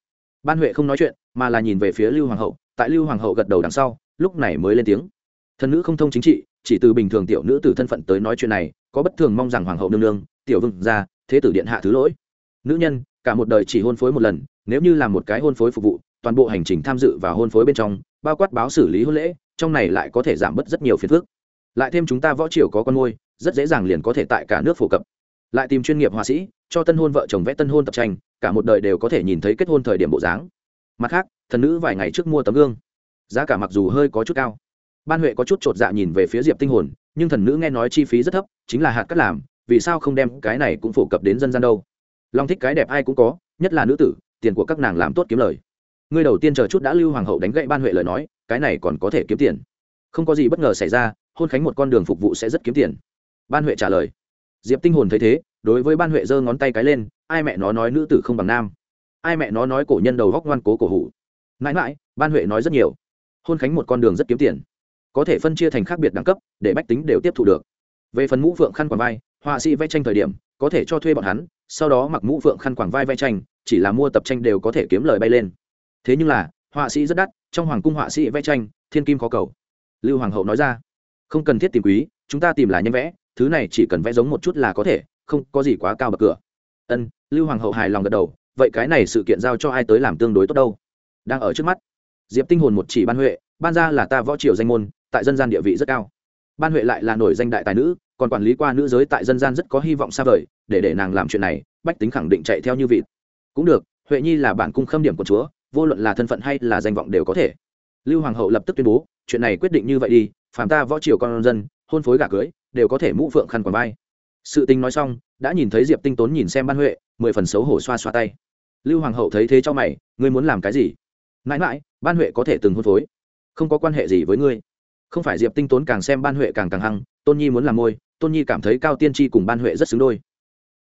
[SPEAKER 1] Ban huệ không nói chuyện, mà là nhìn về phía lưu hoàng hậu, tại lưu hoàng hậu gật đầu đằng sau, lúc này mới lên tiếng. Thân nữ không thông chính trị, chỉ từ bình thường tiểu nữ từ thân phận tới nói chuyện này, có bất thường mong rằng hoàng hậu nương nương, tiểu vương ra thế tử điện hạ thứ lỗi. Nữ nhân, cả một đời chỉ hôn phối một lần, nếu như là một cái hôn phối phục vụ, toàn bộ hành trình tham dự và hôn phối bên trong, bao quát báo xử lý hôn lễ, trong này lại có thể giảm bớt rất nhiều phiền phức. Lại thêm chúng ta võ triều có con môi, rất dễ dàng liền có thể tại cả nước phổ cập lại tìm chuyên nghiệp họa sĩ, cho tân hôn vợ chồng vẽ tân hôn tập tranh, cả một đời đều có thể nhìn thấy kết hôn thời điểm bộ dáng. Mặt khác, thần nữ vài ngày trước mua tấm gương, giá cả mặc dù hơi có chút cao. Ban huệ có chút t r ộ t dạ nhìn về phía diệp tinh hồn, nhưng thần nữ nghe nói chi phí rất thấp, chính là hạt cắt làm, vì sao không đem cái này cũng phổ cập đến dân gian đâu? Long thích cái đẹp ai cũng có, nhất là nữ tử, tiền của các nàng làm tốt kiếm lời. Ngươi đầu tiên chờ chút đã lưu hoàng hậu đánh gậy ban huệ lời nói, cái này còn có thể kiếm tiền. Không có gì bất ngờ xảy ra, hôn khánh một con đường phục vụ sẽ rất kiếm tiền. Ban huệ trả lời diệp tinh hồn thấy thế, đối với ban huệ giơ ngón tay cái lên, ai mẹ nó nói nữ tử không bằng nam? Ai mẹ nó nói cổ nhân đầu góc ngoan cố cổ hủ? Mãi mãi, ban huệ nói rất nhiều. Hôn khánh một con đường rất kiếm tiền. Có thể phân chia thành khác biệt đẳng cấp, để bách tính đều tiếp thu được. Về phần mũ phượng khăn quàng vai, họa sĩ vẽ tranh thời điểm, có thể cho thuê bọn hắn, sau đó mặc mũ phượng khăn quàng vai vẽ tranh, chỉ là mua tập tranh đều có thể kiếm lời bay lên. Thế nhưng là, họa sĩ rất đắt, trong hoàng cung họa sĩ vẽ tranh, thiên kim khó cầu. Lưu hoàng hậu nói ra, không cần thiết tìm quý, chúng ta tìm là nhanh vẽ thứ này chỉ cần vẽ giống một chút là có thể, không có gì quá cao bậc cửa. Ân, lưu hoàng hậu hài lòng gật đầu, vậy cái này sự kiện giao cho ai tới làm tương đối tốt đâu? Đang ở trước mắt. Diệp tinh hồn một chỉ ban huệ, ban ra là ta võ triều danh môn, tại dân gian địa vị rất cao. Ban huệ lại là nổi danh đại tài nữ, còn quản lý qua nữ giới tại dân gian rất có hy vọng xa vời, để để nàng làm chuyện này, bách tính khẳng định chạy theo như vịt. Cũng được, huệ nhi là bản cung khâm điểm của chúa, vô luận là thân phận hay là danh vọng đều có thể. Lưu hoàng hậu lập tức tuyên bố, chuyện này quyết định như vậy đi, phàm ta võ triều con dân, hôn phối gả cưới đều có thể mũ phượng khăn quàng vai. Sự tình nói xong, đã nhìn thấy diệp tinh tốn nhìn xem ban huệ, mười phần xấu hổ xoa xoa tay. Lưu hoàng hậu thấy thế cho mày, ngươi muốn làm cái gì? Mãi mãi, ban huệ có thể từng hôn phối. Không có quan hệ gì với ngươi. Không phải diệp tinh tốn càng xem ban huệ càng càng hăng, tôn nhi muốn làm môi, tôn nhi cảm thấy cao tiên tri cùng ban huệ rất xứng đôi.